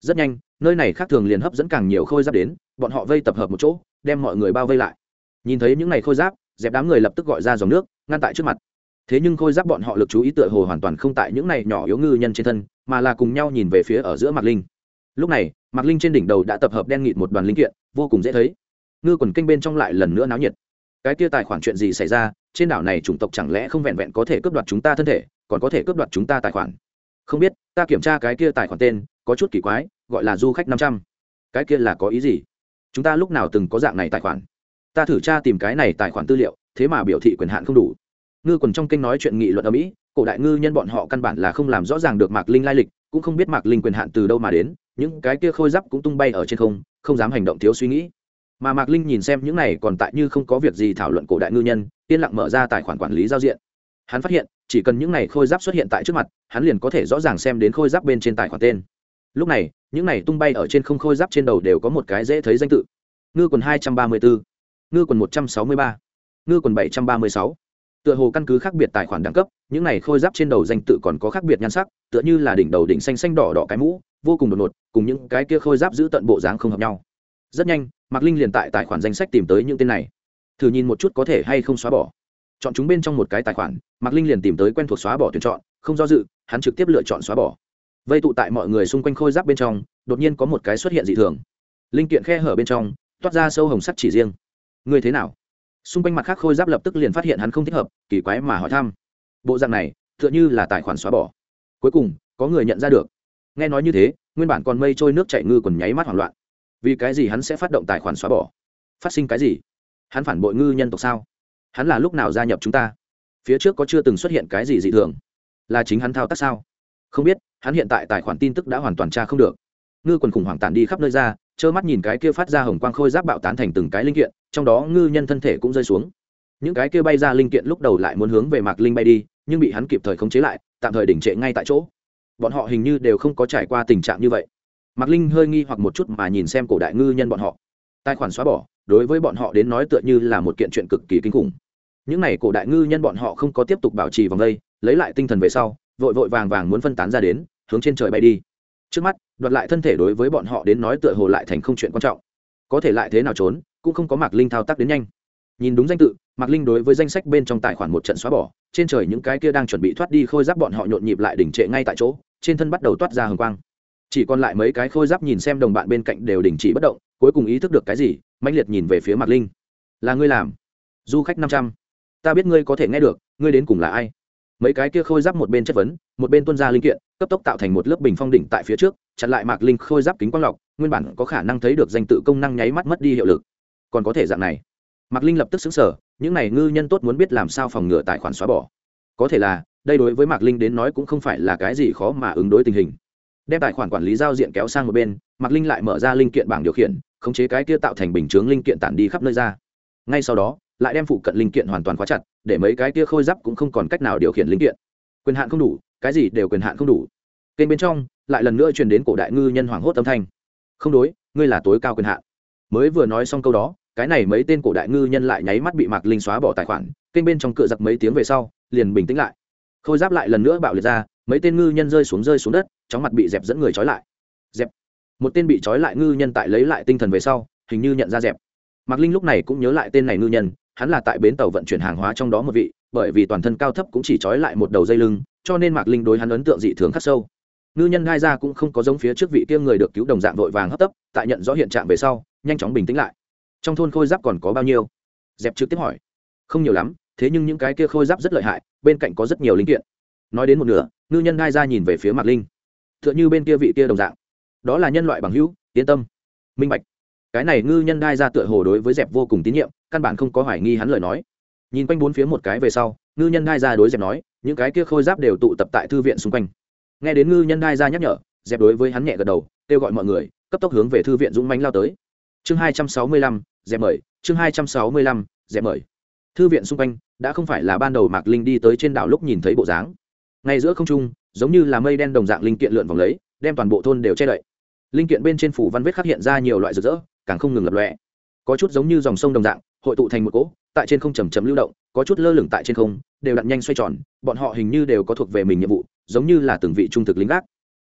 Rất nhanh, nơi này khác thường liền hấp dẫn càng nhiều khôi giáp đến, bọn họ vây tập hợp một chỗ, đem mọi người bao vây lại. Nhìn thấy những n à y khôi giáp, dẹp đám người lập tức gọi ra dòng nước, ngăn tại trước mặt. Thế nhưng khôi giáp bọn họ lực chú ý tựa hồ hoàn toàn không tại những này nhỏ yếu ngư nhân trên thân, mà là cùng nhau nhìn về phía ở giữa mạc linh. Lúc này, mạc linh trên đỉnh đầu đã tập hợp đen nghịt một đoàn linh kiện, vô cùng dễ thấy. Ngư quần kênh bên trong lại lần nữa náo nhiệt. Cái kia tài khoản chuyện gì xảy ra trên đảo này chủng tộc chẳng lẽ không vẹn vẹn có thể cướp đoạt chúng ta thân thể, còn có thể cướp đoạt chúng ta tài khoản? Không biết, ta kiểm tra cái kia tài khoản tên, có chút kỳ quái, gọi là du khách năm trăm. Cái kia là có ý gì? Chúng ta lúc nào từng có dạng này tài khoản? Ta thử tra tìm cái này tài khoản tư liệu, thế mà biểu thị quyền hạn không đủ. Ngư quần trong kênh nói chuyện nghị luận ở mỹ, cổ đại ngư nhân bọn họ căn bản là không làm rõ ràng được mạc linh lai lịch, cũng không biết mạc linh quyền hạn từ đâu mà đến, những cái kia khôi giáp cũng tung bay ở trên không không dám hành động thiếu suy nghĩ mà mạc linh nhìn xem những này còn tại như không có việc gì thảo luận cổ đại ngư nhân, yên lặng mở ra tài khoản quản lý giao diện. Hắn phát hiện, chỉ cần những này khôi giáp xuất hiện tại trước mặt, hắn liền có thể rõ ràng xem đến khôi giáp bên trên tài khoản tên. Lúc này, những này tung bay ở trên không khôi giáp trên đầu đều có một cái dễ thấy danh tự. Ngư quần hai trăm ba mươi bốn ngư quần một trăm sáu mươi ba, ngư quần bảy trăm ba mươi sáu. Tựa hồ căn cứ khác biệt tài khoản đẳng cấp, những này khôi giáp trên đầu danh tự còn có khác biệt nhan sắc, tựa như là đỉnh đầu đỉnh xanh xanh đỏ đỏ cái mũ, vô cùng đột ngột, cùng những cái kia khôi giáp giữ tận bộ dáng không hợp nhau rất nhanh, mạc linh liền tại tài khoản danh sách tìm tới những tên này. Thử nhìn một chút có thể hay không xóa bỏ. Chọn chúng bên trong một cái tài khoản, mạc linh liền tìm tới quen thuộc xóa bỏ tuyển chọn, không do dự, hắn trực tiếp lựa chọn xóa bỏ. Vây tụ tại mọi người xung quanh khôi giáp bên trong, đột nhiên có một cái xuất hiện dị thường. Linh kiện khe hở bên trong, toát ra sâu hồng sắt chỉ riêng. Người thế nào? Xung quanh mặt khác khôi giáp lập tức liền phát hiện hắn không thích hợp, kỳ quái mà hỏi thăm. Bộ dạng này, tựa như là tài khoản xóa bỏ. Cuối cùng, có người nhận ra được. Nghe nói như thế, nguyên bản còn mây trôi nước chảy ngư còn nháy mắt hoảng loạn vì cái gì hắn sẽ phát động tài khoản xóa bỏ? Phát sinh cái gì? Hắn phản bội ngư nhân tộc sao? Hắn là lúc nào gia nhập chúng ta? Phía trước có chưa từng xuất hiện cái gì dị thường? Là chính hắn thao tác sao? Không biết, hắn hiện tại tài khoản tin tức đã hoàn toàn tra không được. Ngư quần khủng hoảng tản đi khắp nơi ra, trơ mắt nhìn cái kia phát ra hồng quang khôi giáp bạo tán thành từng cái linh kiện, trong đó ngư nhân thân thể cũng rơi xuống. Những cái kia bay ra linh kiện lúc đầu lại muốn hướng về mạc linh bay đi, nhưng bị hắn kịp thời khống chế lại, tạm thời đỉnh trệ ngay tại chỗ. Bọn họ hình như đều không có trải qua tình trạng như vậy mạc linh hơi nghi hoặc một chút mà nhìn xem cổ đại ngư nhân bọn họ. Tài khoản xóa bỏ, đối với bọn họ đến nói tựa như là một kiện chuyện cực kỳ kinh khủng. Những n à y cổ đại ngư nhân bọn họ không có tiếp tục bảo trì vòng đây, lấy lại tinh thần về sau, vội vội vàng vàng muốn phân tán ra đến, hướng trên trời bay đi. Trước mắt, đoạt lại thân thể đối với bọn họ đến nói tựa hồ lại thành không chuyện quan trọng. Có thể lại thế nào trốn, cũng không có mạc linh thao tác đến nhanh. Nhìn đúng danh tự, mạc linh đối với danh sách bên trong tài khoản một trận xóa bỏ, trên trời những cái kia đang chuẩn bị thoát đi khôi giáp bọn họ nhộn nhịp lại đỉnh trệ ngay tại chỗ, trên thân bắt đầu toát ra hồng quang chỉ còn lại mấy cái khôi giáp nhìn xem đồng bạn bên cạnh đều đình chỉ bất động, cuối cùng ý thức được cái gì mạnh liệt nhìn về phía mạc linh. Là ngươi làm? Du khách năm trăm. Ta biết ngươi có thể nghe được, ngươi đến cùng là ai? Mấy cái kia khôi giáp một bên chất vấn, một bên tuân ra linh kiện, cấp tốc tạo thành một lớp bình phong đỉnh tại phía trước, chặn lại mạc linh khôi giáp kính quang lọc, nguyên bản có khả năng thấy được danh tự công năng nháy mắt mất đi hiệu lực. Còn có thể dạng này. Mạc linh lập tức xứng sở những này ngư nhân tốt muốn biết làm sao phòng ngừa tài khoản xóa bỏ. Có thể là, đây đối với mạc linh đến nói cũng không phải là cái gì khó mà ứng đối tình hình đem tài khoản quản lý giao diện kéo sang một bên, mạc linh lại mở ra linh kiện bảng điều khiển, khống chế cái kia tạo thành bình chướng linh kiện tản đi khắp nơi ra. Ngay sau đó, lại đem phụ cận linh kiện hoàn toàn khóa chặt, để mấy cái kia khôi giáp cũng không còn cách nào điều khiển linh kiện. Quyền hạn không đủ, cái gì đều quyền hạn không đủ. Kênh bên trong, lại lần nữa truyền đến cổ đại ngư nhân hoảng hốt âm thanh. Không đối, ngươi là tối cao quyền hạn. Mới vừa nói xong câu đó, cái này mấy tên cổ đại ngư nhân lại nháy mắt bị mạc linh xóa bỏ tài khoản, kênh bên trong cựa giặc mấy tiếng về sau, liền bình tĩnh lại. Khôi giáp lại lần nữa bạo liệt ra, mấy tên ngư nhân rơi xuống rơi xuống đất chóng mặt bị dẹp dẫn người trói lại. Dẹp. Một tên bị trói lại ngư nhân tại lấy lại tinh thần về sau, hình như nhận ra dẹp. Mạc linh lúc này cũng nhớ lại tên này ngư nhân, hắn là tại bến tàu vận chuyển hàng hóa trong đó một vị, bởi vì toàn thân cao thấp cũng chỉ trói lại một đầu dây lưng, cho nên mạc linh đối hắn ấn tượng dị thường khắc sâu. Ngư nhân Gai ra cũng không có giống phía trước vị kia người được cứu đồng dạng vội vàng hấp tấp, tại nhận rõ hiện trạng về sau, nhanh chóng bình tĩnh lại. Trong thôn khôi giáp còn có bao nhiêu? Dẹp trực tiếp hỏi. Không nhiều lắm, thế nhưng những cái kia khôi giáp rất lợi hại, bên cạnh có rất nhiều linh kiện. Nói đến một nửa, ngư nhân Gai ra nhìn về phía mạc linh. Tựa như bên kia vị kia đồng dạng. Đó là nhân loại bằng hữu, yên tâm. Minh bạch. Cái này ngư nhân đai ra tựa hồ đối với dẹp vô cùng tín nhiệm, căn bản không có hoài nghi hắn lời nói. Nhìn quanh bốn phía một cái về sau, ngư nhân đai ra đối dẹp nói, những cái kia khôi giáp đều tụ tập tại thư viện xung quanh. Nghe đến ngư nhân đai ra nhắc nhở, dẹp đối với hắn nhẹ gật đầu, kêu gọi mọi người, cấp tốc hướng về thư viện dũng mánh lao tới. Chương hai trăm sáu mươi lăm, dẹp mời, chương hai trăm sáu mươi lăm, dẹp mời. Thư viện xung quanh, đã không phải là ban đầu mạc linh đi tới trên đảo lúc nhìn thấy bộ dáng ngay giữa không trung, giống như là mây đen đồng dạng linh kiện lượn vòng lấy, đem toàn bộ thôn đều che đậy. Linh kiện bên trên phủ văn vết khắc hiện ra nhiều loại rực rỡ, càng không ngừng lập lòe. Có chút giống như dòng sông đồng dạng, hội tụ thành một cỗ, tại trên không chầm chầm lưu động, có chút lơ lửng tại trên không, đều đặn nhanh xoay tròn, bọn họ hình như đều có thuộc về mình nhiệm vụ, giống như là từng vị trung thực lính gác.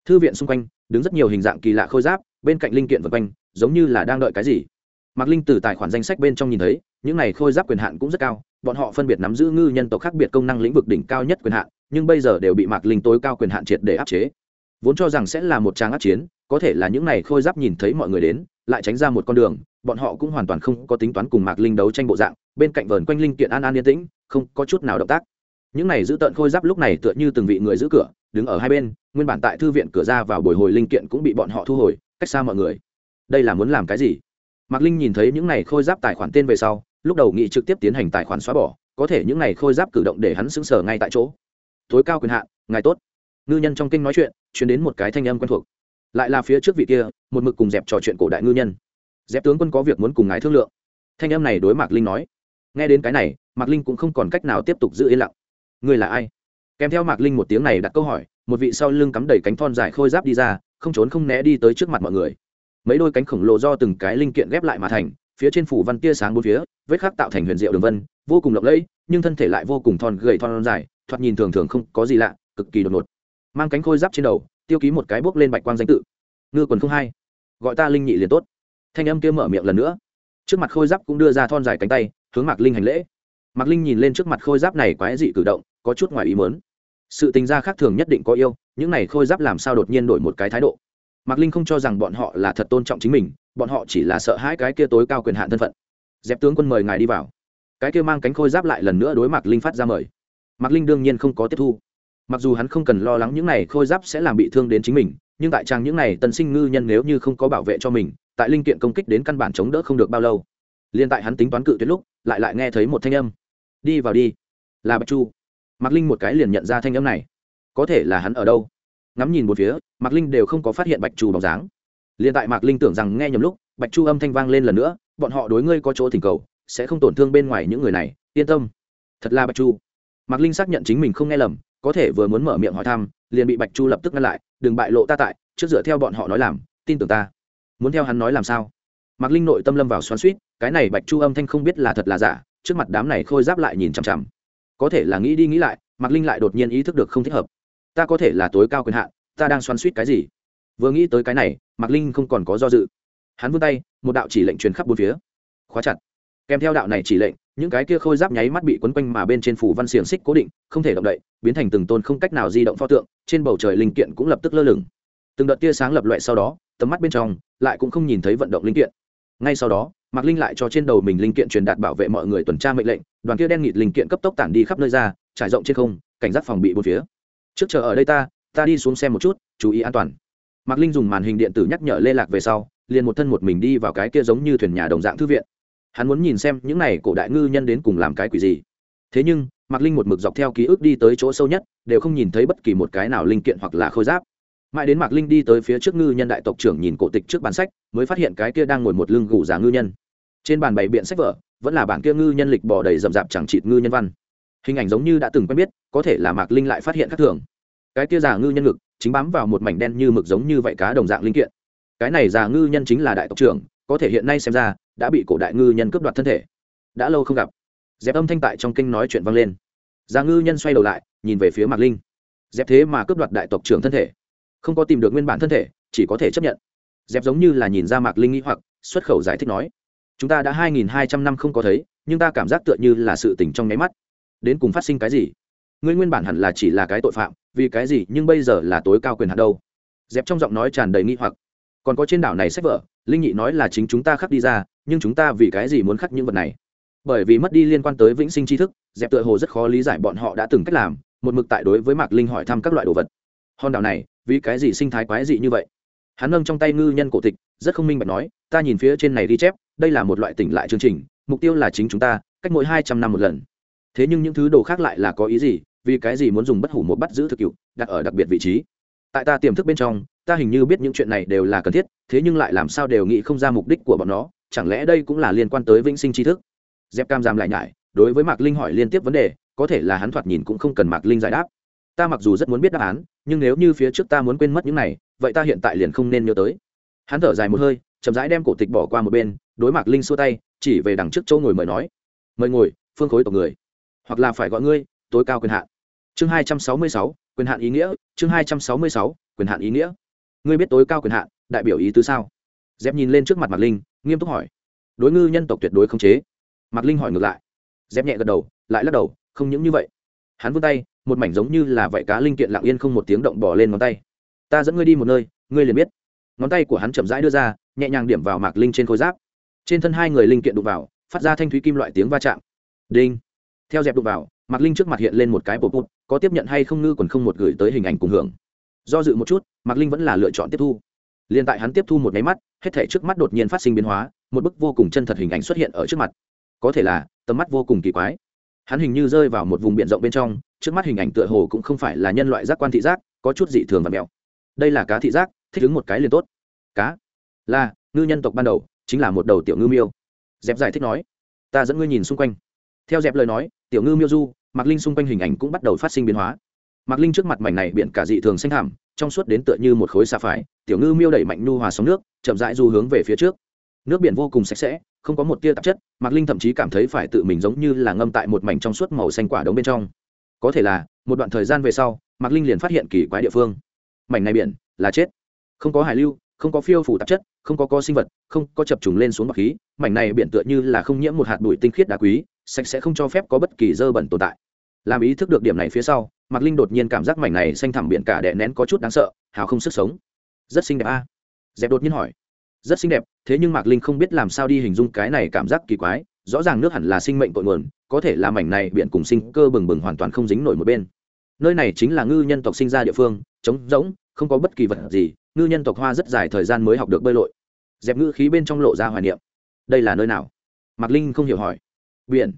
Thư viện xung quanh, đứng rất nhiều hình dạng kỳ lạ khôi giáp, bên cạnh linh kiện vật quanh, giống như là đang đợi cái gì. Mạc linh từ tài khoản danh sách bên trong nhìn thấy, những này khôi giáp quyền hạn cũng rất cao, bọn họ phân biệt nắm giữ ngư nhân tộc khác biệt công năng lĩnh vực đỉnh cao nhất quyền hạn nhưng bây giờ đều bị mạc linh tối cao quyền hạn triệt để áp chế. Vốn cho rằng sẽ là một trang áp chiến, có thể là những này khôi giáp nhìn thấy mọi người đến, lại tránh ra một con đường, bọn họ cũng hoàn toàn không có tính toán cùng mạc linh đấu tranh bộ dạng, bên cạnh vờn quanh linh kiện an an yên tĩnh, không có chút nào động tác. Những này giữ tợn khôi giáp lúc này tựa như từng vị người giữ cửa, đứng ở hai bên, nguyên bản tại thư viện cửa ra vào bồi hồi linh kiện cũng bị bọn họ thu hồi, cách xa mọi người. Đây là muốn làm cái gì? Mạc linh nhìn thấy những này khôi giáp tài khoản tên về sau, lúc đầu nghĩ trực tiếp tiến hành tài khoản xóa bỏ, có thể những này khôi giáp cử động để hắn xứng sở ngay tại chỗ tối cao quyền hạn, ngài tốt. Ngư nhân trong kinh nói chuyện chuyển đến một cái thanh âm quen thuộc. Lại là phía trước vị kia, một mực cùng dẹp trò chuyện cổ đại ngư nhân. Dẹp tướng quân có việc muốn cùng ngài thương lượng. Thanh âm này đối mạc linh nói. Nghe đến cái này, mạc linh cũng không còn cách nào tiếp tục giữ yên lặng. Ngươi là ai? Kèm theo mạc linh một tiếng này đặt câu hỏi, một vị sau lưng cắm đầy cánh thon dài khôi giáp đi ra, không trốn không né đi tới trước mặt mọi người. Mấy đôi cánh khổng lồ do từng cái linh kiện ghép lại mà thành, phía trên phủ văn tia sáng bốn phía, vết khắc tạo thành huyền diệu đường vân, vô cùng lộng lẫy, nhưng thân thể lại vô cùng thon gầy thon dài thoạt nhìn thường thường không có gì lạ, cực kỳ đột ngột. Mang cánh khôi giáp trên đầu, tiêu ký một cái bốc lên bạch quang danh tự. Ngư quần không hai. Gọi ta linh nhị liền tốt. Thanh âm kia mở miệng lần nữa. Trước mặt khôi giáp cũng đưa ra thon dài cánh tay, hướng mạc linh hành lễ. Mạc linh nhìn lên trước mặt khôi giáp này quái dị cử động, có chút ngoài ý mớn sự tình gia khác thường nhất định có yêu, những này khôi giáp làm sao đột nhiên đổi một cái thái độ? Mạc linh không cho rằng bọn họ là thật tôn trọng chính mình, bọn họ chỉ là sợ hãi cái kia tối cao quyền hạn thân phận. Dẹp tướng quân mời ngài đi vào. Cái kia mang cánh khôi giáp lại lần nữa đối mạc linh phát ra mời mạc linh đương nhiên không có tiếp thu. Mặc dù hắn không cần lo lắng những này khôi giáp sẽ làm bị thương đến chính mình, nhưng tại trang những này tân sinh ngư nhân nếu như không có bảo vệ cho mình, tại linh kiện công kích đến căn bản chống đỡ không được bao lâu. Liên tại hắn tính toán cự tuyệt lúc, lại lại nghe thấy một thanh âm. Đi vào đi. Là bạch chu. Mạc linh một cái liền nhận ra thanh âm này. Có thể là hắn ở đâu? Ngắm nhìn một phía, mạc linh đều không có phát hiện bạch chu bóng dáng. Liên tại mạc linh tưởng rằng nghe nhầm lúc, bạch chu âm thanh vang lên lần nữa, bọn họ đối ngươi có chỗ thỉnh cầu, sẽ không tổn thương bên ngoài những người này, yên tâm. Thật là bạch chu mạc linh xác nhận chính mình không nghe lầm, có thể vừa muốn mở miệng hỏi thăm, liền bị bạch chu lập tức ngăn lại, đừng bại lộ ta tại, trước dựa theo bọn họ nói làm, tin tưởng ta. Muốn theo hắn nói làm sao? Mạc linh nội tâm lâm vào xoắn suýt cái này bạch chu âm thanh không biết là thật là giả, trước mặt đám này khôi giáp lại nhìn chằm chằm. Có thể là nghĩ đi nghĩ lại, mạc linh lại đột nhiên ý thức được không thích hợp. Ta có thể là tối cao quyền hạn, ta đang xoắn suýt cái gì? Vừa nghĩ tới cái này, mạc linh không còn có do dự. Hắn vươn tay, một đạo chỉ lệnh truyền khắp bốn phía. Khóa chặt. Kèm theo đạo này chỉ lệnh những cái kia khôi giáp nháy mắt bị quấn quanh mà bên trên phủ văn xiềng xích cố định, không thể động đậy, biến thành từng tôn không cách nào di động pho tượng, trên bầu trời linh kiện cũng lập tức lơ lửng. Từng đợt tia sáng lập loại sau đó, tầm mắt bên trong lại cũng không nhìn thấy vận động linh kiện. Ngay sau đó, mạc linh lại cho trên đầu mình linh kiện truyền đạt bảo vệ mọi người tuần tra mệnh lệnh, đoàn kia đen nghịt linh kiện cấp tốc tản đi khắp nơi ra, trải rộng trên không, cảnh giác phòng bị bốn phía. Trước chờ ở đây ta ta đi xuống xem một chút, chú ý an toàn. Mạc linh dùng màn hình điện tử nhắc nhở lê lạc về sau, liền một thân một mình đi vào cái kia giống như thuyền nhà đồng dạng thư viện hắn muốn nhìn xem những này cổ đại ngư nhân đến cùng làm cái quỷ gì. Thế nhưng, mạc linh một mực dọc theo ký ức đi tới chỗ sâu nhất, đều không nhìn thấy bất kỳ một cái nào linh kiện hoặc là khôi giáp. Mãi đến mạc linh đi tới phía trước ngư nhân đại tộc trưởng nhìn cổ tịch trước bản sách, mới phát hiện cái kia đang ngồi một lưng gù già ngư nhân. Trên bàn bày biện sách vở, vẫn là bản kia ngư nhân lịch bỏ đầy rậm rạp chẳng trịt ngư nhân văn. Hình ảnh giống như đã từng quen biết, có thể là mạc linh lại phát hiện khác thường. Cái kia già ngư nhân ngực, chính bám vào một mảnh đen như mực giống như vậy cá đồng dạng linh kiện. Cái này già ngư nhân chính là đại tộc trưởng có thể hiện nay xem ra, đã bị cổ đại ngư nhân cướp đoạt thân thể. Đã lâu không gặp. Dẹp âm thanh tại trong kinh nói chuyện vang lên. Già ngư nhân xoay đầu lại, nhìn về phía mạc linh. Dẹp thế mà cướp đoạt đại tộc trưởng thân thể. Không có tìm được nguyên bản thân thể, chỉ có thể chấp nhận. Dẹp giống như là nhìn ra mạc linh nghĩ hoặc, xuất khẩu giải thích nói, chúng ta đã hai nghìn hai trăm năm không có thấy, nhưng ta cảm giác tựa như là sự tình trong nháy mắt. Đến cùng phát sinh cái gì? Ngươi nguyên bản hẳn là chỉ là cái tội phạm, vì cái gì nhưng bây giờ là tối cao quyền hạn đâu? Dẹp trong giọng nói tràn đầy nghi hoặc còn có trên đảo này sách vở, linh nhị nói là chính chúng ta khắc đi ra, nhưng chúng ta vì cái gì muốn khắc những vật này? Bởi vì mất đi liên quan tới vĩnh sinh tri thức, dẹp tựa hồ rất khó lý giải bọn họ đã từng cách làm, một mực tại đối với mạc linh hỏi thăm các loại đồ vật. Hòn đảo này, vì cái gì sinh thái quái dị như vậy? Hắn nâng trong tay ngư nhân cổ tịch, rất không minh bạch nói, ta nhìn phía trên này ghi chép, đây là một loại tỉnh lại chương trình, mục tiêu là chính chúng ta, cách mỗi hai trăm năm một lần. Thế nhưng những thứ đồ khác lại là có ý gì? Vì cái gì muốn dùng bất hủ một bắt giữ thực cựu, đặt ở đặc biệt vị trí? Tại ta tiềm thức bên trong, ta hình như biết những chuyện này đều là cần thiết, thế nhưng lại làm sao đều nghĩ không ra mục đích của bọn nó, chẳng lẽ đây cũng là liên quan tới vĩnh sinh tri thức? Dép cam giam lại nhải, đối với mạc linh hỏi liên tiếp vấn đề, có thể là hắn thoạt nhìn cũng không cần mạc linh giải đáp. Ta mặc dù rất muốn biết đáp án, nhưng nếu như phía trước ta muốn quên mất những này, vậy ta hiện tại liền không nên nhớ tới. Hắn thở dài một hơi, chậm rãi đem cổ tịch bỏ qua một bên, đối mạc linh xua tay, chỉ về đằng trước chỗ ngồi mời nói. Mời ngồi, phương khối tộc người. Hoặc là phải gọi ngươi, tối cao quyền hạn. Chương hai trăm sáu mươi sáu quyền hạn ý nghĩa, chương hai trăm sáu mươi sáu, quyền hạn ý nghĩa. Ngươi biết tối cao quyền hạn, đại biểu ý tứ sao? Dép nhìn lên trước mặt mạc linh, nghiêm túc hỏi. Đối ngư nhân tộc tuyệt đối không chế. Mạc linh hỏi ngược lại. Dép nhẹ gật đầu, lại lắc đầu, không những như vậy. Hắn vươn tay, một mảnh giống như là vảy cá linh kiện lặng yên không một tiếng động bỏ lên ngón tay. Ta dẫn ngươi đi một nơi, ngươi liền biết. Ngón tay của hắn chậm rãi đưa ra, nhẹ nhàng điểm vào mạc linh trên khối giáp. Trên thân hai người linh kiện đụng vào, phát ra thanh thúy kim loại tiếng va chạm. Đinh. Theo dẹp đụng vào, mạc linh trước mặt hiện lên một cái bột bột có tiếp nhận hay không ngư còn không một gửi tới hình ảnh cùng hưởng. Do dự một chút, mạc linh vẫn là lựa chọn tiếp thu. Liền tại hắn tiếp thu một nháy mắt, hết thể trước mắt đột nhiên phát sinh biến hóa, một bức vô cùng chân thật hình ảnh xuất hiện ở trước mặt. Có thể là, tầm mắt vô cùng kỳ quái. Hắn hình như rơi vào một vùng biển rộng bên trong, trước mắt hình ảnh tựa hồ cũng không phải là nhân loại giác quan thị giác, có chút dị thường và mèo đây là cá thị giác, thích ứng một cái liền tốt. Cá? Là, ngư nhân tộc ban đầu, chính là một đầu tiểu ngư miêu. Dẹp giải thích nói, ta dẫn ngươi nhìn xung quanh. Theo dẹp lời nói, tiểu ngư miêu du mạc linh xung quanh hình ảnh cũng bắt đầu phát sinh biến hóa. Mạc linh trước mặt mảnh này biển cả dị thường xanh thảm trong suốt đến tựa như một khối xà phải, tiểu ngư miêu đẩy mạnh nu hòa sóng nước, chậm rãi du hướng về phía trước. Nước biển vô cùng sạch sẽ, không có một tia tạp chất, mạc linh thậm chí cảm thấy phải tự mình giống như là ngâm tại một mảnh trong suốt màu xanh quả đống bên trong. Có thể là, một đoạn thời gian về sau, mạc linh liền phát hiện kỳ quái địa phương. Mảnh này biển là chết. Không có hải lưu, không có phiêu phủ tạp chất, không có co sinh vật, không có chập trùng lên xuống bọc khí, mảnh này biển tựa như là không nhiễm một hạt bụi tinh khiết đá quý sạch sẽ không cho phép có bất kỳ dơ bẩn tồn tại. Làm ý thức được điểm này phía sau, mạc linh đột nhiên cảm giác mảnh này xanh thẳm biển cả đè nén có chút đáng sợ, hào không sức sống. Rất xinh đẹp a. À? dẹp đột nhiên hỏi. Rất xinh đẹp, thế nhưng mạc linh không biết làm sao đi hình dung cái này cảm giác kỳ quái, rõ ràng nước hẳn là sinh mệnh cội nguồn, có thể là mảnh này biển cùng sinh cơ bừng bừng hoàn toàn không dính nổi một bên. Nơi này chính là ngư nhân tộc sinh ra địa phương, trống rỗng, không có bất kỳ vật gì, ngư nhân tộc hoa rất dài thời gian mới học được bơi lội. Dẹp ngư khí bên trong lộ ra hoài niệm. Đây là nơi nào? Mạc linh không hiểu hỏi biển.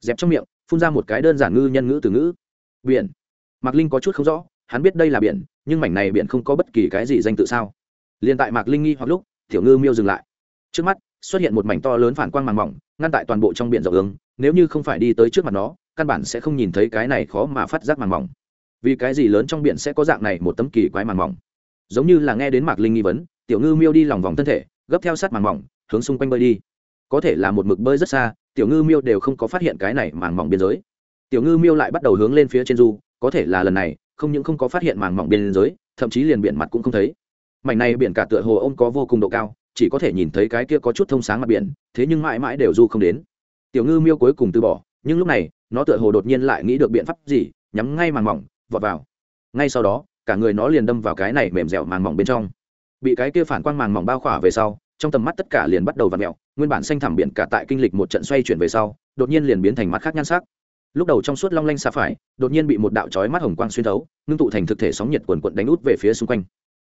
Dẹp trong miệng, phun ra một cái đơn giản ngư nhân ngữ từ ngữ. Biển. Mạc linh có chút không rõ, hắn biết đây là biển, nhưng mảnh này biển không có bất kỳ cái gì danh tự sao. Liền tại mạc linh nghi hoặc lúc, tiểu ngư miêu dừng lại. Trước mắt, xuất hiện một mảnh to lớn phản quang màng mỏng, ngăn tại toàn bộ trong biển rộng ứng. Nếu như không phải đi tới trước mặt nó, căn bản sẽ không nhìn thấy cái này khó mà phát giác màng mỏng. Vì cái gì lớn trong biển sẽ có dạng này một tấm kỳ quái màng mỏng? Giống như là nghe đến mạc linh nghi vấn, tiểu ngư miêu đi lòng vòng thân thể, gấp theo sát màng mỏng, hướng xung quanh bơi đi. Có thể là một mực bơi rất xa tiểu ngư miêu đều không có phát hiện cái này màng mỏng biên giới. Tiểu ngư miêu lại bắt đầu hướng lên phía trên du, có thể là lần này, không những không có phát hiện màng mỏng biên giới, thậm chí liền biển mặt cũng không thấy. Mảnh này biển cả tựa hồ ông có vô cùng độ cao, chỉ có thể nhìn thấy cái kia có chút thông sáng mặt biển, thế nhưng mãi mãi đều du không đến. Tiểu ngư miêu cuối cùng từ bỏ, nhưng lúc này, nó tựa hồ đột nhiên lại nghĩ được biện pháp gì, nhắm ngay màng mỏng, vọt vào. Ngay sau đó, cả người nó liền đâm vào cái này mềm dẻo màng mỏng bên trong. Bị cái kia phản quang màng mỏng bao khỏa về sau trong tầm mắt tất cả liền bắt đầu v ặ mẹo, nguyên bản xanh thẳm biển cả tại kinh lịch một trận xoay chuyển về sau, đột nhiên liền biến thành mắt khác nhan sắc. Lúc đầu trong suốt long lanh xa phải, đột nhiên bị một đạo trói mắt hồng quang xuyên thấu, ngưng tụ thành thực thể sóng nhiệt quần quận đánh út về phía xung quanh.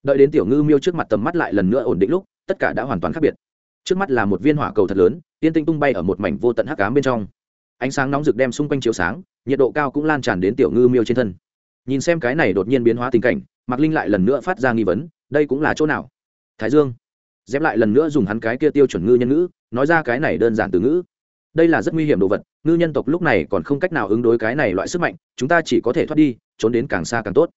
Đợi đến tiểu ngư miêu trước mặt tầm mắt lại lần nữa ổn định lúc, tất cả đã hoàn toàn khác biệt. Trước mắt là một viên hỏa cầu thật lớn, tiên tinh tung bay ở một mảnh vô tận hắc cám bên trong. Ánh sáng nóng rực đem xung quanh chiếu sáng, nhiệt độ cao cũng lan tràn đến tiểu ngư miêu trên thân. Nhìn xem cái này đột nhiên biến hóa tình cảnh, mạc linh lại lần nữa phát ra nghi vấn, đây cũng là chỗ nào? Thái dương dép lại lần nữa dùng hắn cái kia tiêu chuẩn ngư nhân ngữ, nói ra cái này đơn giản từ ngữ. Đây là rất nguy hiểm đồ vật, ngư nhân tộc lúc này còn không cách nào ứng đối cái này loại sức mạnh, chúng ta chỉ có thể thoát đi, trốn đến càng xa càng tốt.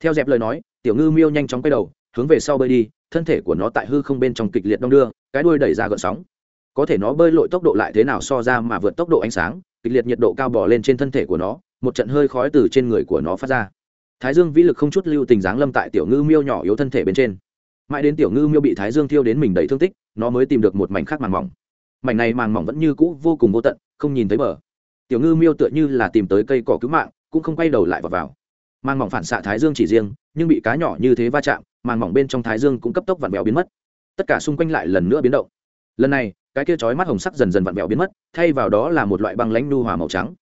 Theo dẹp lời nói, tiểu ngư miêu nhanh chóng quay đầu, hướng về sau bơi đi, thân thể của nó tại hư không bên trong kịch liệt đong đưa, cái đuôi đẩy ra gợn sóng. Có thể nó bơi lội tốc độ lại thế nào so ra mà vượt tốc độ ánh sáng, kịch liệt nhiệt độ cao bỏ lên trên thân thể của nó, một trận hơi khói từ trên người của nó phát ra. Thái dương vĩ lực không chút lưu tình dáng lâm tại tiểu ngư miêu nhỏ yếu thân thể bên trên mãi đến tiểu ngư miêu bị thái dương thiêu đến mình đầy thương tích, nó mới tìm được một mảnh khác màng mỏng. Mảnh này màng mỏng vẫn như cũ vô cùng vô tận, không nhìn thấy bờ. Tiểu ngư miêu tựa như là tìm tới cây cỏ cứu mạng, cũng không quay đầu lại vào vào. Màng mỏng phản xạ thái dương chỉ riêng, nhưng bị cá nhỏ như thế va chạm, màng mỏng bên trong thái dương cũng cấp tốc vặn vẹo biến mất. Tất cả xung quanh lại lần nữa biến động. Lần này, cái kia chói mắt hồng sắc dần dần vặn vẹo biến mất, thay vào đó là một loại băng lãnh nu hòa màu trắng.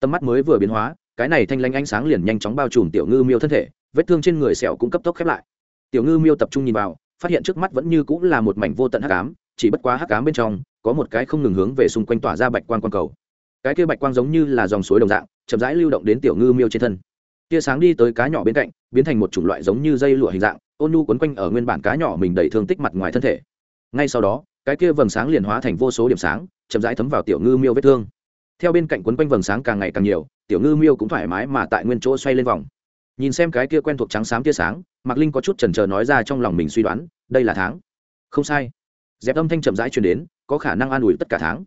Tầm mắt mới vừa biến hóa, cái này thanh lãnh ánh sáng liền nhanh chóng bao trùm tiểu ngư miêu thân thể, vết thương trên người sẹo cũng cấp tốc khép lại tiểu ngư miêu tập trung nhìn vào, phát hiện trước mắt vẫn như cũng là một mảnh vô tận hắc ám, chỉ bất quá hắc ám bên trong, có một cái không ngừng hướng về xung quanh tỏa ra bạch quang quang cầu. Cái kia bạch quang giống như là dòng suối đồng dạng, chậm rãi lưu động đến tiểu ngư miêu trên thân. Tia sáng đi tới cá nhỏ bên cạnh, biến thành một chủng loại giống như dây lụa hình dạng, ôn nu quấn quanh ở nguyên bản cá nhỏ mình đầy thương tích mặt ngoài thân thể. Ngay sau đó, cái kia vầng sáng liền hóa thành vô số điểm sáng, chậm rãi thấm vào tiểu ngư miêu vết thương. Theo bên cạnh quấn quanh vầng sáng càng ngày càng nhiều, tiểu ngư miêu cũng thoải mái mà tại nguyên chỗ xoay lên vòng. Nhìn xem cái kia quen thuộc trắng xám tia sáng mạc linh có chút chần chờ nói ra trong lòng mình suy đoán, đây là tháng. Không sai. Dẹp âm thanh chậm rãi truyền đến, có khả năng an ủi tất cả tháng.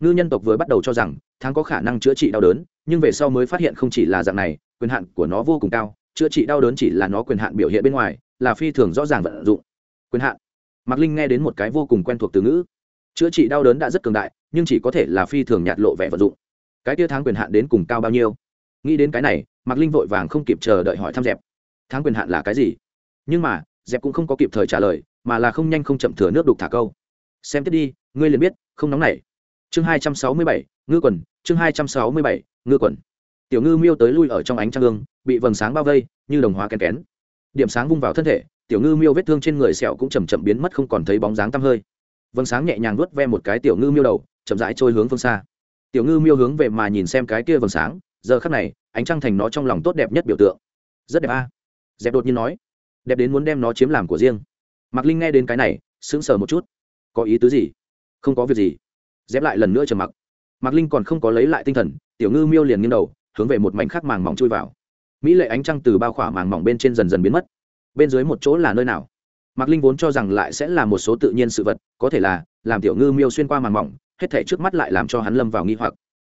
Ngư nhân tộc vừa bắt đầu cho rằng, tháng có khả năng chữa trị đau đớn, nhưng về sau mới phát hiện không chỉ là dạng này, quyền hạn của nó vô cùng cao, chữa trị đau đớn chỉ là nó quyền hạn biểu hiện bên ngoài, là phi thường rõ ràng vận dụng. Quyền hạn. Mạc linh nghe đến một cái vô cùng quen thuộc từ ngữ. Chữa trị đau đớn đã rất cường đại, nhưng chỉ có thể là phi thường nhạt lộ vẻ vận dụng. Cái tia tháng quyền hạn đến cùng cao bao nhiêu? Nghĩ đến cái này, mạc linh vội vàng không kịp chờ đợi hỏi thăm dẹp tháng quyền hạn là cái gì? Nhưng mà, dẹp cũng không có kịp thời trả lời, mà là không nhanh không chậm thừa nước đục thả câu. Xem tiếp đi, ngươi liền biết, không nóng nảy. Chương hai trăm sáu mươi bảy, ngư quần, chương hai trăm sáu mươi bảy, ngư quần. Tiểu ngư miêu tới lui ở trong ánh trăng gương bị vầng sáng bao vây, như đồng hóa kén kén. Điểm sáng vung vào thân thể, tiểu ngư miêu vết thương trên người sẹo cũng chầm chậm biến mất không còn thấy bóng dáng tăm hơi. Vầng sáng nhẹ nhàng nuốt ve một cái tiểu ngư miêu đầu, chậm rãi trôi hướng phương xa. Tiểu ngư miêu hướng về mà nhìn xem cái kia vầng sáng, giờ khắc này, ánh trăng thành nó trong lòng tốt đẹp nhất biểu tượng. Rất đẹp a dẹp đột nhiên nói đẹp đến muốn đem nó chiếm làm của riêng. Mạc linh nghe đến cái này, sững sờ một chút. Có ý tứ gì? Không có việc gì. Dép lại lần nữa trầm mặc. Mạc linh còn không có lấy lại tinh thần, tiểu ngư miêu liền nghiêng đầu, hướng về một mảnh khắc màng mỏng chui vào. Mỹ lệ ánh trăng từ bao khỏa màng mỏng bên trên dần dần biến mất. Bên dưới một chỗ là nơi nào? Mạc linh vốn cho rằng lại sẽ là một số tự nhiên sự vật, có thể là làm tiểu ngư miêu xuyên qua màng mỏng, hết thể trước mắt lại làm cho hắn lâm vào nghi hoặc.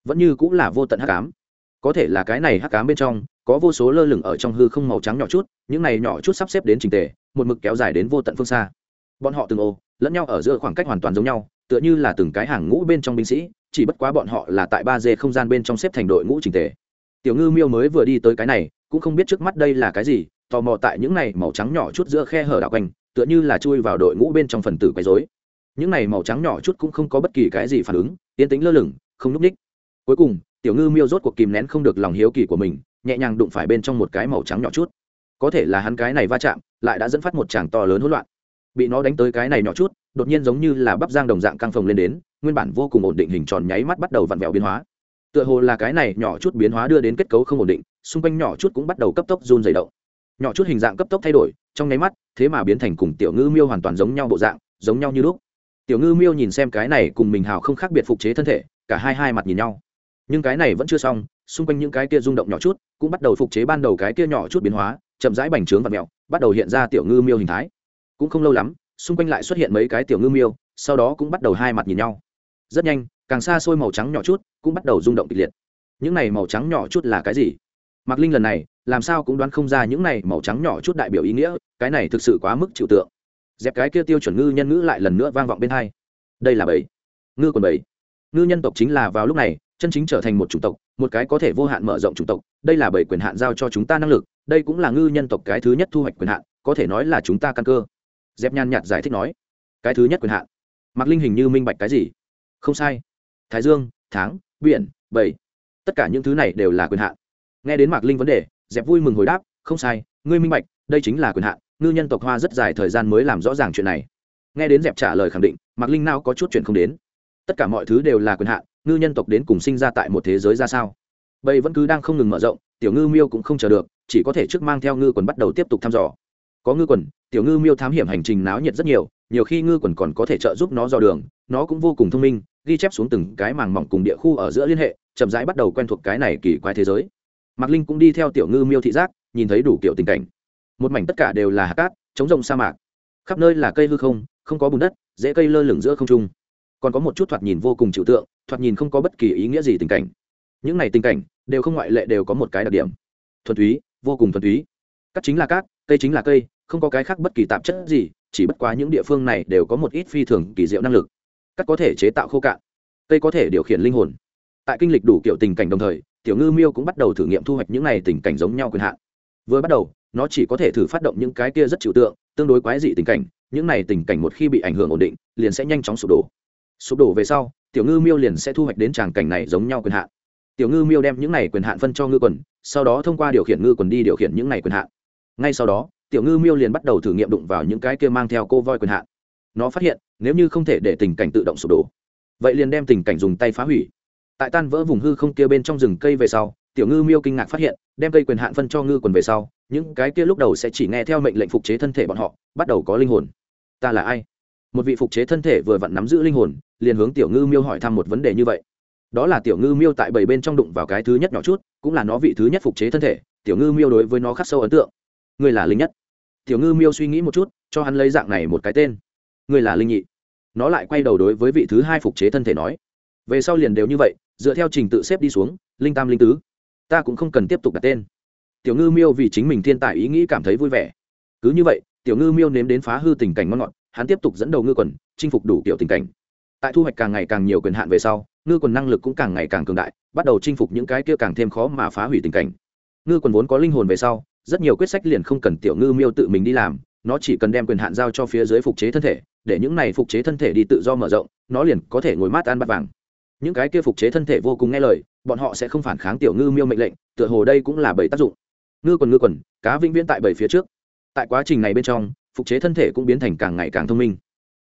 Vẫn như cũng là vô tận hắc ám có thể là cái này hắc ám bên trong, có vô số lơ lửng ở trong hư không màu trắng nhỏ chút, những này nhỏ chút sắp xếp đến trình tề, một mực kéo dài đến vô tận phương xa. Bọn họ từng ô, lẫn nhau ở giữa khoảng cách hoàn toàn giống nhau, tựa như là từng cái hàng ngũ bên trong binh sĩ, chỉ bất quá bọn họ là tại ba d không gian bên trong xếp thành đội ngũ trình tề. Tiểu ngư miêu mới vừa đi tới cái này, cũng không biết trước mắt đây là cái gì, tò mò tại những này màu trắng nhỏ chút giữa khe hở đạo quanh, tựa như là chui vào đội ngũ bên trong phần tử quấy dối những này màu trắng nhỏ chút cũng không có bất kỳ cái gì phản ứng, yên tĩnh lơ lửng, không núp ních cuối cùng tiểu ngư miêu rốt cuộc kìm nén không được lòng hiếu kỳ của mình, nhẹ nhàng đụng phải bên trong một cái màu trắng nhỏ chút. Có thể là hắn cái này va chạm, lại đã dẫn phát một tràng to lớn hỗn loạn. Bị nó đánh tới cái này nhỏ chút, đột nhiên giống như là bắp giang đồng dạng căng phồng lên đến, nguyên bản vô cùng ổn định hình tròn nháy mắt bắt đầu vặn vẹo biến hóa. Tựa hồ là cái này nhỏ chút biến hóa đưa đến kết cấu không ổn định, xung quanh nhỏ chút cũng bắt đầu cấp tốc run dày động. Nhỏ chút hình dạng cấp tốc thay đổi, trong nháy mắt, thế mà biến thành cùng tiểu ngư miêu hoàn toàn giống nhau bộ dạng, giống nhau như lúc. Tiểu ngư miêu nhìn xem cái này cùng mình hào không khác biệt phục chế thân thể, cả hai hai mặt nhìn nhau nhưng cái này vẫn chưa xong, xung quanh những cái kia rung động nhỏ chút, cũng bắt đầu phục chế ban đầu cái kia nhỏ chút biến hóa, chậm rãi bành trướng và mẹo, bắt đầu hiện ra tiểu ngư miêu hình thái. Cũng không lâu lắm, xung quanh lại xuất hiện mấy cái tiểu ngư miêu, sau đó cũng bắt đầu hai mặt nhìn nhau. Rất nhanh, càng xa xôi màu trắng nhỏ chút cũng bắt đầu rung động kịch liệt. Những này màu trắng nhỏ chút là cái gì? Mạc linh lần này, làm sao cũng đoán không ra những này màu trắng nhỏ chút đại biểu ý nghĩa, cái này thực sự quá mức chịu tượng. Dẹp cái kia tiêu chuẩn ngư nhân ngữ lại lần nữa vang vọng bên hai. Đây là bảy ngư còn bảy ngư nhân tộc chính là vào lúc này chân chính trở thành một chủng tộc, một cái có thể vô hạn mở rộng chủng tộc. Đây là bảy quyền hạn giao cho chúng ta năng lực, đây cũng là ngư nhân tộc cái thứ nhất thu hoạch quyền hạn, có thể nói là chúng ta căn cơ. Dẹp nhan nhạt giải thích nói. Cái thứ nhất quyền hạn. Mạc linh hình như minh bạch cái gì? Không sai. Thái dương, tháng, biển, bảy. Tất cả những thứ này đều là quyền hạn. Nghe đến mạc linh vấn đề, dẹp vui mừng hồi đáp. Không sai, ngươi minh bạch, đây chính là quyền hạn. Ngư nhân tộc hoa rất dài thời gian mới làm rõ ràng chuyện này. Nghe đến dẹp trả lời khẳng định, mạc linh nào có chút chuyện không đến. Tất cả mọi thứ đều là quyền hạn ngư nhân tộc đến cùng sinh ra tại một thế giới ra sao? Bây vẫn cứ đang không ngừng mở rộng, tiểu ngư miêu cũng không chờ được, chỉ có thể trước mang theo ngư quần bắt đầu tiếp tục thăm dò. Có ngư quần, tiểu ngư miêu thám hiểm hành trình náo nhiệt rất nhiều nhiều khi ngư quần còn có thể trợ giúp nó dò đường, nó cũng vô cùng thông minh, ghi chép xuống từng cái màng mỏng cùng địa khu ở giữa liên hệ, chậm rãi bắt đầu quen thuộc cái này kỳ quái thế giới. Mạc linh cũng đi theo tiểu ngư miêu thị giác, nhìn thấy đủ kiểu tình cảnh. Một mảnh tất cả đều là hạt cát chống rộng sa mạc. Khắp nơi là cây hư không không có bùn đất dễ cây lơ lửng giữa không trung. Còn có một chút thoạt nhìn vô cùng chịu tượng thoạt nhìn không có bất kỳ ý nghĩa gì tình cảnh. Những này tình cảnh đều không ngoại lệ đều có một cái đặc điểm. Thuần túy, vô cùng thuần túy. Cắt chính là cát, cây chính là cây, không có cái khác bất kỳ tạp chất gì, chỉ bất quá những địa phương này đều có một ít phi thường kỳ diệu năng lực. Cắt có thể chế tạo khô cạn, cây có thể điều khiển linh hồn. Tại kinh lịch đủ kiểu tình cảnh đồng thời, tiểu ngư miêu cũng bắt đầu thử nghiệm thu hoạch những này tình cảnh giống nhau quyền hạn. Vừa bắt đầu, nó chỉ có thể thử phát động những cái kia rất chịu tượng, tương đối quái dị tình cảnh, những này tình cảnh một khi bị ảnh hưởng ổn định, liền sẽ nhanh chóng sụp đổ. Sụp đổ về sau tiểu ngư miêu liền sẽ thu hoạch đến tràng cảnh này giống nhau quyền hạn. Tiểu ngư miêu đem những này quyền hạn phân cho ngư quần, sau đó thông qua điều khiển ngư quần đi điều khiển những này quyền hạn. Ngay sau đó, tiểu ngư miêu liền bắt đầu thử nghiệm đụng vào những cái kia mang theo cô voi quyền hạn. Nó phát hiện, nếu như không thể để tình cảnh tự động sụp đổ, vậy liền đem tình cảnh dùng tay phá hủy. Tại tan vỡ vùng hư không kia bên trong rừng cây về sau, tiểu ngư miêu kinh ngạc phát hiện, đem cây quyền hạn phân cho ngư quần về sau, những cái kia lúc đầu sẽ chỉ nghe theo mệnh lệnh phục chế thân thể bọn họ, bắt đầu có linh hồn. Ta là ai? Một vị phục chế thân thể vừa vặn nắm giữ linh hồn, liền hướng tiểu ngư miêu hỏi thăm một vấn đề như vậy. Đó là tiểu ngư miêu tại bảy bên trong đụng vào cái thứ nhất nhỏ chút, cũng là nó vị thứ nhất phục chế thân thể, tiểu ngư miêu đối với nó khắc sâu ấn tượng. Người là linh nhất. Tiểu ngư miêu suy nghĩ một chút, cho hắn lấy dạng này một cái tên. Người là linh nhị. Nó lại quay đầu đối với vị thứ hai phục chế thân thể nói, về sau liền đều như vậy, dựa theo trình tự xếp đi xuống, linh tam linh tứ. Ta cũng không cần tiếp tục đặt tên. Tiểu ngư miêu vì chính mình thiên tài ý nghĩ cảm thấy vui vẻ. Cứ như vậy, tiểu ngư miêu nếm đến phá hư tình cảnh ngon ngọt hắn tiếp tục dẫn đầu ngư quần, chinh phục đủ kiểu tình cảnh. Tại thu hoạch càng ngày càng nhiều quyền hạn về sau, ngư quần năng lực cũng càng ngày càng cường đại, bắt đầu chinh phục những cái kia càng thêm khó mà phá hủy tình cảnh. Ngư quần vốn có linh hồn về sau, rất nhiều quyết sách liền không cần tiểu ngư miêu tự mình đi làm, nó chỉ cần đem quyền hạn giao cho phía dưới phục chế thân thể, để những này phục chế thân thể đi tự do mở rộng, nó liền có thể ngồi mát ăn bát vàng. Những cái kia phục chế thân thể vô cùng nghe lời, bọn họ sẽ không phản kháng tiểu ngư miêu mệnh lệnh, tựa hồ đây cũng là bảy tác dụng. Ngư quần ngư quần, cá vĩnh viễn tại bảy phía trước. Tại quá trình này bên trong phục chế thân thể cũng biến thành càng ngày càng thông minh.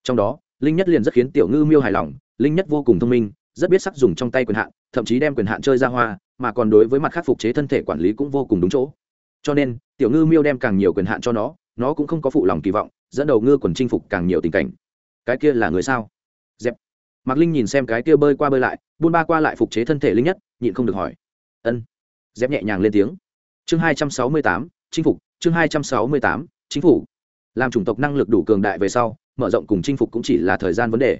Trong đó, linh nhất liền rất khiến tiểu ngư miêu hài lòng, linh nhất vô cùng thông minh, rất biết sắc dùng trong tay quyền hạn, thậm chí đem quyền hạn chơi ra hoa, mà còn đối với mặt khác phục chế thân thể quản lý cũng vô cùng đúng chỗ. Cho nên, tiểu ngư miêu đem càng nhiều quyền hạn cho nó nó cũng không có phụ lòng kỳ vọng, dẫn đầu ngư quần chinh phục càng nhiều tình cảnh. Cái kia là người sao? Dẹp. Mạc linh nhìn xem cái kia bơi qua bơi lại, buôn ba qua lại phục chế thân thể linh nhất, nhịn không được hỏi. Ân. Dép nhẹ nhàng lên tiếng. Chương hai trăm sáu mươi tám, chinh phục, chương hai trăm sáu mươi tám chính phủ làm chủng tộc năng lực đủ cường đại về sau, mở rộng cùng chinh phục cũng chỉ là thời gian vấn đề.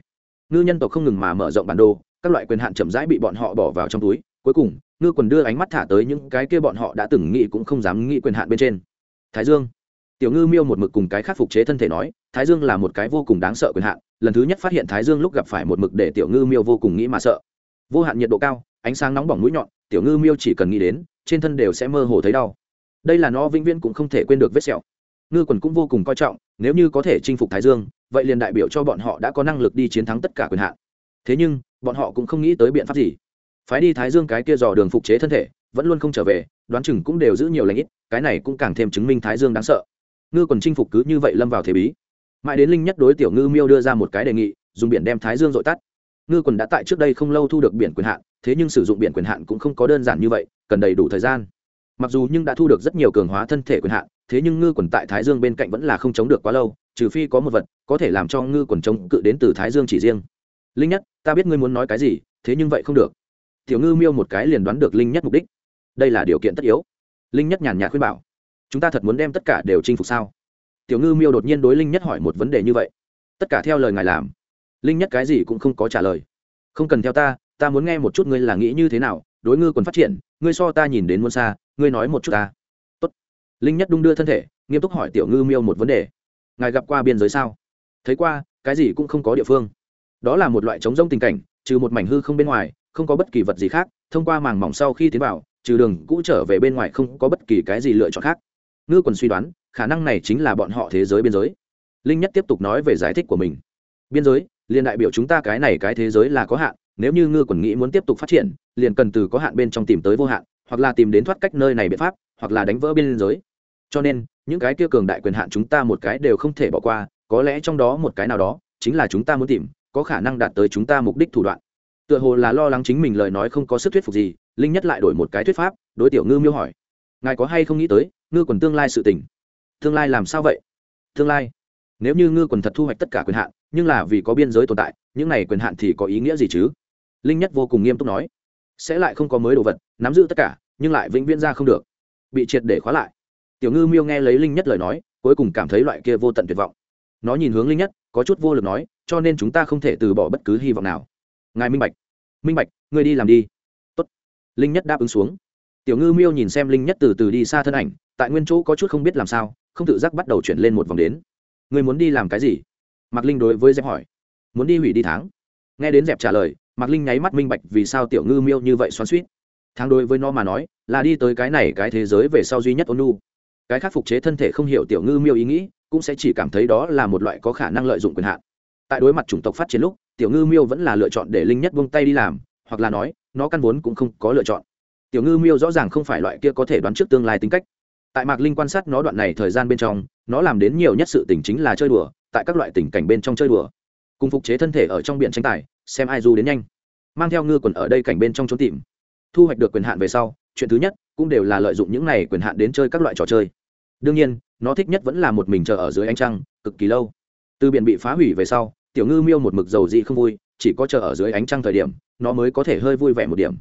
Ngư nhân tộc không ngừng mà mở rộng bản đồ, các loại quyền hạn chậm rãi bị bọn họ bỏ vào trong túi. Cuối cùng, ngư quần đưa ánh mắt thả tới những cái kia bọn họ đã từng nghĩ cũng không dám nghĩ quyền hạn bên trên. Thái dương. Tiểu ngư miêu một mực cùng cái khắc phục chế thân thể nói, thái dương là một cái vô cùng đáng sợ quyền hạn. Lần thứ nhất phát hiện thái dương lúc gặp phải một mực để tiểu ngư miêu vô cùng nghĩ mà sợ. Vô hạn nhiệt độ cao, ánh sáng nóng bỏng mũi nhọn, tiểu ngư miêu chỉ cần nghĩ đến, trên thân đều sẽ mơ hồ thấy đau. Đây là nó vĩnh viễn cũng không thể quên được vết sẹo ngư quần cũng vô cùng coi trọng, nếu như có thể chinh phục thái dương, vậy liền đại biểu cho bọn họ đã có năng lực đi chiến thắng tất cả quyền hạn. Thế nhưng, bọn họ cũng không nghĩ tới biện pháp gì. Phái đi thái dương cái kia dò đường phục chế thân thể, vẫn luôn không trở về, đoán chừng cũng đều giữ nhiều lãnh ít, cái này cũng càng thêm chứng minh thái dương đáng sợ. Ngư quần chinh phục cứ như vậy lâm vào thế bí. Mãi đến linh nhất đối tiểu ngư miêu đưa ra một cái đề nghị, dùng biển đem thái dương dội tắt. Ngư quần đã tại trước đây không lâu thu được biển quyền hạn, thế nhưng sử dụng biển quyền hạn cũng không có đơn giản như vậy, cần đầy đủ thời gian. Mặc dù nhưng đã thu được rất nhiều cường hóa thân thể quyền hạn thế nhưng ngư quần tại thái dương bên cạnh vẫn là không chống được quá lâu, trừ phi có một vật có thể làm cho ngư quần chống cự đến từ thái dương chỉ riêng. Linh nhất, ta biết ngươi muốn nói cái gì, thế nhưng vậy không được. Tiểu ngư miêu một cái liền đoán được linh nhất mục đích. Đây là điều kiện tất yếu. Linh nhất nhàn nhạt khuyên bảo. Chúng ta thật muốn đem tất cả đều chinh phục sao? Tiểu ngư miêu đột nhiên đối linh nhất hỏi một vấn đề như vậy. Tất cả theo lời ngài làm. Linh nhất cái gì cũng không có trả lời. Không cần theo ta ta muốn nghe một chút ngươi là nghĩ như thế nào, đối ngư còn phát triển, ngươi so ta nhìn đến muôn xa, ngươi nói một chút ta linh nhất đung đưa thân thể, nghiêm túc hỏi tiểu ngư miêu một vấn đề. Ngài gặp qua biên giới sao? Thấy qua, cái gì cũng không có địa phương. Đó là một loại chống rông tình cảnh, trừ một mảnh hư không bên ngoài, không có bất kỳ vật gì khác, thông qua màng mỏng sau khi tiến vào, trừ đường cũ trở về bên ngoài không có bất kỳ cái gì lựa chọn khác. Ngư quần suy đoán, khả năng này chính là bọn họ thế giới biên giới. Linh nhất tiếp tục nói về giải thích của mình. Biên giới, liền đại biểu chúng ta cái này cái thế giới là có hạn, nếu như ngư quần nghĩ muốn tiếp tục phát triển, liền cần từ có hạn bên trong tìm tới vô hạn, hoặc là tìm đến thoát cách nơi này biện pháp, hoặc là đánh vỡ biên giới cho nên, những cái kia cường đại quyền hạn chúng ta một cái đều không thể bỏ qua, có lẽ trong đó một cái nào đó chính là chúng ta muốn tìm, có khả năng đạt tới chúng ta mục đích thủ đoạn. Tựa hồ là lo lắng chính mình lời nói không có sức thuyết phục gì, linh nhất lại đổi một cái thuyết pháp, đối tiểu ngư miêu hỏi. Ngài có hay không nghĩ tới, ngư quần tương lai sự tình? Tương lai làm sao vậy? Tương lai? Nếu như ngư quần thật thu hoạch tất cả quyền hạn, nhưng là vì có biên giới tồn tại, những này quyền hạn thì có ý nghĩa gì chứ? Linh nhất vô cùng nghiêm túc nói. Sẽ lại không có mới đồ vật, nắm giữ tất cả, nhưng lại vĩnh viễn ra không được. Bị triệt để khóa lại tiểu ngư miêu nghe lấy linh nhất lời nói, cuối cùng cảm thấy loại kia vô tận tuyệt vọng. Nó nhìn hướng linh nhất, có chút vô lực nói, cho nên chúng ta không thể từ bỏ bất cứ hy vọng nào. Ngài minh bạch. Minh bạch, ngươi đi làm đi. Tốt. linh nhất đáp ứng xuống. Tiểu ngư miêu nhìn xem linh nhất từ từ đi xa thân ảnh, tại nguyên chỗ có chút không biết làm sao, không tự giác bắt đầu chuyển lên một vòng đến. Ngươi muốn đi làm cái gì? Mạc linh đối với dẹp hỏi. Muốn đi hủy đi tháng. Nghe đến dẹp trả lời, mạc linh nháy mắt minh bạch vì sao tiểu ngư miêu như vậy xoắn suýt tháng đối với nó mà nói, là đi tới cái này cái thế giới về sau duy nhất ôn nu cái khác phục chế thân thể không hiểu tiểu ngư miêu ý nghĩ, cũng sẽ chỉ cảm thấy đó là một loại có khả năng lợi dụng quyền hạn. Tại đối mặt chủng tộc phát triển lúc, tiểu ngư miêu vẫn là lựa chọn để linh nhất buông tay đi làm, hoặc là nói, nó căn vốn cũng không có lựa chọn. Tiểu ngư miêu rõ ràng không phải loại kia có thể đoán trước tương lai tính cách. Tại mạc linh quan sát nó đoạn này thời gian bên trong, nó làm đến nhiều nhất sự tình chính là chơi đùa, tại các loại tình cảnh bên trong chơi đùa. Cùng phục chế thân thể ở trong biển tranh tài, xem ai du đến nhanh. Mang theo ngư quần ở đây cảnh bên trong trốn tìm. Thu hoạch được quyền hạn về sau, chuyện thứ nhất cũng đều là lợi dụng những này quyền hạn đến chơi các loại trò chơi đương nhiên, nó thích nhất vẫn là một mình chờ ở dưới ánh trăng, cực kỳ lâu. Từ biển bị phá hủy về sau, tiểu ngư miêu một mực dầu dị không vui, chỉ có chờ ở dưới ánh trăng thời điểm, nó mới có thể hơi vui vẻ một điểm.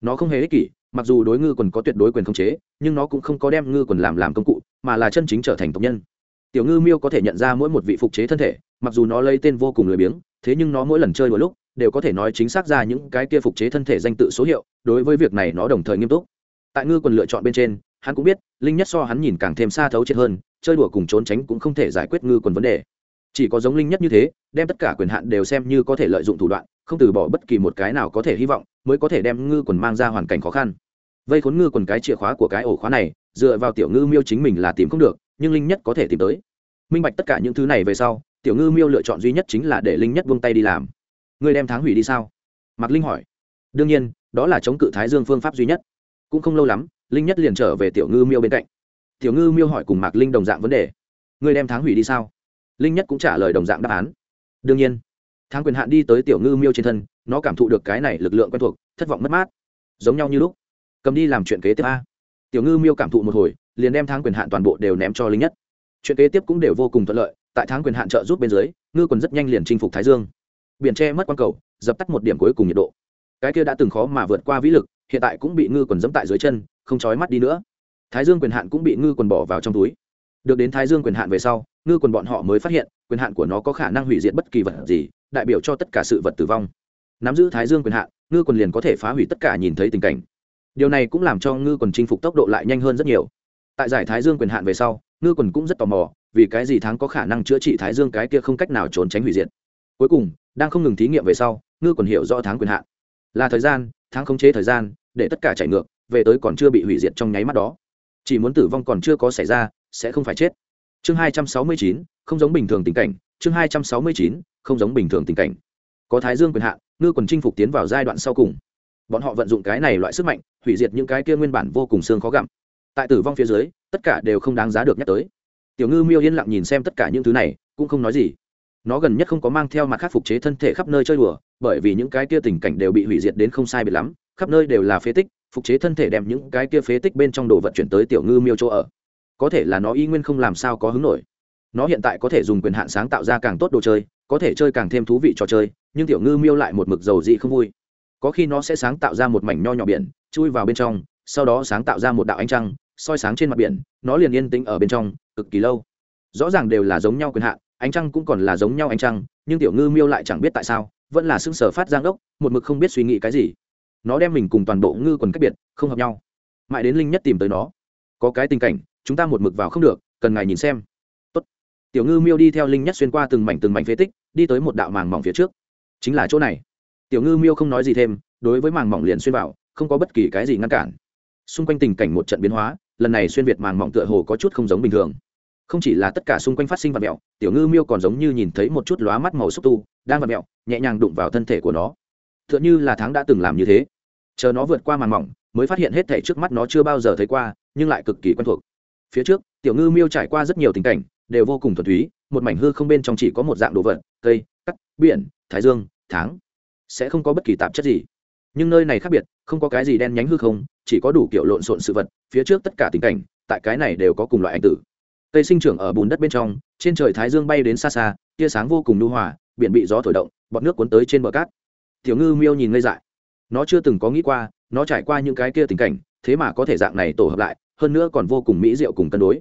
Nó không hề ích kỷ, mặc dù đối ngư quần có tuyệt đối quyền khống chế, nhưng nó cũng không có đem ngư quần làm làm công cụ, mà là chân chính trở thành tộc nhân. Tiểu ngư miêu có thể nhận ra mỗi một vị phục chế thân thể, mặc dù nó lấy tên vô cùng lười biếng, thế nhưng nó mỗi lần chơi một lúc, đều có thể nói chính xác ra những cái kia phục chế thân thể danh tự số hiệu, đối với việc này nó đồng thời nghiêm túc. Tại ngư quần lựa chọn bên trên hắn cũng biết, linh nhất so hắn nhìn càng thêm xa thấu triệt hơn, chơi đùa cùng trốn tránh cũng không thể giải quyết ngư quần vấn đề. Chỉ có giống linh nhất như thế, đem tất cả quyền hạn đều xem như có thể lợi dụng thủ đoạn, không từ bỏ bất kỳ một cái nào có thể hy vọng, mới có thể đem ngư quần mang ra hoàn cảnh khó khăn. Vây khốn ngư quần cái chìa khóa của cái ổ khóa này, dựa vào tiểu ngư miêu chính mình là tìm không được, nhưng linh nhất có thể tìm tới. Minh bạch tất cả những thứ này về sau, tiểu ngư miêu lựa chọn duy nhất chính là để linh nhất buông tay đi làm. Ngươi đem tháng hủy đi sao? Mạc linh hỏi. Đương nhiên, đó là chống cự thái dương phương pháp duy nhất. Cũng không lâu lắm linh nhất liền trở về tiểu ngư miêu bên cạnh. Tiểu ngư miêu hỏi cùng mạc linh đồng dạng vấn đề. Ngươi đem tháng hủy đi sao? Linh nhất cũng trả lời đồng dạng đáp án. Đương nhiên. Tháng quyền hạn đi tới tiểu ngư miêu trên thân, nó cảm thụ được cái này lực lượng quen thuộc, thất vọng mất mát. Giống nhau như lúc. Cầm đi làm chuyện kế tiếp a. Tiểu ngư miêu cảm thụ một hồi, liền đem tháng quyền hạn toàn bộ đều ném cho linh nhất. Chuyện kế tiếp cũng đều vô cùng thuận lợi, tại tháng quyền hạn trợ giúp bên dưới, ngư quần rất nhanh liền chinh phục thái dương. Biển tre mất quang cầu, dập tắt một điểm cuối cùng nhiệt độ. Cái kia đã từng khó mà vượt qua vĩ lực, hiện tại cũng bị ngư quần dẫm tại dưới chân không trói mắt đi nữa. Thái dương quyền hạn cũng bị ngư quần bỏ vào trong túi. Được đến thái dương quyền hạn về sau, ngư quần bọn họ mới phát hiện, quyền hạn của nó có khả năng hủy diệt bất kỳ vật gì, đại biểu cho tất cả sự vật tử vong. Nắm giữ thái dương quyền hạn, ngư quần liền có thể phá hủy tất cả nhìn thấy tình cảnh. Điều này cũng làm cho ngư quần chinh phục tốc độ lại nhanh hơn rất nhiều. Tại giải thái dương quyền hạn về sau, ngư quần cũng rất tò mò, vì cái gì Thắng có khả năng chữa trị thái dương cái kia không cách nào trốn tránh hủy diệt. Cuối cùng, đang không ngừng thí nghiệm về sau, ngư quần hiểu rõ tháng quyền hạn. Là thời gian, tháng khống chế thời gian, để tất cả chạy ngược về tới còn chưa bị hủy diệt trong nháy mắt đó. Chỉ muốn tử vong còn chưa có xảy ra, sẽ không phải chết. Chương hai trăm sáu mươi chín, không giống bình thường tình cảnh. Chương hai trăm sáu mươi chín, không giống bình thường tình cảnh. Có thái dương quyền hạn ngư quần chinh phục tiến vào giai đoạn sau cùng. Bọn họ vận dụng cái này loại sức mạnh, hủy diệt những cái kia nguyên bản vô cùng xương khó gặm. Tại tử vong phía dưới, tất cả đều không đáng giá được nhắc tới. Tiểu ngư miêu yên lặng nhìn xem tất cả những thứ này, cũng không nói gì. Nó gần nhất không có mang theo mặt khác phục chế thân thể khắp nơi chơi đùa, bởi vì những cái kia tình cảnh đều bị hủy diệt đến không sai biệt lắm, khắp nơi đều là phế tích phục chế thân thể đem những cái kia phế tích bên trong đồ vật chuyển tới tiểu ngư miêu chỗ ở. Có thể là nó y nguyên không làm sao có hứng nổi. Nó hiện tại có thể dùng quyền hạn sáng tạo ra càng tốt đồ chơi có thể chơi càng thêm thú vị trò chơi nhưng tiểu ngư miêu lại một mực dầu dị không vui. Có khi nó sẽ sáng tạo ra một mảnh nho nhỏ biển chui vào bên trong sau đó sáng tạo ra một đạo ánh trăng soi sáng trên mặt biển nó liền yên tĩnh ở bên trong cực kỳ lâu. Rõ ràng đều là giống nhau quyền hạn ánh trăng cũng còn là giống nhau ánh trăng nhưng tiểu ngư miêu lại chẳng biết tại sao vẫn là xương sở phát giang đốc, một mực không biết suy nghĩ cái gì nó đem mình cùng toàn bộ ngư quần cách biệt, không hợp nhau. Mãi đến linh nhất tìm tới nó. Có cái tình cảnh, chúng ta một mực vào không được, cần ngài nhìn xem. Tốt. tiểu ngư miêu đi theo linh nhất xuyên qua từng mảnh từng mảnh phế tích, đi tới một đạo màng mỏng phía trước. Chính là chỗ này. Tiểu ngư miêu không nói gì thêm, đối với màng mỏng liền xuyên vào, không có bất kỳ cái gì ngăn cản. Xung quanh tình cảnh một trận biến hóa, lần này xuyên việt màng mỏng tựa hồ có chút không giống bình thường. Không chỉ là tất cả xung quanh phát sinh vật mẹo, tiểu ngư miêu còn giống như nhìn thấy một chút lóa mắt màu xúc tu, đang vật mẹo, nhẹ nhàng đụng vào thân thể của nó. Tựa như là tháng đã từng làm như thế. Chờ nó vượt qua màn mỏng, mới phát hiện hết thể trước mắt nó chưa bao giờ thấy qua, nhưng lại cực kỳ quen thuộc. Phía trước, tiểu ngư miêu trải qua rất nhiều tình cảnh, đều vô cùng thuần túy, một mảnh hư không bên trong chỉ có một dạng đồ vật, cây cắt biển, thái dương, tháng. Sẽ không có bất kỳ tạp chất gì. Nhưng nơi này khác biệt, không có cái gì đen nhánh hư không, chỉ có đủ kiểu lộn xộn sự vật, phía trước tất cả tình cảnh, tại cái này đều có cùng loại ảnh tử. Cây sinh trưởng ở bùn đất bên trong, trên trời thái dương bay đến xa xa, tia sáng vô cùng nhu hòa, biển bị gió thổi động, bọt nước cuốn tới trên bờ cát tiểu ngư miêu nhìn ngây dại. Nó chưa từng có nghĩ qua, nó trải qua những cái kia tình cảnh, thế mà có thể dạng này tổ hợp lại, hơn nữa còn vô cùng mỹ diệu cùng cân đối.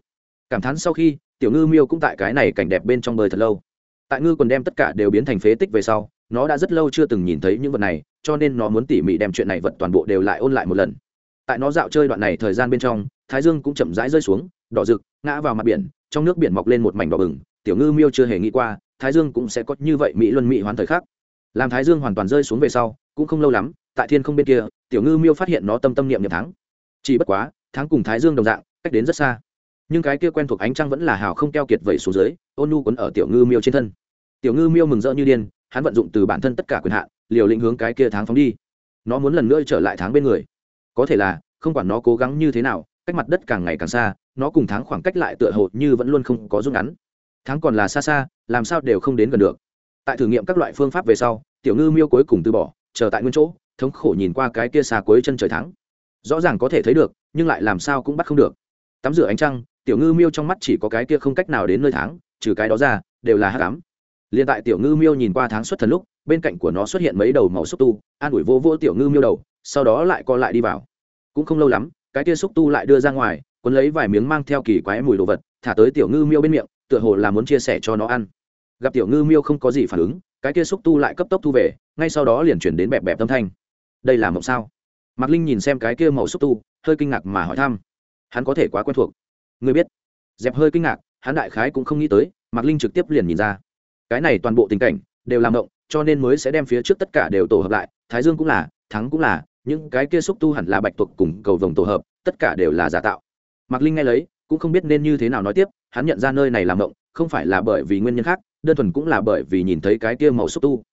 Cảm thán sau khi, tiểu ngư miêu cũng tại cái này cảnh đẹp bên trong bơi thật lâu. Tại ngư còn đem tất cả đều biến thành phế tích về sau, nó đã rất lâu chưa từng nhìn thấy những vật này, cho nên nó muốn tỉ mỉ đem chuyện này vật toàn bộ đều lại ôn lại một lần. Tại nó dạo chơi đoạn này thời gian bên trong, thái dương cũng chậm rãi rơi xuống, đỏ rực, ngã vào mặt biển, trong nước biển mọc lên một mảnh đỏ bừng, tiểu ngư miêu chưa hề nghĩ qua, thái dương cũng sẽ có như vậy mỹ luân mỹ hoàn thời khắc làm thái dương hoàn toàn rơi xuống về sau, cũng không lâu lắm, tại thiên không bên kia, tiểu ngư miêu phát hiện nó tâm tâm niệm niệm thắng. Chỉ bất quá tháng cùng thái dương đồng dạng, cách đến rất xa. Nhưng cái kia quen thuộc ánh trăng vẫn là hào không keo kiệt vẩy xuống dưới, ôn nu quấn ở tiểu ngư miêu trên thân. Tiểu ngư miêu mừng rỡ như điên, hắn vận dụng từ bản thân tất cả quyền hạn, liều lĩnh hướng cái kia tháng phóng đi. Nó muốn lần nữa trở lại tháng bên người. Có thể là, không quản nó cố gắng như thế nào, cách mặt đất càng ngày càng xa, nó cùng tháng khoảng cách lại tựa hồ như vẫn luôn không có rút ngắn. Tháng còn là xa xa, làm sao đều không đến gần được tại thử nghiệm các loại phương pháp về sau, tiểu ngư miêu cuối cùng từ bỏ, chờ tại nguyên chỗ, thống khổ nhìn qua cái kia xa cuối chân trời thắng. Rõ ràng có thể thấy được, nhưng lại làm sao cũng bắt không được. Tắm rửa ánh trăng, tiểu ngư miêu trong mắt chỉ có cái kia không cách nào đến nơi tháng trừ cái đó ra, đều là hát cám liền tại tiểu ngư miêu nhìn qua tháng xuất thần lúc, bên cạnh của nó xuất hiện mấy đầu màu xúc tu, an ủi vô vô tiểu ngư miêu đầu, sau đó lại co lại đi vào. Cũng không lâu lắm, cái kia xúc tu lại đưa ra ngoài, cuốn lấy vài miếng mang theo kỳ quái mùi đồ vật, thả tới tiểu ngư miêu bên miệng, tựa hồ là muốn chia sẻ cho nó ăn gặp tiểu ngư miêu không có gì phản ứng, cái kia xúc tu lại cấp tốc thu về, ngay sau đó liền chuyển đến bẹp bẹp tâm thanh. Đây là mộng sao? Mạc linh nhìn xem cái kia màu xúc tu, hơi kinh ngạc mà hỏi thăm. Hắn có thể quá quen thuộc. Người biết. Dẹp hơi kinh ngạc, hắn đại khái cũng không nghĩ tới, mạc linh trực tiếp liền nhìn ra. Cái này toàn bộ tình cảnh đều làm mộng, cho nên mới sẽ đem phía trước tất cả đều tổ hợp lại, thái dương cũng là, thắng cũng là, những cái kia xúc tu hẳn là bạch tuộc cùng cầu vồng tổ hợp, tất cả đều là giả tạo. Mạc linh nghe lấy, cũng không biết nên như thế nào nói tiếp, hắn nhận ra nơi này làm mộng không phải là bởi vì nguyên nhân khác, đơn thuần cũng là bởi vì nhìn thấy cái kia màu xúc tu.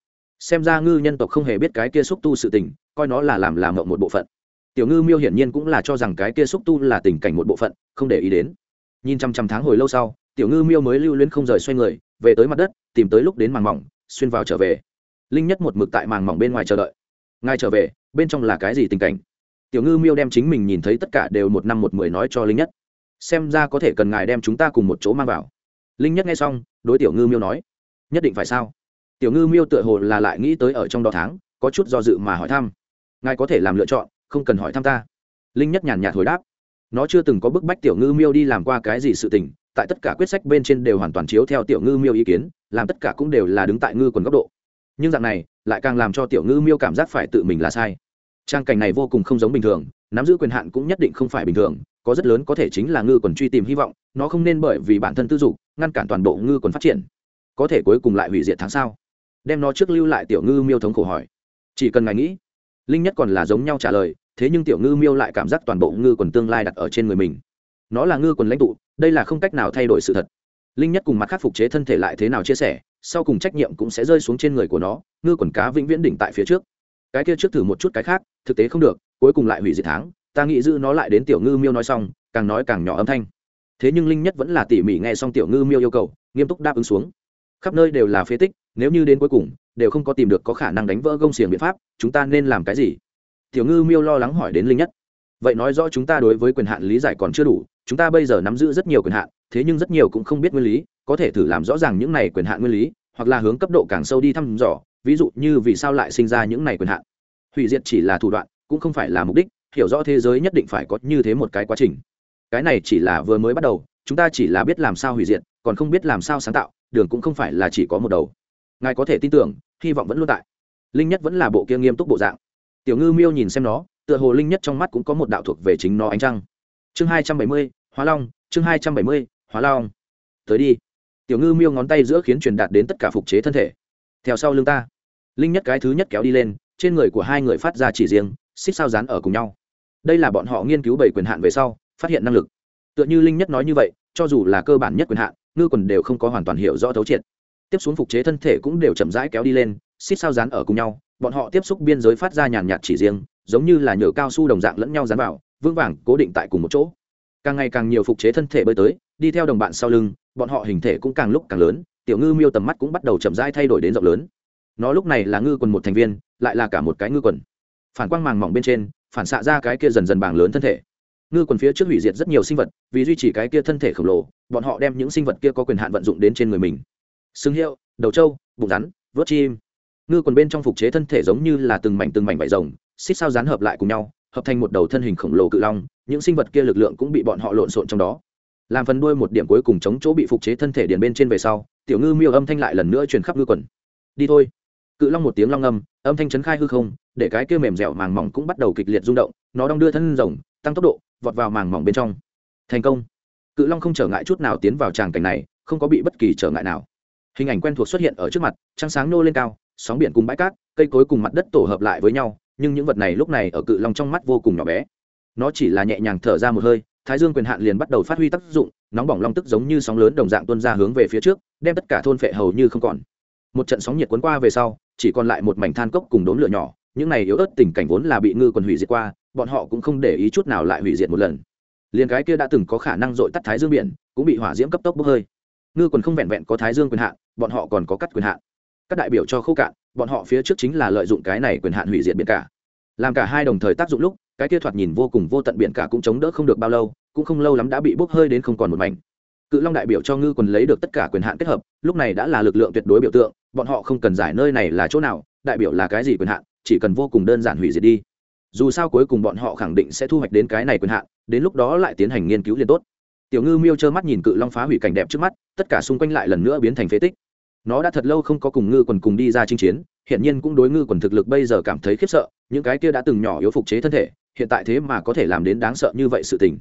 Xem ra ngư nhân tộc không hề biết cái kia xúc tu sự tình, coi nó là làm làm mộng một bộ phận. Tiểu ngư miêu hiển nhiên cũng là cho rằng cái kia xúc tu là tình cảnh một bộ phận, không để ý đến. Nhìn trăm trăm tháng hồi lâu sau, tiểu ngư miêu mới lưu luyến không rời xoay người, về tới mặt đất, tìm tới lúc đến màng mỏng, xuyên vào trở về. Linh nhất một mực tại màng mỏng bên ngoài chờ đợi. Ngay trở về, bên trong là cái gì tình cảnh? Tiểu ngư miêu đem chính mình nhìn thấy tất cả đều một năm một mười nói cho linh nhất. Xem ra có thể cần ngài đem chúng ta cùng một chỗ mang vào linh nhất nghe xong, đối tiểu ngư miêu nói, nhất định phải sao? Tiểu ngư miêu tựa hồ là lại nghĩ tới ở trong đó tháng, có chút do dự mà hỏi thăm, ngài có thể làm lựa chọn, không cần hỏi thăm ta? Linh nhất nhàn nhạt hồi đáp, nó chưa từng có bức bách tiểu ngư miêu đi làm qua cái gì sự tình, tại tất cả quyết sách bên trên đều hoàn toàn chiếu theo tiểu ngư miêu ý kiến, làm tất cả cũng đều là đứng tại ngư quần góc độ. Nhưng dạng này, lại càng làm cho tiểu ngư miêu cảm giác phải tự mình là sai. Trang cảnh này vô cùng không giống bình thường, nắm giữ quyền hạn cũng nhất định không phải bình thường có rất lớn có thể chính là ngư quần truy tìm hy vọng, nó không nên bởi vì bản thân tư dục, ngăn cản toàn bộ ngư quần phát triển. Có thể cuối cùng lại hủy diệt tháng sau. Đem nó trước lưu lại tiểu ngư miêu thống khổ hỏi. Chỉ cần ngài nghĩ, linh nhất còn là giống nhau trả lời, thế nhưng tiểu ngư miêu lại cảm giác toàn bộ ngư quần tương lai đặt ở trên người mình. Nó là ngư quần lãnh tụ, đây là không cách nào thay đổi sự thật. Linh nhất cùng mặt khắc phục chế thân thể lại thế nào chia sẻ, sau cùng trách nhiệm cũng sẽ rơi xuống trên người của nó, ngư quần cá vĩnh viễn đỉnh tại phía trước. Cái kia trước thử một chút cái khác, thực tế không được, cuối cùng lại hủy diệt tháng ta nghĩ giữ nó lại đến tiểu ngư miêu nói xong, càng nói càng nhỏ âm thanh. Thế nhưng linh nhất vẫn là tỉ mỉ nghe xong tiểu ngư miêu yêu cầu, nghiêm túc đáp ứng xuống. Khắp nơi đều là phế tích, nếu như đến cuối cùng, đều không có tìm được có khả năng đánh vỡ gông xiềng biện pháp, chúng ta nên làm cái gì? Tiểu ngư miêu lo lắng hỏi đến linh nhất. Vậy nói rõ chúng ta đối với quyền hạn lý giải còn chưa đủ, chúng ta bây giờ nắm giữ rất nhiều quyền hạn, thế nhưng rất nhiều cũng không biết nguyên lý, có thể thử làm rõ ràng những này quyền hạn nguyên lý, hoặc là hướng cấp độ càng sâu đi thăm dò, ví dụ như vì sao lại sinh ra những này quyền hạn. Hủy diệt chỉ là thủ đoạn, cũng không phải là mục đích hiểu rõ thế giới nhất định phải có như thế một cái quá trình. Cái này chỉ là vừa mới bắt đầu, chúng ta chỉ là biết làm sao hủy diệt, còn không biết làm sao sáng tạo, đường cũng không phải là chỉ có một đầu. Ngài có thể tin tưởng, hy vọng vẫn luôn tại. Linh nhất vẫn là bộ kia nghiêm túc bộ dạng. Tiểu ngư miêu nhìn xem nó, tựa hồ linh nhất trong mắt cũng có một đạo thuộc về chính nó ánh trăng. Chương hai trăm bảy mươi, hóa long, chương hai trăm bảy mươi, hóa long. Tới đi. Tiểu ngư miêu ngón tay giữa khiến truyền đạt đến tất cả phục chế thân thể. Theo sau lưng ta. Linh nhất cái thứ nhất kéo đi lên, trên người của hai người phát ra chỉ riêng, xích sao dán ở cùng nhau đây là bọn họ nghiên cứu bảy quyền hạn về sau, phát hiện năng lực. Tựa như linh nhất nói như vậy, cho dù là cơ bản nhất quyền hạn, ngư quần đều không có hoàn toàn hiểu rõ thấu triệt. Tiếp xuống phục chế thân thể cũng đều chậm rãi kéo đi lên, xích sao dán ở cùng nhau, bọn họ tiếp xúc biên giới phát ra nhàn nhạt chỉ riêng, giống như là nhựa cao su đồng dạng lẫn nhau dán vào, vững vàng, cố định tại cùng một chỗ. Càng ngày càng nhiều phục chế thân thể bơi tới, đi theo đồng bạn sau lưng, bọn họ hình thể cũng càng lúc càng lớn, tiểu ngư miêu tầm mắt cũng bắt đầu chậm rãi thay đổi đến rộng lớn. Nó lúc này là ngư quần một thành viên, lại là cả một cái ngư quần. Phản quang màng mỏng bên trên phản xạ ra cái kia dần dần bảng lớn thân thể. Ngư quần phía trước hủy diệt rất nhiều sinh vật, vì duy trì cái kia thân thể khổng lồ, bọn họ đem những sinh vật kia có quyền hạn vận dụng đến trên người mình. Xương hiệu, đầu trâu, bụng rắn, vớt chim. Ngư quần bên trong phục chế thân thể giống như là từng mảnh từng mảnh vải rồng, xích sao rán hợp lại cùng nhau, hợp thành một đầu thân hình khổng lồ cự long, những sinh vật kia lực lượng cũng bị bọn họ lộn xộn trong đó. Làm phần đuôi một điểm cuối cùng chống chỗ bị phục chế thân thể điền bên trên về sau, tiểu ngư miêu âm thanh lại lần nữa truyền khắp ngư quần. Đi thôi. Cự long một tiếng long âm âm thanh chấn khai hư không, để cái kia mềm dẻo màng mỏng cũng bắt đầu kịch liệt rung động, nó đong đưa thân rồng, tăng tốc độ, vọt vào màng mỏng bên trong. Thành công. Cự long không trở ngại chút nào tiến vào tràng cảnh này, không có bị bất kỳ trở ngại nào. Hình ảnh quen thuộc xuất hiện ở trước mặt, trăng sáng nô lên cao, sóng biển cùng bãi cát, cây cối cùng mặt đất tổ hợp lại với nhau, nhưng những vật này lúc này ở cự long trong mắt vô cùng nhỏ bé. Nó chỉ là nhẹ nhàng thở ra một hơi, thái dương quyền hạn liền bắt đầu phát huy tác dụng, nóng bỏng long tức giống như sóng lớn đồng dạng tuôn ra hướng về phía trước, đem tất cả thôn phệ hầu như không còn. Một trận sóng nhiệt cuốn qua về sau chỉ còn lại một mảnh than cốc cùng đốn lửa nhỏ, những này yếu ớt tình cảnh vốn là bị ngư quần hủy diệt qua, bọn họ cũng không để ý chút nào lại hủy diệt một lần. Liền cái kia đã từng có khả năng dội tắt thái dương biển, cũng bị hỏa diễm cấp tốc bốc hơi. Ngư quần không vẹn vẹn có thái dương quyền hạn, bọn họ còn có cắt quyền hạn. Các đại biểu cho khâu cạn, bọn họ phía trước chính là lợi dụng cái này quyền hạn hủy diệt biển cả. Làm cả hai đồng thời tác dụng lúc, cái kia thoạt nhìn vô cùng vô tận biển cả cũng chống đỡ không được bao lâu, cũng không lâu lắm đã bị bốc hơi đến không còn một mảnh. Cự long đại biểu cho ngư quần lấy được tất cả quyền hạn kết hợp, lúc này đã là lực lượng tuyệt đối biểu tượng bọn họ không cần giải nơi này là chỗ nào, đại biểu là cái gì quyền hạn, chỉ cần vô cùng đơn giản hủy diệt đi. Dù sao cuối cùng bọn họ khẳng định sẽ thu hoạch đến cái này quyền hạn, đến lúc đó lại tiến hành nghiên cứu liền tốt. Tiểu ngư miêu trơ mắt nhìn cự long phá hủy cảnh đẹp trước mắt, tất cả xung quanh lại lần nữa biến thành phế tích. Nó đã thật lâu không có cùng ngư quần cùng đi ra chinh chiến hiện nhiên cũng đối ngư quần thực lực bây giờ cảm thấy khiếp sợ, những cái kia đã từng nhỏ yếu phục chế thân thể, hiện tại thế mà có thể làm đến đáng sợ như vậy sự tình.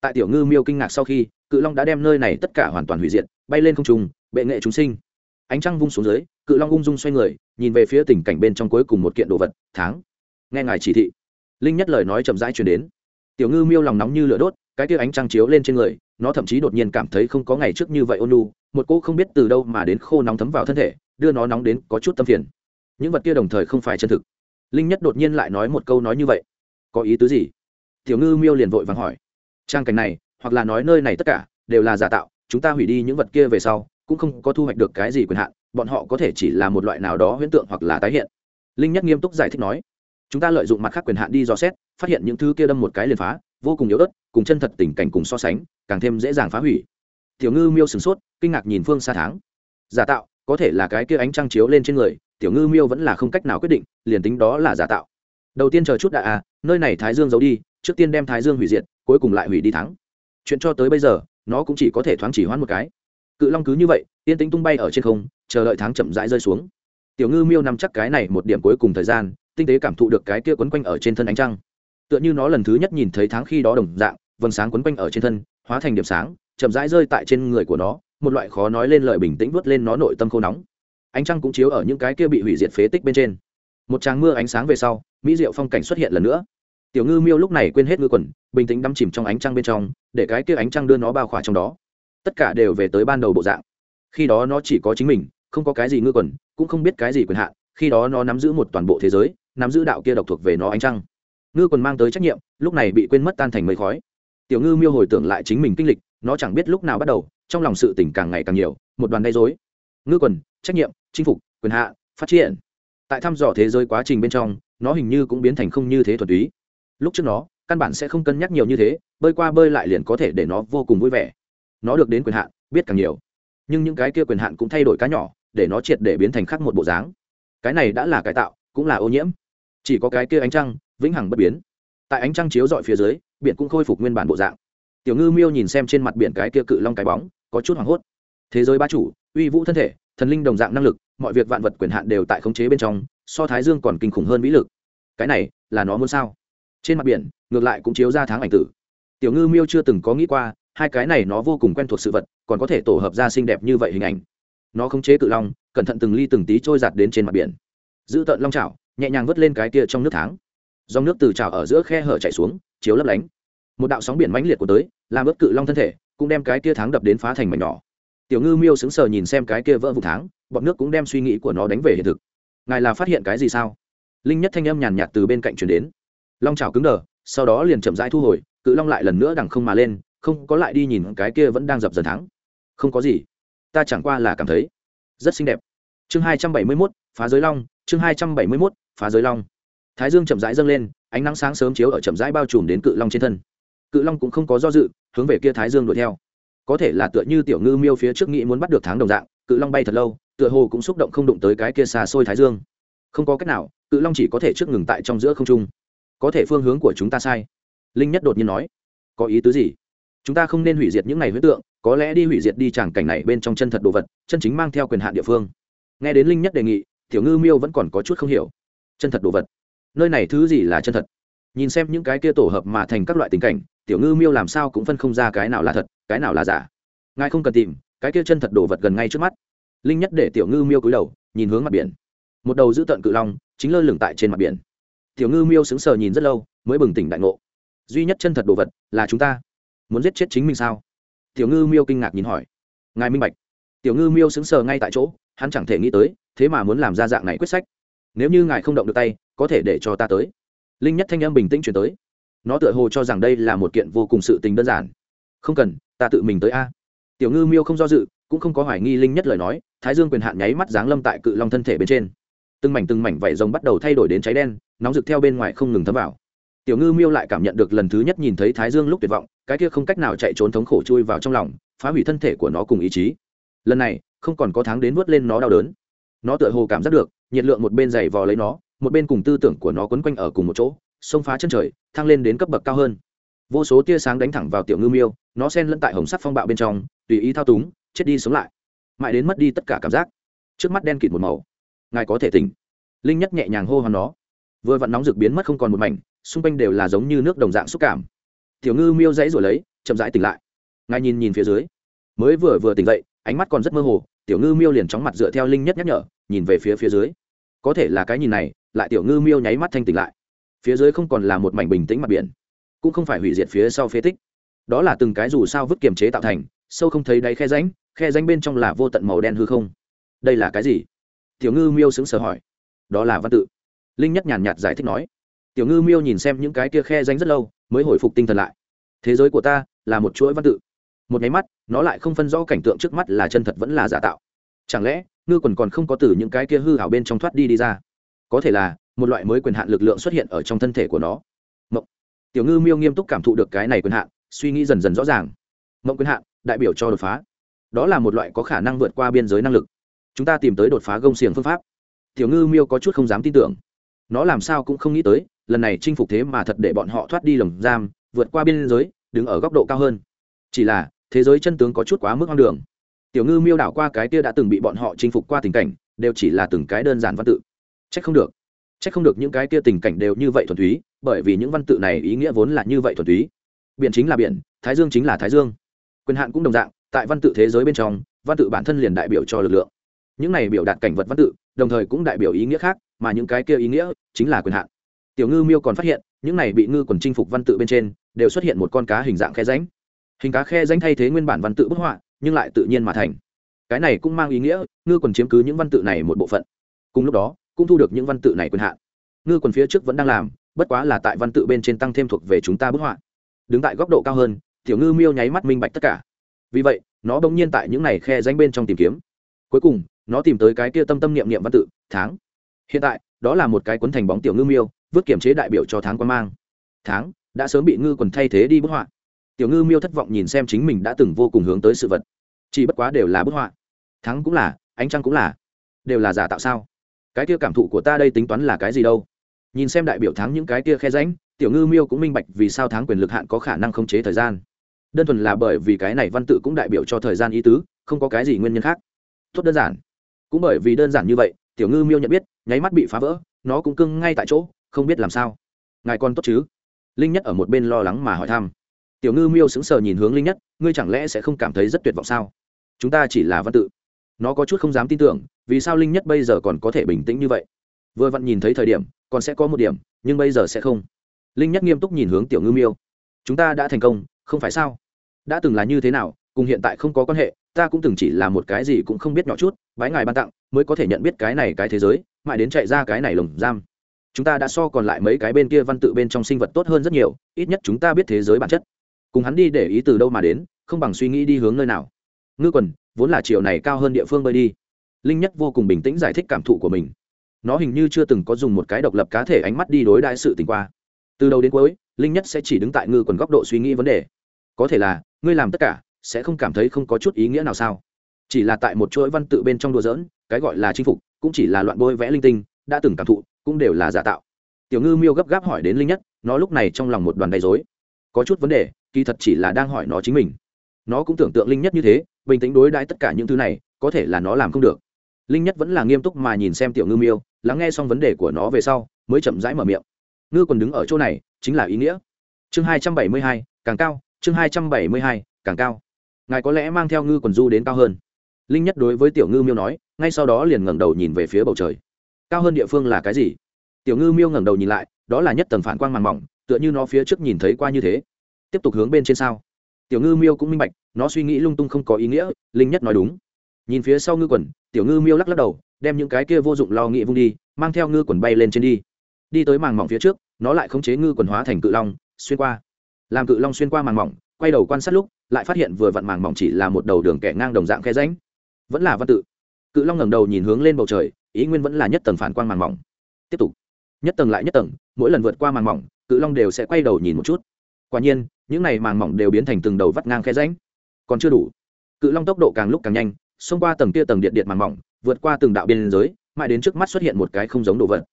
Tại tiểu ngư miêu kinh ngạc sau khi, cự long đã đem nơi này tất cả hoàn toàn hủy diệt, bay lên không trùng bệ nghệ chúng sinh ánh trăng vung xuống dưới, cự long ung dung xoay người, nhìn về phía tình cảnh bên trong cuối cùng một kiện đồ vật, tháng. Nghe ngài chỉ thị. Linh nhất lời nói chậm rãi truyền đến. Tiểu ngư miêu lòng nóng như lửa đốt, cái tia ánh trăng chiếu lên trên người, nó thậm chí đột nhiên cảm thấy không có ngày trước như vậy ôn lu một cô không biết từ đâu mà đến khô nóng thấm vào thân thể, đưa nó nóng đến có chút tâm phiền. Những vật kia đồng thời không phải chân thực. Linh nhất đột nhiên lại nói một câu nói như vậy. Có ý tứ gì? Tiểu ngư miêu liền vội vàng hỏi. Trang cảnh này, hoặc là nói nơi này tất cả, đều là giả tạo, chúng ta hủy đi những vật kia về sau cũng không có thu hoạch được cái gì quyền hạn, bọn họ có thể chỉ là một loại nào đó huyễn tượng hoặc là tái hiện. Linh nhất nghiêm túc giải thích nói, chúng ta lợi dụng mặt khác quyền hạn đi dò xét, phát hiện những thứ kia đâm một cái liền phá, vô cùng yếu ớt, cùng chân thật tình cảnh cùng so sánh, càng thêm dễ dàng phá hủy. Tiểu ngư miêu sửng sốt, kinh ngạc nhìn phương xa tháng giả tạo, có thể là cái kia ánh trăng chiếu lên trên người, tiểu ngư miêu vẫn là không cách nào quyết định, liền tính đó là giả tạo. Đầu tiên chờ chút đã à nơi này thái dương giấu đi, trước tiên đem thái dương hủy diệt, cuối cùng lại hủy đi thắng. Chuyện cho tới bây giờ, nó cũng chỉ có thể thoáng chỉ hoãn một cái cự long cứ như vậy tiên tĩnh tung bay ở trên không, chờ đợi tháng chậm rãi rơi xuống. Tiểu ngư miêu nằm chắc cái này một điểm cuối cùng thời gian, tinh tế cảm thụ được cái kia quấn quanh ở trên thân ánh trăng. Tựa như nó lần thứ nhất nhìn thấy tháng khi đó đồng dạng, vầng sáng quấn quanh ở trên thân, hóa thành điểm sáng, chậm rãi rơi tại trên người của nó, một loại khó nói lên lời bình tĩnh vớt lên nó nội tâm khô nóng. Ánh trăng cũng chiếu ở những cái kia bị hủy diệt phế tích bên trên. Một tràng mưa ánh sáng về sau, mỹ diệu phong cảnh xuất hiện lần nữa. Tiểu ngư miêu lúc này quên hết ngư quần, bình tĩnh đắm chìm trong ánh trăng bên trong, để cái kia ánh trăng đưa nó bao khỏa trong đó tất cả đều về tới ban đầu bộ dạng. Khi đó nó chỉ có chính mình, không có cái gì ngư quần, cũng không biết cái gì quyền hạn, khi đó nó nắm giữ một toàn bộ thế giới, nắm giữ đạo kia độc thuộc về nó ánh trăng. Ngư quần mang tới trách nhiệm, lúc này bị quên mất tan thành mây khói. Tiểu ngư miêu hồi tưởng lại chính mình kinh lịch, nó chẳng biết lúc nào bắt đầu, trong lòng sự tỉnh càng ngày càng nhiều, một đoàn gây dối ngư quần, trách nhiệm, chinh phục, quyền hạ phát triển. Tại thăm dò thế giới quá trình bên trong, nó hình như cũng biến thành không như thế thuần túy. Lúc trước nó, căn bản sẽ không cân nhắc nhiều như thế, bơi qua bơi lại liền có thể để nó vô cùng vui vẻ nó được đến quyền hạn, biết càng nhiều. Nhưng những cái kia quyền hạn cũng thay đổi cá nhỏ, để nó triệt để biến thành khác một bộ dáng. Cái này đã là cải tạo, cũng là ô nhiễm. Chỉ có cái kia ánh trăng, vĩnh hằng bất biến. Tại ánh trăng chiếu dọi phía dưới, biển cũng khôi phục nguyên bản bộ dạng. Tiểu ngư miêu nhìn xem trên mặt biển cái kia cự long cái bóng, có chút hoảng hốt. Thế giới ba chủ, uy vũ thân thể, thần linh đồng dạng năng lực, mọi việc vạn vật quyền hạn đều tại khống chế bên trong, so thái dương còn kinh khủng hơn vĩ lực. Cái này, là nó muốn sao? Trên mặt biển, ngược lại cũng chiếu ra tháng ảnh tử. Tiểu ngư miêu chưa từng có nghĩ qua hai cái này nó vô cùng quen thuộc sự vật, còn có thể tổ hợp ra xinh đẹp như vậy hình ảnh. Nó khống chế cự long, cẩn thận từng ly từng tí trôi giạt đến trên mặt biển. Giữ tợn long chảo, nhẹ nhàng vớt lên cái kia trong nước tháng. Dòng nước từ trào ở giữa khe hở chạy xuống, chiếu lấp lánh. Một đạo sóng biển mãnh liệt của tới, làm ướt cự long thân thể, cũng đem cái kia tháng đập đến phá thành mảnh nhỏ. Tiểu ngư miêu sững sờ nhìn xem cái kia vỡ vụ tháng, bọn nước cũng đem suy nghĩ của nó đánh về hiện thực. Ngài là phát hiện cái gì sao? Linh nhất thanh âm nhàn nhạt từ bên cạnh chuyển đến. Long trào cứng đờ, sau đó liền chậm rãi thu hồi, cự long lại lần nữa đằng không mà lên không có lại đi nhìn cái kia vẫn đang dập dần thắng. Không có gì. Ta chẳng qua là cảm thấy rất xinh đẹp. Chương hai trăm bảy mươi mốt, phá giới long, chương hai trăm bảy mươi mốt, phá giới long. Thái dương chậm rãi dâng lên, ánh nắng sáng sớm chiếu ở chậm rãi bao trùm đến cự long trên thân. Cự long cũng không có do dự, hướng về kia thái dương đuổi theo. Có thể là tựa như tiểu ngư miêu phía trước nghĩ muốn bắt được tháng đồng dạng, cự long bay thật lâu, tựa hồ cũng xúc động không đụng tới cái kia xa xôi thái dương. Không có cách nào, cự long chỉ có thể trước ngừng tại trong giữa không trung. Có thể phương hướng của chúng ta sai. Linh nhất đột nhiên nói, có ý tứ gì? Chúng ta không nên hủy diệt những ngày huyết tượng, có lẽ đi hủy diệt đi tràng cảnh này bên trong chân thật đồ vật, chân chính mang theo quyền hạn địa phương. Nghe đến linh nhất đề nghị, tiểu ngư miêu vẫn còn có chút không hiểu. Chân thật đồ vật? Nơi này thứ gì là chân thật? Nhìn xem những cái kia tổ hợp mà thành các loại tình cảnh, tiểu ngư miêu làm sao cũng phân không ra cái nào là thật, cái nào là giả. Ngài không cần tìm, cái kia chân thật đồ vật gần ngay trước mắt. Linh nhất để tiểu ngư miêu cúi đầu, nhìn hướng mặt biển. Một đầu giữ tận cự long, chính lơ lửng tại trên mặt biển. Tiểu ngư miêu sững sờ nhìn rất lâu, mới bừng tỉnh đại ngộ. Duy nhất chân thật đồ vật là chúng ta muốn giết chết chính mình sao? Tiểu ngư miêu kinh ngạc nhìn hỏi. Ngài minh bạch. Tiểu ngư miêu sững sờ ngay tại chỗ, hắn chẳng thể nghĩ tới, thế mà muốn làm ra dạng này quyết sách. Nếu như ngài không động được tay, có thể để cho ta tới. Linh nhất thanh âm bình tĩnh chuyển tới. Nó tựa hồ cho rằng đây là một kiện vô cùng sự tình đơn giản. Không cần, ta tự mình tới a. Tiểu ngư miêu không do dự, cũng không có hoài nghi linh nhất lời nói, thái dương quyền hạn nháy mắt giáng lâm tại cự long thân thể bên trên. Từng mảnh từng mảnh vảy rồng bắt đầu thay đổi đến cháy đen, nóng rực theo bên ngoài không ngừng thấm vào. Tiểu ngư miêu lại cảm nhận được lần thứ nhất nhìn thấy thái dương lúc tuyệt vọng cái kia không cách nào chạy trốn thống khổ chui vào trong lòng, phá hủy thân thể của nó cùng ý chí. Lần này, không còn có tháng đến vớt lên nó đau đớn. Nó tựa hồ cảm giác được, nhiệt lượng một bên dày vò lấy nó, một bên cùng tư tưởng của nó quấn quanh ở cùng một chỗ, xông phá chân trời, thăng lên đến cấp bậc cao hơn. Vô số tia sáng đánh thẳng vào tiểu ngư miêu, nó sen lẫn tại hồng sắc phong bạo bên trong, tùy ý thao túng, chết đi sống lại. Mãi đến mất đi tất cả cảm giác. Trước mắt đen kịt một màu. Ngài có thể tỉnh. Linh nhất nhẹ nhàng hô hoán nó. Vừa vặn nóng rực biến mất không còn một mảnh, xung quanh đều là giống như nước đồng dạng xúc cảm tiểu ngư miêu dãy rồi lấy, chậm rãi tỉnh lại. Ngài nhìn nhìn phía dưới. Mới vừa vừa tỉnh dậy, ánh mắt còn rất mơ hồ, tiểu ngư miêu liền chóng mặt dựa theo linh nhất nhắc nhở, nhìn về phía phía dưới. Có thể là cái nhìn này, lại tiểu ngư miêu nháy mắt thanh tỉnh lại. Phía dưới không còn là một mảnh bình tĩnh mặt biển, cũng không phải hủy diệt phía sau phế tích. Đó là từng cái dù sao vứt kiềm chế tạo thành, sâu không thấy đáy khe ránh khe ránh bên trong là vô tận màu đen hư không. Đây là cái gì? Tiểu ngư miêu sững sờ hỏi. Đó là văn tự. Linh nhất nhàn nhạt giải thích nói tiểu ngư miêu nhìn xem những cái kia khe danh rất lâu, mới hồi phục tinh thần lại. Thế giới của ta là một chuỗi văn tự. Một nháy mắt, nó lại không phân rõ cảnh tượng trước mắt là chân thật vẫn là giả tạo. Chẳng lẽ, ngư quần còn không có từ những cái kia hư hảo bên trong thoát đi đi ra? Có thể là, một loại mới quyền hạn lực lượng xuất hiện ở trong thân thể của nó. Mộng. Tiểu ngư miêu nghiêm túc cảm thụ được cái này quyền hạn, suy nghĩ dần dần rõ ràng. Mộng quyền hạn, đại biểu cho đột phá. Đó là một loại có khả năng vượt qua biên giới năng lực. Chúng ta tìm tới đột phá gông xiềng phương pháp. Tiểu ngư miêu có chút không dám tin tưởng. Nó làm sao cũng không nghĩ tới lần này chinh phục thế mà thật để bọn họ thoát đi lồng giam, vượt qua biên giới, đứng ở góc độ cao hơn. Chỉ là, thế giới chân tướng có chút quá mức hoang đường. Tiểu ngư miêu đảo qua cái kia đã từng bị bọn họ chinh phục qua tình cảnh, đều chỉ là từng cái đơn giản văn tự. C h ắ c không được. C h ắ c không được những cái kia tình cảnh đều như vậy thuần túy, bởi vì những văn tự này ý nghĩa vốn là như vậy thuần túy. Biển chính là biển, thái dương chính là thái dương. Quyền hạn cũng đồng dạng, tại văn tự thế giới bên trong, văn tự bản thân liền đại biểu cho lực lượng. Những này biểu đạt cảnh vật văn tự, đồng thời cũng đại biểu ý nghĩa khác, mà những cái kia ý nghĩa chính là quyền hạn tiểu ngư miêu còn phát hiện, những này bị ngư quần chinh phục văn tự bên trên, đều xuất hiện một con cá hình dạng khe ránh hình cá khe ránh thay thế nguyên bản văn tự bức họa, nhưng lại tự nhiên mà thành. Cái này cũng mang ý nghĩa, ngư quần chiếm cứ những văn tự này một bộ phận. Cùng lúc đó, cũng thu được những văn tự này quyền hạn. Ngư quần phía trước vẫn đang làm, bất quá là tại văn tự bên trên tăng thêm thuộc về chúng ta bức họa. Đứng tại góc độ cao hơn, tiểu ngư miêu nháy mắt minh bạch tất cả. Vì vậy, nó bỗng nhiên tại những này khe danh bên trong tìm kiếm. Cuối cùng, nó tìm tới cái kia tâm tâm niệm niệm văn tự, tháng. Hiện tại, đó là một cái cuốn thành bóng tiểu ngư miêu vứt kiểm chế đại biểu cho tháng quan mang. Tháng, đã sớm bị ngư quần thay thế đi bức họa. Tiểu ngư miêu thất vọng nhìn xem chính mình đã từng vô cùng hướng tới sự vật. Chỉ bất quá đều là bức họa. Thắng cũng là, ánh trăng cũng là. Đều là giả tạo sao? Cái kia cảm thụ của ta đây tính toán là cái gì đâu? Nhìn xem đại biểu thắng những cái kia khe ránh tiểu ngư miêu cũng minh bạch vì sao thắng quyền lực hạn có khả năng khống chế thời gian. Đơn thuần là bởi vì cái này văn tự cũng đại biểu cho thời gian ý tứ, không có cái gì nguyên nhân khác. Tốt đơn giản. Cũng bởi vì đơn giản như vậy, tiểu ngư miêu nhận biết, nháy mắt bị phá vỡ, nó cũng cưng ngay tại chỗ không biết làm sao. Ngài con tốt chứ? Linh nhất ở một bên lo lắng mà hỏi thăm. Tiểu ngư miêu sững sờ nhìn hướng linh nhất, ngươi chẳng lẽ sẽ không cảm thấy rất tuyệt vọng sao? Chúng ta chỉ là văn tự. Nó có chút không dám tin tưởng, vì sao linh nhất bây giờ còn có thể bình tĩnh như vậy? Vừa vặn nhìn thấy thời điểm, còn sẽ có một điểm, nhưng bây giờ sẽ không. Linh nhất nghiêm túc nhìn hướng tiểu ngư miêu. Chúng ta đã thành công, không phải sao? Đã từng là như thế nào, cùng hiện tại không có quan hệ, ta cũng từng chỉ là một cái gì cũng không biết nhỏ chút, bái ngài ban tặng, mới có thể nhận biết cái này cái thế giới, mãi đến chạy ra cái này lồng giam chúng ta đã so còn lại mấy cái bên kia văn tự bên trong sinh vật tốt hơn rất nhiều, ít nhất chúng ta biết thế giới bản chất. Cùng hắn đi để ý từ đâu mà đến, không bằng suy nghĩ đi hướng nơi nào. Ngư quần, vốn là chiều này cao hơn địa phương bơi đi. Linh nhất vô cùng bình tĩnh giải thích cảm thụ của mình. Nó hình như chưa từng có dùng một cái độc lập cá thể ánh mắt đi đối đại sự tình qua. Từ đầu đến cuối, linh nhất sẽ chỉ đứng tại ngư quần góc độ suy nghĩ vấn đề. Có thể là, ngươi làm tất cả, sẽ không cảm thấy không có chút ý nghĩa nào sao? Chỉ là tại một chuỗi văn tự bên trong đùa dỡn cái gọi là chinh phục, cũng chỉ là loạn bôi vẽ linh tinh, đã từng cảm thụ cũng đều là giả tạo. Tiểu ngư miêu gấp gáp hỏi đến linh nhất, nó lúc này trong lòng một đoàn đầy dối có chút vấn đề, kỳ thật chỉ là đang hỏi nó chính mình. Nó cũng tưởng tượng linh nhất như thế, bình tĩnh đối đãi tất cả những thứ này, có thể là nó làm không được. Linh nhất vẫn là nghiêm túc mà nhìn xem tiểu ngư miêu, lắng nghe xong vấn đề của nó về sau, mới chậm rãi mở miệng. Ngư còn đứng ở chỗ này, chính là ý nghĩa. Chương hai trăm bảy mươi hai, càng cao, chương hai trăm bảy mươi hai, càng cao. Ngài có lẽ mang theo ngư quần du đến cao hơn. Linh nhất đối với tiểu ngư miêu nói, ngay sau đó liền ngẩng đầu nhìn về phía bầu trời cao hơn địa phương là cái gì? Tiểu ngư miêu ngẩng đầu nhìn lại, đó là nhất tầng phản quang màng mỏng, tựa như nó phía trước nhìn thấy qua như thế. Tiếp tục hướng bên trên sao. Tiểu ngư miêu cũng minh bạch, nó suy nghĩ lung tung không có ý nghĩa, linh nhất nói đúng. Nhìn phía sau ngư quần, tiểu ngư miêu lắc lắc đầu, đem những cái kia vô dụng lo nghĩ vung đi, mang theo ngư quần bay lên trên đi. Đi tới màng mỏng phía trước, nó lại khống chế ngư quần hóa thành cự long, xuyên qua. Làm cự long xuyên qua màng mỏng, quay đầu quan sát lúc, lại phát hiện vừa vặn màng mỏng chỉ là một đầu đường kẻ ngang đồng dạng khe ránh vẫn là văn tự cự long ngẩng đầu nhìn hướng lên bầu trời, ý nguyên vẫn là nhất tầng phản quang màng mỏng. Tiếp tục. Nhất tầng lại nhất tầng, mỗi lần vượt qua màng mỏng, cự long đều sẽ quay đầu nhìn một chút. Quả nhiên, những này màng mỏng đều biến thành từng đầu vắt ngang khe ránh còn chưa đủ. Cự long tốc độ càng lúc càng nhanh, xông qua tầng kia tầng điện điện màng mỏng, vượt qua từng đạo biên giới, mãi đến trước mắt xuất hiện một cái không giống đồ vật.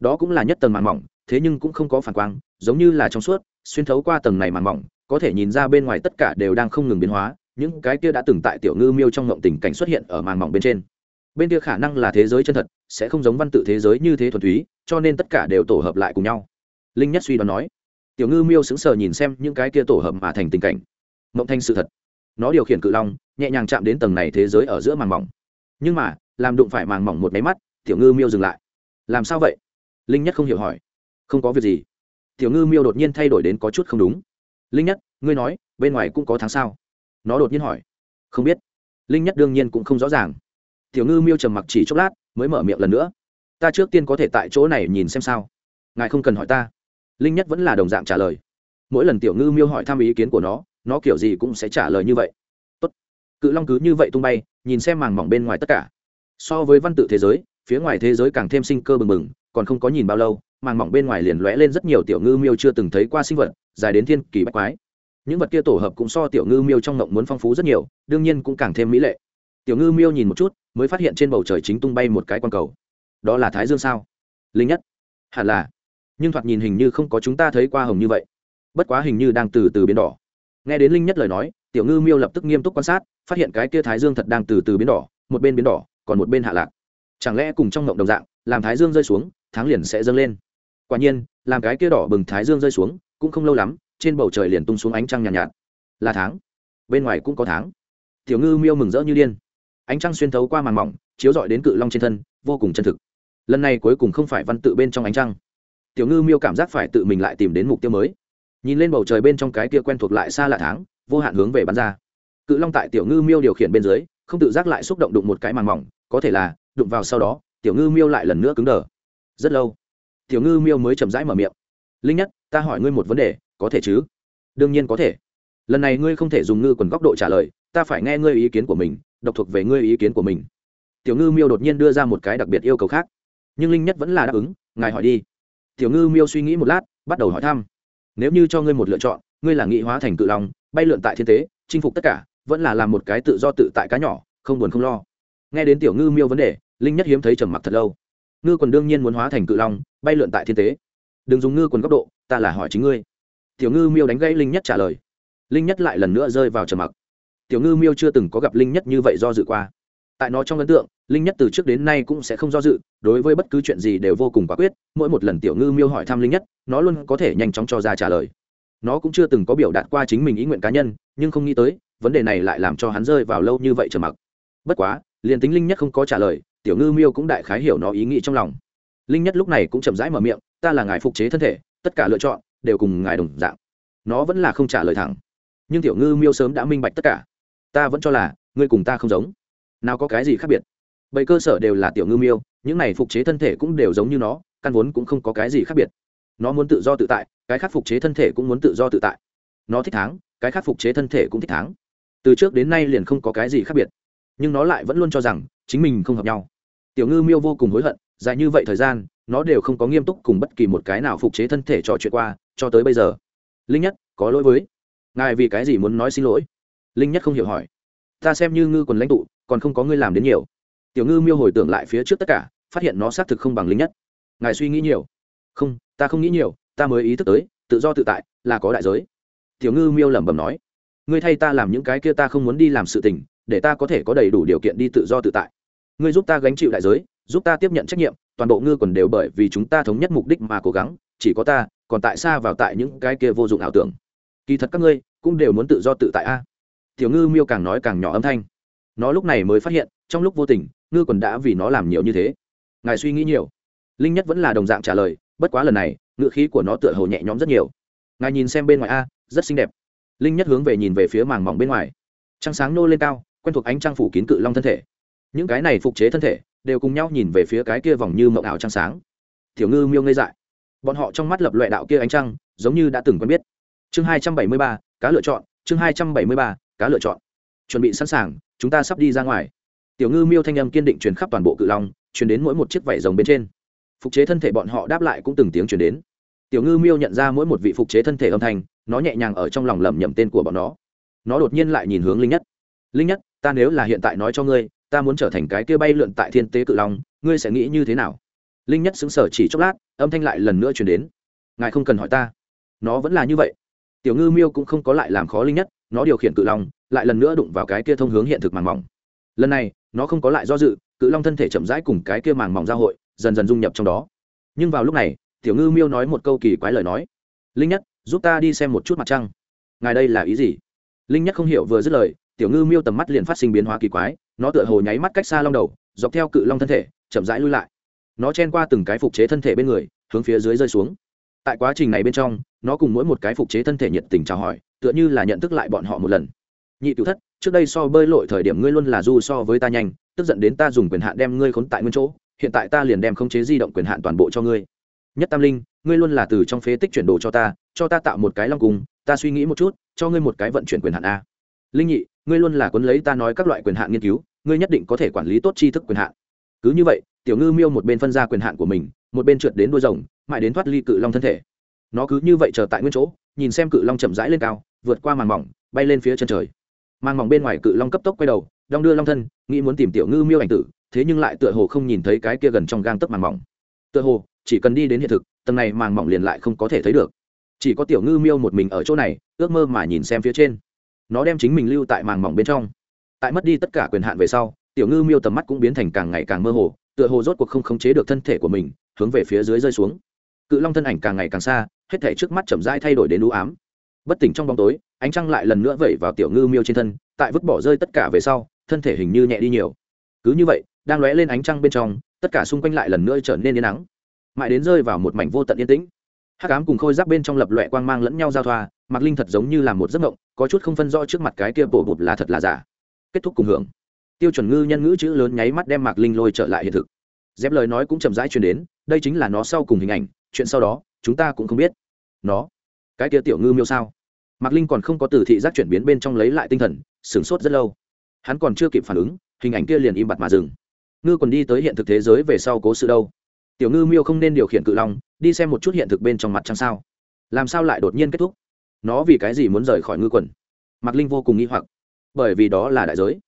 Đó cũng là nhất tầng màng mỏng, thế nhưng cũng không có phản quang, giống như là trong suốt, xuyên thấu qua tầng này màng mỏng, có thể nhìn ra bên ngoài tất cả đều đang không ngừng biến hóa, những cái kia đã từng tại tiểu ngư miêu trong ngộng tình cảnh xuất hiện ở màng mỏng bên trên bên kia khả năng là thế giới chân thật, sẽ không giống văn tự thế giới như thế thuần túy, cho nên tất cả đều tổ hợp lại cùng nhau. Linh nhất suy đoán nói. Tiểu ngư miêu sững sờ nhìn xem những cái kia tổ hợp mà thành tình cảnh. Mộng thanh sự thật. Nó điều khiển cự long, nhẹ nhàng chạm đến tầng này thế giới ở giữa màng mỏng. Nhưng mà, làm đụng phải màng mỏng một máy mắt, tiểu ngư miêu dừng lại. Làm sao vậy? Linh nhất không hiểu hỏi. Không có việc gì. Tiểu ngư miêu đột nhiên thay đổi đến có chút không đúng. Linh nhất, ngươi nói, bên ngoài cũng có tháng sao? Nó đột nhiên hỏi. Không biết. Linh nhất đương nhiên cũng không rõ ràng tiểu ngư miêu trầm mặc chỉ chốc lát, mới mở miệng lần nữa. Ta trước tiên có thể tại chỗ này nhìn xem sao. Ngài không cần hỏi ta. Linh nhất vẫn là đồng dạng trả lời. Mỗi lần tiểu ngư miêu hỏi thăm ý kiến của nó nó kiểu gì cũng sẽ trả lời như vậy. Tốt. cự long cứ như vậy tung bay, nhìn xem màng mỏng bên ngoài tất cả. So với văn tự thế giới, phía ngoài thế giới càng thêm sinh cơ bừng bừng, còn không có nhìn bao lâu, màng mỏng bên ngoài liền lóe lên rất nhiều tiểu ngư miêu chưa từng thấy qua sinh vật, dài đến thiên kỳ bách quái. Những vật kia tổ hợp cũng so tiểu ngư miêu trong ngộng muốn phong phú rất nhiều, đương nhiên cũng càng thêm mỹ lệ tiểu ngư miêu nhìn một chút mới phát hiện trên bầu trời chính tung bay một cái q cầu. Đó là thái dương sao? Linh nhất. Hẳn là. Nhưng thoạt nhìn hình như không có chúng ta thấy qua hồng như vậy. Bất quá hình như đang từ từ biến đỏ. Nghe đến linh nhất lời nói tiểu ngư miêu lập tức nghiêm túc quan sát phát hiện cái kia thái dương thật đang từ từ biến đỏ một bên biến đỏ còn một bên hạ lạc. Chẳng lẽ cùng trong ngộng đồng dạng làm thái dương rơi xuống tháng liền sẽ dâng lên? Quả nhiên làm cái kia đỏ bừng thái dương rơi xuống cũng không lâu lắm trên bầu trời liền tung xuống ánh trăng nhàn nhạt, nhạt. Là tháng. Bên ngoài cũng có tháng. Tiểu ngư miêu mừng rỡ như điên ánh trăng xuyên thấu qua màn mỏng, chiếu rọi đến cự long trên thân, vô cùng chân thực. Lần này cuối cùng không phải văn tự bên trong ánh trăng. Tiểu ngư miêu cảm giác phải tự mình lại tìm đến mục tiêu mới. Nhìn lên bầu trời bên trong cái kia quen thuộc lại xa lạ tháng, vô hạn hướng về bắn ra. Cự long tại tiểu ngư miêu điều khiển bên dưới, không tự giác lại xúc động đụng một cái màn mỏng, có thể là, đụng vào sau đó, tiểu ngư miêu lại lần nữa cứng đờ. Rất lâu, tiểu ngư miêu mới chậm rãi mở miệng. Linh nhất, ta hỏi ngươi một vấn đề, có thể chứ? Đương nhiên có thể. Lần này ngươi không thể dùng ngư quần góc độ trả lời, ta phải nghe ngươi ý kiến của mình độc thuộc về ngươi ý kiến của mình. Tiểu ngư miêu đột nhiên đưa ra một cái đặc biệt yêu cầu khác. Nhưng linh nhất vẫn là đáp ứng, ngài hỏi đi. Tiểu ngư miêu suy nghĩ một lát, bắt đầu hỏi thăm. Nếu như cho ngươi một lựa chọn, ngươi là nghị hóa thành cự lòng bay lượn tại thiên tế chinh phục tất cả, vẫn là làm một cái tự do tự tại cá nhỏ, không buồn không lo. Nghe đến tiểu ngư miêu vấn đề, linh nhất hiếm thấy trầm mặc thật lâu. Ngư quần đương nhiên muốn hóa thành cự long, bay lượn tại thiên tế đừng dùng ngư quần góc độ, ta là hỏi chính ngươi. Tiểu ngư miêu đánh gãy linh nhất trả lời. Linh nhất lại lần nữa rơi vào trầm mặc tiểu ngư miêu chưa từng có gặp linh nhất như vậy do dự qua. Tại nó trong ấn tượng, linh nhất từ trước đến nay cũng sẽ không do dự, đối với bất cứ chuyện gì đều vô cùng quả quyết, mỗi một lần tiểu ngư miêu hỏi thăm linh nhất, nó luôn có thể nhanh chóng cho ra trả lời. Nó cũng chưa từng có biểu đạt qua chính mình ý nguyện cá nhân, nhưng không nghĩ tới, vấn đề này lại làm cho hắn rơi vào lâu như vậy trở mặc. Bất quá, liền tính linh nhất không có trả lời, tiểu ngư miêu cũng đại khái hiểu nó ý nghĩ trong lòng. Linh nhất lúc này cũng chậm rãi mở miệng, ta là ngài phục chế thân thể, tất cả lựa chọn đều cùng ngài đồng dạng. Nó vẫn là không trả lời thẳng. Nhưng tiểu ngư miêu sớm đã minh bạch tất cả ta vẫn cho là, ngươi cùng ta không giống. Nào có cái gì khác biệt? Bảy cơ sở đều là tiểu ngư miêu, những này phục chế thân thể cũng đều giống như nó, căn vốn cũng không có cái gì khác biệt. Nó muốn tự do tự tại, cái khác phục chế thân thể cũng muốn tự do tự tại. Nó thích tháng cái khác phục chế thân thể cũng thích tháng từ trước đến nay liền không có cái gì khác biệt. Nhưng nó lại vẫn luôn cho rằng, chính mình không hợp nhau. Tiểu ngư miêu vô cùng hối hận, dài như vậy thời gian, nó đều không có nghiêm túc cùng bất kỳ một cái nào phục chế thân thể trò chuyện qua, cho tới bây giờ. Linh nhất, có lỗi với. Ngài vì cái gì muốn nói xin lỗi? Linh nhất không hiểu hỏi, ta xem như ngư quần lãnh tụ, còn không có ngươi làm đến nhiều. Tiểu ngư miêu hồi tưởng lại phía trước tất cả, phát hiện nó xác thực không bằng linh nhất. Ngài suy nghĩ nhiều. Không, ta không nghĩ nhiều, ta mới ý thức tới, tự do tự tại là có đại giới. Tiểu ngư miêu lẩm bẩm nói, ngươi thay ta làm những cái kia ta không muốn đi làm sự tình, để ta có thể có đầy đủ điều kiện đi tự do tự tại. Ngươi giúp ta gánh chịu đại giới, giúp ta tiếp nhận trách nhiệm, toàn bộ ngư quần đều bởi vì chúng ta thống nhất mục đích mà cố gắng, chỉ có ta, còn tại xa vào tại những cái kia vô dụng ảo tưởng. Kỳ thật các ngươi cũng đều muốn tự do tự tại a tiểu ngư miêu càng nói càng nhỏ âm thanh. Nó lúc này mới phát hiện, trong lúc vô tình, ngư quần đã vì nó làm nhiều như thế. Ngài suy nghĩ nhiều. Linh nhất vẫn là đồng dạng trả lời, bất quá lần này, ngựa khí của nó tựa hồ nhẹ nhõm rất nhiều. Ngài nhìn xem bên ngoài a, rất xinh đẹp. Linh nhất hướng về nhìn về phía màng mỏng bên ngoài. Trăng sáng nô lên cao, quen thuộc ánh trăng phủ kín cự long thân thể. Những cái này phục chế thân thể, đều cùng nhau nhìn về phía cái kia vòng như mộng ảo trăng sáng. Tiểu ngư miêu ngây dại. Bọn họ trong mắt lập loại đạo kia ánh trăng, giống như đã từng quen biết. Chương hai trăm bảy mươi ba, cá lựa chọn. Chương hai trăm bảy mươi ba cá lựa chọn. Chuẩn bị sẵn sàng, chúng ta sắp đi ra ngoài. Tiểu ngư miêu thanh âm kiên định truyền khắp toàn bộ cự long, truyền đến mỗi một chiếc vảy rồng bên trên. Phục chế thân thể bọn họ đáp lại cũng từng tiếng truyền đến. Tiểu ngư miêu nhận ra mỗi một vị phục chế thân thể âm thanh, nó nhẹ nhàng ở trong lòng lẩm nhẩm tên của bọn nó. Nó đột nhiên lại nhìn hướng linh nhất. Linh nhất, ta nếu là hiện tại nói cho ngươi, ta muốn trở thành cái kia bay lượn tại thiên tế cự long, ngươi sẽ nghĩ như thế nào? Linh nhất xứng sở chỉ chốc lát, âm thanh lại lần nữa truyền đến. Ngài không cần hỏi ta. Nó vẫn là như vậy. Tiểu ngư miêu cũng không có lại làm khó linh nhất nó điều khiển cự long, lại lần nữa đụng vào cái kia thông hướng hiện thực màng mỏng. Lần này, nó không có lại do dự, cự long thân thể chậm rãi cùng cái kia màng mỏng giao hội, dần dần dung nhập trong đó. Nhưng vào lúc này, tiểu ngư miêu nói một câu kỳ quái lời nói. Linh nhất, giúp ta đi xem một chút mặt trăng. Ngài đây là ý gì? Linh nhất không hiểu vừa dứt lời, tiểu ngư miêu tầm mắt liền phát sinh biến hóa kỳ quái, nó tựa hồ nháy mắt cách xa long đầu, dọc theo cự long thân thể, chậm rãi lui lại. Nó chen qua từng cái phục chế thân thể bên người, hướng phía dưới rơi xuống. Tại quá trình này bên trong, nó cùng mỗi một cái phục chế thân thể nhiệt tình chào hỏi tựa như là nhận thức lại bọn họ một lần. Nhị cựu thất, trước đây so bơi lội thời điểm ngươi luôn là du so với ta nhanh, tức giận đến ta dùng quyền hạn đem ngươi khốn tại nguyên chỗ, hiện tại ta liền đem khống chế di động quyền hạn toàn bộ cho ngươi. Nhất tam linh, ngươi luôn là từ trong phế tích chuyển đồ cho ta cho ta tạo một cái long cung, ta suy nghĩ một chút, cho ngươi một cái vận chuyển quyền hạn a. Linh nhị, ngươi luôn là cuốn lấy ta nói các loại quyền hạn nghiên cứu, ngươi nhất định có thể quản lý tốt tri thức quyền hạn. Cứ như vậy, tiểu ngư miêu một bên phân ra quyền hạn của mình, một bên trượt đến đuôi rồng, mãi đến thoát ly cự long thân thể. Nó cứ như vậy chờ tại nguyên chỗ, nhìn xem cự long chậm rãi lên cao vượt qua màn mỏng, bay lên phía chân trời. Màn mỏng bên ngoài cự long cấp tốc quay đầu, đong đưa long thân, nghĩ muốn tìm tiểu ngư miêu ảnh tử, thế nhưng lại tựa hồ không nhìn thấy cái kia gần trong gang tấc màn mỏng. Tựa hồ, chỉ cần đi đến hiện thực, tầng này màn mỏng liền lại không có thể thấy được. Chỉ có tiểu ngư miêu một mình ở chỗ này, ước mơ mà nhìn xem phía trên. Nó đem chính mình lưu tại màn mỏng bên trong. Tại mất đi tất cả quyền hạn về sau, tiểu ngư miêu tầm mắt cũng biến thành càng ngày càng mơ hồ, tựa hồ rốt cuộc không khống chế được thân thể của mình, hướng về phía dưới rơi xuống. Cự long thân ảnh càng ngày càng xa, hết thể trước mắt chậm rãi thay đổi đến đũ ám bất tỉnh trong bóng tối, ánh trăng lại lần nữa vẩy vào tiểu ngư miêu trên thân, tại vứt bỏ rơi tất cả về sau, thân thể hình như nhẹ đi nhiều. Cứ như vậy, đang lóe lên ánh trăng bên trong, tất cả xung quanh lại lần nữa trở nên yên nắng. Mãi đến rơi vào một mảnh vô tận yên tĩnh. Hắc ám cùng khôi giáp bên trong lập loẹ quang mang lẫn nhau giao thoa mặc linh thật giống như là một giấc mộng, có chút không phân rõ trước mặt cái kia bổ bụt là thật là giả. Kết thúc cùng hưởng. Tiêu chuẩn ngư nhân ngữ chữ lớn nháy mắt đem mạc linh lôi trở lại hiện thực. Dép lời nói cũng chậm rãi truyền đến, đây chính là nó sau cùng hình ảnh, chuyện sau đó, chúng ta cũng không biết. Nó cái kia tiểu ngư miêu sao? Mạc linh còn không có từ thị giác chuyển biến bên trong lấy lại tinh thần, sửng sốt rất lâu. Hắn còn chưa kịp phản ứng, hình ảnh kia liền im bặt mà dừng. Ngư còn đi tới hiện thực thế giới về sau cố sự đâu? Tiểu ngư miêu không nên điều khiển cự long, đi xem một chút hiện thực bên trong mặt trăng sao. Làm sao lại đột nhiên kết thúc? Nó vì cái gì muốn rời khỏi ngư quần? Mạc linh vô cùng nghi hoặc. Bởi vì đó là đại giới.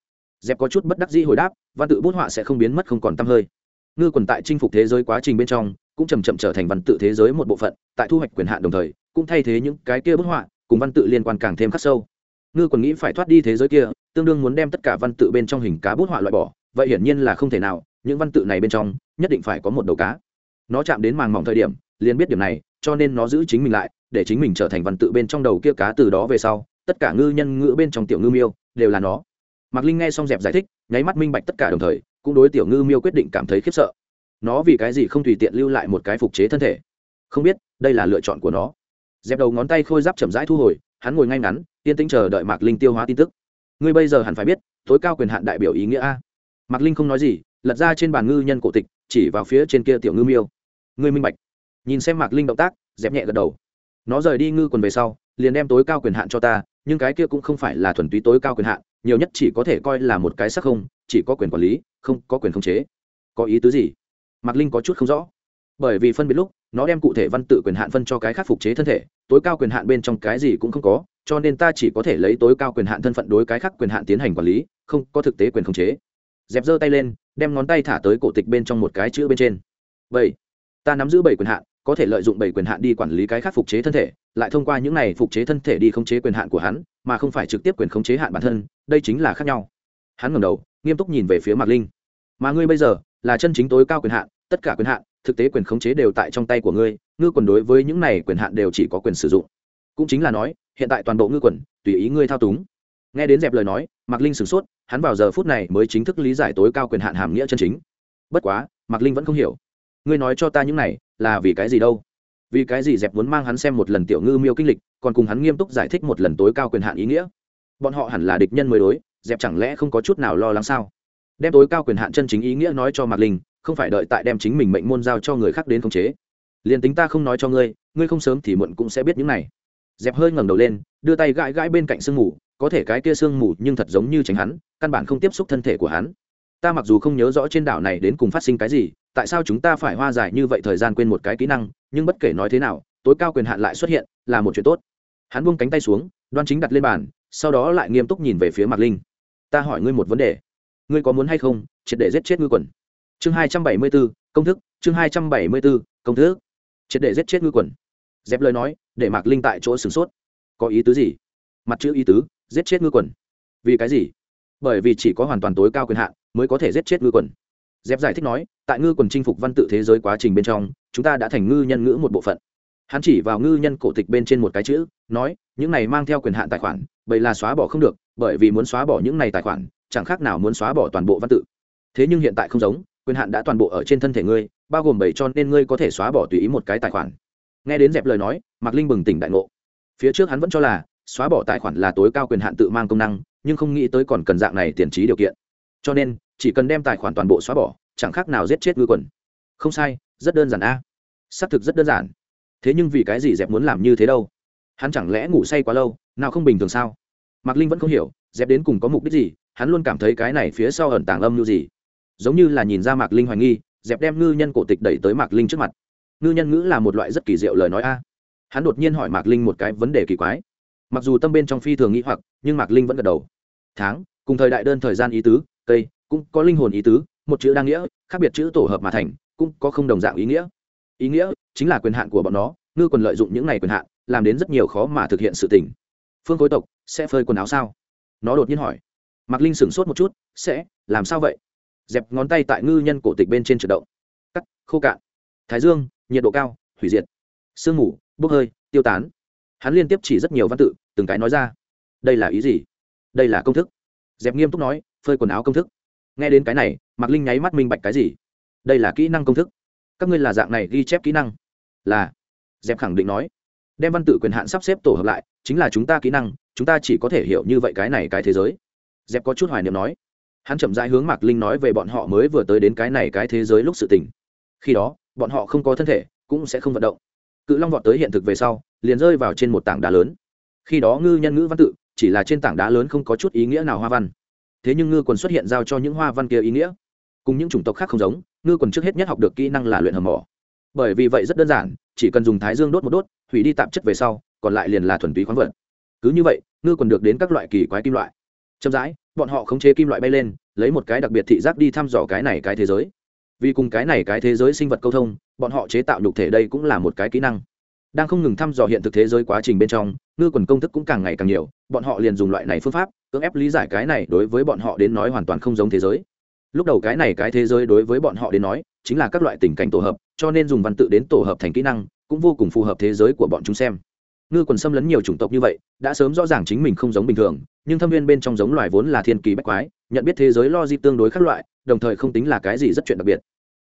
Dẹp có chút bất đắc dĩ hồi đáp, văn tự bút họa sẽ không biến mất không còn t hơi. Ngư quần tại chinh phục thế giới quá trình bên trong, cũng chầm chậm trở thành văn tự thế giới một bộ phận, tại thu hoạch quyền hạn đồng thời cũng thay thế những cái kia bức họa, cùng văn tự liên quan càng thêm khắc sâu. Ngư còn nghĩ phải thoát đi thế giới kia, tương đương muốn đem tất cả văn tự bên trong hình cá bút họa loại bỏ, vậy hiển nhiên là không thể nào, những văn tự này bên trong, nhất định phải có một đầu cá. Nó chạm đến màng mỏng thời điểm, liền biết điểm này, cho nên nó giữ chính mình lại, để chính mình trở thành văn tự bên trong đầu kia cá từ đó về sau, tất cả ngư nhân ngữ bên trong tiểu ngư miêu, đều là nó. Mạc linh nghe xong dẹp giải thích, nháy mắt minh bạch tất cả đồng thời, cũng đối tiểu ngư miêu quyết định cảm thấy khiếp sợ. Nó vì cái gì không tùy tiện lưu lại một cái phục chế thân thể? Không biết, đây là lựa chọn của nó dẹp đầu ngón tay khôi giáp chậm rãi thu hồi, hắn ngồi ngay ngắn, yên tĩnh chờ đợi mạc linh tiêu hóa tin tức. Ngươi bây giờ hẳn phải biết, tối cao quyền hạn đại biểu ý nghĩa a. Mạc linh không nói gì, lật ra trên bàn ngư nhân cổ tịch, chỉ vào phía trên kia tiểu ngư miêu. Ngươi minh bạch. Nhìn xem mạc linh động tác, dẹp nhẹ gật đầu. Nó rời đi ngư quần về sau, liền đem tối cao quyền hạn cho ta, nhưng cái kia cũng không phải là thuần túy tối cao quyền hạn, nhiều nhất chỉ có thể coi là một cái sắc không, chỉ có quyền quản lý, không có quyền khống chế. Có ý tứ gì? Mạc linh có chút không rõ bởi vì phân biệt lúc, nó đem cụ thể văn tự quyền hạn phân cho cái khác phục chế thân thể, tối cao quyền hạn bên trong cái gì cũng không có, cho nên ta chỉ có thể lấy tối cao quyền hạn thân phận đối cái khác quyền hạn tiến hành quản lý, không có thực tế quyền khống chế. Dẹp giơ tay lên, đem ngón tay thả tới cổ tịch bên trong một cái chữ bên trên. Bảy. Ta nắm giữ bảy quyền hạn, có thể lợi dụng bảy quyền hạn đi quản lý cái khác phục chế thân thể, lại thông qua những này phục chế thân thể đi khống chế quyền hạn của hắn, mà không phải trực tiếp quyền khống chế hạn bản thân, đây chính là khác nhau. Hắn ngẩng đầu, nghiêm túc nhìn về phía mạc linh. Mà ngươi bây giờ là chân chính tối cao quyền hạn, tất cả quyền hạn thực tế quyền khống chế đều tại trong tay của ngươi, ngư quần đối với những này quyền hạn đều chỉ có quyền sử dụng. Cũng chính là nói, hiện tại toàn bộ ngư quần, tùy ý ngươi thao túng. Nghe đến dẹp lời nói, mạc linh sửng sốt, hắn vào giờ phút này mới chính thức lý giải tối cao quyền hạn hàm nghĩa chân chính. Bất quá, mạc linh vẫn không hiểu. Ngươi nói cho ta những này, là vì cái gì đâu? Vì cái gì dẹp muốn mang hắn xem một lần tiểu ngư miêu kinh lịch, còn cùng hắn nghiêm túc giải thích một lần tối cao quyền hạn ý nghĩa? Bọn họ hẳn là địch nhân mới đối, dẹp chẳng lẽ không có chút nào lo lắng sao? Đem tối cao quyền hạn chân chính ý nghĩa nói cho mạc linh không phải đợi tại đem chính mình mệnh môn giao cho người khác đến khống chế. Liền tính ta không nói cho ngươi ngươi không sớm thì muộn cũng sẽ biết những này. Dẹp hơi ngẩng đầu lên, đưa tay gãi gãi bên cạnh sương mù, có thể cái kia sương mù nhưng thật giống như tránh hắn, căn bản không tiếp xúc thân thể của hắn. Ta mặc dù không nhớ rõ trên đảo này đến cùng phát sinh cái gì, tại sao chúng ta phải hoa dài như vậy thời gian quên một cái kỹ năng, nhưng bất kể nói thế nào, tối cao quyền hạn lại xuất hiện, là một chuyện tốt. Hắn buông cánh tay xuống, đoan chính đặt lên bàn, sau đó lại nghiêm túc nhìn về phía mạc linh. Ta hỏi ngươi một vấn đề. Ngươi có muốn hay không, triệt để giết chết ngư quần? Chương hai trăm bảy mươi b ố công thức. Chương hai trăm bảy mươi b ố công thức. Triệt để giết chết ngư quần. Dẹp lời nói, để mạc linh tại chỗ sửng sốt. Có ý tứ gì? Mặt chữ ý tứ, giết chết ngư quần. Vì cái gì? Bởi vì chỉ có hoàn toàn tối cao quyền hạn mới có thể giết chết ngư quần. Dẹp giải thích nói, tại ngư quần chinh phục văn tự thế giới quá trình bên trong, chúng ta đã thành ngư nhân ngữ một bộ phận. Hắn chỉ vào ngư nhân cổ tịch bên trên một cái chữ, nói, những này mang theo quyền hạn tài khoản, vậy là xóa bỏ không được, bởi vì muốn xóa bỏ những này tài khoản, chẳng khác nào muốn xóa bỏ toàn bộ văn tự. Thế nhưng hiện tại không giống quyền hạn đã toàn bộ ở trên thân thể ngươi, bao gồm bảy cho nên ngươi có thể xóa bỏ tùy ý một cái tài khoản. Nghe đến dẹp lời nói, mạc linh bừng tỉnh đại ngộ. Phía trước hắn vẫn cho là, xóa bỏ tài khoản là tối cao quyền hạn tự mang công năng, nhưng không nghĩ tới còn cần dạng này tiền trí điều kiện. Cho nên, chỉ cần đem tài khoản toàn bộ xóa bỏ, chẳng khác nào giết chết ngư quần. Không sai, rất đơn giản a. Xác thực rất đơn giản. Thế nhưng vì cái gì dẹp muốn làm như thế đâu? Hắn chẳng lẽ ngủ say quá lâu, nào không bình thường sao? Mạc linh vẫn không hiểu, dẹp đến cùng có mục đích gì, hắn luôn cảm thấy cái này phía sau ẩn tàng âm như gì giống như là nhìn ra mạc linh hoài nghi, dẹp đem ngư nhân cổ tịch đẩy tới mạc linh trước mặt. Ngư nhân ngữ là một loại rất kỳ diệu lời nói a. Hắn đột nhiên hỏi mạc linh một cái vấn đề kỳ quái. Mặc dù tâm bên trong phi thường nghĩ hoặc, nhưng mạc linh vẫn gật đầu. Tháng, cùng thời đại đơn thời gian ý tứ, cây, cũng có linh hồn ý tứ, một chữ đa nghĩa, khác biệt chữ tổ hợp mà thành, cũng có không đồng dạng ý nghĩa. Ý nghĩa chính là quyền hạn của bọn nó, ngư còn lợi dụng những này quyền hạn, làm đến rất nhiều khó mà thực hiện sự tình. Phương khối tộc sẽ phơi quần áo sao? Nó đột nhiên hỏi. Mạc linh sửng sốt một chút, sẽ, làm sao vậy? Dẹp ngón tay tại ngư nhân cổ tịch bên trên trượt động. Cắt, khô cạn. Thái dương, nhiệt độ cao, hủy diệt. Sương mù, bốc hơi, tiêu tán. Hắn liên tiếp chỉ rất nhiều văn tự, từng cái nói ra. Đây là ý gì? Đây là công thức. Dẹp nghiêm túc nói, phơi quần áo công thức. Nghe đến cái này, mạc linh nháy mắt minh bạch cái gì? Đây là kỹ năng công thức. Các ngươi là dạng này ghi chép kỹ năng? Là. Dẹp khẳng định nói. Đem văn tự quyền hạn sắp xếp tổ hợp lại, chính là chúng ta kỹ năng, chúng ta chỉ có thể hiểu như vậy cái này cái thế giới. Dẹp có chút hoài niệm nói hắn chậm rãi hướng mạc linh nói về bọn họ mới vừa tới đến cái này cái thế giới lúc sự tình. Khi đó, bọn họ không có thân thể, cũng sẽ không vận động. Cự long vọt tới hiện thực về sau, liền rơi vào trên một tảng đá lớn. Khi đó ngư nhân ngữ văn tự, chỉ là trên tảng đá lớn không có chút ý nghĩa nào hoa văn. Thế nhưng ngư quần xuất hiện giao cho những hoa văn kia ý nghĩa. Cùng những chủng tộc khác không giống, ngư quần trước hết nhất học được kỹ năng là luyện hầm mỏ. Bởi vì vậy rất đơn giản, chỉ cần dùng thái dương đốt một đốt, hủy đi tạp chất về sau, còn lại liền là thuần túy khoáng vật. Cứ như vậy, ngư quần được đến các loại kỳ quái kim loại. Chậm rãi bọn họ khống chế kim loại bay lên, lấy một cái đặc biệt thị giác đi thăm dò cái này cái thế giới. Vì cùng cái này cái thế giới sinh vật câu thông, bọn họ chế tạo nhục thể đây cũng là một cái kỹ năng. Đang không ngừng thăm dò hiện thực thế giới quá trình bên trong, ngư quần công thức cũng càng ngày càng nhiều, bọn họ liền dùng loại này phương pháp, cưỡng ép lý giải cái này đối với bọn họ đến nói hoàn toàn không giống thế giới. Lúc đầu cái này cái thế giới đối với bọn họ đến nói, chính là các loại tình cảnh tổ hợp, cho nên dùng văn tự đến tổ hợp thành kỹ năng, cũng vô cùng phù hợp thế giới của bọn chúng xem ngư quần xâm lấn nhiều chủng tộc như vậy, đã sớm rõ ràng chính mình không giống bình thường, nhưng thâm viên bên trong giống loài vốn là thiên kỳ bách quái, nhận biết thế giới lo di tương đối khác loại, đồng thời không tính là cái gì rất chuyện đặc biệt.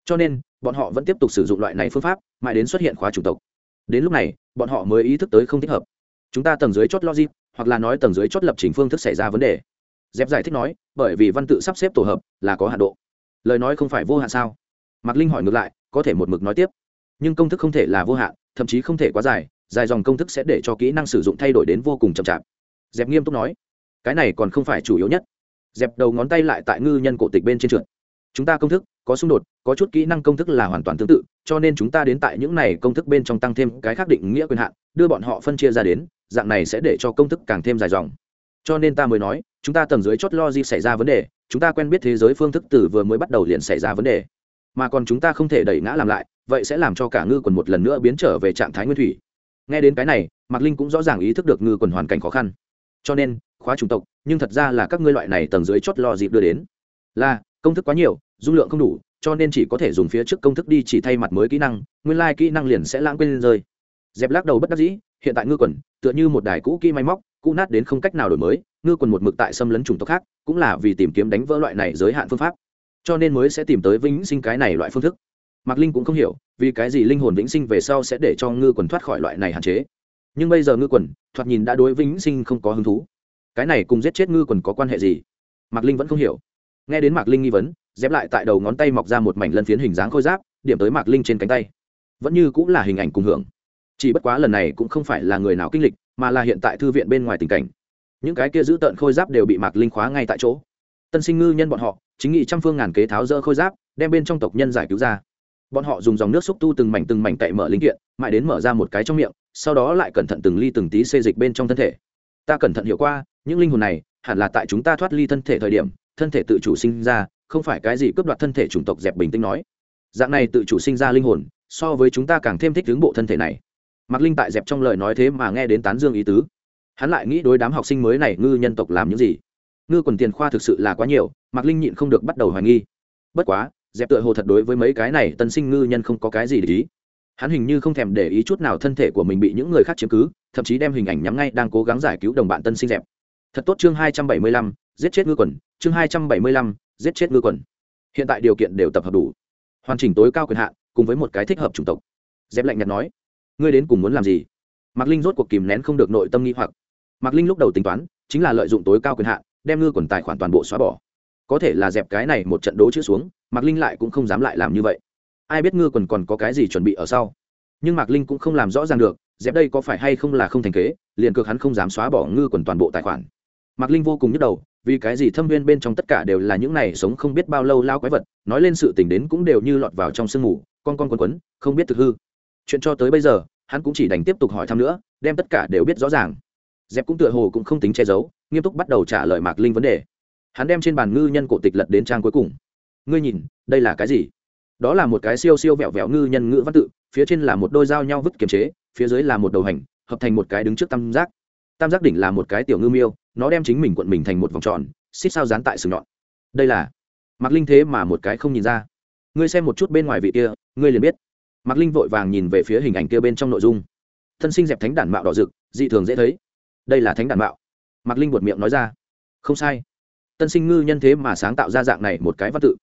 Cho nên, bọn họ vẫn tiếp tục sử dụng loại này phương pháp, mãi đến xuất hiện khóa chủng tộc. Đến lúc này, bọn họ mới ý thức tới không thích hợp. Chúng ta tầng dưới chót logic, hoặc là nói tầng dưới chót lập trình phương thức xảy ra vấn đề. Dẹp giải thích nói, bởi vì văn tự sắp xếp tổ hợp, là có hạn độ. Lời nói không phải vô hạn sao? Mạc linh hỏi ngược lại, có thể một mực nói tiếp. Nhưng công thức không thể là vô hạn, thậm chí không thể quá dài dài dòng công thức sẽ để cho kỹ năng sử dụng thay đổi đến vô cùng chậm chạp. Dẹp nghiêm túc nói, cái này còn không phải chủ yếu nhất. Dẹp đầu ngón tay lại tại ngư nhân cổ tịch bên trên trượt. Chúng ta công thức có xung đột, có chút kỹ năng công thức là hoàn toàn tương tự, cho nên chúng ta đến tại những này công thức bên trong tăng thêm cái khác định nghĩa quyền hạn, đưa bọn họ phân chia ra đến, dạng này sẽ để cho công thức càng thêm dài dòng. Cho nên ta mới nói, chúng ta tầng dưới chót logic xảy ra vấn đề, chúng ta quen biết thế giới phương thức từ vừa mới bắt đầu liền xảy ra vấn đề. Mà còn chúng ta không thể đẩy ngã làm lại, vậy sẽ làm cho cả ngư quần một lần nữa biến trở về trạng thái nguyên thủy nghe đến cái này, mạc linh cũng rõ ràng ý thức được ngư quần hoàn cảnh khó khăn. Cho nên, khóa chủng tộc, nhưng thật ra là các ngươi loại này tầng dưới chót lò dịp đưa đến. Là, công thức quá nhiều, dung lượng không đủ, cho nên chỉ có thể dùng phía trước công thức đi chỉ thay mặt mới kỹ năng, nguyên lai、like、kỹ năng liền sẽ lãng quên rơi. Dẹp lắc đầu bất đắc dĩ, hiện tại ngư quần, tựa như một đài cũ kỹ máy móc, cũ nát đến không cách nào đổi mới, ngư quần một mực tại xâm lấn chủng tộc khác, cũng là vì tìm kiếm đánh vỡ loại này giới hạn phương pháp. Cho nên mới sẽ tìm tới vĩnh sinh cái này loại phương thức mạc linh cũng không hiểu, vì cái gì linh hồn vĩnh sinh về sau sẽ để cho ngư quần thoát khỏi loại này hạn chế. Nhưng bây giờ ngư quần, thoạt nhìn đã đối vĩnh sinh không có hứng thú. Cái này cùng giết chết ngư quần có quan hệ gì? Mạc linh vẫn không hiểu. Nghe đến mạc linh nghi vấn, dép lại tại đầu ngón tay mọc ra một mảnh lân phiến hình dáng khôi giáp, điểm tới mạc linh trên cánh tay. Vẫn như cũng là hình ảnh cùng hưởng. Chỉ bất quá lần này cũng không phải là người nào kinh lịch, mà là hiện tại thư viện bên ngoài tình cảnh. Những cái kia giữ tợn khôi giáp đều bị mạc linh khóa ngay tại chỗ. Tân sinh ngư nhân bọn họ, chính nghị trăm phương ngàn kế tháo dỡ khôi giáp, đem bên trong tộc nhân giải cứu ra bọn họ dùng dòng nước xúc tu từng mảnh từng mảnh cậy mở linh kiện, mãi đến mở ra một cái trong miệng, sau đó lại cẩn thận từng ly từng tí xê dịch bên trong thân thể. Ta cẩn thận hiểu qua, những linh hồn này hẳn là tại chúng ta thoát ly thân thể thời điểm, thân thể tự chủ sinh ra, không phải cái gì cướp đoạt thân thể chủng tộc dẹp bình tĩnh nói. Dạng này tự chủ sinh ra linh hồn, so với chúng ta càng thêm thích hướng bộ thân thể này. Mạc linh tại dẹp trong lời nói thế mà nghe đến tán dương ý tứ. Hắn lại nghĩ đối đám học sinh mới này ngư nhân tộc làm những gì. Ngư quần tiền khoa thực sự là quá nhiều, mạc linh nhịn không được bắt đầu hoài nghi. Bất quá dẹp tựa hồ thật đối với mấy cái này tân sinh ngư nhân không có cái gì để ý. Hắn hình như không thèm để ý chút nào thân thể của mình bị những người khác chiếm cứ, thậm chí đem hình ảnh nhắm ngay đang cố gắng giải cứu đồng bạn tân sinh dẹp. Thật tốt chương hai trăm bảy mươi lăm, giết chết ngư quần, chương hai trăm bảy mươi lăm, giết chết ngư quần. Hiện tại điều kiện đều tập hợp đủ. Hoàn chỉnh tối cao quyền hạn, cùng với một cái thích hợp chủng tộc. Dẹp lạnh nhạt nói, ngươi đến cùng muốn làm gì? Mạc linh rốt cuộc kìm nén không được nội tâm nghi hoặc. Mạc linh lúc đầu tính toán, chính là lợi dụng tối cao quyền hạn, đem ngư quần tài khoản toàn bộ xóa bỏ có thể là dẹp cái này một trận đố chữ xuống, mạc linh lại cũng không dám lại làm như vậy. Ai biết ngư quần còn có cái gì chuẩn bị ở sau? Nhưng mạc linh cũng không làm rõ ràng được, dẹp đây có phải hay không là không thành kế, liền cược hắn không dám xóa bỏ ngư quần toàn bộ tài khoản. Mạc linh vô cùng nhức đầu, vì cái gì thâm viên bên trong tất cả đều là những này sống không biết bao lâu lao quái vật, nói lên sự tình đến cũng đều như lọt vào trong sương mù, con con quấn quấn, không biết thực hư. Chuyện cho tới bây giờ, hắn cũng chỉ đành tiếp tục hỏi thăm nữa, đem tất cả đều biết rõ ràng. Dẹp cũng tựa hồ cũng không tính che giấu, nghiêm túc bắt đầu trả lời mạc linh vấn đề hắn đem trên bàn ngư nhân cổ tịch lật đến trang cuối cùng. Ngươi nhìn, đây là cái gì? Đó là một cái siêu siêu vẹo vẹo ngư nhân ngữ văn tự, phía trên là một đôi dao nhau vứt kiềm chế, phía dưới là một đầu hành, hợp thành một cái đứng trước tam giác. Tam giác đỉnh là một cái tiểu ngư miêu, nó đem chính mình quận mình thành một vòng tròn, xích sao dán tại sừng nhọn. Đây là Mặc linh thế mà một cái không nhìn ra. Ngươi xem một chút bên ngoài vị kia, ngươi liền biết. Mặc linh vội vàng nhìn về phía hình ảnh kia bên trong nội dung. Thân sinh dẹp thánh đản mạo đỏ rực, dị thường dễ thấy. Đây là thánh đản mạo. Mặc linh buột miệng nói ra. Không sai tân sinh ngư nhân thế mà sáng tạo ra dạng này một cái văn tự.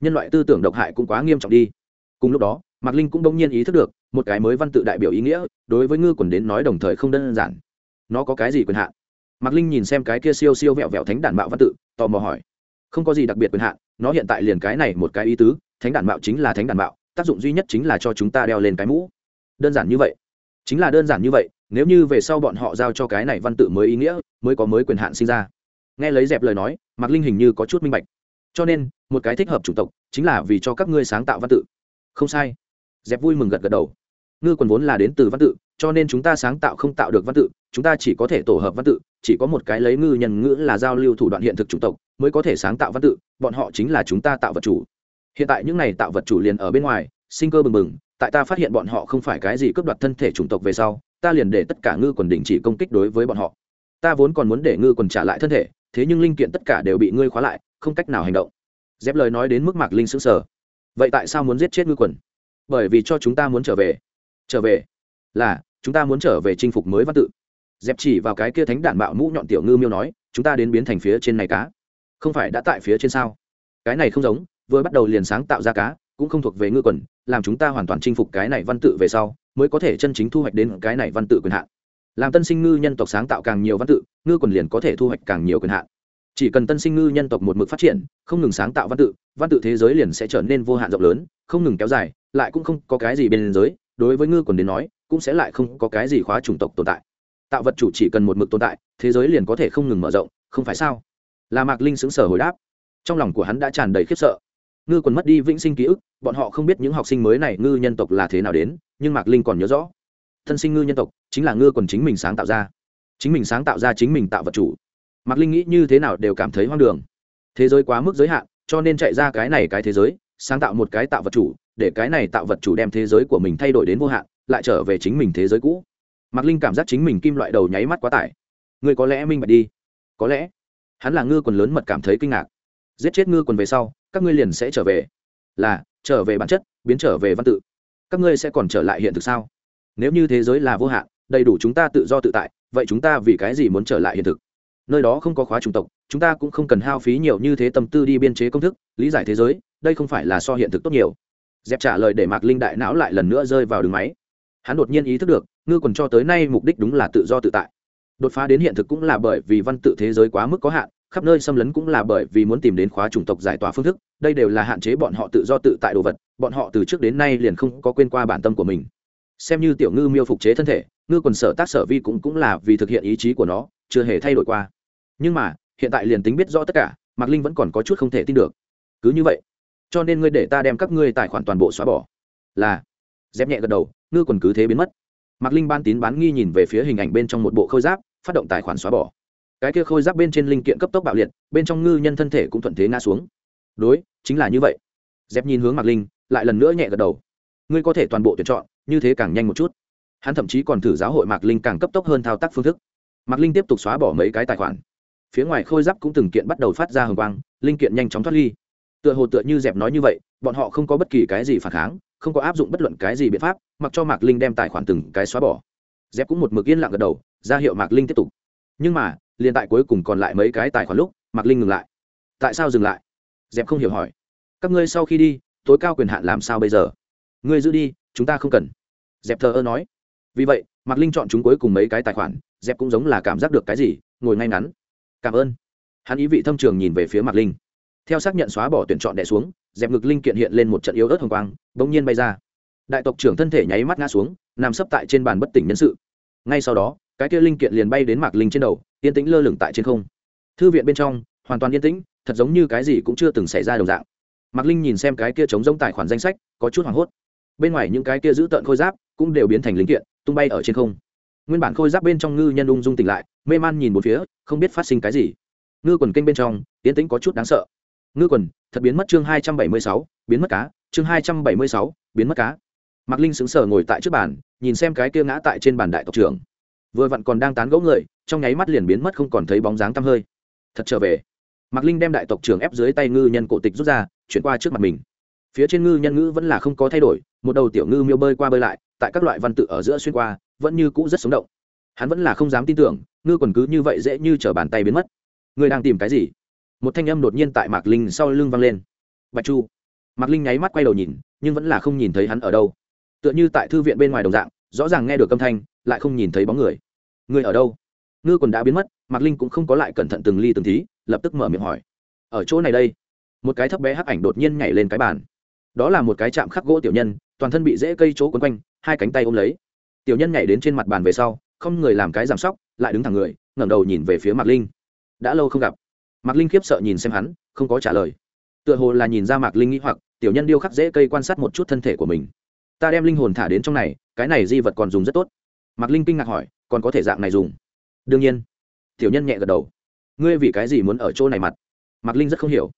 Nhân loại tư tưởng độc hại cũng quá nghiêm trọng đi. Cùng lúc đó, mạc linh cũng đông nhiên ý thức được, một cái mới văn tự đại biểu ý nghĩa, đối với ngư quần đến nói đồng thời không đơn giản. Nó có cái gì quyền hạn? Mạc linh nhìn xem cái kia siêu siêu vẹo vẹo thánh đản mạo văn tự, tò mò hỏi. Không có gì đặc biệt quyền hạn, nó hiện tại liền cái này một cái ý tứ, thánh đản mạo chính là thánh đản mạo, tác dụng duy nhất chính là cho chúng ta đeo lên cái mũ. Đơn giản như vậy. Chính là đơn giản như vậy, nếu như về sau bọn họ giao cho cái này văn tự mới ý nghĩa, mới có mới quyền hạn sinh ra nghe lấy dẹp lời nói, mạc linh hình như có chút minh bạch. Cho nên, một cái thích hợp chủng tộc chính là vì cho các ngươi sáng tạo văn tự. Không sai. Dẹp vui mừng gật gật đầu. Ngư quần vốn là đến từ văn tự, cho nên chúng ta sáng tạo không tạo được văn tự, chúng ta chỉ có thể tổ hợp văn tự, chỉ có một cái lấy ngư nhân ngữ là giao lưu thủ đoạn hiện thực chủng tộc mới có thể sáng tạo văn tự, bọn họ chính là chúng ta tạo vật chủ. Hiện tại những này tạo vật chủ liền ở bên ngoài, sinh cơ bừng bừng, tại ta phát hiện bọn họ không phải cái gì cướp đoạt thân thể chủng tộc về sau, ta liền để tất cả ngư quần đình chỉ công kích đối với bọn họ. Ta vốn còn muốn để ngư quần trả lại thân thể thế nhưng linh kiện tất cả đều bị ngươi khóa lại, không cách nào hành động. Dép lời nói đến mức mạc linh sững sờ. Vậy tại sao muốn giết chết ngư quần? Bởi vì cho chúng ta muốn trở về. Trở về? Là, chúng ta muốn trở về chinh phục mới văn tự. Dẹp chỉ vào cái kia thánh đản bạo mũ nhọn tiểu ngư miêu nói, chúng ta đến biến thành phía trên này cá. Không phải đã tại phía trên sao? Cái này không giống, vừa bắt đầu liền sáng tạo ra cá, cũng không thuộc về ngư quần, làm chúng ta hoàn toàn chinh phục cái này văn tự về sau, mới có thể chân chính thu hoạch đến cái này văn tự quyền hạn làm tân sinh ngư nhân tộc sáng tạo càng nhiều văn tự, ngư quần liền có thể thu hoạch càng nhiều quyền hạn. Chỉ cần tân sinh ngư nhân tộc một mực phát triển, không ngừng sáng tạo văn tự văn tự thế giới liền sẽ trở nên vô hạn rộng lớn, không ngừng kéo dài, lại cũng không có cái gì bên giới, đối với ngư quần đến nói, cũng sẽ lại không có cái gì khóa chủng tộc tồn tại. Tạo vật chủ chỉ cần một mực tồn tại, thế giới liền có thể không ngừng mở rộng, không phải sao? Là mạc linh xứng sở hồi đáp. Trong lòng của hắn đã tràn đầy khiếp sợ. Ngư còn mất đi vĩnh sinh ký ức, bọn họ không biết những học sinh mới này ngư nhân tộc là thế nào đến, nhưng mạc linh còn nhớ rõ thân sinh ngư nhân tộc, chính là ngư còn chính mình sáng tạo ra. Chính mình sáng tạo ra chính mình tạo vật chủ. Mạc linh nghĩ như thế nào đều cảm thấy hoang đường. Thế giới quá mức giới hạn, cho nên chạy ra cái này cái thế giới, sáng tạo một cái tạo vật chủ, để cái này tạo vật chủ đem thế giới của mình thay đổi đến vô hạn, lại trở về chính mình thế giới cũ. Mạc linh cảm giác chính mình kim loại đầu nháy mắt quá tải. Người có lẽ minh bạch đi. Có lẽ, hắn là ngư quần lớn mật cảm thấy kinh ngạc. Giết chết ngư quần về sau, các ngươi liền sẽ trở về. Là, trở về bản chất, biến trở về văn tự. Các ngươi sẽ còn trở lại hiện thực sao? Nếu như thế giới là vô hạn, đầy đủ chúng ta tự do tự tại, vậy chúng ta vì cái gì muốn trở lại hiện thực? Nơi đó không có khóa chủng tộc, chúng ta cũng không cần hao phí nhiều như thế tâm tư đi biên chế công thức, lý giải thế giới, đây không phải là so hiện thực tốt nhiều. Dẹp trả lời để mạc linh đại não lại lần nữa rơi vào đường máy. Hắn đột nhiên ý thức được, ngư quần cho tới nay mục đích đúng là tự do tự tại. Đột phá đến hiện thực cũng là bởi vì văn tự thế giới quá mức có hạn, khắp nơi xâm lấn cũng là bởi vì muốn tìm đến khóa chủng tộc giải tỏa phương thức, đây đều là hạn chế bọn họ tự do tự tại đồ vật, bọn họ từ trước đến nay liền không có quên qua bản tâm của mình xem như tiểu ngư miêu phục chế thân thể, ngư quần sở tác sở vi cũng cũng là vì thực hiện ý chí của nó, chưa hề thay đổi qua. Nhưng mà, hiện tại liền tính biết rõ tất cả, mạc linh vẫn còn có chút không thể tin được. Cứ như vậy, cho nên ngươi để ta đem các ngươi tài khoản toàn bộ xóa bỏ. Là, dép nhẹ gật đầu, ngư quần cứ thế biến mất. Mạc linh ban tín bán nghi nhìn về phía hình ảnh bên trong một bộ khôi giáp, phát động tài khoản xóa bỏ. Cái kia khôi giáp bên trên linh kiện cấp tốc bạo liệt, bên trong ngư nhân thân thể cũng thuận thế ngã xuống. Đối, chính là như vậy. Dép nhìn hướng mạc linh, lại lần nữa nhẹ gật đầu. Ngươi có thể toàn bộ tuyển chọn như thế càng nhanh một chút. Hắn thậm chí còn thử giáo hội mạc linh càng cấp tốc hơn thao tác phương thức. Mạc linh tiếp tục xóa bỏ mấy cái tài khoản. Phía ngoài khôi giáp cũng từng kiện bắt đầu phát ra hồng quang, linh kiện nhanh chóng thoát ly. Tựa hồ tựa như dẹp nói như vậy, bọn họ không có bất kỳ cái gì phản kháng, không có áp dụng bất luận cái gì biện pháp, mặc cho mạc linh đem tài khoản từng cái xóa bỏ. Dép cũng một mực yên lặng gật đầu, ra hiệu mạc linh tiếp tục. Nhưng mà, liền tại cuối cùng còn lại mấy cái tài khoản lúc, mạc linh ngừng lại. Tại sao dừng lại? Dẹp không hiểu hỏi. Các ngươi sau khi đi, tối cao quyền hạn làm sao bây giờ? Ngươi giữ đi chúng ta không cần. Dẹp thờ ơ nói. Vì vậy, mạc linh chọn chúng cuối cùng mấy cái tài khoản, dẹp cũng giống là cảm giác được cái gì, ngồi ngay ngắn. Cảm ơn. Hắn ý vị thâm trường nhìn về phía mạc linh. Theo xác nhận xóa bỏ tuyển chọn đẻ xuống, dẹp ngực linh kiện hiện lên một trận yếu ớt hồng quang, bỗng nhiên bay ra. Đại tộc trưởng thân thể nháy mắt ngã xuống, nằm sấp tại trên bàn bất tỉnh nhân sự. Ngay sau đó, cái kia linh kiện liền bay đến mạc linh trên đầu, yên tĩnh lơ lửng tại trên không. Thư viện bên trong, hoàn toàn yên tĩnh, thật giống như cái gì cũng chưa từng xảy ra đồng dạng. Mạc linh nhìn xem cái kia chống giống tài khoản danh sách, có chút hoảng hốt bên ngoài những cái kia giữ tợn khôi giáp cũng đều biến thành linh kiện, tung bay ở trên không. Nguyên bản khôi giáp bên trong ngư nhân ung dung tỉnh lại, mê man nhìn một phía, không biết phát sinh cái gì. Ngư quần kênh bên trong tiến tĩnh có chút đáng sợ. Ngư quần, thật biến mất chương hai trăm bảy mươi sáu, biến mất cá, chương hai trăm bảy mươi sáu, biến mất cá. Mạc linh sững sờ ngồi tại trước bàn, nhìn xem cái kia ngã tại trên bàn đại tộc trưởng. Vừa vặn còn đang tán gẫu người, trong nháy mắt liền biến mất không còn thấy bóng dáng tăm hơi. Thật trở về. Mạc linh đem đại tộc trưởng ép dưới tay ngư nhân cổ tịch rút ra, chuyển qua trước mặt mình. Phía trên ngư nhân ngữ vẫn là không có thay đổi một đầu tiểu ngư miêu bơi qua bơi lại, tại các loại văn tự ở giữa xuyên qua, vẫn như cũ rất sống động. Hắn vẫn là không dám tin tưởng, ngư còn cứ như vậy dễ như t r ở bàn tay biến mất. Ngươi đang tìm cái gì? Một thanh âm đột nhiên tại mạc linh sau lưng vang lên. Bạch chu. Mạc linh nháy mắt quay đầu nhìn, nhưng vẫn là không nhìn thấy hắn ở đâu. Tựa như tại thư viện bên ngoài đồng dạng, rõ ràng nghe được âm thanh, lại không nhìn thấy bóng người. Người ở đâu? Ngư còn đã biến mất, mạc linh cũng không có lại cẩn thận từng ly từng tí, lập tức mở miệng hỏi. Ở chỗ này đây. Một cái thấp bé hắc ảnh đột nhiên nhảy lên cái bàn đó là một cái chạm khắc gỗ tiểu nhân, toàn thân bị dễ cây chỗ quấn quanh, hai cánh tay ôm lấy. Tiểu nhân nhảy đến trên mặt bàn về sau, không người làm cái giảm sóc, lại đứng thẳng người, ngẩng đầu nhìn về phía mạc linh. Đã lâu không gặp. Mạc linh khiếp sợ nhìn xem hắn, không có trả lời. Tựa hồ là nhìn ra mạc linh nghĩ hoặc, tiểu nhân điêu khắc dễ cây quan sát một chút thân thể của mình. Ta đem linh hồn thả đến trong này, cái này di vật còn dùng rất tốt. Mạc linh kinh ngạc hỏi, còn có thể dạng này dùng? Đương nhiên. Tiểu nhân nhẹ gật đầu. Ngươi vì cái gì muốn ở chỗ này mặt? Mạc linh rất không hiểu.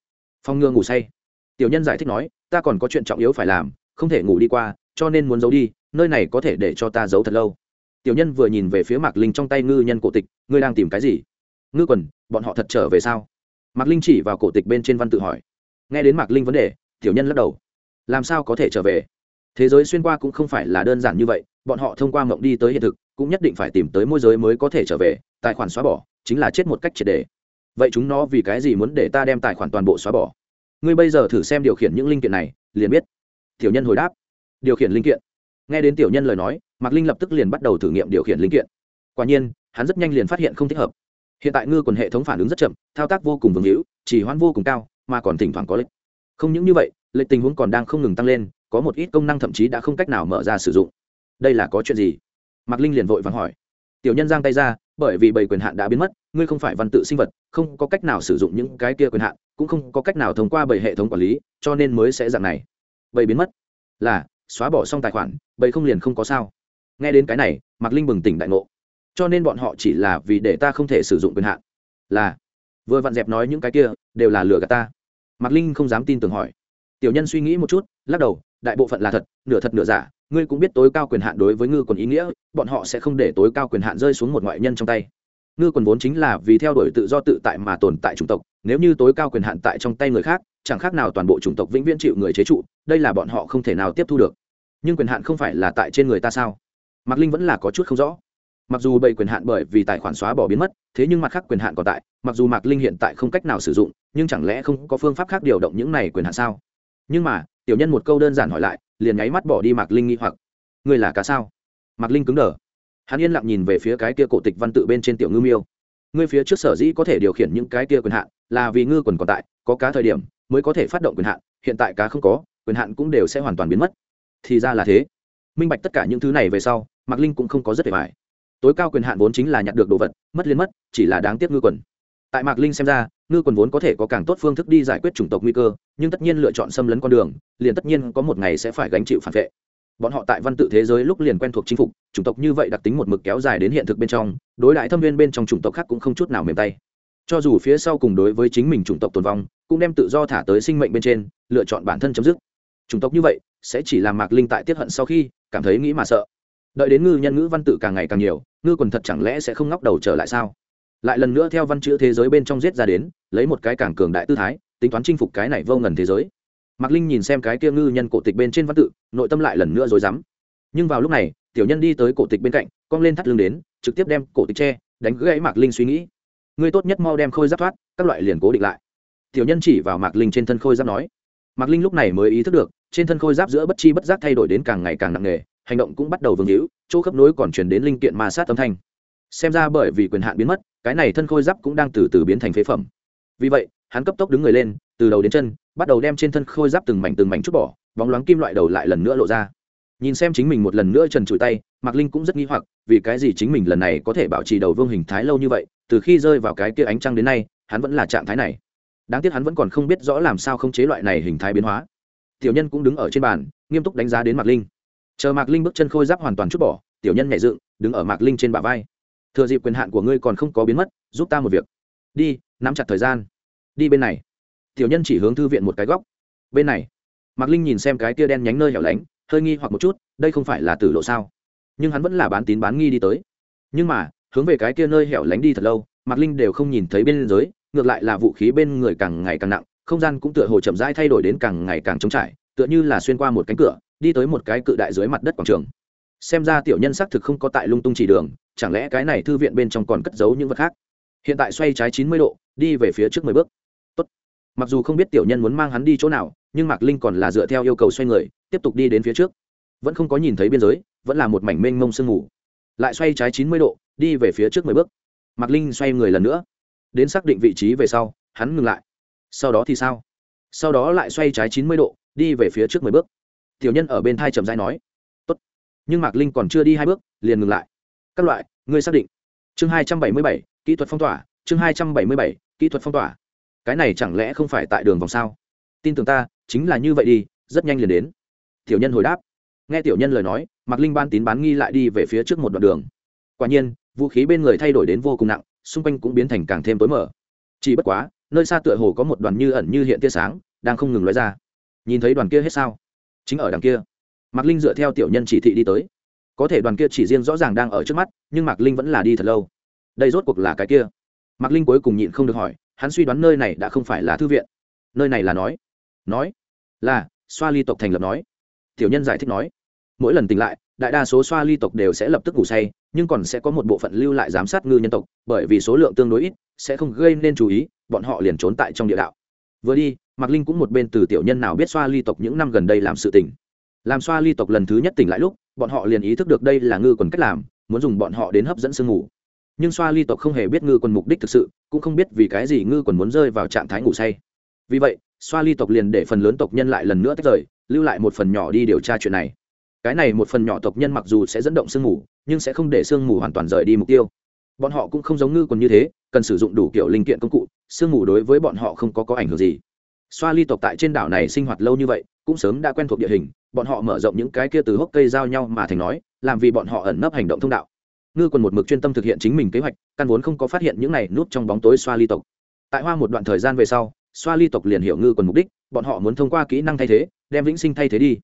Phong ngừa ngủ say. Tiểu nhân giải thích nói ta còn có chuyện trọng yếu phải làm, không thể ngủ đi qua, cho nên muốn giấu đi, nơi này có thể để cho ta giấu thật lâu. Tiểu nhân vừa nhìn về phía mạc linh trong tay ngư nhân cổ tịch, ngươi đang tìm cái gì? Ngư quần, bọn họ thật trở về sao? Mạc linh chỉ vào cổ tịch bên trên văn tự hỏi. Nghe đến mạc linh vấn đề, tiểu nhân lắc đầu. Làm sao có thể trở về? Thế giới xuyên qua cũng không phải là đơn giản như vậy, bọn họ thông qua mộng đi tới hiện thực, cũng nhất định phải tìm tới môi giới mới có thể trở về, tài khoản xóa bỏ, chính là chết một cách triệt đề vậy chúng nó vì cái gì muốn để ta đem tài khoản toàn bộ xóa bỏ? Ngươi bây giờ thử xem điều khiển những linh kiện này, liền biết. Tiểu nhân hồi đáp. Điều khiển linh kiện. Nghe đến tiểu nhân lời nói, mạc linh lập tức liền bắt đầu thử nghiệm điều khiển linh kiện. Quả nhiên, hắn rất nhanh liền phát hiện không thích hợp. Hiện tại ngư còn hệ thống phản ứng rất chậm, thao tác vô cùng vương hữu, chỉ hoãn vô cùng cao, mà còn thỉnh thoảng có lệch. Không những như vậy, lệch tình huống còn đang không ngừng tăng lên, có một ít công năng thậm chí đã không cách nào mở ra sử dụng. Đây là có chuyện gì? Mạc linh liền vội vàng hỏi. Tiểu nhân giang tay ra bởi vì bảy quyền hạn đã biến mất, ngươi không phải văn tự sinh vật, không có cách nào sử dụng những cái kia quyền hạn, cũng không có cách nào thông qua bảy hệ thống quản lý, cho nên mới sẽ dạng này. Bảy biến mất. Là, xóa bỏ xong tài khoản, bảy không liền không có sao. Nghe đến cái này, mạc linh bừng tỉnh đại ngộ. Cho nên bọn họ chỉ là vì để ta không thể sử dụng quyền hạn. Là, vừa vặn dẹp nói những cái kia, đều là lừa gạt ta. Mạc linh không dám tin tưởng hỏi. Tiểu nhân suy nghĩ một chút, lắc đầu, đại bộ phận là thật, nửa thật nửa giả ngươi cũng biết tối cao quyền hạn đối với ngư quần ý nghĩa, bọn họ sẽ không để tối cao quyền hạn rơi xuống một ngoại nhân trong tay. Ngư quần vốn chính là vì theo đuổi tự do tự tại mà tồn tại chủng tộc, nếu như tối cao quyền hạn tại trong tay người khác, chẳng khác nào toàn bộ chủng tộc vĩnh viễn chịu người chế trụ, đây là bọn họ không thể nào tiếp thu được. Nhưng quyền hạn không phải là tại trên người ta sao? Mạc linh vẫn là có chút không rõ. Mặc dù bảy quyền hạn bởi vì tài khoản xóa bỏ biến mất, thế nhưng mặt khác quyền hạn còn tại, mặc dù mạc linh hiện tại không cách nào sử dụng, nhưng chẳng lẽ không có phương pháp khác điều động những này quyền hạn sao? Nhưng mà, tiểu nhân một câu đơn giản hỏi lại liền nháy mắt bỏ đi mạc linh nghi hoặc. Ngươi là cá sao? Mạc linh cứng đờ. Hắn yên lặng nhìn về phía cái kia cổ tịch văn tự bên trên tiểu ngư miêu. Ngươi phía trước sở dĩ có thể điều khiển những cái kia quyền hạn, là vì ngư quần còn tại, có cá thời điểm mới có thể phát động quyền hạn, hiện tại cá không có, quyền hạn cũng đều sẽ hoàn toàn biến mất. Thì ra là thế. Minh bạch tất cả những thứ này về sau, mạc linh cũng không có rất để bài tối cao quyền hạn vốn chính là nhặt được đồ vật, mất liên mất, chỉ là đáng tiếc ngư quần tại mạc linh xem ra, ngư quần vốn có thể có càng tốt phương thức đi giải quyết chủng tộc nguy cơ, nhưng tất nhiên lựa chọn xâm lấn con đường, liền tất nhiên có một ngày sẽ phải gánh chịu phản vệ. Bọn họ tại văn tự thế giới lúc liền quen thuộc chinh phục, chủng tộc như vậy đặc tính một mực kéo dài đến hiện thực bên trong, đối đại thâm viên bên trong chủng tộc khác cũng không chút nào mềm tay. Cho dù phía sau cùng đối với chính mình chủng tộc tồn vong, cũng đem tự do thả tới sinh mệnh bên trên, lựa chọn bản thân chấm dứt. Chủng tộc như vậy, sẽ chỉ làm mạc linh tại tiết hận sau khi, cảm thấy nghĩ mà sợ. Đợi đến ngư nhân ngữ văn tự càng ngày càng nhiều, ngư quần thật chẳng lẽ sẽ không ngóc đầu trở lại sao? Lại lần nữa theo văn chữ thế giới bên trong giết ra đến, lấy một cái càng cường đại tư thái, tính toán chinh phục cái này vô ngần thế giới. Mạc linh nhìn xem cái kia ngư nhân cổ tịch bên trên văn tự, nội tâm lại lần nữa rối rắm. Nhưng vào lúc này, tiểu nhân đi tới cổ tịch bên cạnh, cong lên thắt lưng đến, trực tiếp đem cổ tịch tre đánh gãy mạc linh suy nghĩ. Ngươi tốt nhất mau đem khôi giáp thoát, các loại liền cố định lại. Tiểu nhân chỉ vào mạc linh trên thân khôi giáp nói. Mạc linh lúc này mới ý thức được, trên thân khôi giáp giữa bất chi bất giác thay đổi đến càng ngày càng nặng nề, hành động cũng bắt đầu vương hữu, chỗ khớp nối còn chuyển đến linh kiện ma sát âm thanh xem ra bởi vì quyền hạn biến mất, cái này thân khôi giáp cũng đang từ từ biến thành phế phẩm. Vì vậy, hắn cấp tốc đứng người lên, từ đầu đến chân, bắt đầu đem trên thân khôi giáp từng mảnh từng mảnh chút bỏ, bóng loáng kim loại đầu lại lần nữa lộ ra. Nhìn xem chính mình một lần nữa trần trụi tay, mạc linh cũng rất nghi hoặc, vì cái gì chính mình lần này có thể bảo trì đầu vương hình thái lâu như vậy, từ khi rơi vào cái kia ánh trăng đến nay, hắn vẫn là trạng thái này. Đáng tiếc hắn vẫn còn không biết rõ làm sao không chế loại này hình thái biến hóa. Tiểu nhân cũng đứng ở trên bàn, nghiêm túc đánh giá đến mạc linh. Chờ mạc linh bước chân khôi giáp hoàn toàn chút bỏ, tiểu nhân nhẹ dựng, đứng ở mạc linh trên bả vai thừa dịp quyền hạn của ngươi còn không có biến mất, giúp ta một việc. Đi, nắm chặt thời gian. Đi bên này. Tiểu nhân chỉ hướng thư viện một cái góc. Bên này. Mạc linh nhìn xem cái tia đen nhánh nơi hẻo lánh, hơi nghi hoặc một chút, đây không phải là tử lộ sao? Nhưng hắn vẫn là bán tín bán nghi đi tới. Nhưng mà, hướng về cái kia nơi hẻo lánh đi thật lâu, mạc linh đều không nhìn thấy bên dưới, ngược lại là vũ khí bên người càng ngày càng nặng, không gian cũng tựa hồ chậm rãi thay đổi đến càng ngày càng trống trải, tựa như là xuyên qua một cánh cửa, đi tới một cái cự đại dưới mặt đất quảng trường xem ra tiểu nhân xác thực không có tại lung tung chỉ đường, chẳng lẽ cái này thư viện bên trong còn cất giấu những vật khác? Hiện tại xoay trái chín mươi độ, đi về phía trước mười bước. Tốt. mặc dù không biết tiểu nhân muốn mang hắn đi chỗ nào, nhưng mạc linh còn là dựa theo yêu cầu xoay người, tiếp tục đi đến phía trước. Vẫn không có nhìn thấy biên giới, vẫn là một mảnh mênh mông sương mù. Lại xoay trái chín mươi độ, đi về phía trước mười bước. Mạc linh xoay người lần nữa. Đến xác định vị trí về sau, hắn ngừng lại. Sau đó thì sao? Sau đó lại xoay trái chín mươi độ, đi về phía trước mười bước. Tiểu nhân ở bên thai trầm dai nói nhưng mạc linh còn chưa đi hai bước, liền ngừng lại. Các loại, ngươi xác định. Chương hai trăm bảy mươi bảy, kỹ thuật phong tỏa. Chương hai trăm bảy mươi bảy, kỹ thuật phong tỏa. Cái này chẳng lẽ không phải tại đường vòng sao? Tin tưởng ta, chính là như vậy đi, rất nhanh liền đến. Tiểu nhân hồi đáp. Nghe tiểu nhân lời nói, mạc linh ban tín bán nghi lại đi về phía trước một đoạn đường. Quả nhiên, vũ khí bên người thay đổi đến vô cùng nặng, xung quanh cũng biến thành càng thêm tối mở chỉ bất quá, nơi xa tựa hồ có một đoàn như ẩn như hiện tia sáng, đang không ngừng lóe ra. Nhìn thấy đoàn kia hết sao? Chính ở đằng kia mạc linh dựa theo tiểu nhân chỉ thị đi tới. Có thể đoàn kia chỉ riêng rõ ràng đang ở trước mắt, nhưng mạc linh vẫn là đi thật lâu. Đây rốt cuộc là cái kia. Mạc linh cuối cùng nhịn không được hỏi, hắn suy đoán nơi này đã không phải là thư viện. Nơi này là nói. Nói? Là, xoa ly tộc thành lập nói. Tiểu nhân giải thích nói. Mỗi lần tỉnh lại, đại đa số xoa ly tộc đều sẽ lập tức ngủ say, nhưng còn sẽ có một bộ phận lưu lại giám sát ngư nhân tộc, bởi vì số lượng tương đối ít, sẽ không gây nên chú ý, bọn họ liền trốn tại trong địa đạo. Vừa đi, mạc linh cũng một bên từ tiểu nhân nào biết xoa ly tộc những năm gần đây làm sự tỉnh làm xoa ly tộc lần thứ nhất tỉnh lại lúc, bọn họ liền ý thức được đây là ngư quần cách làm, muốn dùng bọn họ đến hấp dẫn sương ngủ nhưng xoa ly tộc không hề biết ngư quần mục đích thực sự, cũng không biết vì cái gì ngư quần muốn rơi vào trạng thái ngủ say. Vì vậy, xoa ly tộc liền để phần lớn tộc nhân lại lần nữa tách rời, lưu lại một phần nhỏ đi điều tra chuyện này. Cái này một phần nhỏ tộc nhân mặc dù sẽ dẫn động sương mù, nhưng sẽ không để sương mù hoàn toàn rời đi mục tiêu. Bọn họ cũng không giống ngư quần như thế, cần sử dụng đủ kiểu linh kiện công cụ, sương mù đối với bọn họ không có có ảnh hưởng gì. Xoa ly tộc tại trên đảo này sinh hoạt lâu như vậy, cũng sớm đã quen thuộc địa hình bọn họ mở rộng những cái kia từ hốc cây giao nhau mà thành nói, làm vì bọn họ ẩn nấp hành động thông đạo. Ngư còn một mực chuyên tâm thực hiện chính mình kế hoạch, căn vốn không có phát hiện những này núp trong bóng tối xoa ly tộc. Tại hoa một đoạn thời gian về sau, xoa ly tộc liền hiểu ngư còn mục đích, bọn họ muốn thông qua kỹ năng thay thế, đem vĩnh sinh thay thế đi.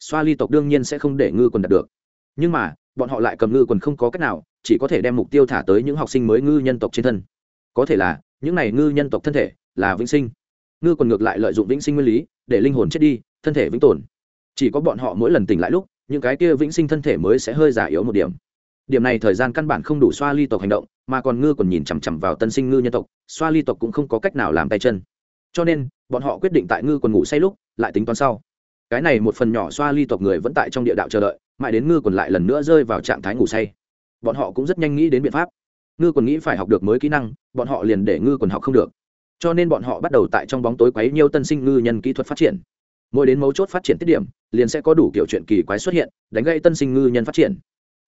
Xoa ly tộc đương nhiên sẽ không để ngư quần đạt được. Nhưng mà, bọn họ lại cầm ngư quần không có cách nào, chỉ có thể đem mục tiêu thả tới những học sinh mới ngư nhân tộc trên thân. Có thể là, những này ngư nhân tộc thân thể là vĩnh sinh. Ngư quần ngược lại lợi dụng vĩnh sinh nguyên lý, để linh hồn chết đi, thân thể vĩnh tồn chỉ có bọn họ mỗi lần tỉnh lại lúc, những cái kia vĩnh sinh thân thể mới sẽ hơi giả yếu một điểm. Điểm này thời gian căn bản không đủ xoa ly tộc hành động, mà còn ngư còn nhìn chằm chằm vào tân sinh ngư nhân tộc, xoa ly tộc cũng không có cách nào làm tay chân. Cho nên, bọn họ quyết định tại ngư quần ngủ say lúc, lại tính toán sau. Cái này một phần nhỏ xoa ly tộc người vẫn tại trong địa đạo chờ đợi, mãi đến ngư quần lại lần nữa rơi vào trạng thái ngủ say. Bọn họ cũng rất nhanh nghĩ đến biện pháp. Ngư quần nghĩ phải học được mới kỹ năng, bọn họ liền để ngư quần học không được. Cho nên bọn họ bắt đầu tại trong bóng tối quấy nhiều tân sinh ngư nhân kỹ thuật phát triển mỗi đến mấu chốt phát triển tiết điểm, liền sẽ có đủ kiểu chuyện kỳ quái xuất hiện, đánh gây tân sinh ngư nhân phát triển.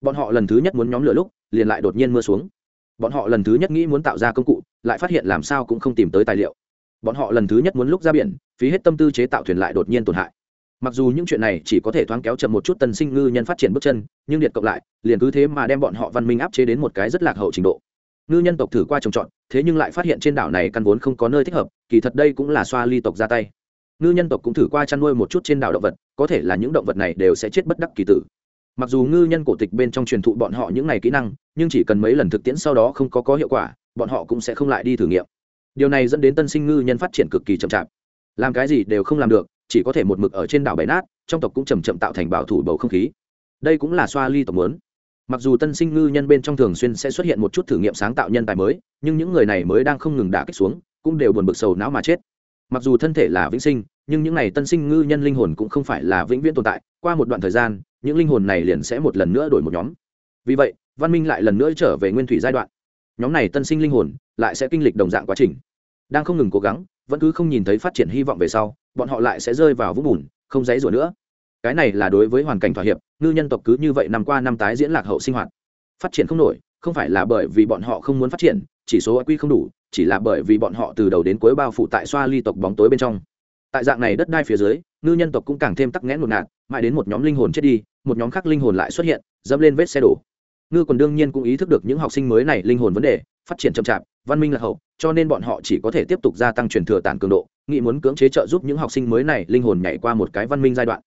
Bọn họ lần thứ nhất muốn nhóm lửa lúc, liền lại đột nhiên mưa xuống. Bọn họ lần thứ nhất nghĩ muốn tạo ra công cụ, lại phát hiện làm sao cũng không tìm tới tài liệu. Bọn họ lần thứ nhất muốn lúc ra biển, phí hết tâm tư chế tạo thuyền lại đột nhiên tổn hại. Mặc dù những chuyện này chỉ có thể thoáng kéo chậm một chút tân sinh ngư nhân phát triển bước chân, nhưng điện cộng lại, liền cứ thế mà đem bọn họ văn minh áp chế đến một cái rất lạc hậu trình độ. Ngư nhân tộc thử qua trồng trọt, thế nhưng lại phát hiện trên đảo này căn vốn không có nơi thích hợp, kỳ thật đây cũng là xoa ly tộc ra tay ngư nhân tộc cũng thử qua chăn nuôi một chút trên đảo động vật, có thể là những động vật này đều sẽ chết bất đắc kỳ tử. Mặc dù ngư nhân cổ tịch bên trong truyền thụ bọn họ những này kỹ năng, nhưng chỉ cần mấy lần thực tiễn sau đó không có có hiệu quả, bọn họ cũng sẽ không lại đi thử nghiệm. Điều này dẫn đến tân sinh ngư nhân phát triển cực kỳ chậm chạp. Làm cái gì đều không làm được, chỉ có thể một mực ở trên đảo bãi nát, trong tộc cũng chầm chậm tạo thành bảo thủ bầu không khí. Đây cũng là xoa ly tộc muốn. Mặc dù tân sinh ngư nhân bên trong thường xuyên sẽ xuất hiện một chút thử nghiệm sáng tạo nhân tài mới, nhưng những người này mới đang không ngừng đả kích xuống, cũng đều buồn bực sầu não mà chết mặc dù thân thể là vĩnh sinh, nhưng những n à y tân sinh ngư nhân linh hồn cũng không phải là vĩnh viễn tồn tại. Qua một đoạn thời gian, những linh hồn này liền sẽ một lần nữa đổi một nhóm. Vì vậy, văn minh lại lần nữa trở về nguyên thủy giai đoạn. Nhóm này tân sinh linh hồn lại sẽ kinh lịch đồng dạng quá trình. Đang không ngừng cố gắng, vẫn cứ không nhìn thấy phát triển hy vọng về sau, bọn họ lại sẽ rơi vào vũng bùn, không dãy rủa nữa. Cái này là đối với hoàn cảnh thỏa hiệp, ngư nhân tộc cứ như vậy năm qua năm tái diễn lạc hậu sinh hoạt. Phát triển không nổi, không phải là bởi vì bọn họ không muốn phát triển, chỉ số quy không đủ chỉ là bởi vì bọn họ từ đầu đến cuối bao phủ tại xoa ly tộc bóng tối bên trong. Tại dạng này đất đai phía dưới, ngư nhân tộc cũng càng thêm tắc nghẽn một nạn mãi đến một nhóm linh hồn chết đi, một nhóm khác linh hồn lại xuất hiện, dẫm lên vết xe đổ. Ngư còn đương nhiên cũng ý thức được những học sinh mới này linh hồn vấn đề, phát triển chậm chạp, văn minh là hậu, cho nên bọn họ chỉ có thể tiếp tục gia tăng truyền thừa tản cường độ, nghĩ muốn cưỡng chế trợ giúp những học sinh mới này linh hồn nhảy qua một cái văn minh giai đoạn.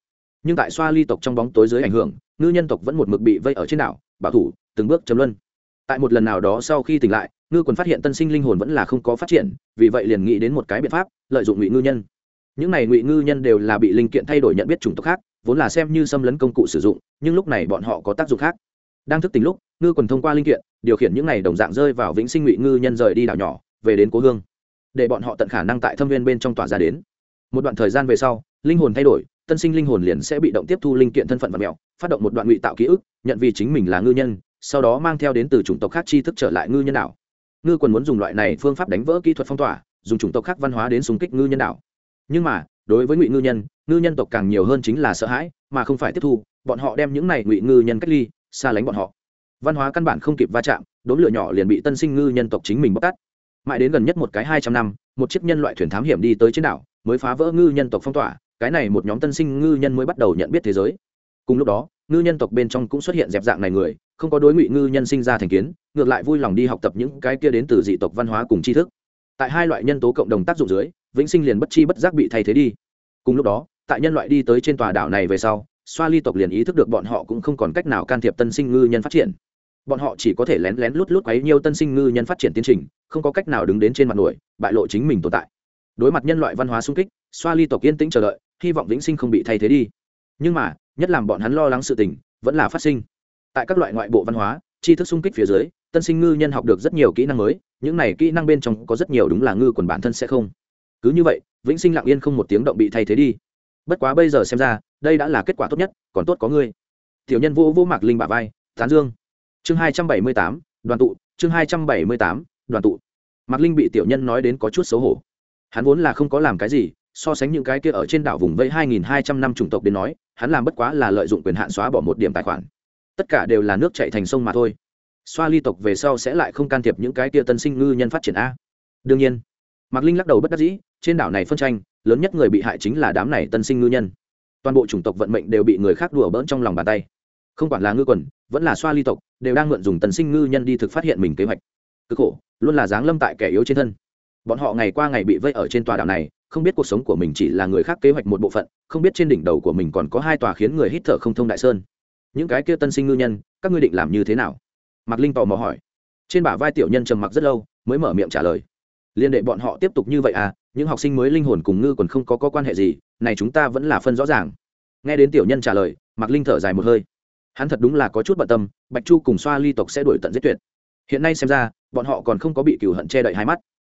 Nhưng tại xoa ly tộc trong bóng tối dưới ảnh hưởng, ngư nhân tộc vẫn một mực bị vây ở trên đảo, bảo thủ, từng bước chấm luân tại một lần nào đó sau khi tỉnh lại, ngư quần phát hiện tân sinh linh hồn vẫn là không có phát triển, vì vậy liền nghĩ đến một cái biện pháp, lợi dụng ngụy ngư nhân. Những này ngụy ngư nhân đều là bị linh kiện thay đổi nhận biết chủng tộc khác, vốn là xem như xâm lấn công cụ sử dụng, nhưng lúc này bọn họ có tác dụng khác. Đang thức tỉnh lúc, ngư quần thông qua linh kiện, điều khiển những này đồng dạng rơi vào vĩnh sinh ngụy ngư nhân rời đi đảo nhỏ, về đến cố hương. Để bọn họ tận khả năng tại thâm viên bên trong tỏa ra đến. Một đoạn thời gian về sau, linh hồn thay đổi, tân sinh linh hồn liền sẽ bị động tiếp thu linh kiện thân phận và mẹo, phát động một đoạn ngụy tạo ký ức, nhận vì chính mình là ngư nhân sau đó mang theo đến từ chủng tộc khác tri thức trở lại ngư nhân đảo. Ngư quần muốn dùng loại này phương pháp đánh vỡ kỹ thuật phong tỏa, dùng chủng tộc khác văn hóa đến súng kích ngư nhân đảo. Nhưng mà, đối với ngụy ngư nhân ngư nhân tộc càng nhiều hơn chính là sợ hãi, mà không phải tiếp thu, bọn họ đem những này ngụy ngư nhân cách ly, xa lánh bọn họ. Văn hóa căn bản không kịp va chạm, đốn lửa nhỏ liền bị tân sinh ngư nhân tộc chính mình bóc tát. Mãi đến gần nhất một cái hai trăm năm, một chiếc nhân loại thuyền thám hiểm đi tới trên đảo, mới phá vỡ ngư nhân tộc phong tỏa, cái này một nhóm tân sinh ngư nhân mới bắt đầu nhận biết thế giới. Cùng lúc đó, ngư nhân tộc bên trong cũng xuất hiện dẹp dạng này người không có đối ngụy ngư nhân sinh ra thành kiến, ngược lại vui lòng đi học tập những cái kia đến từ dị tộc văn hóa cùng tri thức. Tại hai loại nhân tố cộng đồng tác dụng dưới, vĩnh sinh liền bất chi bất giác bị thay thế đi. Cùng lúc đó, tại nhân loại đi tới trên tòa đảo này về sau, xoa ly tộc liền ý thức được bọn họ cũng không còn cách nào can thiệp tân sinh ngư nhân phát triển. Bọn họ chỉ có thể lén lén lút lút quấy nhiều tân sinh ngư nhân phát triển tiến trình, không có cách nào đứng đến trên mặt nổi, bại lộ chính mình tồn tại. Đối mặt nhân loại văn hóa sung kích, xoa ly tộc yên tĩnh chờ đợi, hy vọng vĩnh sinh không bị thay thế đi. Nhưng mà, nhất làm bọn hắn lo lắng sự tình, vẫn là phát sinh tại các loại ngoại bộ văn hóa, tri thức sung kích phía dưới, tân sinh ngư nhân học được rất nhiều kỹ năng mới, những này kỹ năng bên trong có rất nhiều đúng là ngư quần bản thân sẽ không. Cứ như vậy, vĩnh sinh lặng yên không một tiếng động bị thay thế đi. Bất quá bây giờ xem ra, đây đã là kết quả tốt nhất, còn tốt có ngươi. Tiểu nhân vô vô mạc linh bạ vai, tán dương. Chương hai trăm bảy mươi tám, đoàn tụ, chương hai trăm bảy mươi tám, đoàn tụ. Mạc linh bị tiểu nhân nói đến có chút xấu hổ. Hắn vốn là không có làm cái gì, so sánh những cái kia ở trên đảo vùng vây hai nghìn hai trăm năm chủng tộc đến nói, hắn làm bất quá là lợi dụng quyền hạn xóa bỏ một điểm tài khoản tất cả đều là nước chạy thành sông mà thôi. Xoa ly tộc về sau sẽ lại không can thiệp những cái kia tân sinh ngư nhân phát triển a. Đương nhiên, mạc linh lắc đầu bất đắc dĩ, trên đảo này phân tranh, lớn nhất người bị hại chính là đám này tân sinh ngư nhân. Toàn bộ chủng tộc vận mệnh đều bị người khác đùa bỡn trong lòng bàn tay. Không quản là ngư quần, vẫn là xoa ly tộc, đều đang mượn dùng tân sinh ngư nhân đi thực phát hiện mình kế hoạch. Cực khổ, luôn là dáng lâm tại kẻ yếu trên thân. Bọn họ ngày qua ngày bị vây ở trên tòa đảo này, không biết cuộc sống của mình chỉ là người khác kế hoạch một bộ phận, không biết trên đỉnh đầu của mình còn có hai tòa khiến người hít thở không thông đại sơn những cái kia tân sinh ngư nhân các ngươi định làm như thế nào? Mạc linh tò mò hỏi. Trên bả vai tiểu nhân trầm mặc rất lâu mới mở miệng trả lời. Liên đệ bọn họ tiếp tục như vậy à những học sinh mới linh hồn cùng ngư còn không có, có quan hệ gì này chúng ta vẫn là phân rõ ràng. Nghe đến tiểu nhân trả lời mạc linh thở dài một hơi. Hắn thật đúng là có chút bận tâm bạch chu cùng xoa ly tộc sẽ đuổi tận giết tuyệt. Hiện nay xem ra bọn họ còn không có bị cửu hận che đậy hai mắt.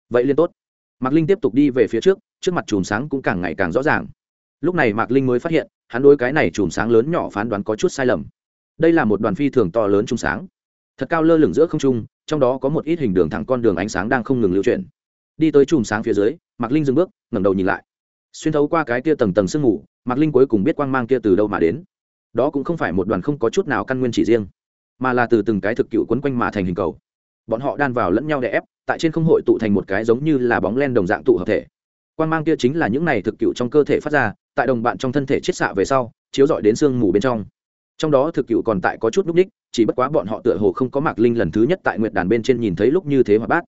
Vậy liên tốt. Mạc linh tiếp tục đi về phía trước trước mặt chùm sáng cũng càng ngày càng rõ ràng lúc này mạc linh mới phát hiện, hắn đối cái này chùm sáng lớn nhỏ phán đoán có chút sai lầm. Đây là một đoàn phi thường to lớn chung sáng. Thật cao lơ lửng giữa không trung, trong đó có một ít hình đường thẳng con đường ánh sáng đang không ngừng lưu chuyển. Đi tới chùm sáng phía dưới, mạc linh dừng bước, ngẩng đầu nhìn lại. Xuyên thấu qua cái kia tầng tầng sương mù, mạc linh cuối cùng biết quang mang kia từ đâu mà đến. Đó cũng không phải một đoàn không có chút nào căn nguyên chỉ riêng, mà là từ từng cái thực cựu quấn quanh mà thành hình cầu. Bọn họ đan vào lẫn nhau để ép, tại trên không hội tụ thành một cái giống như là bóng len đồng dạng tụ hợp thể. Quan mang kia chính là những này thực cựu trong cơ thể phát ra tại đồng bạn trong thân thể chiết xạ về sau, chiếu dọi đến sương mù bên trong. Trong đó thực cựu còn tại có chút núp ních, chỉ bất quá bọn họ tựa hồ không có mạc linh lần thứ nhất tại nguyệt đàn bên trên nhìn thấy lúc như thế hoạt bát.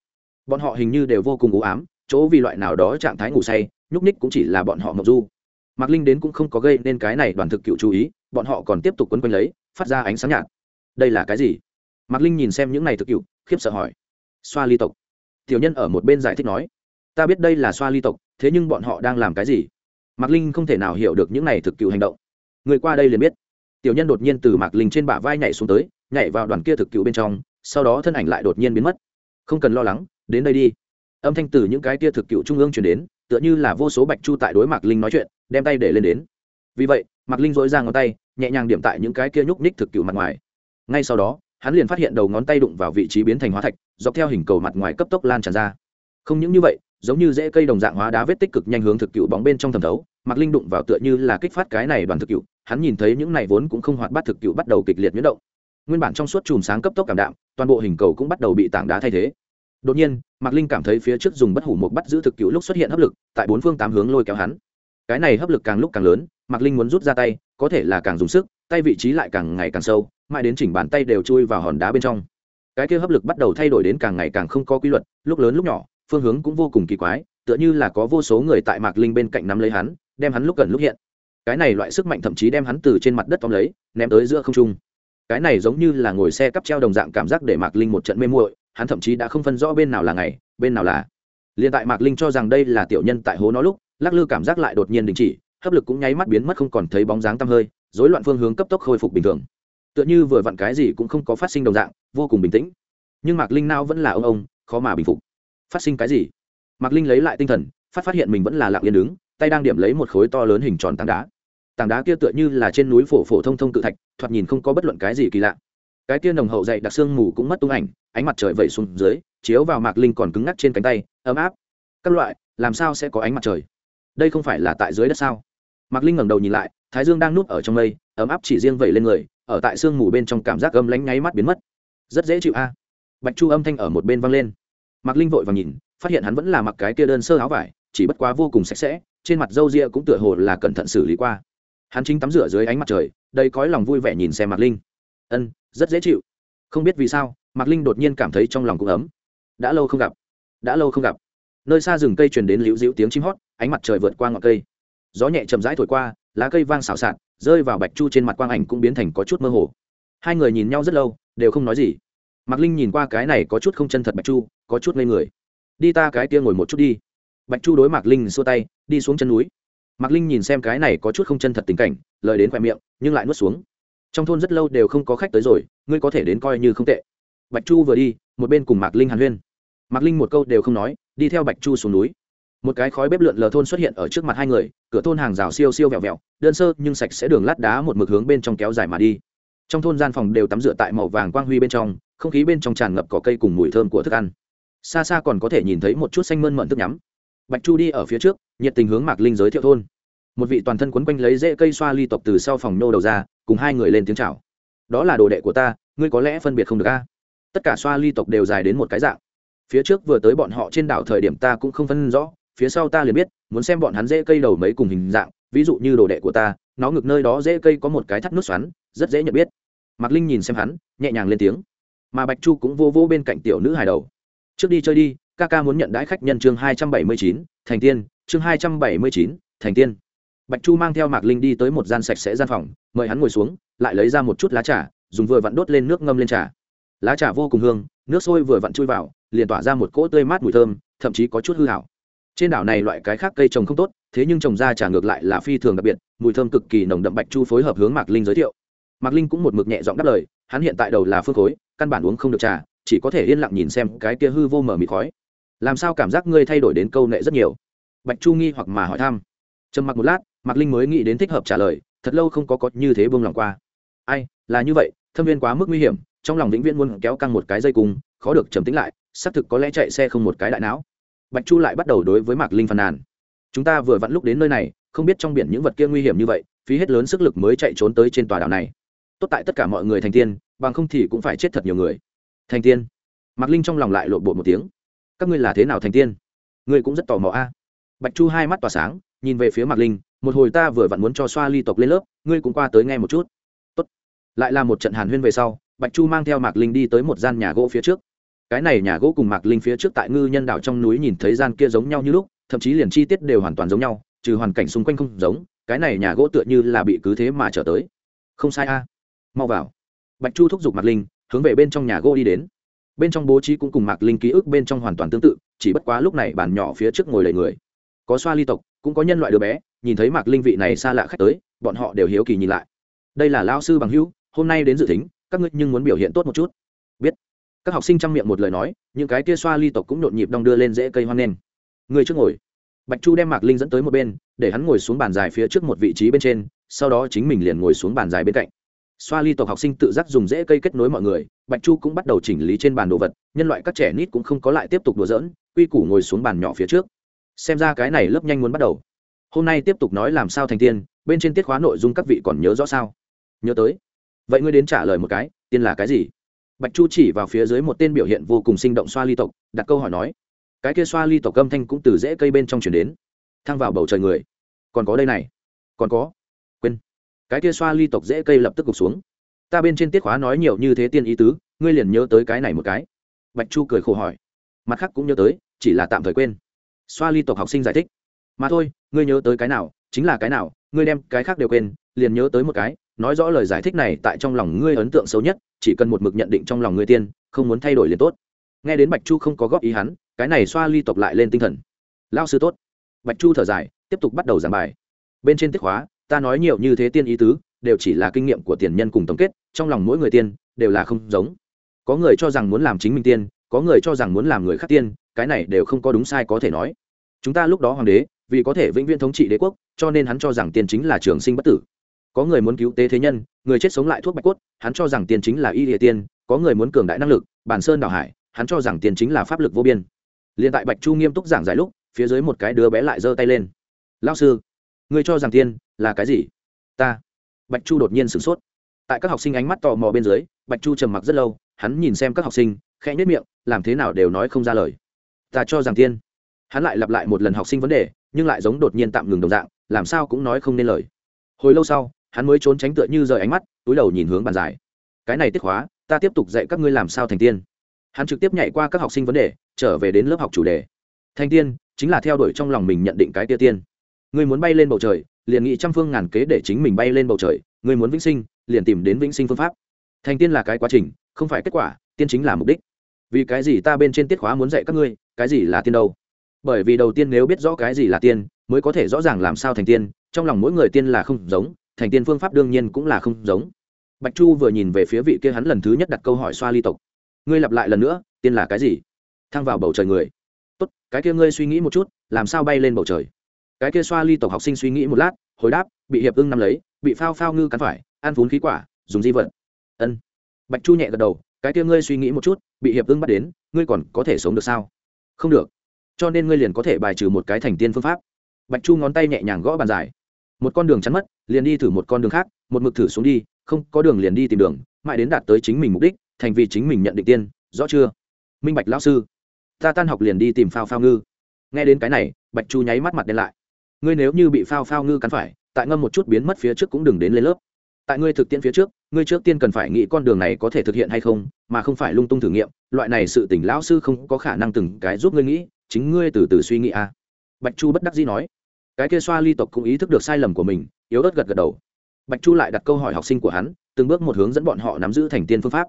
Bọn họ hình như đều vô cùng u ám, chỗ vì loại nào đó trạng thái ngủ say nhúc ních cũng chỉ là bọn họ mộng du. Mạc linh đến cũng không có gây nên cái này đoàn thực cựu chú ý, bọn họ còn tiếp tục quấn quanh lấy, phát ra ánh sáng nhạt. Đây là cái gì? Mạc linh nhìn xem những này thực cựu, khiếp sợ hỏi. Xoa ly tộc. Tiểu nhân ở một bên giải thích nói. Ta biết đây là xoa ly tộc, thế nhưng bọn họ đang làm cái gì? Mạc linh không thể nào hiểu được những này thực cựu hành động. Người qua đây liền biết. Tiểu nhân đột nhiên từ mạc linh trên bả vai nhảy xuống tới, nhảy vào đoàn kia thực cựu bên trong, sau đó thân ảnh lại đột nhiên biến mất. Không cần lo lắng, đến đây đi. Âm thanh từ những cái kia thực cựu trung ương chuyển đến, tựa như là vô số bạch chu tại đối mạc linh nói chuyện, đem tay để lên đến. Vì vậy, mạc linh dỗi ra ngón tay, nhẹ nhàng điểm tại những cái kia nhúc ních thực cựu mặt ngoài. Ngay sau đó, hắn liền phát hiện đầu ngón tay đụng vào vị trí biến thành hóa thạch, dọc theo hình cầu mặt ngoài cấp tốc lan tràn ra. Không những như vậy giống như dễ cây đồng dạng hóa đá vết tích cực nhanh hướng thực cựu bóng bên trong thẩm thấu, mạc linh đụng vào tựa như là kích phát cái này đoàn thực cựu, hắn nhìn thấy những này vốn cũng không hoạt bát thực cựu bắt đầu kịch liệt nhuyễn động. Nguyên bản trong suốt chùm sáng cấp tốc cảm đạm, toàn bộ hình cầu cũng bắt đầu bị tảng đá thay thế. Đột nhiên, mạc linh cảm thấy phía trước dùng bất hủ một bắt giữ thực cựu lúc xuất hiện hấp lực, tại bốn phương tám hướng lôi kéo hắn. Cái này hấp lực càng lúc càng lớn, mạc linh muốn rút ra tay, có thể là càng dùng sức, tay vị trí lại càng ngày càng sâu, mãi đến chỉnh bàn tay đều chui vào hòn đá bên trong. Cái kia hấp lực bắt đầu thay đổi đến càng ngày càng không có quy luật, lúc lớn lúc nhỏ phương hướng cũng vô cùng kỳ quái, tựa như là có vô số người tại mạc linh bên cạnh nắm lấy hắn, đem hắn lúc gần lúc hiện. Cái này loại sức mạnh thậm chí đem hắn từ trên mặt đất tóm lấy, ném tới giữa không trung. Cái này giống như là ngồi xe cắp treo đồng dạng cảm giác để mạc linh một trận mê muội, hắn thậm chí đã không phân rõ bên nào là ngày, bên nào là. Liền tại mạc linh cho rằng đây là tiểu nhân tại hố nó lúc, lắc lư cảm giác lại đột nhiên đình chỉ, hấp lực cũng nháy mắt biến mất không còn thấy bóng dáng tăm hơi, rối loạn phương hướng cấp tốc khôi phục bình thường. Tựa như vừa vặn cái gì cũng không có phát sinh đồng dạng, vô cùng bình tĩnh. Nhưng mạc linh nao vẫn là ông ông, khó mà bình phục phát sinh cái gì? Mạc linh lấy lại tinh thần, phát phát hiện mình vẫn là lặng yên đứng, tay đang điểm lấy một khối to lớn hình tròn tảng đá. Tảng đá kia tựa như là trên núi phổ phổ thông thông cự thạch, thoạt nhìn không có bất luận cái gì kỳ lạ. Cái kia nồng hậu dậy đặc xương mù cũng mất tung ảnh, ánh mặt trời vẩy xuống dưới, chiếu vào mạc linh còn cứng ngắc trên cánh tay, ấm áp. Các loại, làm sao sẽ có ánh mặt trời? Đây không phải là tại dưới đất sao? Mạc linh ngẩng đầu nhìn lại, thái dương đang núp ở trong mây, ấm áp chỉ riêng vẩy lên người, ở tại sương mù bên trong cảm giác âm lánh nháy mắt biến mất. Rất dễ chịu a. Bạch chu âm thanh ở một bên vang lên mạc linh vội và nhìn, phát hiện hắn vẫn là mặc cái kia đơn sơ áo vải, chỉ bất quá vô cùng sạch sẽ, trên mặt râu ria cũng tựa hồ là cẩn thận xử lý qua. Hắn chính tắm rửa dưới ánh mặt trời, đầy cõi lòng vui vẻ nhìn xem mạc linh. Ân, rất dễ chịu. Không biết vì sao, mạc linh đột nhiên cảm thấy trong lòng cũng ấm. Đã lâu không gặp, đã lâu không gặp. Nơi xa rừng cây truyền đến liễu dĩu tiếng chim hót, ánh mặt trời vượt qua ngọn cây. Gió nhẹ chậm rãi thổi qua, lá cây vang xào xạc, rơi vào bạch chu trên mặt quang ảnh cũng biến thành có chút mơ hồ. Hai người nhìn nhau rất lâu, đều không nói gì. Mạc linh nhìn qua cái này có chút không chân thật bạch chu có chút ngây người. Đi ta cái kia ngồi một chút đi. Bạch chu đối mạc linh xua tay, đi xuống chân núi. Mạc linh nhìn xem cái này có chút không chân thật tình cảnh, lời đến khoe miệng, nhưng lại nuốt xuống. Trong thôn rất lâu đều không có khách tới rồi, ngươi có thể đến coi như không tệ. Bạch chu vừa đi, một bên cùng mạc linh hàn huyên. Mạc linh một câu đều không nói, đi theo bạch chu xuống núi. Một cái khói bếp lượn lờ thôn xuất hiện ở trước mặt hai người, cửa thôn hàng rào siêu siêu vẹo vẹo, đơn sơ nhưng sạch sẽ đường lát đá một mực hướng bên trong kéo dài mà đi. Trong thôn gian phòng đều tắm rửa tại màu vàng quang huy bên trong, không khí bên trong tràn ngập cỏ cây cùng mùi thơm của thức ăn xa xa còn có thể nhìn thấy một chút xanh mơn mận thức nhắm. Bạch chu đi ở phía trước, nhiệt tình hướng mạc linh giới thiệu thôn. Một vị toàn thân quấn quanh lấy rễ cây xoa ly tộc từ sau phòng nô đầu ra, cùng hai người lên tiếng chào. Đó là đồ đệ của ta, ngươi có lẽ phân biệt không được a. Tất cả xoa ly tộc đều dài đến một cái dạng. Phía trước vừa tới bọn họ trên đảo thời điểm ta cũng không phân rõ, phía sau ta liền biết, muốn xem bọn hắn dễ cây đầu mấy cùng hình dạng, ví dụ như đồ đệ của ta, nó ngực nơi đó dễ cây có một cái thắt nút xoắn, rất dễ nhận biết. Mạc linh nhìn xem hắn, nhẹ nhàng lên tiếng. Mà bạch chu cũng vô vô bên cạnh tiểu nữ hài đầu trước đi chơi đi, ca ca muốn nhận đãi khách nhân chương hai trăm bảy mươi chín, thành tiên, chương hai trăm bảy mươi chín, thành tiên. Bạch chu mang theo mạc linh đi tới một gian sạch sẽ gian phòng, mời hắn ngồi xuống, lại lấy ra một chút lá trà, dùng vừa vặn đốt lên nước ngâm lên trà. Lá trà vô cùng hương, nước sôi vừa vặn chui vào, liền tỏa ra một cỗ tươi mát mùi thơm, thậm chí có chút hư hảo. Trên đảo này loại cái khác cây trồng không tốt, thế nhưng trồng ra trà ngược lại là phi thường đặc biệt, mùi thơm cực kỳ nồng đậm bạch chu phối hợp hướng mạc linh giới thiệu. Mạc linh cũng một mực nhẹ giọng đáp lời, hắn hiện tại đầu là phương khối, căn bản uống không được trà chỉ có thể yên lặng nhìn xem cái kia hư vô mở mịt khói. Làm sao cảm giác ngươi thay đổi đến câu nệ rất nhiều? Bạch chu nghi hoặc mà hỏi thăm. Trầm mặc một lát, mạc linh mới nghĩ đến thích hợp trả lời, thật lâu không có có như thế buông lòng qua. Ai, là như vậy, thâm viên quá mức nguy hiểm, trong lòng vĩnh viễn muốn kéo căng một cái dây cung, khó được trầm tĩnh lại, xác thực có lẽ chạy xe không một cái đại não. Bạch chu lại bắt đầu đối với mạc linh phàn nàn. Chúng ta vừa vặn lúc đến nơi này, không biết trong biển những vật kia nguy hiểm như vậy, phí hết lớn sức lực mới chạy trốn tới trên tòa đảo này. Tốt tại tất cả mọi người thành tiên, bằng không thì cũng phải chết thật nhiều người thành tiên. Mạc linh trong lòng lại lộn bộ một tiếng. Các ngươi là thế nào thành tiên? Ngươi cũng rất tò mò a. Bạch chu hai mắt tỏa sáng, nhìn về phía mạc linh, một hồi ta vừa vặn muốn cho xoa ly tộc lên lớp, ngươi cũng qua tới nghe một chút. Tốt. lại là một trận hàn huyên về sau, bạch chu mang theo mạc linh đi tới một gian nhà gỗ phía trước. Cái này nhà gỗ cùng mạc linh phía trước tại ngư nhân đảo trong núi nhìn thấy gian kia giống nhau như lúc, thậm chí liền chi tiết đều hoàn toàn giống nhau, trừ hoàn cảnh xung quanh không giống, cái này nhà gỗ tựa như là bị cứ thế mà trở tới. Không sai a. Mau vào. Bạch chu thúc giục mạc linh hướng về bên trong nhà gỗ đi đến. Bên trong bố trí cũng cùng mạc linh ký ức bên trong hoàn toàn tương tự, chỉ bất quá lúc này bàn nhỏ phía trước ngồi đầy người. Có xoa ly tộc, cũng có nhân loại đứa bé, nhìn thấy mạc linh vị này xa lạ khách tới, bọn họ đều hiếu kỳ nhìn lại. Đây là lao sư bằng hữu, hôm nay đến dự tính các ngươi nhưng muốn biểu hiện tốt một chút. Biết. Các học sinh chăm miệng một lời nói, những cái kia xoa ly tộc cũng nhộn nhịp đong đưa lên dễ cây hoang nen người trước ngồi. Bạch chu đem mạc linh dẫn tới một bên, để hắn ngồi xuống bàn dài phía trước một vị trí bên trên, sau đó chính mình liền ngồi xuống bàn dài bên cạnh xoa ly tộc học sinh tự giác dùng dễ cây kết nối mọi người, bạch chu cũng bắt đầu chỉnh lý trên bàn đồ vật, nhân loại các trẻ nít cũng không có lại tiếp tục đùa dỡn quy củ ngồi xuống bàn nhỏ phía trước. Xem ra cái này lớp nhanh muốn bắt đầu. Hôm nay tiếp tục nói làm sao thành tiên, bên trên tiết khóa nội dung các vị còn nhớ rõ sao? Nhớ tới. Vậy ngươi đến trả lời một cái, tiên là cái gì? Bạch chu chỉ vào phía dưới một tên biểu hiện vô cùng sinh động xoa ly tộc, đặt câu hỏi nói. Cái kia xoa ly tộc âm thanh cũng từ rễ cây bên trong chuyển đến. Thăng vào bầu trời người. Còn có đây này. Còn có cái kia xoa ly tộc dễ cây lập tức gục xuống. Ta bên trên tiết khóa nói nhiều như thế tiên ý tứ, ngươi liền nhớ tới cái này một cái. Bạch chu cười khổ hỏi. Mặt khác cũng nhớ tới, chỉ là tạm thời quên. Xoa ly tộc học sinh giải thích. Mà thôi, ngươi nhớ tới cái nào, chính là cái nào, ngươi đem cái khác đều quên, liền nhớ tới một cái, nói rõ lời giải thích này tại trong lòng ngươi ấn tượng xấu nhất, chỉ cần một mực nhận định trong lòng ngươi tiên, không muốn thay đổi liền tốt. Nghe đến bạch chu không có góp ý hắn, cái này xoa ly tộc lại lên tinh thần. Lao sư tốt. Bạch chu thở dài, tiếp tục bắt đầu giảng bài. Bên trên tiết hóa ta nói nhiều như thế tiên ý tứ, đều chỉ là kinh nghiệm của tiền nhân cùng tổng kết, trong lòng mỗi người tiên, đều là không giống. Có người cho rằng muốn làm chính mình tiên, có người cho rằng muốn làm người khác tiên, cái này đều không có đúng sai có thể nói. Chúng ta lúc đó hoàng đế, vì có thể vĩnh viễn thống trị đế quốc, cho nên hắn cho rằng tiên chính là trường sinh bất tử. Có người muốn cứu tế thế nhân, người chết sống lại thuốc bạch cốt, hắn cho rằng tiên chính là y địa tiên, có người muốn cường đại năng lực bản sơn đào hải, hắn cho rằng tiên chính là pháp lực vô biên. Liền tại bạch chu nghiêm túc giảng giải lúc, phía dưới một cái đứa bé lại giơ tay lên. Lao sư ngươi cho rằng tiên là cái gì? Ta. Bạch chu đột nhiên sửng sốt. Tại các học sinh ánh mắt tò mò bên dưới, bạch chu trầm mặc rất lâu, hắn nhìn xem các học sinh, khẽ nhất miệng, làm thế nào đều nói không ra lời. Ta cho rằng tiên. Hắn lại lặp lại một lần học sinh vấn đề, nhưng lại giống đột nhiên tạm ngừng đồng dạng, làm sao cũng nói không nên lời. Hồi lâu sau, hắn mới trốn tránh tựa như rời ánh mắt, túi đầu nhìn hướng bàn giải. Cái này tiết hóa, ta tiếp tục dạy các ngươi làm sao thành tiên. Hắn trực tiếp nhảy qua các học sinh vấn đề, trở về đến lớp học chủ đề. Thành tiên, chính là theo đuổi trong lòng mình nhận định cái tia tiên. Ngươi muốn bay lên bầu trời liền nghĩ trăm phương ngàn kế để chính mình bay lên bầu trời, ngươi muốn vĩnh sinh, liền tìm đến vĩnh sinh phương pháp. Thành tiên là cái quá trình, không phải kết quả, tiên chính là mục đích. Vì cái gì ta bên trên tiết khóa muốn dạy các ngươi, cái gì là tiên đâu? Bởi vì đầu tiên nếu biết rõ cái gì là tiên, mới có thể rõ ràng làm sao thành tiên, trong lòng mỗi người tiên là không giống, thành tiên phương pháp đương nhiên cũng là không giống. Bạch chu vừa nhìn về phía vị kia hắn lần thứ nhất đặt câu hỏi xoa ly tộc. Ngươi lặp lại lần nữa, tiên là cái gì? Thăng vào bầu trời người. Tốt, cái kia ngươi suy nghĩ một chút, làm sao bay lên bầu trời? Cái kia xoa ly tộc học sinh suy nghĩ một lát, hồi đáp, bị hiệp ưng nắm lấy, bị phao phao ngư cắn phải, ăn phún khí quả, dùng di vật. Ân. Bạch chu nhẹ gật đầu, cái kia ngươi suy nghĩ một chút, bị hiệp ưng bắt đến, ngươi còn có thể sống được sao? Không được. Cho nên ngươi liền có thể bài trừ một cái thành tiên phương pháp. Bạch chu ngón tay nhẹ nhàng gõ bàn dài. Một con đường chắn mất, liền đi thử một con đường khác, một mực thử xuống đi, không có đường liền đi tìm đường, mãi đến đạt tới chính mình mục đích, thành vì chính mình nhận định tiên, rõ chưa? Minh bạch lão sư, ta tan học liền đi tìm phao phao ngư. Nghe đến cái này, bạch chu nháy mắt mặt đen lại ngươi nếu như bị phao phao ngư cắn phải, tại ngâm một chút biến mất phía trước cũng đừng đến lên lớp. Tại ngươi thực tiễn phía trước, ngươi trước tiên cần phải nghĩ con đường này có thể thực hiện hay không, mà không phải lung tung thử nghiệm, loại này sự tỉnh lão sư không có khả năng từng cái giúp ngươi nghĩ, chính ngươi từ từ suy nghĩ a à. bạch chu bất đắc dĩ nói. Cái kia xoa ly tộc cũng ý thức được sai lầm của mình, yếu ớt gật gật đầu. Bạch chu lại đặt câu hỏi học sinh của hắn, từng bước một hướng dẫn bọn họ nắm giữ thành tiên phương pháp.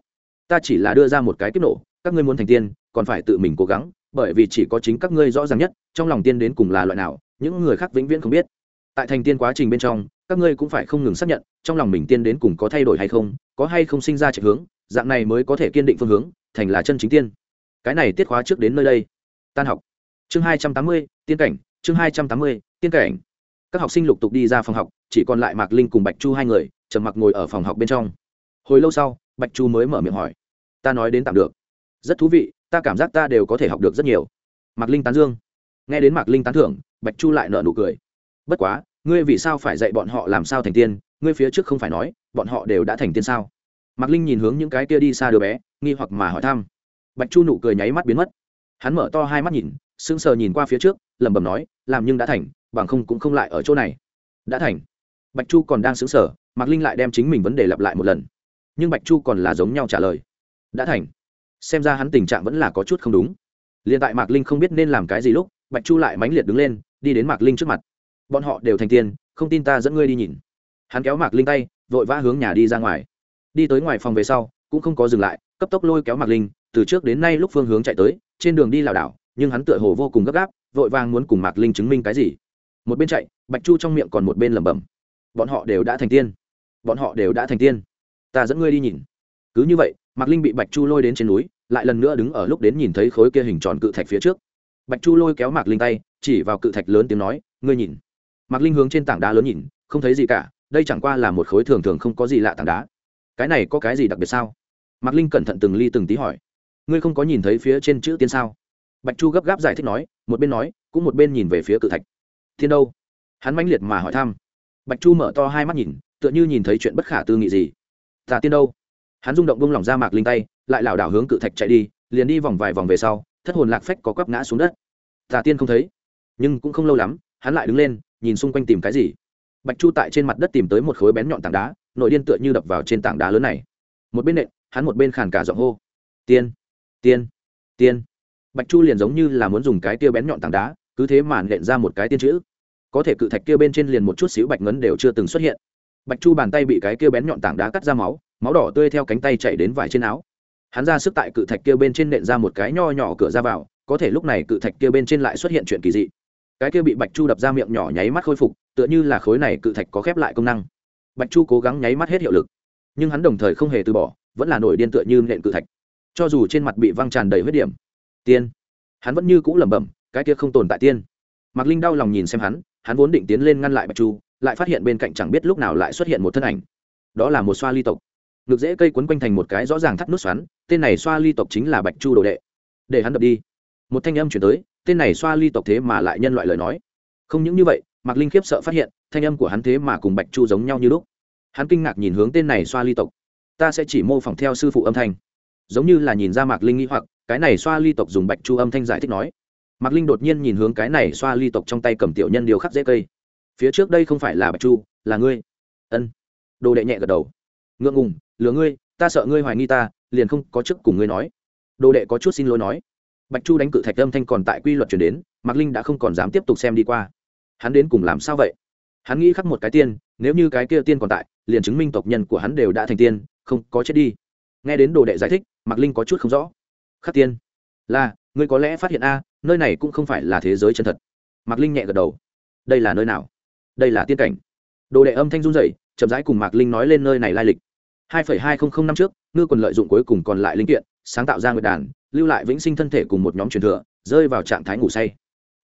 Ta chỉ là đưa ra một cái tiếp nổ, các ngươi muốn thành tiên, còn phải tự mình cố gắng, bởi vì chỉ có chính các ngươi rõ ràng nhất, trong lòng tiên đến cùng là loại nào những người khác vĩnh viễn không biết. Tại thành tiên quá trình bên trong, các ngươi cũng phải không ngừng xác nhận, trong lòng mình tiên đến cùng có thay đổi hay không, có hay không sinh ra trạch hướng, dạng này mới có thể kiên định phương hướng, thành là chân chính tiên. Cái này tiết khóa trước đến nơi đây. Tan học. Chương hai trăm tám mươi, tiên cảnh. Chương hai trăm tám mươi, tiên cảnh. Các học sinh lục tục đi ra phòng học, chỉ còn lại mạc linh cùng bạch chu hai người, trầm mặc ngồi ở phòng học bên trong. Hồi lâu sau, bạch chu mới mở miệng hỏi. Ta nói đến tạm được. Rất thú vị, ta cảm giác ta đều có thể học được rất nhiều. Mạc linh tán dương nghe đến mạc linh tán thưởng, bạch chu lại nợ nụ cười. Bất quá, ngươi vì sao phải dạy bọn họ làm sao thành tiên? Ngươi phía trước không phải nói, bọn họ đều đã thành tiên sao? Mạc linh nhìn hướng những cái kia đi xa đứa bé, nghi hoặc mà hỏi thăm. Bạch chu nụ cười nháy mắt biến mất. Hắn mở to hai mắt nhìn, sững sờ nhìn qua phía trước, lẩm bẩm nói, làm nhưng đã thành, bằng không cũng không lại ở chỗ này. Đã thành. Bạch chu còn đang sững sờ, mạc linh lại đem chính mình vấn đề lặp lại một lần. Nhưng bạch chu còn là giống nhau trả lời. Đã thành. Xem ra hắn tình trạng vẫn là có chút không đúng. Liền tại mạc linh không biết nên làm cái gì lúc bạch chu lại mãnh liệt đứng lên, đi đến mạc linh trước mặt. Bọn họ đều thành tiên, không tin ta dẫn ngươi đi nhìn. Hắn kéo mạc linh tay, vội vã hướng nhà đi ra ngoài. Đi tới ngoài phòng về sau, cũng không có dừng lại, cấp tốc lôi kéo mạc linh, từ trước đến nay lúc phương hướng chạy tới, trên đường đi lảo đảo, nhưng hắn tựa hồ vô cùng gấp gáp, vội vàng muốn cùng mạc linh chứng minh cái gì. Một bên chạy, bạch chu trong miệng còn một bên lẩm bẩm. Bọn họ đều đã thành tiên. Bọn họ đều đã thành tiên. Ta dẫn ngươi đi nhìn. Cứ như vậy, mạc linh bị bạch chu lôi đến trên núi, lại lần nữa đứng ở lúc đến nhìn thấy khối kia hình tròn cự thạch phía trước bạch chu lôi kéo mạc linh tay, chỉ vào cự thạch lớn tiếng nói, ngươi nhìn. Mạc linh hướng trên tảng đá lớn nhìn, không thấy gì cả, đây chẳng qua là một khối thường thường không có gì lạ tảng đá. Cái này có cái gì đặc biệt sao? Mạc linh cẩn thận từng ly từng tí hỏi. Ngươi không có nhìn thấy phía trên chữ tiên sao? Bạch chu gấp gáp giải thích nói, một bên nói, cũng một bên nhìn về phía cự thạch. Thiên đâu? Hắn mãnh liệt mà hỏi thăm. Bạch chu mở to hai mắt nhìn, tựa như nhìn thấy chuyện bất khả tư nghị gì. Tà tiên đâu? Hắn rung động bông lỏng ra mạc linh tay, lại lảo đảo hướng cự thạch chạy đi, liền đi vòng vài vòng về sau thất hồn lạc phách có quắp ngã xuống đất. Tà tiên không thấy, nhưng cũng không lâu lắm, hắn lại đứng lên, nhìn xung quanh tìm cái gì. Bạch chu tại trên mặt đất tìm tới một khối bén nhọn tảng đá, nội điên tựa như đập vào trên tảng đá lớn này. Một bên nện, hắn một bên khàn cả giọng hô. Tiên tiên tiên. Bạch chu liền giống như là muốn dùng cái kia bén nhọn tảng đá, cứ thế mà nện ra một cái tiên chữ. Có thể cự thạch kia bên trên liền một chút xíu bạch ngấn đều chưa từng xuất hiện. Bạch chu bàn tay bị cái kia bén nhọn tảng đá cắt ra máu máu đỏ tươi theo cánh tay chạy đến vải trên áo hắn ra sức tại cự thạch kia bên trên nện ra một cái nho nhỏ cửa ra vào, có thể lúc này cự thạch kia bên trên lại xuất hiện chuyện kỳ dị. Cái kia bị bạch chu đập ra miệng nhỏ nháy mắt khôi phục, tựa như là khối này cự thạch có khép lại công năng. Bạch chu cố gắng nháy mắt hết hiệu lực, nhưng hắn đồng thời không hề từ bỏ, vẫn là nổi điên tựa như nện cự thạch. Cho dù trên mặt bị văng tràn đầy huyết điểm, tiên, hắn vẫn như cũ lẩm bẩm, cái kia không tồn tại tiên. Mạc linh đau lòng nhìn xem hắn hắn vốn định tiến lên ngăn lại bạch chu, lại phát hiện bên cạnh chẳng biết lúc nào lại xuất hiện một thân ảnh. Đó là một xoa ly tộc. Ngực dễ cây quấn quanh thành một cái rõ ràng thắt nút xoắn tên này xoa ly tộc chính là bạch chu đồ đệ. Để hắn đập đi. Một thanh âm chuyển tới, tên này xoa ly tộc thế mà lại nhân loại lời nói. Không những như vậy, mạc linh khiếp sợ phát hiện, thanh âm của hắn thế mà cùng bạch chu giống nhau như lúc. Hắn kinh ngạc nhìn hướng tên này xoa ly tộc. Ta sẽ chỉ mô phỏng theo sư phụ âm thanh. Giống như là nhìn ra mạc linh nghĩ hoặc, cái này xoa ly tộc dùng bạch chu âm thanh giải thích nói. Mạc linh đột nhiên nhìn hướng cái này xoa ly tộc trong tay cầm tiểu nhân điều khắc dễ cây. Phía trước đây không phải là bạch chu, là ngươi. Ân. Đồ đệ nhẹ gật đầu. Ngượng ngùng, lừa ngươi, ta sợ ngươi hoài nghi ta liền không có chức cùng ngươi nói. Đồ đệ có chút xin lỗi nói. Bạch chu đánh cự thạch âm thanh còn tại quy luật chuyển đến, mạc linh đã không còn dám tiếp tục xem đi qua. Hắn đến cùng làm sao vậy? Hắn nghĩ khắc một cái tiên, nếu như cái kia tiên còn tại, liền chứng minh tộc nhân của hắn đều đã thành tiên, không có chết đi. Nghe đến đồ đệ giải thích, mạc linh có chút không rõ. Khắc tiên, là, ngươi có lẽ phát hiện a, nơi này cũng không phải là thế giới chân thật. Mạc linh nhẹ gật đầu. Đây là nơi nào? Đây là tiên cảnh. Đồ đệ âm thanh run dậy chậm rãi cùng mạc linh nói lên nơi này lai lịch. Hai phẩy hai không không năm trước ngư quần lợi dụng cuối cùng còn lại linh kiện, sáng tạo ra nguyệt đàn, lưu lại vĩnh sinh thân thể cùng một nhóm truyền thừa, rơi vào trạng thái ngủ say.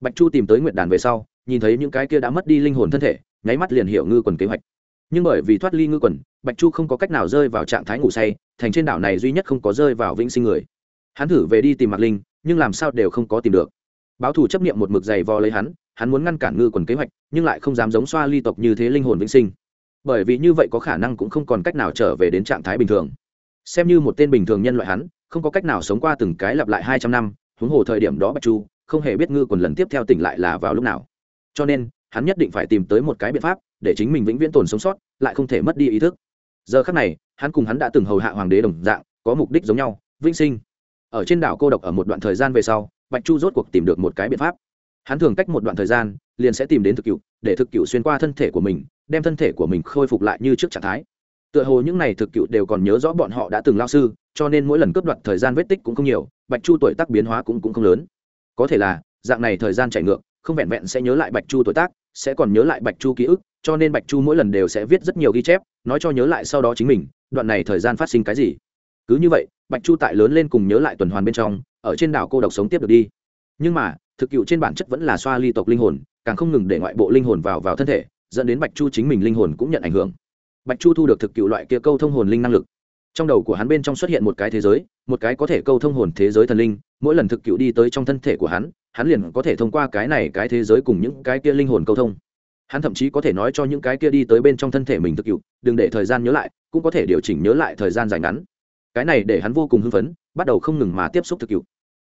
Bạch chu tìm tới nguyệt đàn về sau, nhìn thấy những cái kia đã mất đi linh hồn thân thể, nháy mắt liền hiểu ngư quần kế hoạch. Nhưng bởi vì thoát ly ngư quần, bạch chu không có cách nào rơi vào trạng thái ngủ say, thành trên đảo này duy nhất không có rơi vào vĩnh sinh người. Hắn thử về đi tìm mạc linh, nhưng làm sao đều không có tìm được. Báo thủ chấp nghiệm một mực dày vò lấy hắn hắn muốn ngăn cản ngư quần kế hoạch, nhưng lại không dám giống xoa ly tộc như thế linh hồn vĩnh sinh. Bởi vì như vậy có khả năng cũng không còn cách nào trở về đến trạng thái bình thường xem như một tên bình thường nhân loại hắn, không có cách nào sống qua từng cái lặp lại hai trăm năm, huống hồ thời điểm đó bạch chu, không hề biết ngư quần lần tiếp theo tỉnh lại là vào lúc nào. Cho nên, hắn nhất định phải tìm tới một cái biện pháp, để chính mình vĩnh viễn tồn sống sót, lại không thể mất đi ý thức. Giờ khắc này, hắn cùng hắn đã từng hầu hạ hoàng đế đồng dạng, có mục đích giống nhau, vĩnh sinh. Ở trên đảo cô độc ở một đoạn thời gian về sau, bạch chu rốt cuộc tìm được một cái biện pháp. Hắn thường cách một đoạn thời gian, liền sẽ tìm đến thực cựu, để thực cựu xuyên qua thân thể của mình, đem thân thể của mình khôi phục lại như trước trạng thái tựa hồ những n à y thực cựu đều còn nhớ rõ bọn họ đã từng lao sư cho nên mỗi lần cướp đoạt thời gian vết tích cũng không nhiều bạch chu tuổi tác biến hóa cũng, cũng không lớn. Có thể là dạng này thời gian chạy ngược không vẹn vẹn sẽ nhớ lại bạch chu tuổi tác sẽ còn nhớ lại bạch chu ký ức cho nên bạch chu mỗi lần đều sẽ viết rất nhiều ghi chép nói cho nhớ lại sau đó chính mình đoạn này thời gian phát sinh cái gì. Cứ như vậy bạch chu tại lớn lên cùng nhớ lại tuần hoàn bên trong ở trên đảo cô độc sống tiếp được đi. Nhưng mà thực cựu trên bản chất vẫn là xoa ly tộc linh hồn càng không ngừng để ngoại bộ linh hồn vào vào thân thể dẫn đến bạch chu chính mình linh hồn cũng nhận ảnh hưởng bạch chu thu được thực cựu loại kia câu thông hồn linh năng lực. Trong đầu của hắn bên trong xuất hiện một cái thế giới, một cái có thể câu thông hồn thế giới thần linh, mỗi lần thực cựu đi tới trong thân thể của hắn hắn liền có thể thông qua cái này cái thế giới cùng những cái kia linh hồn câu thông. Hắn thậm chí có thể nói cho những cái kia đi tới bên trong thân thể mình thực cựu, đừng để thời gian nhớ lại, cũng có thể điều chỉnh nhớ lại thời gian dài ngắn. Cái này để hắn vô cùng hưng phấn, bắt đầu không ngừng mà tiếp xúc thực cựu.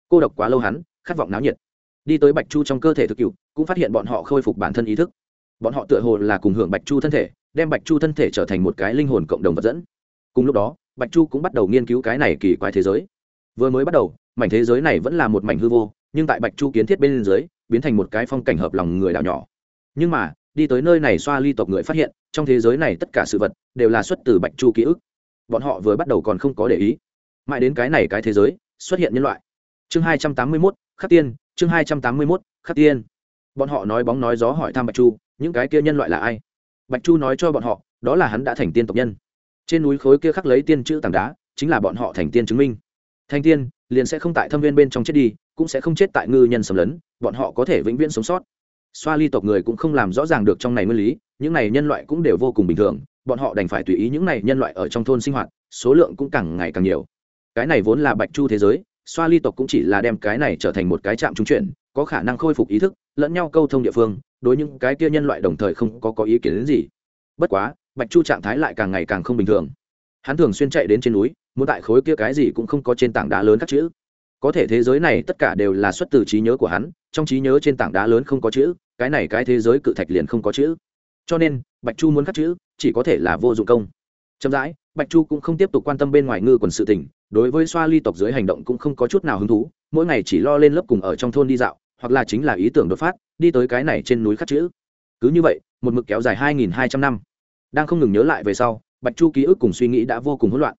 Cô độc quá lâu hắn, khát vọng náo nhiệt. Đi tới bạch chu trong cơ thể thực cựu, cũng phát hiện bọn họ khôi phục bản thân ý thức. Bọn họ tựa hồ là cùng hưởng bạch chu thân thể đem bạch chu thân thể trở thành một cái linh hồn cộng đồng vật dẫn. Cùng lúc đó, bạch chu cũng bắt đầu nghiên cứu cái này kỳ quái thế giới. Vừa mới bắt đầu, mảnh thế giới này vẫn là một mảnh hư vô, nhưng tại bạch chu kiến thiết bên dưới, biến thành một cái phong cảnh hợp lòng người đảo nhỏ. Nhưng mà, đi tới nơi này xoa ly tộc người phát hiện, trong thế giới này tất cả sự vật đều là xuất từ bạch chu ký ức. Bọn họ vừa bắt đầu còn không có để ý. Mãi đến cái này cái thế giới, xuất hiện nhân loại. Chương hai trăm tám mươi mốt, khắc tiên, chương hai trăm tám mươi mốt, khắc tiên. Bọn họ nói bóng nói gió hỏi thăm bạch chu, những cái kia nhân loại là ai? Bạch chu nói cho bọn họ, đó là hắn đã thành tiên tộc nhân. Trên núi khối kia khắc lấy tiên chữ tảng đá, chính là bọn họ thành tiên chứng minh. Thành tiên, liền sẽ không tại thâm viên bên trong chết đi, cũng sẽ không chết tại ngư nhân sầm lấn, bọn họ có thể vĩnh viễn sống sót. Xoa ly tộc người cũng không làm rõ ràng được trong này nguyên lý, những này nhân loại cũng đều vô cùng bình thường, bọn họ đành phải tùy ý những này nhân loại ở trong thôn sinh hoạt, số lượng cũng càng ngày càng nhiều. Cái này vốn là bạch chu thế giới, xoa ly tộc cũng chỉ là đem cái này trở thành một cái trạm trung chuyển, có khả năng khôi phục ý thức, lẫn nhau câu thông địa phương đối những cái kia nhân loại đồng thời không có có ý kiến đến gì. Bất quá, bạch chu trạng thái lại càng ngày càng không bình thường. Hắn thường xuyên chạy đến trên núi, muốn tại khối kia cái gì cũng không có trên tảng đá lớn các chữ. Có thể thế giới này tất cả đều là xuất từ trí nhớ của hắn, trong trí nhớ trên tảng đá lớn không có chữ, cái này cái thế giới cự thạch liền không có chữ. Cho nên, bạch chu muốn khắc chữ, chỉ có thể là vô dụng công. Chậm rãi, bạch chu cũng không tiếp tục quan tâm bên ngoài ngư quần sự tình, đối với xoa ly tộc dưới hành động cũng không có chút nào hứng thú, mỗi ngày chỉ lo lên lớp cùng ở trong thôn đi dạo, hoặc là chính là ý tưởng đột phát đi tới cái này trên núi khắc chữ. Cứ như vậy, một mực kéo dài hai nghìn hai trăm năm. Đang không ngừng nhớ lại về sau, bạch chu ký ức cùng suy nghĩ đã vô cùng hỗn loạn.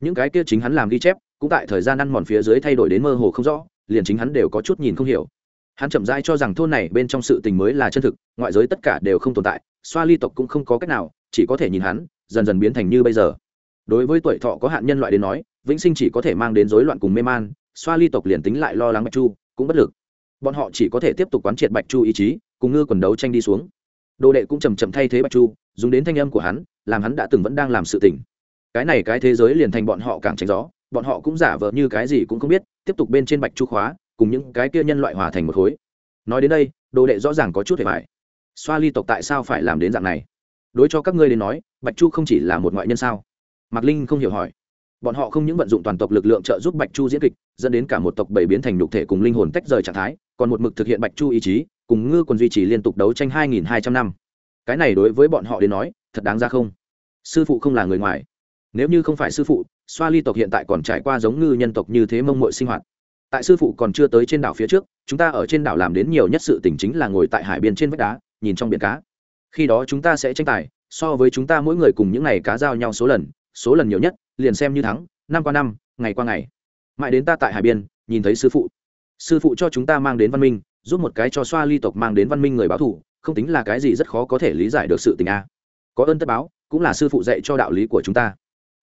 Những cái kia chính hắn làm ghi chép, cũng tại thời gian ăn mòn phía dưới thay đổi đến mơ hồ không rõ, liền chính hắn đều có chút nhìn không hiểu. Hắn chậm rãi cho rằng thôn này bên trong sự tình mới là chân thực, ngoại giới tất cả đều không tồn tại, xoa ly tộc cũng không có cách nào, chỉ có thể nhìn hắn, dần dần biến thành như bây giờ. Đối với tuổi thọ có hạn nhân loại đến nói, vĩnh sinh chỉ có thể mang đến rối loạn cùng mê man, xoa ly tộc liền tính lại lo lắng bạch chu, cũng bất lực bọn họ chỉ có thể tiếp tục quán triệt bạch chu ý chí, cùng ngư quần đấu tranh đi xuống. Đồ đệ cũng chầm chậm thay thế bạch chu, dùng đến thanh âm của hắn, làm hắn đã từng vẫn đang làm sự tình. Cái này cái thế giới liền thành bọn họ càng tránh gió, bọn họ cũng giả vờ như cái gì cũng không biết, tiếp tục bên trên bạch chu khóa, cùng những cái kia nhân loại hòa thành một khối. Nói đến đây, đồ đệ rõ ràng có chút hề phải xoa ly tộc tại sao phải làm đến dạng này? Đối cho các ngươi đến nói, bạch chu không chỉ là một ngoại nhân sao? Mạc linh không hiểu hỏi. Bọn họ không những vận dụng toàn tộc lực lượng trợ giúp bạch chu diễn kịch, dẫn đến cả một tộc bảy biến thành nhục thể cùng linh hồn tách rời trạng thái còn một mực thực hiện bạch chu ý chí, cùng ngư còn duy trì liên tục đấu tranh hai nghìn hai trăm năm. Cái này đối với bọn họ đến nói, thật đáng ra không? Sư phụ không là người ngoài. Nếu như không phải sư phụ, xoa ly tộc hiện tại còn trải qua giống ngư nhân tộc như thế mông mội sinh hoạt. Tại sư phụ còn chưa tới trên đảo phía trước, chúng ta ở trên đảo làm đến nhiều nhất sự tỉnh chính là ngồi tại hải biên trên vách đá, nhìn trong biển cá. Khi đó chúng ta sẽ tranh tài, so với chúng ta mỗi người cùng những ngày cá giao nhau số lần số lần nhiều nhất, liền xem như thắng, năm qua năm, ngày qua ngày. Mãi đến ta tại hải biên, nhìn thấy sư phụ sư phụ cho chúng ta mang đến văn minh, giúp một cái cho xoa ly tộc mang đến văn minh người báo thủ không tính là cái gì rất khó có thể lý giải được sự tình a. Có ơn tất báo, cũng là sư phụ dạy cho đạo lý của chúng ta.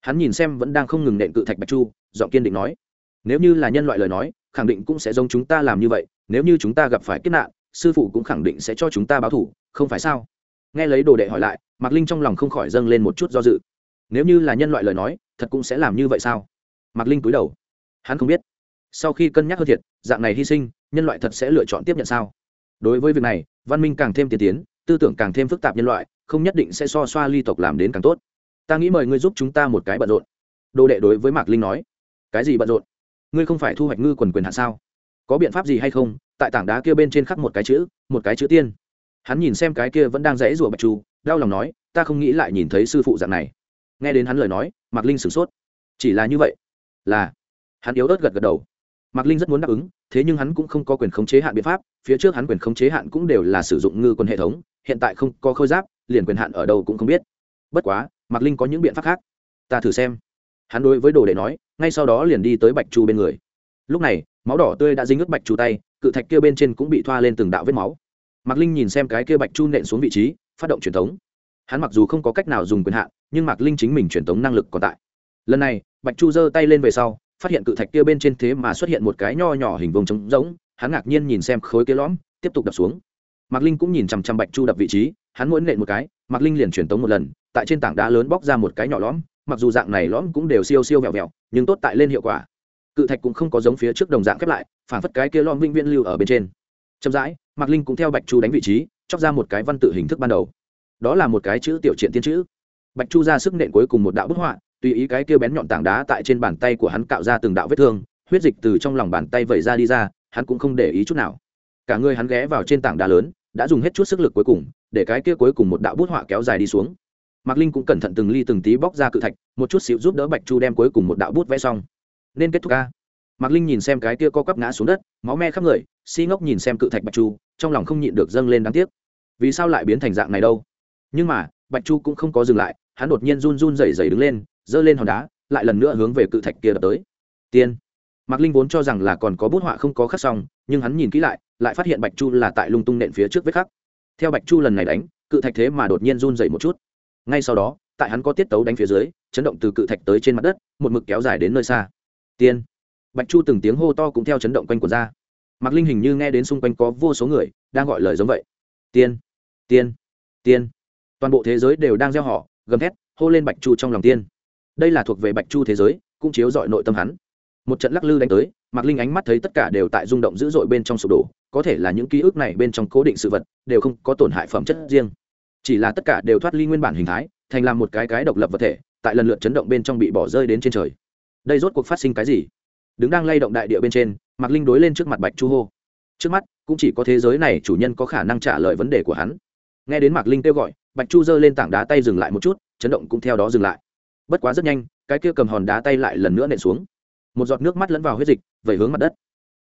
Hắn nhìn xem vẫn đang không ngừng nện cự thạch bạch chu, giọng kiên định nói, nếu như là nhân loại lời nói, khẳng định cũng sẽ giống chúng ta làm như vậy, nếu như chúng ta gặp phải kiếp nạn, sư phụ cũng khẳng định sẽ cho chúng ta báo thủ không phải sao? Nghe lấy đồ đệ hỏi lại, mạc linh trong lòng không khỏi dâng lên một chút do dự. Nếu như là nhân loại lời nói, thật cũng sẽ làm như vậy sao? Mạc linh cúi đầu. Hắn không biết sau khi cân nhắc hơn thiệt, dạng này hy sinh, nhân loại thật sẽ lựa chọn tiếp nhận sao? Đối với việc này, văn minh càng thêm tiên tiến, tư tưởng càng thêm phức tạp nhân loại, không nhất định sẽ so xoa ly tộc làm đến càng tốt. Ta nghĩ mời ngươi giúp chúng ta một cái bận rộn. Đồ đệ đối với mạc linh nói. Cái gì bận rộn? Ngươi không phải thu hoạch ngư quần quyền hạn sao? Có biện pháp gì hay không? Tại tảng đá kia bên trên khắc một cái chữ, một cái chữ tiên. Hắn nhìn xem cái kia vẫn đang rẽ rủa bạch chu, đau lòng nói, ta không nghĩ lại nhìn thấy sư phụ dạng này. Nghe đến hắn lời nói, mạc linh sửng sốt. Chỉ là như vậy. Là, hắn yếu ớt gật gật đầu mạc linh rất muốn đáp ứng, thế nhưng hắn cũng không có quyền khống chế hạn biện pháp, phía trước hắn quyền khống chế hạn cũng đều là sử dụng ngư quân hệ thống, hiện tại không có khôi giáp, liền quyền hạn ở đâu cũng không biết. Bất quá, mạc linh có những biện pháp khác. Ta thử xem. Hắn đối với đồ đệ nói, ngay sau đó liền đi tới bạch chu bên người. Lúc này, máu đỏ tươi đã dính ướt bạch chu tay, cự thạch kia bên trên cũng bị thoa lên từng đạo vết máu. Mạc linh nhìn xem cái kia bạch chu nện xuống vị trí, phát động truyền thống. Hắn mặc dù không có cách nào dùng quyền hạn, nhưng mạc linh chính mình truyền thống năng lực còn tại. Lần này, bạch chu giơ tay lên về sau phát hiện cự thạch kia bên trên thế mà xuất hiện một cái nho nhỏ hình vông trống rỗng, hắn ngạc nhiên nhìn xem khối kia lõm, tiếp tục đập xuống. Mạc linh cũng nhìn chằm chằm bạch chu đập vị trí, hắn muốn nện một cái, mạc linh liền truyền tống một lần, tại trên tảng đá lớn bóc ra một cái nhỏ lõm, mặc dù dạng này lõm cũng đều siêu siêu vẹo vẹo, nhưng tốt tại lên hiệu quả. Cự thạch cũng không có giống phía trước đồng dạng khép lại, phản phất cái kia lõm vĩnh viễn lưu ở bên trên. Chậm rãi, mạc linh cũng theo bạch chu đánh vị trí, chóc ra một cái văn tự hình thức ban đầu. Đó là một cái chữ tiểu triện tiên chữ. Bạch chu ra sức nện cuối cùng một đạo bức họa tùy ý cái kia bén nhọn tảng đá tại trên bàn tay của hắn cạo ra từng đạo vết thương, huyết dịch từ trong lòng bàn tay vẩy ra đi ra, hắn cũng không để ý chút nào. Cả người hắn ghé vào trên tảng đá lớn, đã dùng hết chút sức lực cuối cùng, để cái kia cuối cùng một đạo bút họa kéo dài đi xuống. Mạc linh cũng cẩn thận từng ly từng tí bóc ra cự thạch, một chút xíu giúp đỡ bạch chu đem cuối cùng một đạo bút vẽ xong. Nên kết thúc ca mạc linh nhìn xem cái kia co quắp ngã xuống đất, máu me khắp người, si ngốc nhìn xem cự thạch bạch chu, trong lòng không nhịn được dâng lên đáng tiếc. Vì sao lại biến thành dạng này đâu? Nhưng mà, bạch chu cũng không có dừng lại, hắn đột nhiên run run rẩy rẩy đứng lên giơ lên hòn đá, lại lần nữa hướng về cự thạch kia đập tới. Tiên. Mạc linh vốn cho rằng là còn có bút họa không có khắc xong, nhưng hắn nhìn kỹ lại lại phát hiện bạch chu là tại lung tung nện phía trước vết khắc. Theo bạch chu lần này đánh, cự thạch thế mà đột nhiên run dậy một chút. Ngay sau đó, tại hắn có tiết tấu đánh phía dưới, chấn động từ cự thạch tới trên mặt đất, một mực kéo dài đến nơi xa. Tiên. Bạch chu từng tiếng hô to cũng theo chấn động quanh của ra. Mạc linh hình như nghe đến xung quanh có vô số người đang gọi lời giống vậy. Tiên. Tiên. Tiên. Toàn bộ thế giới đều đang gieo họ, gầm thét, hô lên bạch chu trong lòng tiên đây là thuộc về bạch chu thế giới, cũng chiếu dọi nội tâm hắn. Một trận lắc lư đánh tới, mạc linh ánh mắt thấy tất cả đều tại rung động dữ dội bên trong sụp đổ, có thể là những ký ức này bên trong cố định sự vật, đều không có tổn hại phẩm chất riêng. Chỉ là tất cả đều thoát ly nguyên bản hình thái, thành làm một cái cái độc lập vật thể, tại lần lượt chấn động bên trong bị bỏ rơi đến trên trời. Đây rốt cuộc phát sinh cái gì? Đứng đang lay động đại địa bên trên, mạc linh đối lên trước mặt bạch chu hô. Trước mắt, cũng chỉ có thế giới này chủ nhân có khả năng trả lời vấn đề của hắn. Nghe đến mạc linh kêu gọi, bạch chu giơ lên tảng đá tay dừng lại một chút, chấn động cũng theo đó dừng lại bất quá rất nhanh, cái kia cầm hòn đá tay lại lần nữa nện xuống. Một giọt nước mắt lẫn vào huyết dịch, vẩy hướng mặt đất.